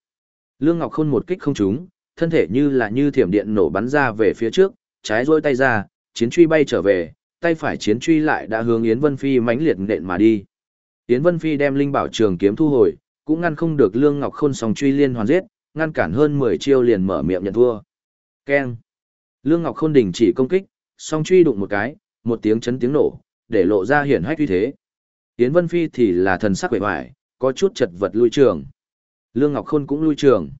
Lương Ngọc Khôn một kích không trúng, thân thể như là như thiểm điện nổ bắn ra về phía trước, trái rôi tay ra, chiến truy bay trở về, tay phải chiến truy lại đã hướng Yến Vân Phi mãnh liệt nện mà đi. Yến Vân Phi đem linh bảo trường kiếm thu hồi, cũng ngăn không được Lương Ngọc Khôn song truy liên hoàn giết, ngăn cản hơn 10 chiêu liền mở miệng nhận thua. Keng. Lương Ngọc Khôn đình chỉ công kích, song truy đụng một cái, một tiếng chấn tiếng nổ, để lộ ra hiển hách uy thế. Yến Vân Phi thì là thần sắc quệ hoài, có chút chật vật lui trường. Lương Ngọc Khôn cũng lui trường.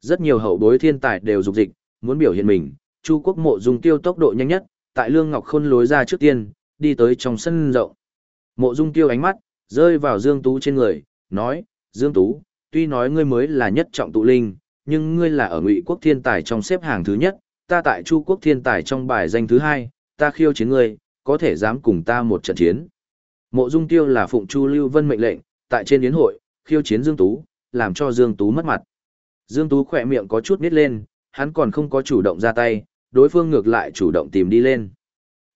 Rất nhiều hậu bối thiên tài đều dục dịch, muốn biểu hiện mình, Chu Quốc Mộ dùng tiêu tốc độ nhanh nhất, tại Lương Ngọc Khôn lối ra trước tiên, đi tới trong sân rộng. Mộ Dung Tiêu ánh mắt rơi vào Dương Tú trên người, nói: "Dương Tú, tuy nói ngươi mới là nhất trọng tụ linh, nhưng ngươi là ở Ngụy Quốc thiên tài trong xếp hàng thứ nhất, ta tại Chu Quốc thiên tài trong bài danh thứ hai, ta khiêu chiến ngươi, có thể dám cùng ta một trận chiến?" Mộ Dung Tiêu là phụng Chu Lưu Vân mệnh lệnh, tại trên yến hội, khiêu chiến Dương Tú, làm cho Dương Tú mất mặt. Dương Tú khỏe miệng có chút nít lên, hắn còn không có chủ động ra tay, đối phương ngược lại chủ động tìm đi lên.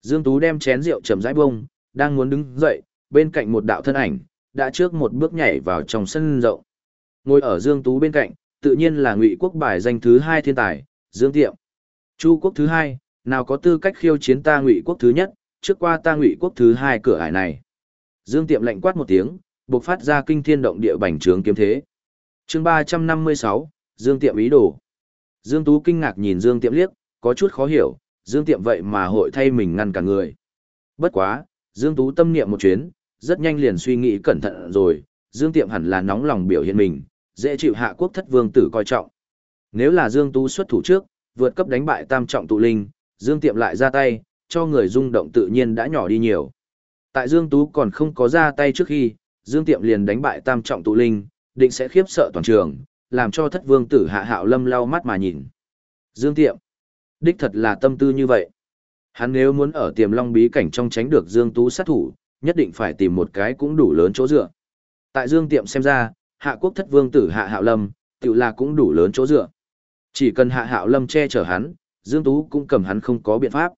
Dương Tú đem chén rượu chầm rãi bông, đang muốn đứng dậy, bên cạnh một đạo thân ảnh, đã trước một bước nhảy vào trong sân rộng. Ngồi ở Dương Tú bên cạnh, tự nhiên là Ngụy Quốc bài danh thứ hai thiên tài, Dương Tiệm. Chu Quốc thứ hai, nào có tư cách khiêu chiến ta Ngụy Quốc thứ nhất, trước qua ta Ngụy Quốc thứ hai cửa ải này. Dương Tiệm lạnh quát một tiếng, bộc phát ra kinh thiên động địa bành trướng kiếm thế. Chương 356, Dương Tiệm ý đồ. Dương Tú kinh ngạc nhìn Dương Tiệm liếc, có chút khó hiểu, Dương Tiệm vậy mà hội thay mình ngăn cả người. Bất quá, Dương Tú tâm niệm một chuyến, rất nhanh liền suy nghĩ cẩn thận rồi, Dương Tiệm hẳn là nóng lòng biểu hiện mình, dễ chịu hạ quốc thất vương tử coi trọng. Nếu là Dương Tú xuất thủ trước, vượt cấp đánh bại tam trọng tụ linh, Dương Tiệm lại ra tay, cho người rung động tự nhiên đã nhỏ đi nhiều. Tại Dương Tú còn không có ra tay trước khi, Dương Tiệm liền đánh bại tam trọng tụ linh, định sẽ khiếp sợ toàn trường, làm cho thất vương tử hạ hạo lâm lau mắt mà nhìn. Dương Tiệm, đích thật là tâm tư như vậy. Hắn nếu muốn ở tiềm long bí cảnh trong tránh được Dương Tú sát thủ, nhất định phải tìm một cái cũng đủ lớn chỗ dựa. Tại Dương Tiệm xem ra, hạ quốc thất vương tử hạ hạo lâm, tự là cũng đủ lớn chỗ dựa. Chỉ cần hạ hạo lâm che chở hắn, Dương Tú cũng cầm hắn không có biện pháp.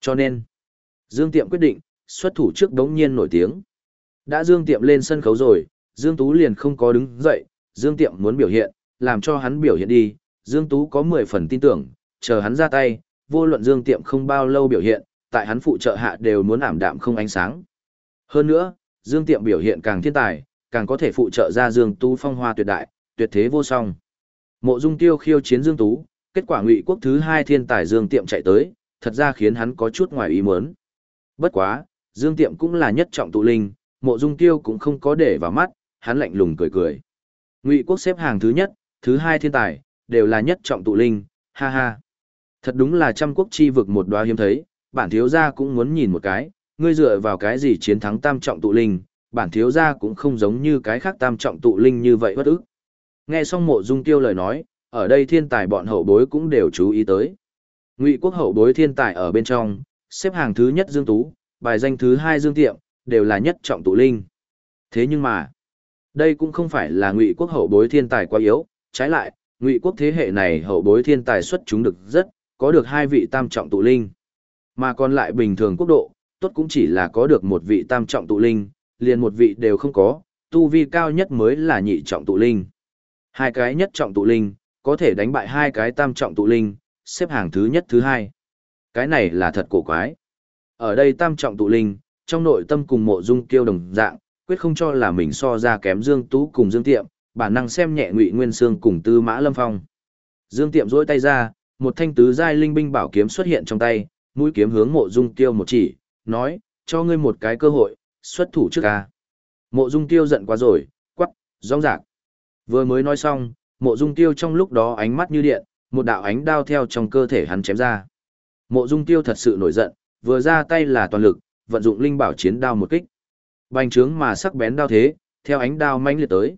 Cho nên, Dương Tiệm quyết định, xuất thủ trước đống nhiên nổi tiếng. Đã Dương Tiệm lên sân khấu rồi, Dương Tú liền không có đứng dậy, Dương Tiệm muốn biểu hiện, làm cho hắn biểu hiện đi, Dương Tú có 10 phần tin tưởng, chờ hắn ra tay, vô luận Dương Tiệm không bao lâu biểu hiện, tại hắn phụ trợ hạ đều muốn ảm đạm không ánh sáng. Hơn nữa, Dương Tiệm biểu hiện càng thiên tài, càng có thể phụ trợ ra Dương Tú phong hoa tuyệt đại, tuyệt thế vô song. Mộ Dung Tiêu khiêu chiến Dương Tú, kết quả Ngụy Quốc thứ hai thiên tài Dương Tiệm chạy tới, thật ra khiến hắn có chút ngoài ý muốn. Bất quá, Dương Tiệm cũng là nhất trọng tụ linh, Mộ Dung Tiêu cũng không có để vào mắt, hắn lạnh lùng cười cười. Ngụy Quốc xếp hàng thứ nhất, thứ hai thiên tài, đều là nhất trọng tụ linh, ha ha. Thật đúng là trăm quốc chi vực một đoá hiếm thấy, bản thiếu gia cũng muốn nhìn một cái, ngươi dựa vào cái gì chiến thắng tam trọng tụ linh, bản thiếu gia cũng không giống như cái khác tam trọng tụ linh như vậy bất ức. Nghe xong mộ dung tiêu lời nói, ở đây thiên tài bọn hậu bối cũng đều chú ý tới. Ngụy quốc hậu bối thiên tài ở bên trong, xếp hàng thứ nhất Dương Tú, bài danh thứ hai Dương Tiệm, đều là nhất trọng tụ linh. Thế nhưng mà, đây cũng không phải là Ngụy quốc hậu bối thiên tài quá yếu, trái lại, Ngụy quốc thế hệ này hậu bối thiên tài xuất chúng được rất, có được hai vị tam trọng tụ linh. Mà còn lại bình thường quốc độ, tốt cũng chỉ là có được một vị tam trọng tụ linh, liền một vị đều không có, tu vi cao nhất mới là nhị trọng tụ linh. Hai cái nhất trọng tụ linh, có thể đánh bại hai cái tam trọng tụ linh, xếp hàng thứ nhất thứ hai. Cái này là thật cổ quái. Ở đây tam trọng tụ linh, trong nội tâm cùng mộ dung kiêu đồng dạng, quyết không cho là mình so ra kém Dương Tú cùng Dương Tiệm, bản năng xem nhẹ Ngụy Nguyên Sương cùng Tư Mã Lâm Phong. Dương Tiệm duỗi tay ra, một thanh tứ giai linh binh bảo kiếm xuất hiện trong tay, mũi kiếm hướng mộ dung kiêu một chỉ, nói, cho ngươi một cái cơ hội, xuất thủ trước ca. Mộ dung tiêu giận quá rồi, quắc, rong rạc. Vừa mới nói xong, mộ dung tiêu trong lúc đó ánh mắt như điện, một đạo ánh đao theo trong cơ thể hắn chém ra. Mộ dung tiêu thật sự nổi giận, vừa ra tay là toàn lực, vận dụng linh bảo chiến đao một kích. Bành trướng mà sắc bén đao thế, theo ánh đao mãnh liệt tới.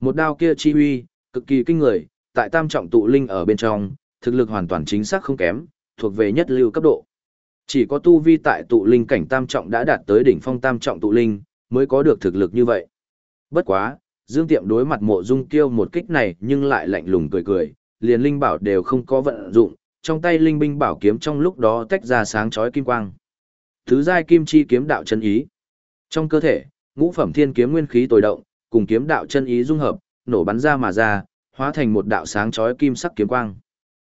Một đao kia chi huy, cực kỳ kinh người, tại tam trọng tụ linh ở bên trong, thực lực hoàn toàn chính xác không kém, thuộc về nhất lưu cấp độ. Chỉ có tu vi tại tụ linh cảnh tam trọng đã đạt tới đỉnh phong tam trọng tụ linh, mới có được thực lực như vậy. Bất quá, Dương Tiệm đối mặt mộ dung kiêu một kích này nhưng lại lạnh lùng cười cười, liền linh bảo đều không có vận dụng, trong tay linh binh bảo kiếm trong lúc đó tách ra sáng chói kim quang. Thứ giai kim chi kiếm đạo chân ý. Trong cơ thể, ngũ phẩm thiên kiếm nguyên khí tồi động, cùng kiếm đạo chân ý dung hợp, nổ bắn ra mà ra, hóa thành một đạo sáng chói kim sắc kiếm quang.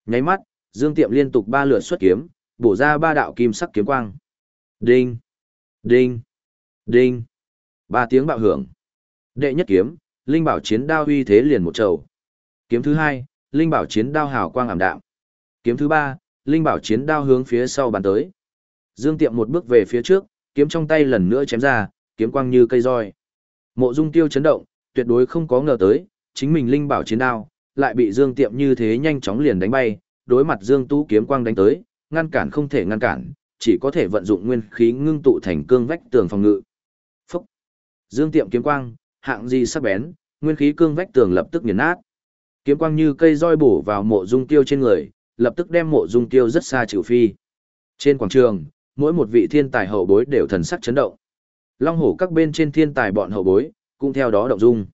Nháy mắt, Dương Tiệm liên tục ba lượt xuất kiếm, bổ ra ba đạo kim sắc kiếm quang. Đinh, đinh, đinh. Ba tiếng bạo hưởng. Đệ nhất kiếm, linh bảo chiến đao uy thế liền một trầu. Kiếm thứ hai, linh bảo chiến đao hào quang ảm đạm. Kiếm thứ ba, linh bảo chiến đao hướng phía sau bắn tới. Dương Tiệm một bước về phía trước, kiếm trong tay lần nữa chém ra, kiếm quang như cây roi. Mộ Dung Tiêu chấn động, tuyệt đối không có ngờ tới, chính mình linh bảo chiến đao lại bị Dương Tiệm như thế nhanh chóng liền đánh bay, đối mặt Dương Tú kiếm quang đánh tới, ngăn cản không thể ngăn cản, chỉ có thể vận dụng nguyên khí ngưng tụ thành cương vách tường phòng ngự. Phúc! Dương Tiệm kiếm quang, hạng gì sắc bén, nguyên khí cương vách tường lập tức nghiền nát. Kiếm quang như cây roi bổ vào mộ dung tiêu trên người, lập tức đem mộ dung tiêu rất xa chịu phi. Trên quảng trường, mỗi một vị thiên tài hậu bối đều thần sắc chấn động. Long hổ các bên trên thiên tài bọn hậu bối, cũng theo đó động dung.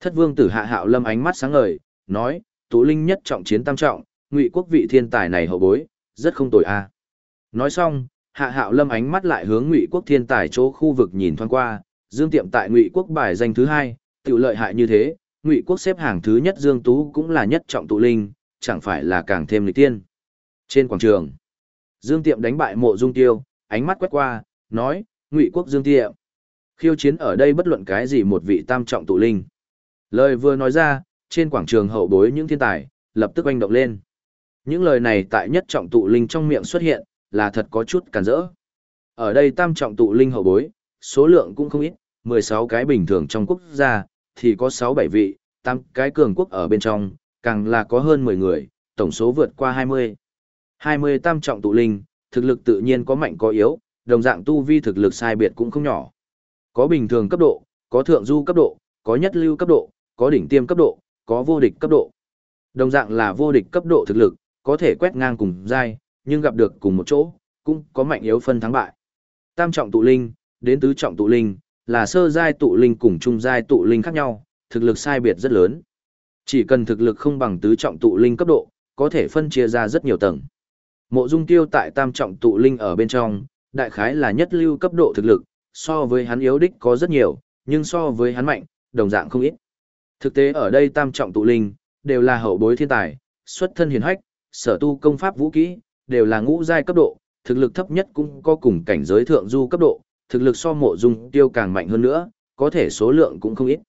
Thất vương tử hạ hạo lâm ánh mắt sáng ngời, nói, tụ linh nhất trọng chiến tam trọng, ngụy quốc vị thiên tài này hậu bối, rất không tồi a. Nói xong, hạ hạo lâm ánh mắt lại hướng ngụy quốc thiên tài chỗ khu vực nhìn thoáng qua, dương tiệm tại ngụy quốc bài danh thứ hai, tự lợi hại như thế, ngụy quốc xếp hàng thứ nhất dương tú cũng là nhất trọng tụ linh, chẳng phải là càng thêm lịch tiên. Trên quảng trường, dương tiệm đánh bại mộ dung tiêu, ánh mắt quét qua, nói, ngụy quốc dương tiệm. Khiêu chiến ở đây bất luận cái gì một vị tam trọng tụ linh. Lời vừa nói ra, trên quảng trường hậu bối những thiên tài, lập tức oanh động lên. Những lời này tại nhất trọng tụ linh trong miệng xuất hiện, là thật có chút cản rỡ. Ở đây tam trọng tụ linh hậu bối, số lượng cũng không ít, 16 cái bình thường trong quốc gia, thì có 6-7 vị, tam cái cường quốc ở bên trong, càng là có hơn 10 người, tổng số vượt qua 20. 20 tam trọng tụ linh, thực lực tự nhiên có mạnh có yếu, đồng dạng tu vi thực lực sai biệt cũng không nhỏ. Có bình thường cấp độ, có thượng du cấp độ, có nhất lưu cấp độ, có đỉnh tiêm cấp độ, có vô địch cấp độ. Đồng dạng là vô địch cấp độ thực lực, có thể quét ngang cùng giai, nhưng gặp được cùng một chỗ, cũng có mạnh yếu phân thắng bại. Tam trọng tụ linh, đến tứ trọng tụ linh, là sơ giai tụ linh cùng trung giai tụ linh khác nhau, thực lực sai biệt rất lớn. Chỉ cần thực lực không bằng tứ trọng tụ linh cấp độ, có thể phân chia ra rất nhiều tầng. Mộ Dung Tiêu tại tam trọng tụ linh ở bên trong, đại khái là nhất lưu cấp độ thực lực, so với hắn yếu đích có rất nhiều, nhưng so với hắn mạnh, đồng dạng không ít. Thực tế ở đây tam trọng tụ linh, đều là hậu bối thiên tài, xuất thân hiền hách, sở tu công pháp vũ kỹ, đều là ngũ giai cấp độ, thực lực thấp nhất cũng có cùng cảnh giới thượng du cấp độ, thực lực so mộ dung tiêu càng mạnh hơn nữa, có thể số lượng cũng không ít.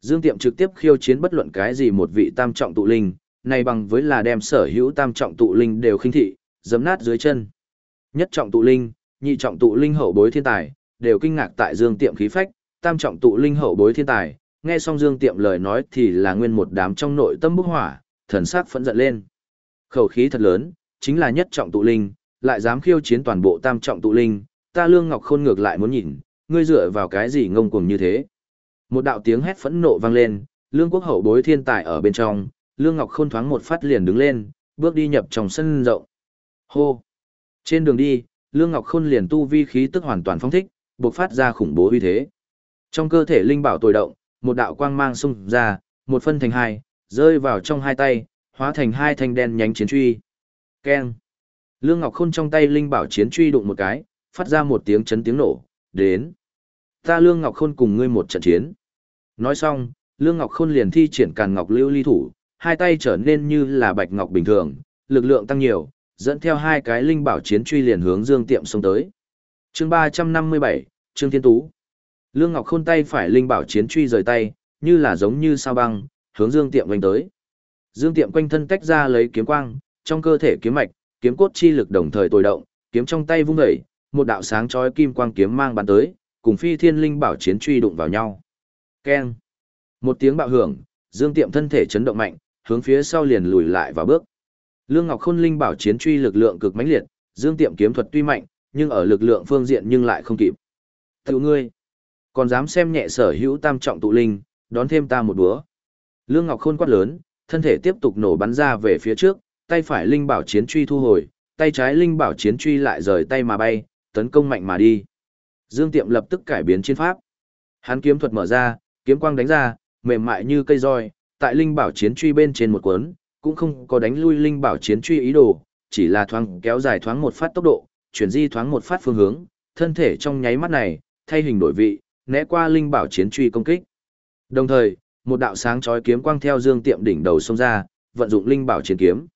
Dương Tiệm trực tiếp khiêu chiến bất luận cái gì một vị tam trọng tụ linh, này bằng với là đem sở hữu tam trọng tụ linh đều khinh thị, giấm nát dưới chân. Nhất trọng tụ linh, nhị trọng tụ linh hậu bối thiên tài, đều kinh ngạc tại Dương Tiệm khí phách, tam trọng tụ linh hậu bối thiên tài, nghe xong Dương Tiệm lời nói thì là nguyên một đám trong nội tâm bốc hỏa, thần sắc phẫn giận lên. Khẩu khí thật lớn, chính là nhất trọng tụ linh, lại dám khiêu chiến toàn bộ tam trọng tụ linh, ta Lương Ngọc Khôn ngược lại muốn nhìn, ngươi dựa vào cái gì ngông cuồng như thế. Một đạo tiếng hét phẫn nộ vang lên, Lương Quốc hậu bối thiên tài ở bên trong, Lương Ngọc Khôn thoáng một phát liền đứng lên, bước đi nhập trong sân rộng. Hô! Trên đường đi, Lương Ngọc Khôn liền tu vi khí tức hoàn toàn phong thích, bộc phát ra khủng bố uy thế. Trong cơ thể linh bảo tồi động, một đạo quang mang xung ra, một phân thành hai, rơi vào trong hai tay, hóa thành hai thanh đen nhánh chiến truy. Keng! Lương Ngọc Khôn trong tay linh bảo chiến truy đụng một cái, phát ra một tiếng chấn tiếng nổ, đến. Ta Lương Ngọc Khôn cùng ngươi một trận chiến. Nói xong, Lương Ngọc Khôn liền thi triển càn ngọc lưu ly thủ, hai tay trở nên như là bạch ngọc bình thường, lực lượng tăng nhiều, dẫn theo hai cái linh bảo chiến truy liền hướng Dương Tiệm xông tới. Chương 357, Trương Thiên Tú. Lương Ngọc Khôn tay phải linh bảo chiến truy rời tay, như là giống như sao băng, hướng Dương Tiệm vành tới. Dương Tiệm quanh thân tách ra lấy kiếm quang, trong cơ thể kiếm mạch, kiếm cốt chi lực đồng thời tồi động, kiếm trong tay vung dậy, một đạo sáng chói kim quang kiếm mang bắn tới, cùng Phi Thiên Linh bảo chiến truy đụng vào nhau. Keng. Một tiếng bạo hưởng, Dương Tiệm thân thể chấn động mạnh, hướng phía sau liền lùi lại và bước. Lương Ngọc Khôn linh bảo chiến truy lực lượng cực mãnh liệt, Dương Tiệm kiếm thuật tuy mạnh, nhưng ở lực lượng phương diện nhưng lại không kịp. Tiểu ngươi, còn dám xem nhẹ sở hữu tam trọng tụ linh, đón thêm ta một búa. Lương Ngọc Khôn quát lớn, thân thể tiếp tục nổ bắn ra về phía trước, tay phải linh bảo chiến truy thu hồi, tay trái linh bảo chiến truy lại rời tay mà bay, tấn công mạnh mà đi. Dương Tiệm lập tức cải biến chiến pháp. Hắn kiếm thuật mở ra, kiếm quang đánh ra, mềm mại như cây roi, tại linh bảo chiến truy bên trên một cuốn, cũng không có đánh lui linh bảo chiến truy ý đồ, chỉ là thoáng kéo dài thoáng một phát tốc độ, chuyển di thoáng một phát phương hướng, thân thể trong nháy mắt này, thay hình đổi vị, né qua linh bảo chiến truy công kích. Đồng thời, một đạo sáng chói kiếm quang theo Dương Tiệm đỉnh đầu xông ra, vận dụng linh bảo chiến kiếm.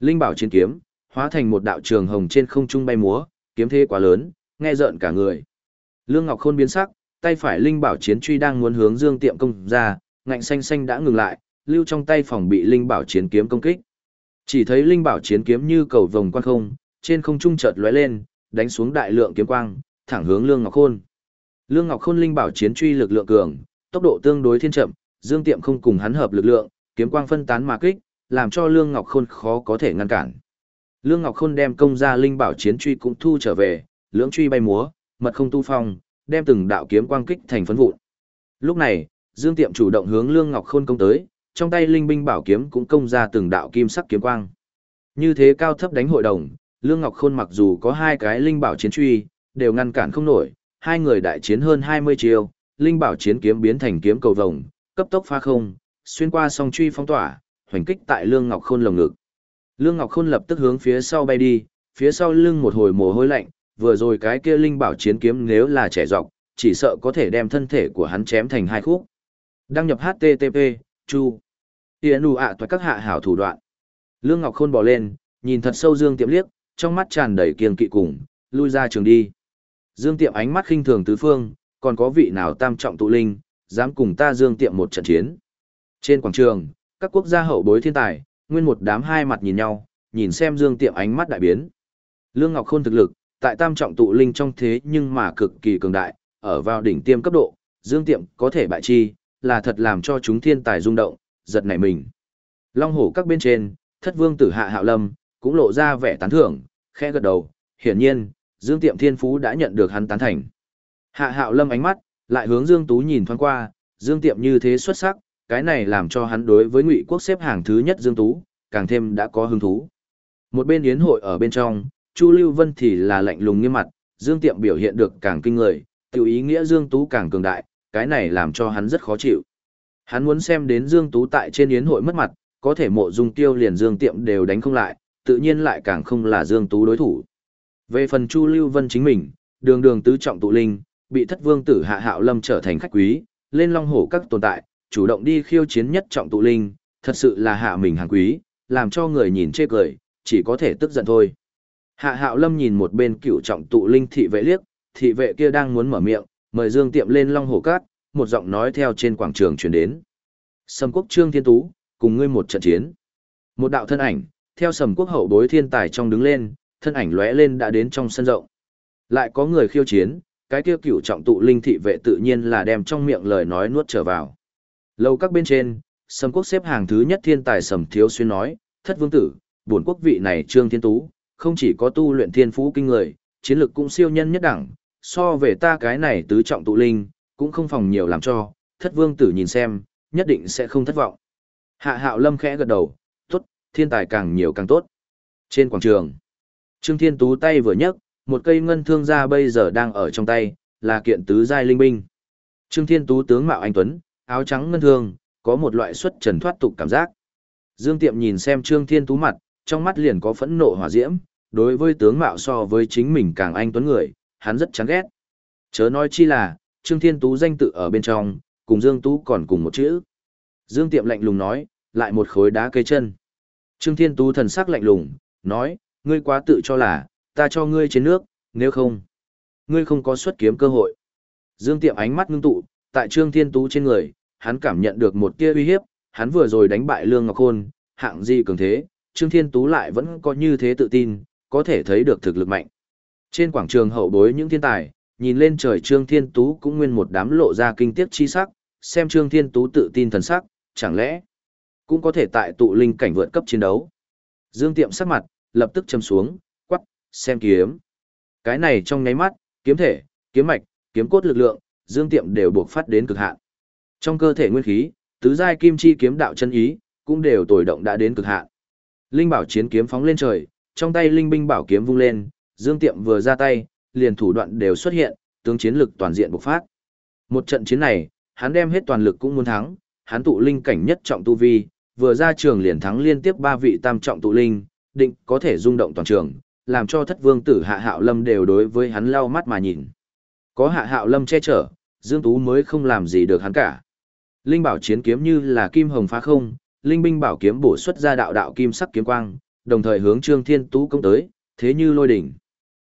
Linh bảo chiến kiếm, hóa thành một đạo trường hồng trên không trung bay múa, kiếm thế quá lớn, nghe rợn cả người. Lương Ngọc Khôn biến sắc, tay phải linh bảo chiến truy đang muốn hướng Dương Tiệm công ra, ngạnh xanh xanh đã ngừng lại, lưu trong tay phòng bị linh bảo chiến kiếm công kích. Chỉ thấy linh bảo chiến kiếm như cầu vồng quan không, trên không trung chợt lóe lên, đánh xuống đại lượng kiếm quang, thẳng hướng Lương Ngọc Khôn. Lương Ngọc Khôn linh bảo chiến truy lực lượng cường, tốc độ tương đối thiên chậm, Dương Tiệm không cùng hắn hợp lực lượng, kiếm quang phân tán mà kích, làm cho Lương Ngọc Khôn khó có thể ngăn cản. Lương Ngọc Khôn đem công ra linh bảo chiến truy cũng thu trở về, lưỡng truy bay múa, mật không tu phong, đem từng đạo kiếm quang kích thành phấn vụn. Lúc này, Dương Tiệm chủ động hướng Lương Ngọc Khôn công tới, trong tay linh binh bảo kiếm cũng công ra từng đạo kim sắc kiếm quang. Như thế cao thấp đánh hội đồng, Lương Ngọc Khôn mặc dù có hai cái linh bảo chiến truy, đều ngăn cản không nổi, hai người đại chiến hơn 20 chiêu, linh bảo chiến kiếm biến thành kiếm cầu vồng, cấp tốc phá không, xuyên qua song truy phong tỏa, hoành kích tại Lương Ngọc Khôn lồng ngực. Lương Ngọc Khôn lập tức hướng phía sau bay đi, phía sau lưng một hồi mồ hôi lạnh, vừa rồi cái kia linh bảo chiến kiếm nếu là trẻ dọc, chỉ sợ có thể đem thân thể của hắn chém thành hai khúc. Đăng nhập HTTP, Chu. Tiễn ủ ạ toại các hạ hảo thủ đoạn. Lương Ngọc Khôn bỏ lên, nhìn thật sâu Dương Tiệm liếc, trong mắt tràn đầy kiêng kỵ cùng, lui ra trường đi. Dương Tiệm ánh mắt khinh thường tứ phương, còn có vị nào tam trọng tụ linh, dám cùng ta Dương Tiệm một trận chiến. Trên quảng trường, các quốc gia hậu bối thiên tài, nguyên một đám hai mặt nhìn nhau, nhìn xem Dương Tiệm ánh mắt đại biến. Lương Ngọc Khôn thực lực, tại tam trọng tụ linh trong thế nhưng mà cực kỳ cường đại, ở vào đỉnh tiêm cấp độ, Dương Tiệm có thể bại chi, là thật làm cho chúng thiên tài rung động, giật nảy mình. Long hổ các bên trên, thất vương tử hạ hạo lâm, cũng lộ ra vẻ tán thưởng, khẽ gật đầu, hiển nhiên, Dương Tiệm Thiên Phú đã nhận được hắn tán thành. Hạ Hạo Lâm ánh mắt lại hướng Dương Tú nhìn thoáng qua, Dương Tiệm như thế xuất sắc, cái này làm cho hắn đối với Ngụy Quốc xếp hàng thứ nhất Dương Tú, càng thêm đã có hứng thú. Một bên yến hội ở bên trong, Chu Lưu Vân thì là lạnh lùng nghiêm mặt, Dương Tiệm biểu hiện được càng kinh người, tiểu ý nghĩa Dương Tú càng cường đại, cái này làm cho hắn rất khó chịu. Hắn muốn xem đến Dương Tú tại trên yến hội mất mặt, có thể mộ dung tiêu liền Dương Tiệm đều đánh không lại, tự nhiên lại càng không là Dương Tú đối thủ. Về phần Chu Lưu Vân chính mình, đường đường tứ trọng tụ linh, bị thất vương tử hạ hạo lâm trở thành khách quý, lên long hổ các tồn tại, chủ động đi khiêu chiến nhất trọng tụ linh, thật sự là hạ mình hàng quý, làm cho người nhìn chê cười, chỉ có thể tức giận thôi. Hạ hạo lâm nhìn một bên cựu trọng tụ linh thị vệ liếc, thị vệ kia đang muốn mở miệng, mời Dương Tiệm lên long hổ cát, một giọng nói theo trên quảng trường truyền đến. Sầm quốc trương thiên tú, cùng ngươi một trận chiến. Một đạo thân ảnh, theo sầm quốc hậu bối thiên tài trong đứng lên, thân ảnh lóe lên đã đến trong sân rộng. Lại có người khiêu chiến, cái kia cửu trọng tụ linh thị vệ tự nhiên là đem trong miệng lời nói nuốt trở vào. Lâu các bên trên, sầm quốc xếp hàng thứ nhất thiên tài sầm thiếu xuyên nói, thất vương tử, bổn quốc vị này trương thiên tú, không chỉ có tu luyện thiên phú kinh người, chiến lược cũng siêu nhân nhất đẳng, so về ta cái này tứ trọng tụ linh, cũng không phòng nhiều làm cho, thất vương tử nhìn xem, nhất định sẽ không thất vọng. Hạ hạo lâm khẽ gật đầu, tốt, thiên tài càng nhiều càng tốt. Trên quảng trường, Trương Thiên Tú tay vừa nhấc, một cây ngân thương ra bây giờ đang ở trong tay, là kiện tứ giai linh binh. Trương Thiên Tú tướng mạo anh Tuấn, áo trắng ngân thương, có một loại xuất trần thoát tục cảm giác. Dương Tiệm nhìn xem Trương Thiên Tú mặt, trong mắt liền có phẫn nộ hỏa diễm, đối với tướng mạo so với chính mình càng anh Tuấn người, hắn rất chán ghét. Chớ nói chi là, Trương Thiên Tú danh tự ở bên trong, cùng Dương Tú còn cùng một chữ. Dương Tiệm lạnh lùng nói, lại một khối đá cây chân. Trương Thiên Tú thần sắc lạnh lùng, nói, ngươi quá tự cho là, ta cho ngươi trên nước, nếu không, ngươi không có xuất kiếm cơ hội. Dương Tiệm ánh mắt ngưng tụ, tại Trương Thiên Tú trên người, hắn cảm nhận được một tia uy hiếp, hắn vừa rồi đánh bại Lương Ngọc Khôn, hạng gì cường thế, Trương Thiên Tú lại vẫn có như thế tự tin, có thể thấy được thực lực mạnh. Trên quảng trường hậu bối những thiên tài, nhìn lên trời Trương Thiên Tú cũng nguyên một đám lộ ra kinh tiếc chi sắc, xem Trương Thiên Tú tự tin thần sắc, chẳng lẽ cũng có thể tại tụ linh cảnh vượt cấp chiến đấu. Dương Tiệm sắc mặt, lập tức châm xuống, xem kiếm. Cái này trong nháy mắt, kiếm thể, kiếm mạch, kiếm cốt lực lượng, Dương Tiệm đều buộc phát đến cực hạn. Trong cơ thể nguyên khí, tứ giai kim chi kiếm đạo chân ý, cũng đều tồi động đã đến cực hạn. Linh bảo chiến kiếm phóng lên trời, trong tay linh binh bảo kiếm vung lên, Dương Tiệm vừa ra tay, liền thủ đoạn đều xuất hiện, tướng chiến lực toàn diện bộc phát. Một trận chiến này, hắn đem hết toàn lực cũng muốn thắng, hắn tụ linh cảnh nhất trọng tu vi, vừa ra trường liền thắng liên tiếp ba vị tam trọng tụ linh, định có thể rung động toàn trường, làm cho thất vương tử hạ hạo lâm đều đối với hắn lau mắt mà nhìn. Có hạ hạo lâm che chở, Dương Tú mới không làm gì được hắn cả. Linh bảo chiến kiếm như là kim hồng phá không, linh binh bảo kiếm bổ xuất ra đạo đạo kim sắc kiếm quang, đồng thời hướng Trương Thiên Tú công tới, thế như lôi đỉnh.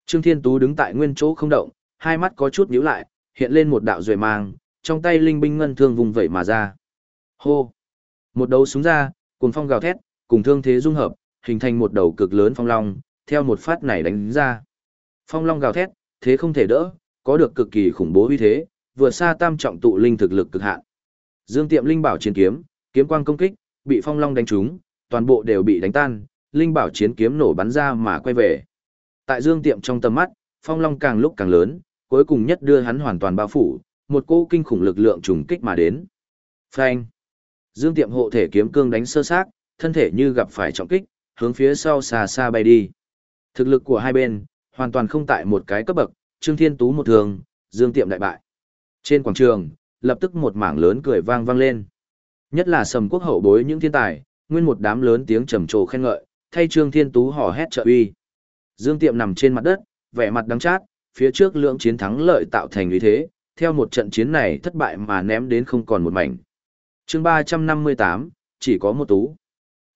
Trương Thiên Tú đứng tại nguyên chỗ không động, hai mắt có chút nhíu lại, hiện lên một đạo duệ mang, trong tay linh binh ngân thương vùng vẩy mà ra. Hô! Một đấu súng ra, cùng phong gào thét, cùng thương thế dung hợp, hình thành một đầu cực lớn phong long, theo một phát này đánh ra. Phong long gào thét, thế không thể đỡ, có được cực kỳ khủng bố uy thế, vừa xa tam trọng tụ linh thực lực cực hạn. Dương Tiệm linh bảo chiến kiếm, kiếm quang công kích, bị phong long đánh trúng, toàn bộ đều bị đánh tan, linh bảo chiến kiếm nổ bắn ra mà quay về. Tại Dương Tiệm trong tầm mắt, phong long càng lúc càng lớn, cuối cùng nhất đưa hắn hoàn toàn bao phủ, một cô kinh khủng lực lượng trùng kích mà đến. Phanh! Dương Tiệm hộ thể kiếm cương đánh sơ sát, thân thể như gặp phải trọng kích, hướng phía sau xa xa bay đi. Thực lực của hai bên, hoàn toàn không tại một cái cấp bậc, Trương Thiên Tú một thường, Dương Tiệm đại bại. Trên quảng trường, lập tức một mảng lớn cười vang vang lên. Nhất là sầm quốc hậu bối những thiên tài, nguyên một đám lớn tiếng trầm trồ khen ngợi, thay Trương Thiên Tú hò hét trợ uy. Dương Tiệm nằm trên mặt đất, vẻ mặt đắng chát, phía trước lượng chiến thắng lợi tạo thành uy thế, theo một trận chiến này thất bại mà ném đến không còn một mảnh. Chương 358, chỉ có một tú.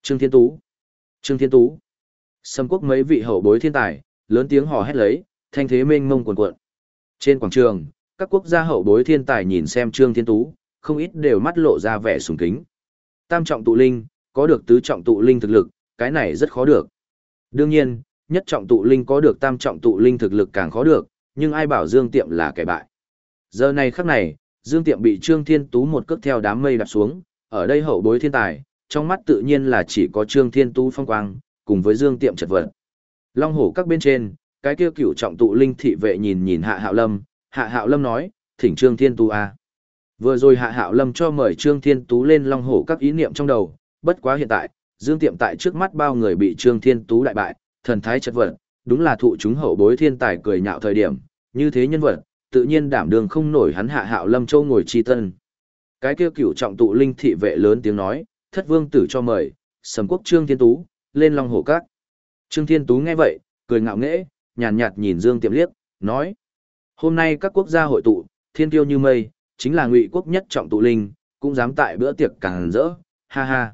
Trương Thiên Tú. Trương Thiên Tú. Sâm quốc mấy vị hậu bối thiên tài, lớn tiếng hò hét lấy, thanh thế mênh mông cuồn cuộn. Trên quảng trường, các quốc gia hậu bối thiên tài nhìn xem Trương Thiên Tú, không ít đều mắt lộ ra vẻ sùng kính. Tam trọng tụ linh, có được tứ trọng tụ linh thực lực, cái này rất khó được. Đương nhiên, nhất trọng tụ linh có được tam trọng tụ linh thực lực càng khó được, nhưng ai bảo Dương Tiệm là kẻ bại. Giờ này khắc này, Dương Tiệm bị Trương Thiên Tú một cước theo đám mây đạp xuống, ở đây hậu bối thiên tài, trong mắt tự nhiên là chỉ có Trương Thiên Tú phong quang, cùng với Dương Tiệm chật vật. Long hổ các bên trên, cái kia cửu trọng tụ linh thị vệ nhìn nhìn Hạ Hạo Lâm, Hạ Hạo Lâm nói, thỉnh Trương Thiên Tú a. À. Vừa rồi Hạ Hạo Lâm cho mời Trương Thiên Tú lên Long Hổ các ý niệm trong đầu, bất quá hiện tại, Dương Tiệm tại trước mắt bao người bị Trương Thiên Tú đại bại, thần thái chật vật, đúng là thụ chúng hậu bối thiên tài cười nhạo thời điểm, như thế nhân vật, tự nhiên đảm đường không nổi hắn Hạ Hạo Lâm châu ngồi chi tân. Cái kia cửu trọng tụ linh thị vệ lớn tiếng nói, thất vương tử cho mời, sầm quốc Trương Thiên Tú, lên Long Hổ cát Trương Thiên Tú nghe vậy, cười ngạo nghễ, nhàn nhạt, nhìn Dương Tiệm liếc, nói: "Hôm nay các quốc gia hội tụ, thiên tiêu như mây, chính là Ngụy quốc nhất trọng tụ linh, cũng dám tại bữa tiệc càng rỡ, ha ha.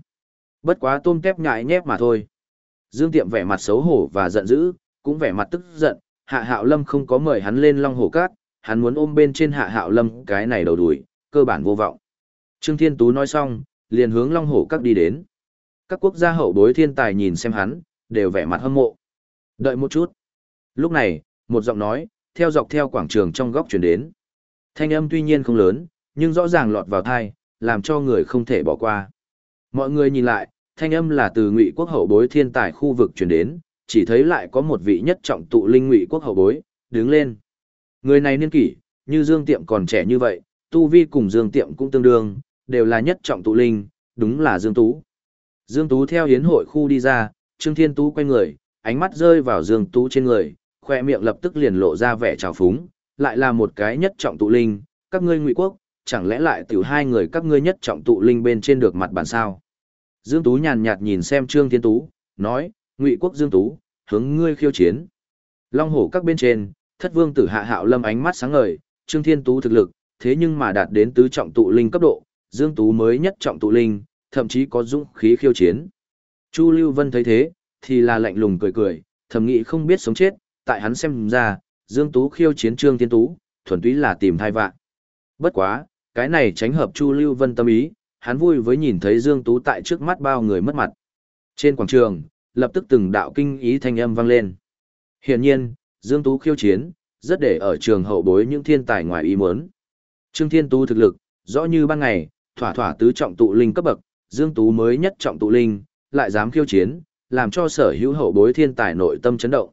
Bất quá tôm tép nhại nhép mà thôi." Dương Tiệm vẻ mặt xấu hổ và giận dữ, cũng vẻ mặt tức giận, Hạ Hạo Lâm không có mời hắn lên Long Hổ Cát, hắn muốn ôm bên trên Hạ Hạo Lâm cái này đầu đuổi, cơ bản vô vọng. Trương Thiên Tú nói xong, liền hướng Long Hổ Cát đi đến. Các quốc gia hậu bối thiên tài nhìn xem hắn, đều vẻ mặt hâm mộ. Đợi một chút. Lúc này, một giọng nói, theo dọc theo quảng trường trong góc chuyển đến. Thanh âm tuy nhiên không lớn, nhưng rõ ràng lọt vào thai, làm cho người không thể bỏ qua. Mọi người nhìn lại, thanh âm là từ ngụy quốc hậu bối thiên tài khu vực chuyển đến, chỉ thấy lại có một vị nhất trọng tụ linh ngụy quốc hậu bối, đứng lên. Người này niên kỷ, như Dương Tiệm còn trẻ như vậy, tu vi cùng Dương Tiệm cũng tương đương, đều là nhất trọng tụ linh, đúng là Dương Tú. Dương Tú theo hiến hội khu đi ra, Trương Thiên Tú quay người, ánh mắt rơi vào Dương Tú trên người, khoe miệng lập tức liền lộ ra vẻ trào phúng, lại là một cái nhất trọng tụ linh, các ngươi ngụy quốc, chẳng lẽ lại tiểu hai người các ngươi nhất trọng tụ linh bên trên được mặt bản sao? Dương Tú nhàn nhạt nhìn xem Trương Thiên Tú, nói, ngụy quốc Dương Tú, hướng ngươi khiêu chiến. Long hổ các bên trên, thất vương tử hạ hạo lâm ánh mắt sáng ngời, Trương Thiên Tú thực lực, thế nhưng mà đạt đến tứ trọng tụ linh cấp độ, Dương Tú mới nhất trọng tụ linh, thậm chí có dũng khí khiêu chiến. Chu Lưu Vân thấy thế, thì là lạnh lùng cười cười, thầm nghĩ không biết sống chết, tại hắn xem ra, Dương Tú khiêu chiến Trương Thiên Tú, thuần túy là tìm thai vạn. Bất quá, cái này tránh hợp Chu Lưu Vân tâm ý, hắn vui với nhìn thấy Dương Tú tại trước mắt bao người mất mặt. Trên quảng trường, lập tức từng đạo kinh ý thanh âm vang lên. Hiển nhiên, Dương Tú khiêu chiến, rất để ở trường hậu bối những thiên tài ngoài ý muốn. Trương Thiên Tú thực lực, rõ như ban ngày, thỏa thỏa tứ trọng tụ linh cấp bậc, Dương Tú mới nhất trọng tụ linh, lại dám khiêu chiến, làm cho sở hữu hậu bối thiên tài nội tâm chấn động.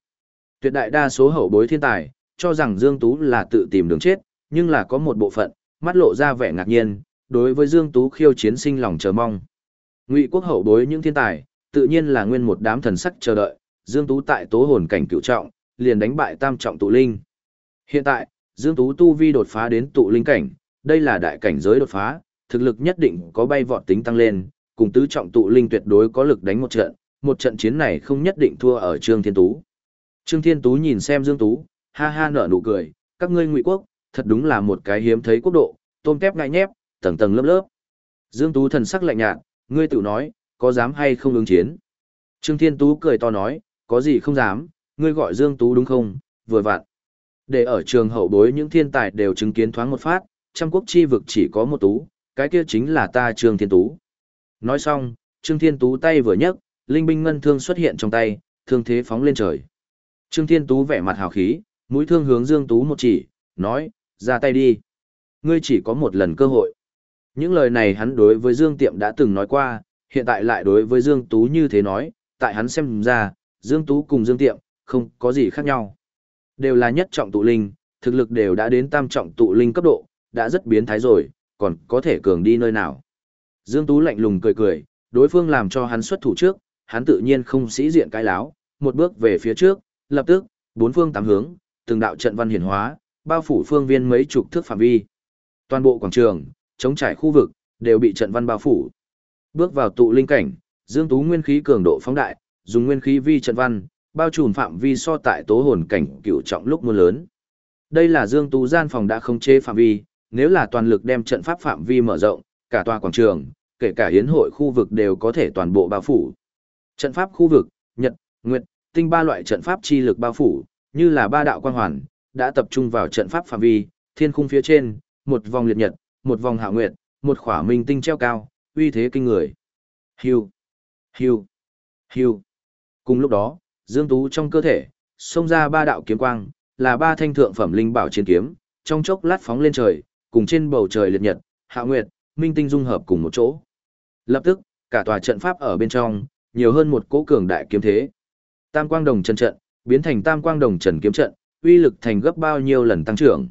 Tuyệt đại đa số hậu bối thiên tài, cho rằng Dương Tú là tự tìm đường chết, nhưng là có một bộ phận, mắt lộ ra vẻ ngạc nhiên, đối với Dương Tú khiêu chiến sinh lòng chờ mong. Ngụy quốc hậu bối những thiên tài, tự nhiên là nguyên một đám thần sắc chờ đợi, Dương Tú tại tố hồn cảnh cựu trọng, liền đánh bại tam trọng tụ linh. Hiện tại, Dương Tú tu vi đột phá đến tụ linh cảnh, đây là đại cảnh giới đột phá, thực lực nhất định có bay vọt tính tăng lên, cùng tứ trọng tụ linh tuyệt đối có lực đánh một trận, một trận chiến này không nhất định thua ở Trương Thiên Tú. Trương Thiên Tú nhìn xem Dương Tú, ha ha nở nụ cười, các ngươi ngụy quốc, thật đúng là một cái hiếm thấy quốc độ, tôm tép ngại nhép, tầng tầng lớp lớp. Dương Tú thần sắc lạnh nhạt, ngươi tự nói, có dám hay không ứng chiến? Trương Thiên Tú cười to nói, có gì không dám, ngươi gọi Dương Tú đúng không, vừa vặn. Để ở trường hậu bối những thiên tài đều chứng kiến thoáng một phát, trăm quốc chi vực chỉ có một Tú, cái kia chính là ta Trương Thiên Tú. Nói xong, Trương Thiên Tú tay vừa nhấc, linh binh ngân thương xuất hiện trong tay, thương thế phóng lên trời. Trương Thiên Tú vẻ mặt hào khí, mũi thương hướng Dương Tú một chỉ, nói, ra tay đi. Ngươi chỉ có một lần cơ hội. Những lời này hắn đối với Dương Tiệm đã từng nói qua, hiện tại lại đối với Dương Tú như thế nói, tại hắn xem ra, Dương Tú cùng Dương Tiệm, không có gì khác nhau. Đều là nhất trọng tụ linh, thực lực đều đã đến tam trọng tụ linh cấp độ, đã rất biến thái rồi, còn có thể cường đi nơi nào. Dương Tú lạnh lùng cười cười, đối phương làm cho hắn xuất thủ trước, hắn tự nhiên không sĩ diện cái láo, một bước về phía trước, lập tức, bốn phương tám hướng, từng đạo trận văn hiển hóa, bao phủ phương viên mấy chục thước phạm vi. Toàn bộ quảng trường, chống trải khu vực, đều bị trận văn bao phủ. Bước vào tụ linh cảnh, Dương Tú nguyên khí cường độ phóng đại, dùng nguyên khí vi trận văn, bao trùm phạm vi so tại tố hồn cảnh cựu trọng lúc mưa lớn. Đây là Dương Tú gian phòng đã không chế phạm vi, nếu là toàn lực đem trận pháp phạm vi mở rộng, cả tòa quảng trường, kể cả hiến hội khu vực đều có thể toàn bộ bao phủ. Trận pháp khu vực, nhật, nguyệt, tinh ba loại trận pháp chi lực bao phủ, như là ba đạo quang hoàn, đã tập trung vào trận pháp phạm vi, thiên khung phía trên, một vòng liệt nhật, một vòng hạ nguyệt, một khỏa minh tinh treo cao, uy thế kinh người. Hưu, hưu, hưu. Cùng lúc đó, Dương Tú trong cơ thể, xông ra ba đạo kiếm quang, là ba thanh thượng phẩm linh bảo chiến kiếm, trong chốc lát phóng lên trời, cùng trên bầu trời liệt nhật, hạ nguyệt, minh tinh dung hợp cùng một chỗ. Lập tức, cả tòa trận pháp ở bên trong, nhiều hơn một cỗ cường đại kiếm thế. Tam quang đồng chân trận, biến thành tam quang đồng trần kiếm trận, uy lực thành gấp bao nhiêu lần tăng trưởng.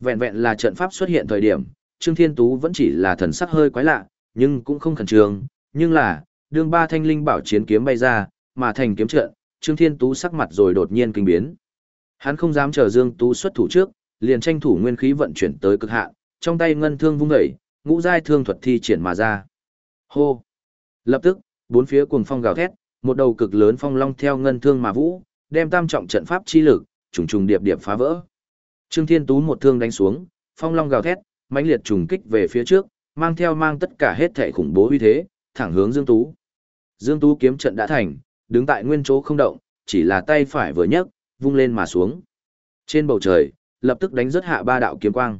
Vẹn vẹn là trận pháp xuất hiện thời điểm, Trương Thiên Tú vẫn chỉ là thần sắc hơi quái lạ, nhưng cũng không khẩn trương, nhưng là, đương ba thanh linh bảo chiến kiếm bay ra, mà thành kiếm trận, Trương Thiên Tú sắc mặt rồi đột nhiên kinh biến. Hắn không dám chờ Dương Tú xuất thủ trước, liền tranh thủ nguyên khí vận chuyển tới cực hạn, trong tay ngân thương vung dậy, ngũ giai thương thuật thi triển mà ra. Hô! Lập tức, bốn phía cuồng phong gào thét, một đầu cực lớn phong long theo ngân thương mà vũ, đem tam trọng trận pháp chi lực, trùng trùng điệp điệp phá vỡ. Trương Thiên Tú một thương đánh xuống, phong long gào thét, mãnh liệt trùng kích về phía trước, mang theo mang tất cả hết thể khủng bố uy thế, thẳng hướng Dương Tú. Dương Tú kiếm trận đã thành, đứng tại nguyên chỗ không động, chỉ là tay phải vừa nhấc, vung lên mà xuống. Trên bầu trời, lập tức đánh rất hạ ba đạo kiếm quang.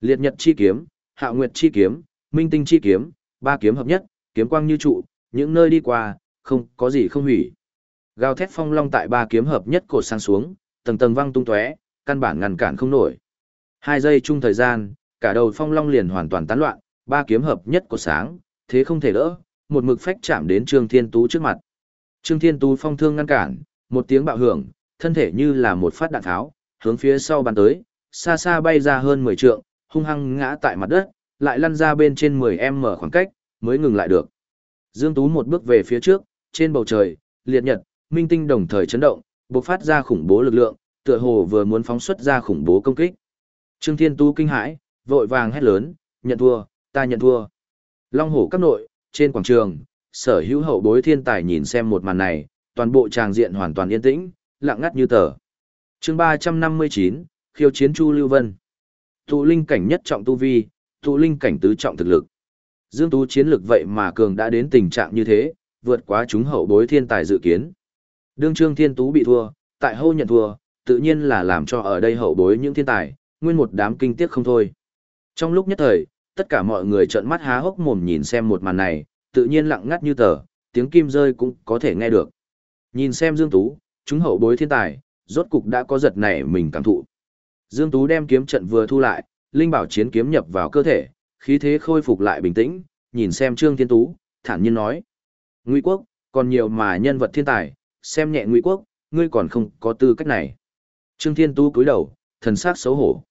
Liệt Nhật chi kiếm, Hạ Nguyệt chi kiếm, Minh Tinh chi kiếm, ba kiếm hợp nhất, kiếm quang như trụ, những nơi đi qua, không có gì không hủy. Gào thét phong long tại ba kiếm hợp nhất cột sang xuống, tầng tầng văng tung tóe, căn bản ngăn cản không nổi. Hai giây chung thời gian, cả đầu phong long liền hoàn toàn tán loạn, ba kiếm hợp nhất của sáng, thế không thể đỡ, một mực phách chạm đến Trương Thiên Tú trước mặt. Trương Thiên Tú phong thương ngăn cản, một tiếng bạo hưởng, thân thể như là một phát đạn tháo, hướng phía sau bắn tới, xa xa bay ra hơn 10 trượng, hung hăng ngã tại mặt đất, lại lăn ra bên trên 10m khoảng cách, mới ngừng lại được. Dương Tú một bước về phía trước, trên bầu trời, liệt nhật, minh tinh đồng thời chấn động, bộc phát ra khủng bố lực lượng, tựa hồ vừa muốn phóng xuất ra khủng bố công kích. Trương Thiên Tu kinh hãi, vội vàng hét lớn, nhận thua, ta nhận thua. Long hổ các nội, trên quảng trường, sở hữu hậu bối thiên tài nhìn xem một màn này, toàn bộ tràng diện hoàn toàn yên tĩnh, lặng ngắt như tờ chương 359, khiêu chiến Chu Lưu Vân. Tụ linh cảnh nhất trọng tu vi, tụ linh cảnh tứ trọng thực lực. Dương Tú chiến lực vậy mà cường đã đến tình trạng như thế, vượt quá chúng hậu bối thiên tài dự kiến. Đương Trương Thiên Tú bị thua, tại hô nhận thua, tự nhiên là làm cho ở đây hậu bối những thiên tài, nguyên một đám kinh tiếc không thôi. Trong lúc nhất thời, tất cả mọi người trợn mắt há hốc mồm nhìn xem một màn này, tự nhiên lặng ngắt như tờ, tiếng kim rơi cũng có thể nghe được. Nhìn xem Dương Tú, chúng hậu bối thiên tài, rốt cục đã có giật này mình cảm thụ. Dương Tú đem kiếm trận vừa thu lại, linh bảo chiến kiếm nhập vào cơ thể, khí thế khôi phục lại bình tĩnh, nhìn xem Trương Thiên Tú, thản nhiên nói: "Ngụy Quốc, còn nhiều mà nhân vật thiên tài, xem nhẹ Ngụy Quốc, ngươi còn không có tư cách này." Trương Thiên Tú cúi đầu, thần sắc xấu hổ.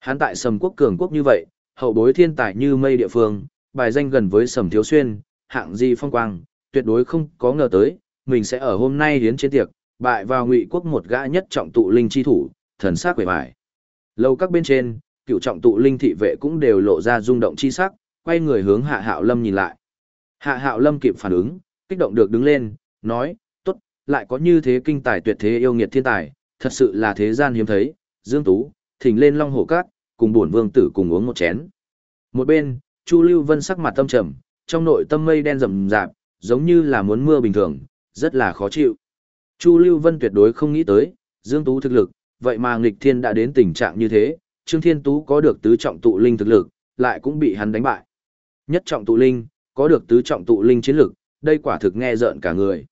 Hắn tại Sầm Quốc cường quốc như vậy, hậu bối thiên tài như mây địa phương, bài danh gần với Sầm Thiếu Xuyên, hạng gì phong quang, tuyệt đối không có ngờ tới, mình sẽ ở hôm nay hiến chiến tiệc, bại vào Ngụy Quốc một gã nhất trọng tụ linh chi thủ, thần sắc quỷ bại. Lâu các bên trên, cựu trọng tụ linh thị vệ cũng đều lộ ra rung động chi sắc, quay người hướng Hạ Hạo Lâm nhìn lại. Hạ Hạo Lâm kịp phản ứng, kích động được đứng lên, nói, tốt, lại có như thế kinh tài tuyệt thế yêu nghiệt thiên tài, thật sự là thế gian hiếm thấy, Dương Tú, thỉnh lên Long Hổ Cát, cùng bổn vương tử cùng uống một chén. Một bên, Chu Lưu Vân sắc mặt tâm trầm, trong nội tâm mây đen rậm rạp, giống như là muốn mưa bình thường, rất là khó chịu. Chu Lưu Vân tuyệt đối không nghĩ tới, Dương Tú thực lực, vậy mà nghịch thiên đã đến tình trạng như thế, Trương Thiên Tú có được tứ trọng tụ linh thực lực, lại cũng bị hắn đánh bại. Nhất trọng tụ linh, có được tứ trọng tụ linh chiến lực, đây quả thực nghe rợn cả người.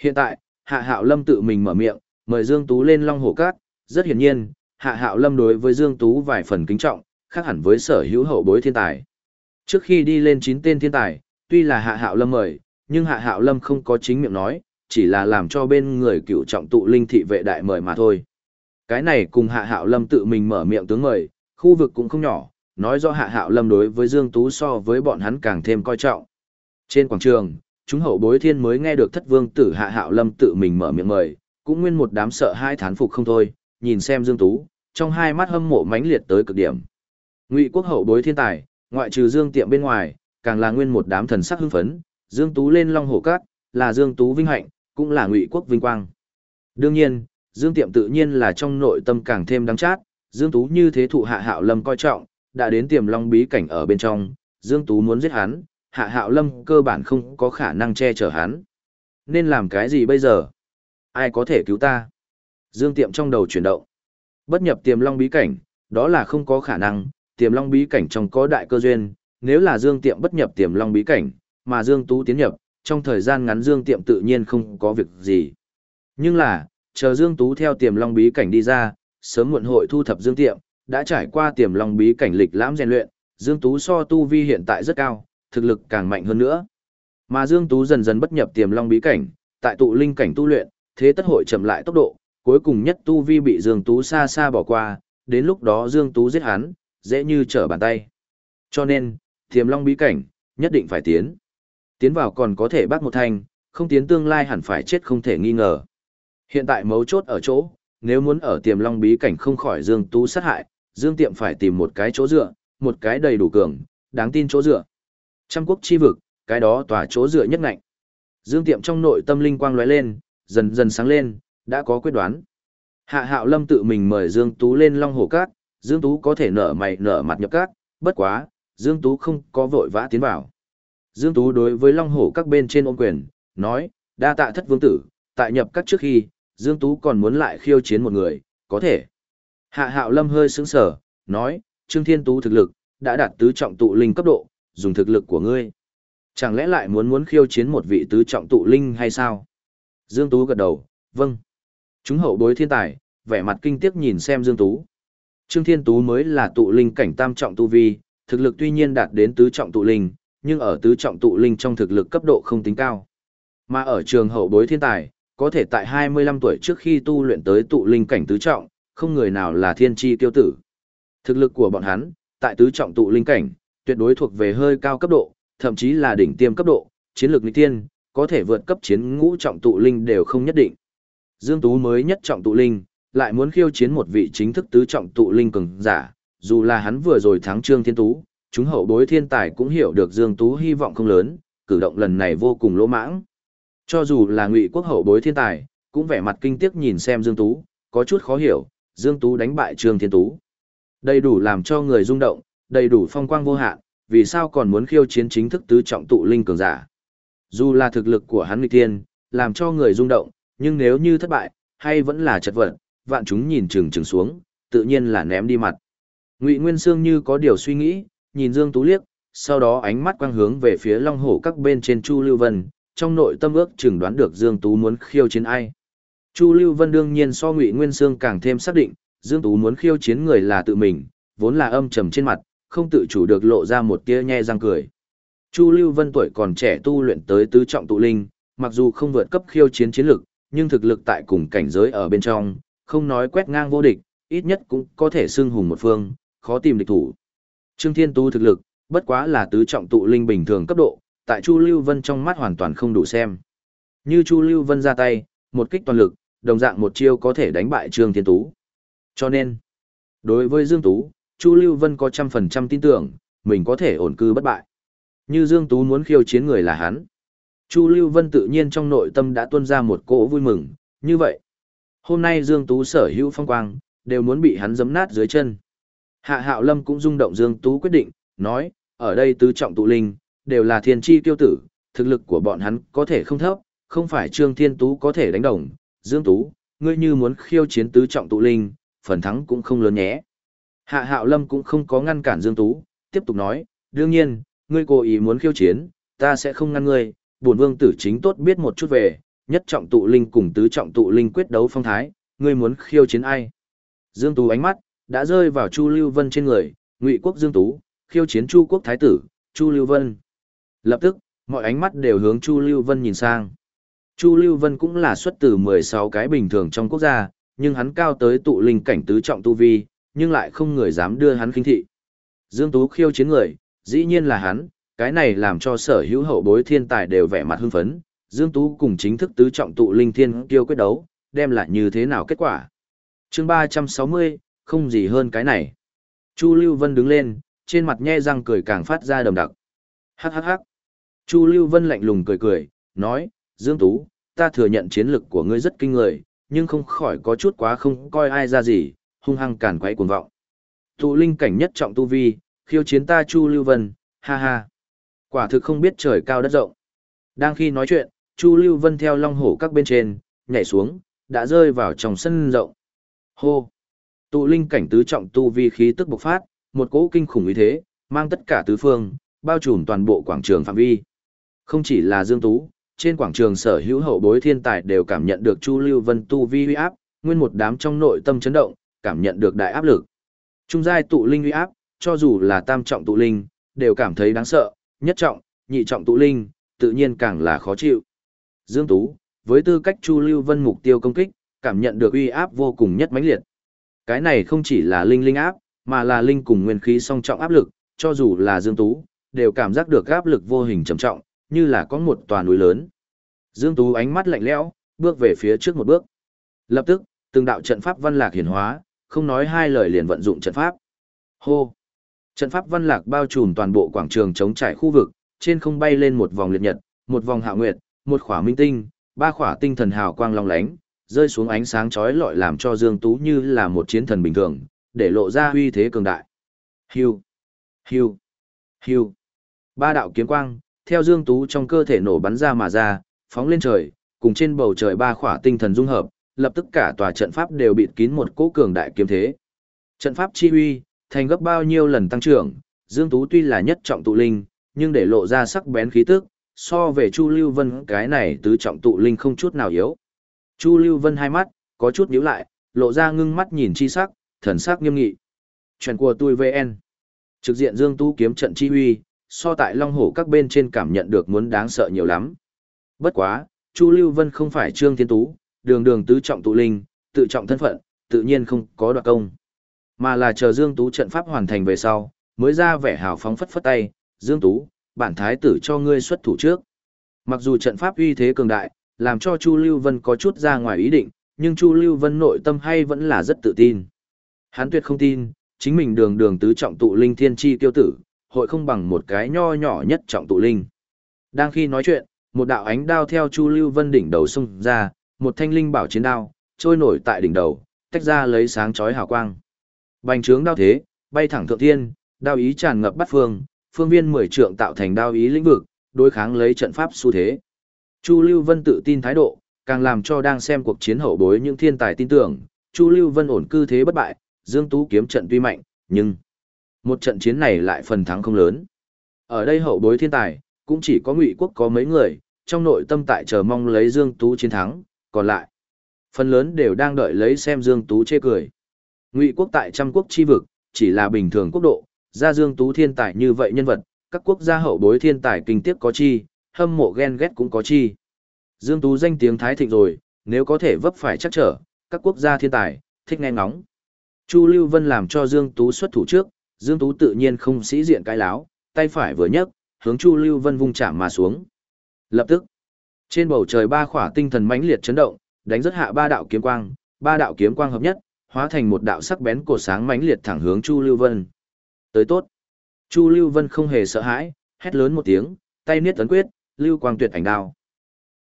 Hiện tại, Hạ Hạo Lâm tự mình mở miệng, mời Dương Tú lên Long Hổ Cát, rất hiển nhiên, Hạ Hạo Lâm đối với Dương Tú vài phần kính trọng, khác hẳn với sở hữu hậu bối thiên tài. Trước khi đi lên 9 tên thiên tài, tuy là Hạ Hạo Lâm mời, nhưng Hạ Hạo Lâm không có chính miệng nói, chỉ là làm cho bên người cựu trọng tụ linh thị vệ đại mời mà thôi. Cái này cùng Hạ Hạo Lâm tự mình mở miệng tướng mời, khu vực cũng không nhỏ, nói do Hạ Hạo Lâm đối với Dương Tú so với bọn hắn càng thêm coi trọng. Trên quảng trường, chúng hậu bối thiên mới nghe được thất vương tử Hạ Hạo Lâm tự mình mở miệng mời, cũng nguyên một đám sợ hai thán phục không thôi, nhìn xem Dương Tú, trong hai mắt hâm mộ mãnh liệt tới cực điểm. Ngụy quốc hậu bối thiên tài, ngoại trừ Dương Tiệm bên ngoài, càng là nguyên một đám thần sắc hưng phấn, Dương Tú lên Long Hổ Cát, là Dương Tú vinh hạnh, cũng là Ngụy quốc vinh quang. Đương nhiên, Dương Tiệm tự nhiên là trong nội tâm càng thêm đắng chát, Dương Tú như thế thụ Hạ Hạo Lâm coi trọng, đã đến tiềm long bí cảnh ở bên trong, Dương Tú muốn giết hắn, Hạ Hạo Lâm cơ bản không có khả năng che chở hắn. Nên làm cái gì bây giờ? Ai có thể cứu ta? Dương Tiệm trong đầu chuyển động. Bất nhập tiềm long bí cảnh, đó là không có khả năng, tiềm long bí cảnh trong có đại cơ duyên, nếu là Dương Tiệm bất nhập tiềm long bí cảnh, mà Dương Tú tiến nhập, trong thời gian ngắn Dương Tiệm tự nhiên không có việc gì. Nhưng là, chờ Dương Tú theo tiềm long bí cảnh đi ra, sớm muộn hội thu thập Dương Tiệm, đã trải qua tiềm long bí cảnh lịch lãm rèn luyện, Dương Tú so tu vi hiện tại rất cao, thực lực càng mạnh hơn nữa. Mà Dương Tú dần dần bất nhập tiềm long bí cảnh, tại tụ linh cảnh tu luyện, thế tất hội chậm lại tốc độ, cuối cùng nhất tu vi bị Dương Tú xa xa bỏ qua, đến lúc đó Dương Tú giết hắn, dễ như trở bàn tay. Cho nên, tiềm long bí cảnh, nhất định phải tiến. Tiến vào còn có thể bắt một thanh, không tiến tương lai hẳn phải chết không thể nghi ngờ. Hiện tại mấu chốt ở chỗ, nếu muốn ở tiềm long bí cảnh không khỏi Dương Tú sát hại, Dương Tiệm phải tìm một cái chỗ dựa, một cái đầy đủ cường, đáng tin chỗ dựa. Trăm quốc chi vực, cái đó tòa chỗ dựa nhất ngạnh. Dương Tiệm trong nội tâm linh quang lóe lên, dần dần sáng lên, đã có quyết đoán. Hạ Hạo Lâm tự mình mời Dương Tú lên Long Hồ Cát, Dương Tú có thể nở mày nở mặt nhập cát, bất quá, Dương Tú không có vội vã tiến vào. Dương Tú đối với Long Hổ các bên trên ôm quyền, nói, đa tạ thất vương tử, tại nhập các trước khi, Dương Tú còn muốn lại khiêu chiến một người, có thể. Hạ Hạo Lâm hơi sững sở, nói, Trương Thiên Tú thực lực, đã đạt tứ trọng tụ linh cấp độ, dùng thực lực của ngươi. Chẳng lẽ lại muốn muốn khiêu chiến một vị tứ trọng tụ linh hay sao? Dương Tú gật đầu, vâng. Chúng hậu bối thiên tài, vẻ mặt kinh tiếc nhìn xem Dương Tú. Trương Thiên Tú mới là tụ linh cảnh tam trọng tu vi, thực lực tuy nhiên đạt đến tứ trọng tụ linh, nhưng ở tứ trọng tụ linh trong thực lực cấp độ không tính cao. Mà ở trường hậu bối thiên tài, có thể tại 25 tuổi trước khi tu luyện tới tụ linh cảnh tứ trọng, không người nào là thiên chi tiêu tử. Thực lực của bọn hắn, tại tứ trọng tụ linh cảnh, tuyệt đối thuộc về hơi cao cấp độ, thậm chí là đỉnh tiêm cấp độ, chiến lược nghịch tiên, có thể vượt cấp chiến ngũ trọng tụ linh đều không nhất định. Dương Tú mới nhất trọng tụ linh, lại muốn khiêu chiến một vị chính thức tứ trọng tụ linh cường giả, dù là hắn vừa rồi thắng Trương Thiên Tú, chúng hậu bối thiên tài cũng hiểu được Dương Tú hy vọng không lớn, cử động lần này vô cùng lỗ mãng. Cho dù là ngụy quốc hậu bối thiên tài, cũng vẻ mặt kinh tiếc nhìn xem Dương Tú, có chút khó hiểu, Dương Tú đánh bại Trương Thiên Tú. Đầy đủ làm cho người rung động, đầy đủ phong quang vô hạn, vì sao còn muốn khiêu chiến chính thức tứ trọng tụ linh cường giả. Dù là thực lực của hắn nghịch tiên, làm cho người rung động, nhưng nếu như thất bại, hay vẫn là chật vật, vạn chúng nhìn chừng chừng xuống, tự nhiên là ném đi mặt. Ngụy Nguyên Sương như có điều suy nghĩ, nhìn Dương Tú liếc, sau đó ánh mắt quang hướng về phía Long Hổ các bên trên Chu Lưu Vân, trong nội tâm ước chừng đoán được Dương Tú muốn khiêu chiến ai. Chu Lưu Vân đương nhiên so Ngụy Nguyên Sương càng thêm xác định, Dương Tú muốn khiêu chiến người là tự mình, vốn là âm trầm trên mặt, không tự chủ được lộ ra một tia nhe răng cười. Chu Lưu Vân tuổi còn trẻ tu luyện tới tứ trọng tụ linh, mặc dù không vượt cấp khiêu chiến chiến lực, nhưng thực lực tại cùng cảnh giới ở bên trong, không nói quét ngang vô địch, ít nhất cũng có thể xưng hùng một phương, khó tìm địch thủ. Trương Thiên Tu thực lực, bất quá là tứ trọng tụ linh bình thường cấp độ, tại Chu Lưu Vân trong mắt hoàn toàn không đủ xem. Như Chu Lưu Vân ra tay, một kích toàn lực, đồng dạng một chiêu có thể đánh bại Trương Thiên Tú. Cho nên, đối với Dương Tú, Chu Lưu Vân có trăm phần trăm tin tưởng, mình có thể ổn cư bất bại. Như Dương Tú muốn khiêu chiến người là hắn. Chu Lưu Vân tự nhiên trong nội tâm đã tuôn ra một cỗ vui mừng, như vậy. Hôm nay Dương Tú sở hữu phong quang, đều muốn bị hắn giấm nát dưới chân. Hạ Hạo Lâm cũng rung động Dương Tú quyết định, nói, ở đây tứ trọng tụ linh, đều là thiên chi tiêu tử, thực lực của bọn hắn có thể không thấp, không phải Trương Thiên Tú có thể đánh đồng. Dương Tú, ngươi như muốn khiêu chiến tứ trọng tụ linh, phần thắng cũng không lớn nhé. Hạ Hạo Lâm cũng không có ngăn cản Dương Tú, tiếp tục nói, đương nhiên, ngươi cố ý muốn khiêu chiến, ta sẽ không ngăn ngươi, bổn vương tử chính tốt biết một chút về, nhất trọng tụ linh cùng tứ trọng tụ linh quyết đấu phong thái, ngươi muốn khiêu chiến ai? Dương Tú ánh mắt đã rơi vào Chu Lưu Vân trên người, Ngụy Quốc Dương Tú, khiêu chiến Chu Quốc thái tử, Chu Lưu Vân. Lập tức, mọi ánh mắt đều hướng Chu Lưu Vân nhìn sang. Chu Lưu Vân cũng là xuất từ 16 cái bình thường trong quốc gia, nhưng hắn cao tới tụ linh cảnh tứ trọng tu vi, nhưng lại không người dám đưa hắn khinh thị. Dương Tú khiêu chiến người, dĩ nhiên là hắn, cái này làm cho sở hữu hậu bối thiên tài đều vẻ mặt hưng phấn, Dương Tú cùng chính thức tứ trọng tụ linh thiên kiêu quyết đấu, đem lại như thế nào kết quả. chương 360, không gì hơn cái này. Chu Lưu Vân đứng lên, trên mặt nhe răng cười càng phát ra đầm đặc. Hắc hắc hắc. Chu Lưu Vân lạnh lùng cười cười, nói, Dương Tú, ta thừa nhận chiến lực của ngươi rất kinh người, nhưng không khỏi có chút quá không coi ai ra gì, hung hăng cản quấy cuồng vọng. Tụ linh cảnh nhất trọng tu vi, khiêu chiến ta Chu Lưu Vân, ha ha. Quả thực không biết trời cao đất rộng. Đang khi nói chuyện, Chu Lưu Vân theo long hổ các bên trên, nhảy xuống, đã rơi vào trong sân rộng. Hô! Tụ linh cảnh tứ trọng tu vi khí tức bộc phát, một cỗ kinh khủng ý thế, mang tất cả tứ phương, bao trùm toàn bộ quảng trường phạm vi. Không chỉ là Dương Tú, trên quảng trường sở hữu hậu bối thiên tài đều cảm nhận được Chu Lưu Vân tu vi uy áp, nguyên một đám trong nội tâm chấn động, cảm nhận được đại áp lực. Trung giai tụ linh uy áp, cho dù là tam trọng tụ linh, đều cảm thấy đáng sợ, nhất trọng, nhị trọng tụ linh, tự nhiên càng là khó chịu. Dương Tú, với tư cách Chu Lưu Vân mục tiêu công kích, cảm nhận được uy áp vô cùng nhất mãnh liệt. Cái này không chỉ là linh linh áp, mà là linh cùng nguyên khí song trọng áp lực, cho dù là Dương Tú, đều cảm giác được áp lực vô hình trầm trọng, như là có một tòa núi lớn. Dương Tú ánh mắt lạnh lẽo, bước về phía trước một bước. Lập tức, từng đạo trận pháp văn lạc hiển hóa, không nói hai lời liền vận dụng trận pháp. Hô! Trận pháp văn lạc bao trùm toàn bộ quảng trường chống trải khu vực, trên không bay lên một vòng liệt nhật, một vòng hạ nguyệt, một khỏa minh tinh, ba khỏa tinh thần hào quang long lánh, rơi xuống ánh sáng chói lọi làm cho Dương Tú như là một chiến thần bình thường, để lộ ra uy thế cường đại. Hưu, hưu, hưu. Ba đạo kiếm quang, theo Dương Tú trong cơ thể nổ bắn ra mà ra, phóng lên trời, cùng trên bầu trời ba khỏa tinh thần dung hợp, lập tức cả tòa trận pháp đều bịt kín một cỗ cường đại kiếm thế. Trận pháp chi uy, thành gấp bao nhiêu lần tăng trưởng, Dương Tú tuy là nhất trọng tụ linh, nhưng để lộ ra sắc bén khí tức, so về Chu Lưu Vân cái này tứ trọng tụ linh không chút nào yếu. Chu Lưu Vân hai mắt, có chút nhíu lại, lộ ra ngưng mắt nhìn chi sắc, thần sắc nghiêm nghị. Chuyện của tôi VN. Trực diện Dương Tú kiếm trận chi huy, so tại Long Hổ các bên trên cảm nhận được muốn đáng sợ nhiều lắm. Bất quá, Chu Lưu Vân không phải Trương Thiên Tú, đường đường tứ trọng tụ linh, tự trọng thân phận, tự nhiên không có đoạt công. Mà là chờ Dương Tú trận pháp hoàn thành về sau, mới ra vẻ hào phóng phất phất tay, Dương Tú, bản thái tử cho ngươi xuất thủ trước. Mặc dù trận pháp uy thế cường đại, làm cho Chu Lưu Vân có chút ra ngoài ý định, nhưng Chu Lưu Vân nội tâm hay vẫn là rất tự tin. Hắn tuyệt không tin, chính mình đường đường tứ trọng tụ linh thiên chi tiêu tử, hội không bằng một cái nho nhỏ nhất trọng tụ linh. Đang khi nói chuyện, một đạo ánh đao theo Chu Lưu Vân đỉnh đầu xung ra, một thanh linh bảo chiến đao, trôi nổi tại đỉnh đầu, tách ra lấy sáng chói hào quang. Bành trướng đao thế, bay thẳng thượng thiên, đao ý tràn ngập bát phương, phương viên mười trượng tạo thành đao ý lĩnh vực, đối kháng lấy trận pháp xu thế. Chu Lưu Vân tự tin thái độ, càng làm cho đang xem cuộc chiến hậu bối những thiên tài tin tưởng, Chu Lưu Vân ổn cư thế bất bại, Dương Tú kiếm trận tuy mạnh, nhưng một trận chiến này lại phần thắng không lớn. Ở đây hậu bối thiên tài, cũng chỉ có Ngụy Quốc có mấy người, trong nội tâm tại chờ mong lấy Dương Tú chiến thắng, còn lại phần lớn đều đang đợi lấy xem Dương Tú chê cười. Ngụy Quốc tại trăm quốc chi vực, chỉ là bình thường quốc độ, ra Dương Tú thiên tài như vậy nhân vật, các quốc gia hậu bối thiên tài kinh tiếc có chi, hâm mộ ghen ghét cũng có chi. Dương Tú danh tiếng thái thịnh rồi, nếu có thể vấp phải chắc trở, các quốc gia thiên tài, thích nghe ngóng. Chu Lưu Vân làm cho Dương Tú xuất thủ trước, Dương Tú tự nhiên không sĩ diện cái láo, tay phải vừa nhấc, hướng Chu Lưu Vân vung chạm mà xuống. Lập tức, trên bầu trời ba khỏa tinh thần mãnh liệt chấn động, đánh rất hạ ba đạo kiếm quang, ba đạo kiếm quang hợp nhất, hóa thành một đạo sắc bén cổ sáng mãnh liệt thẳng hướng Chu Lưu Vân. Tới tốt. Chu Lưu Vân không hề sợ hãi, hét lớn một tiếng, tay niết tấn quyết, lưu quang tuyệt ảnh đao.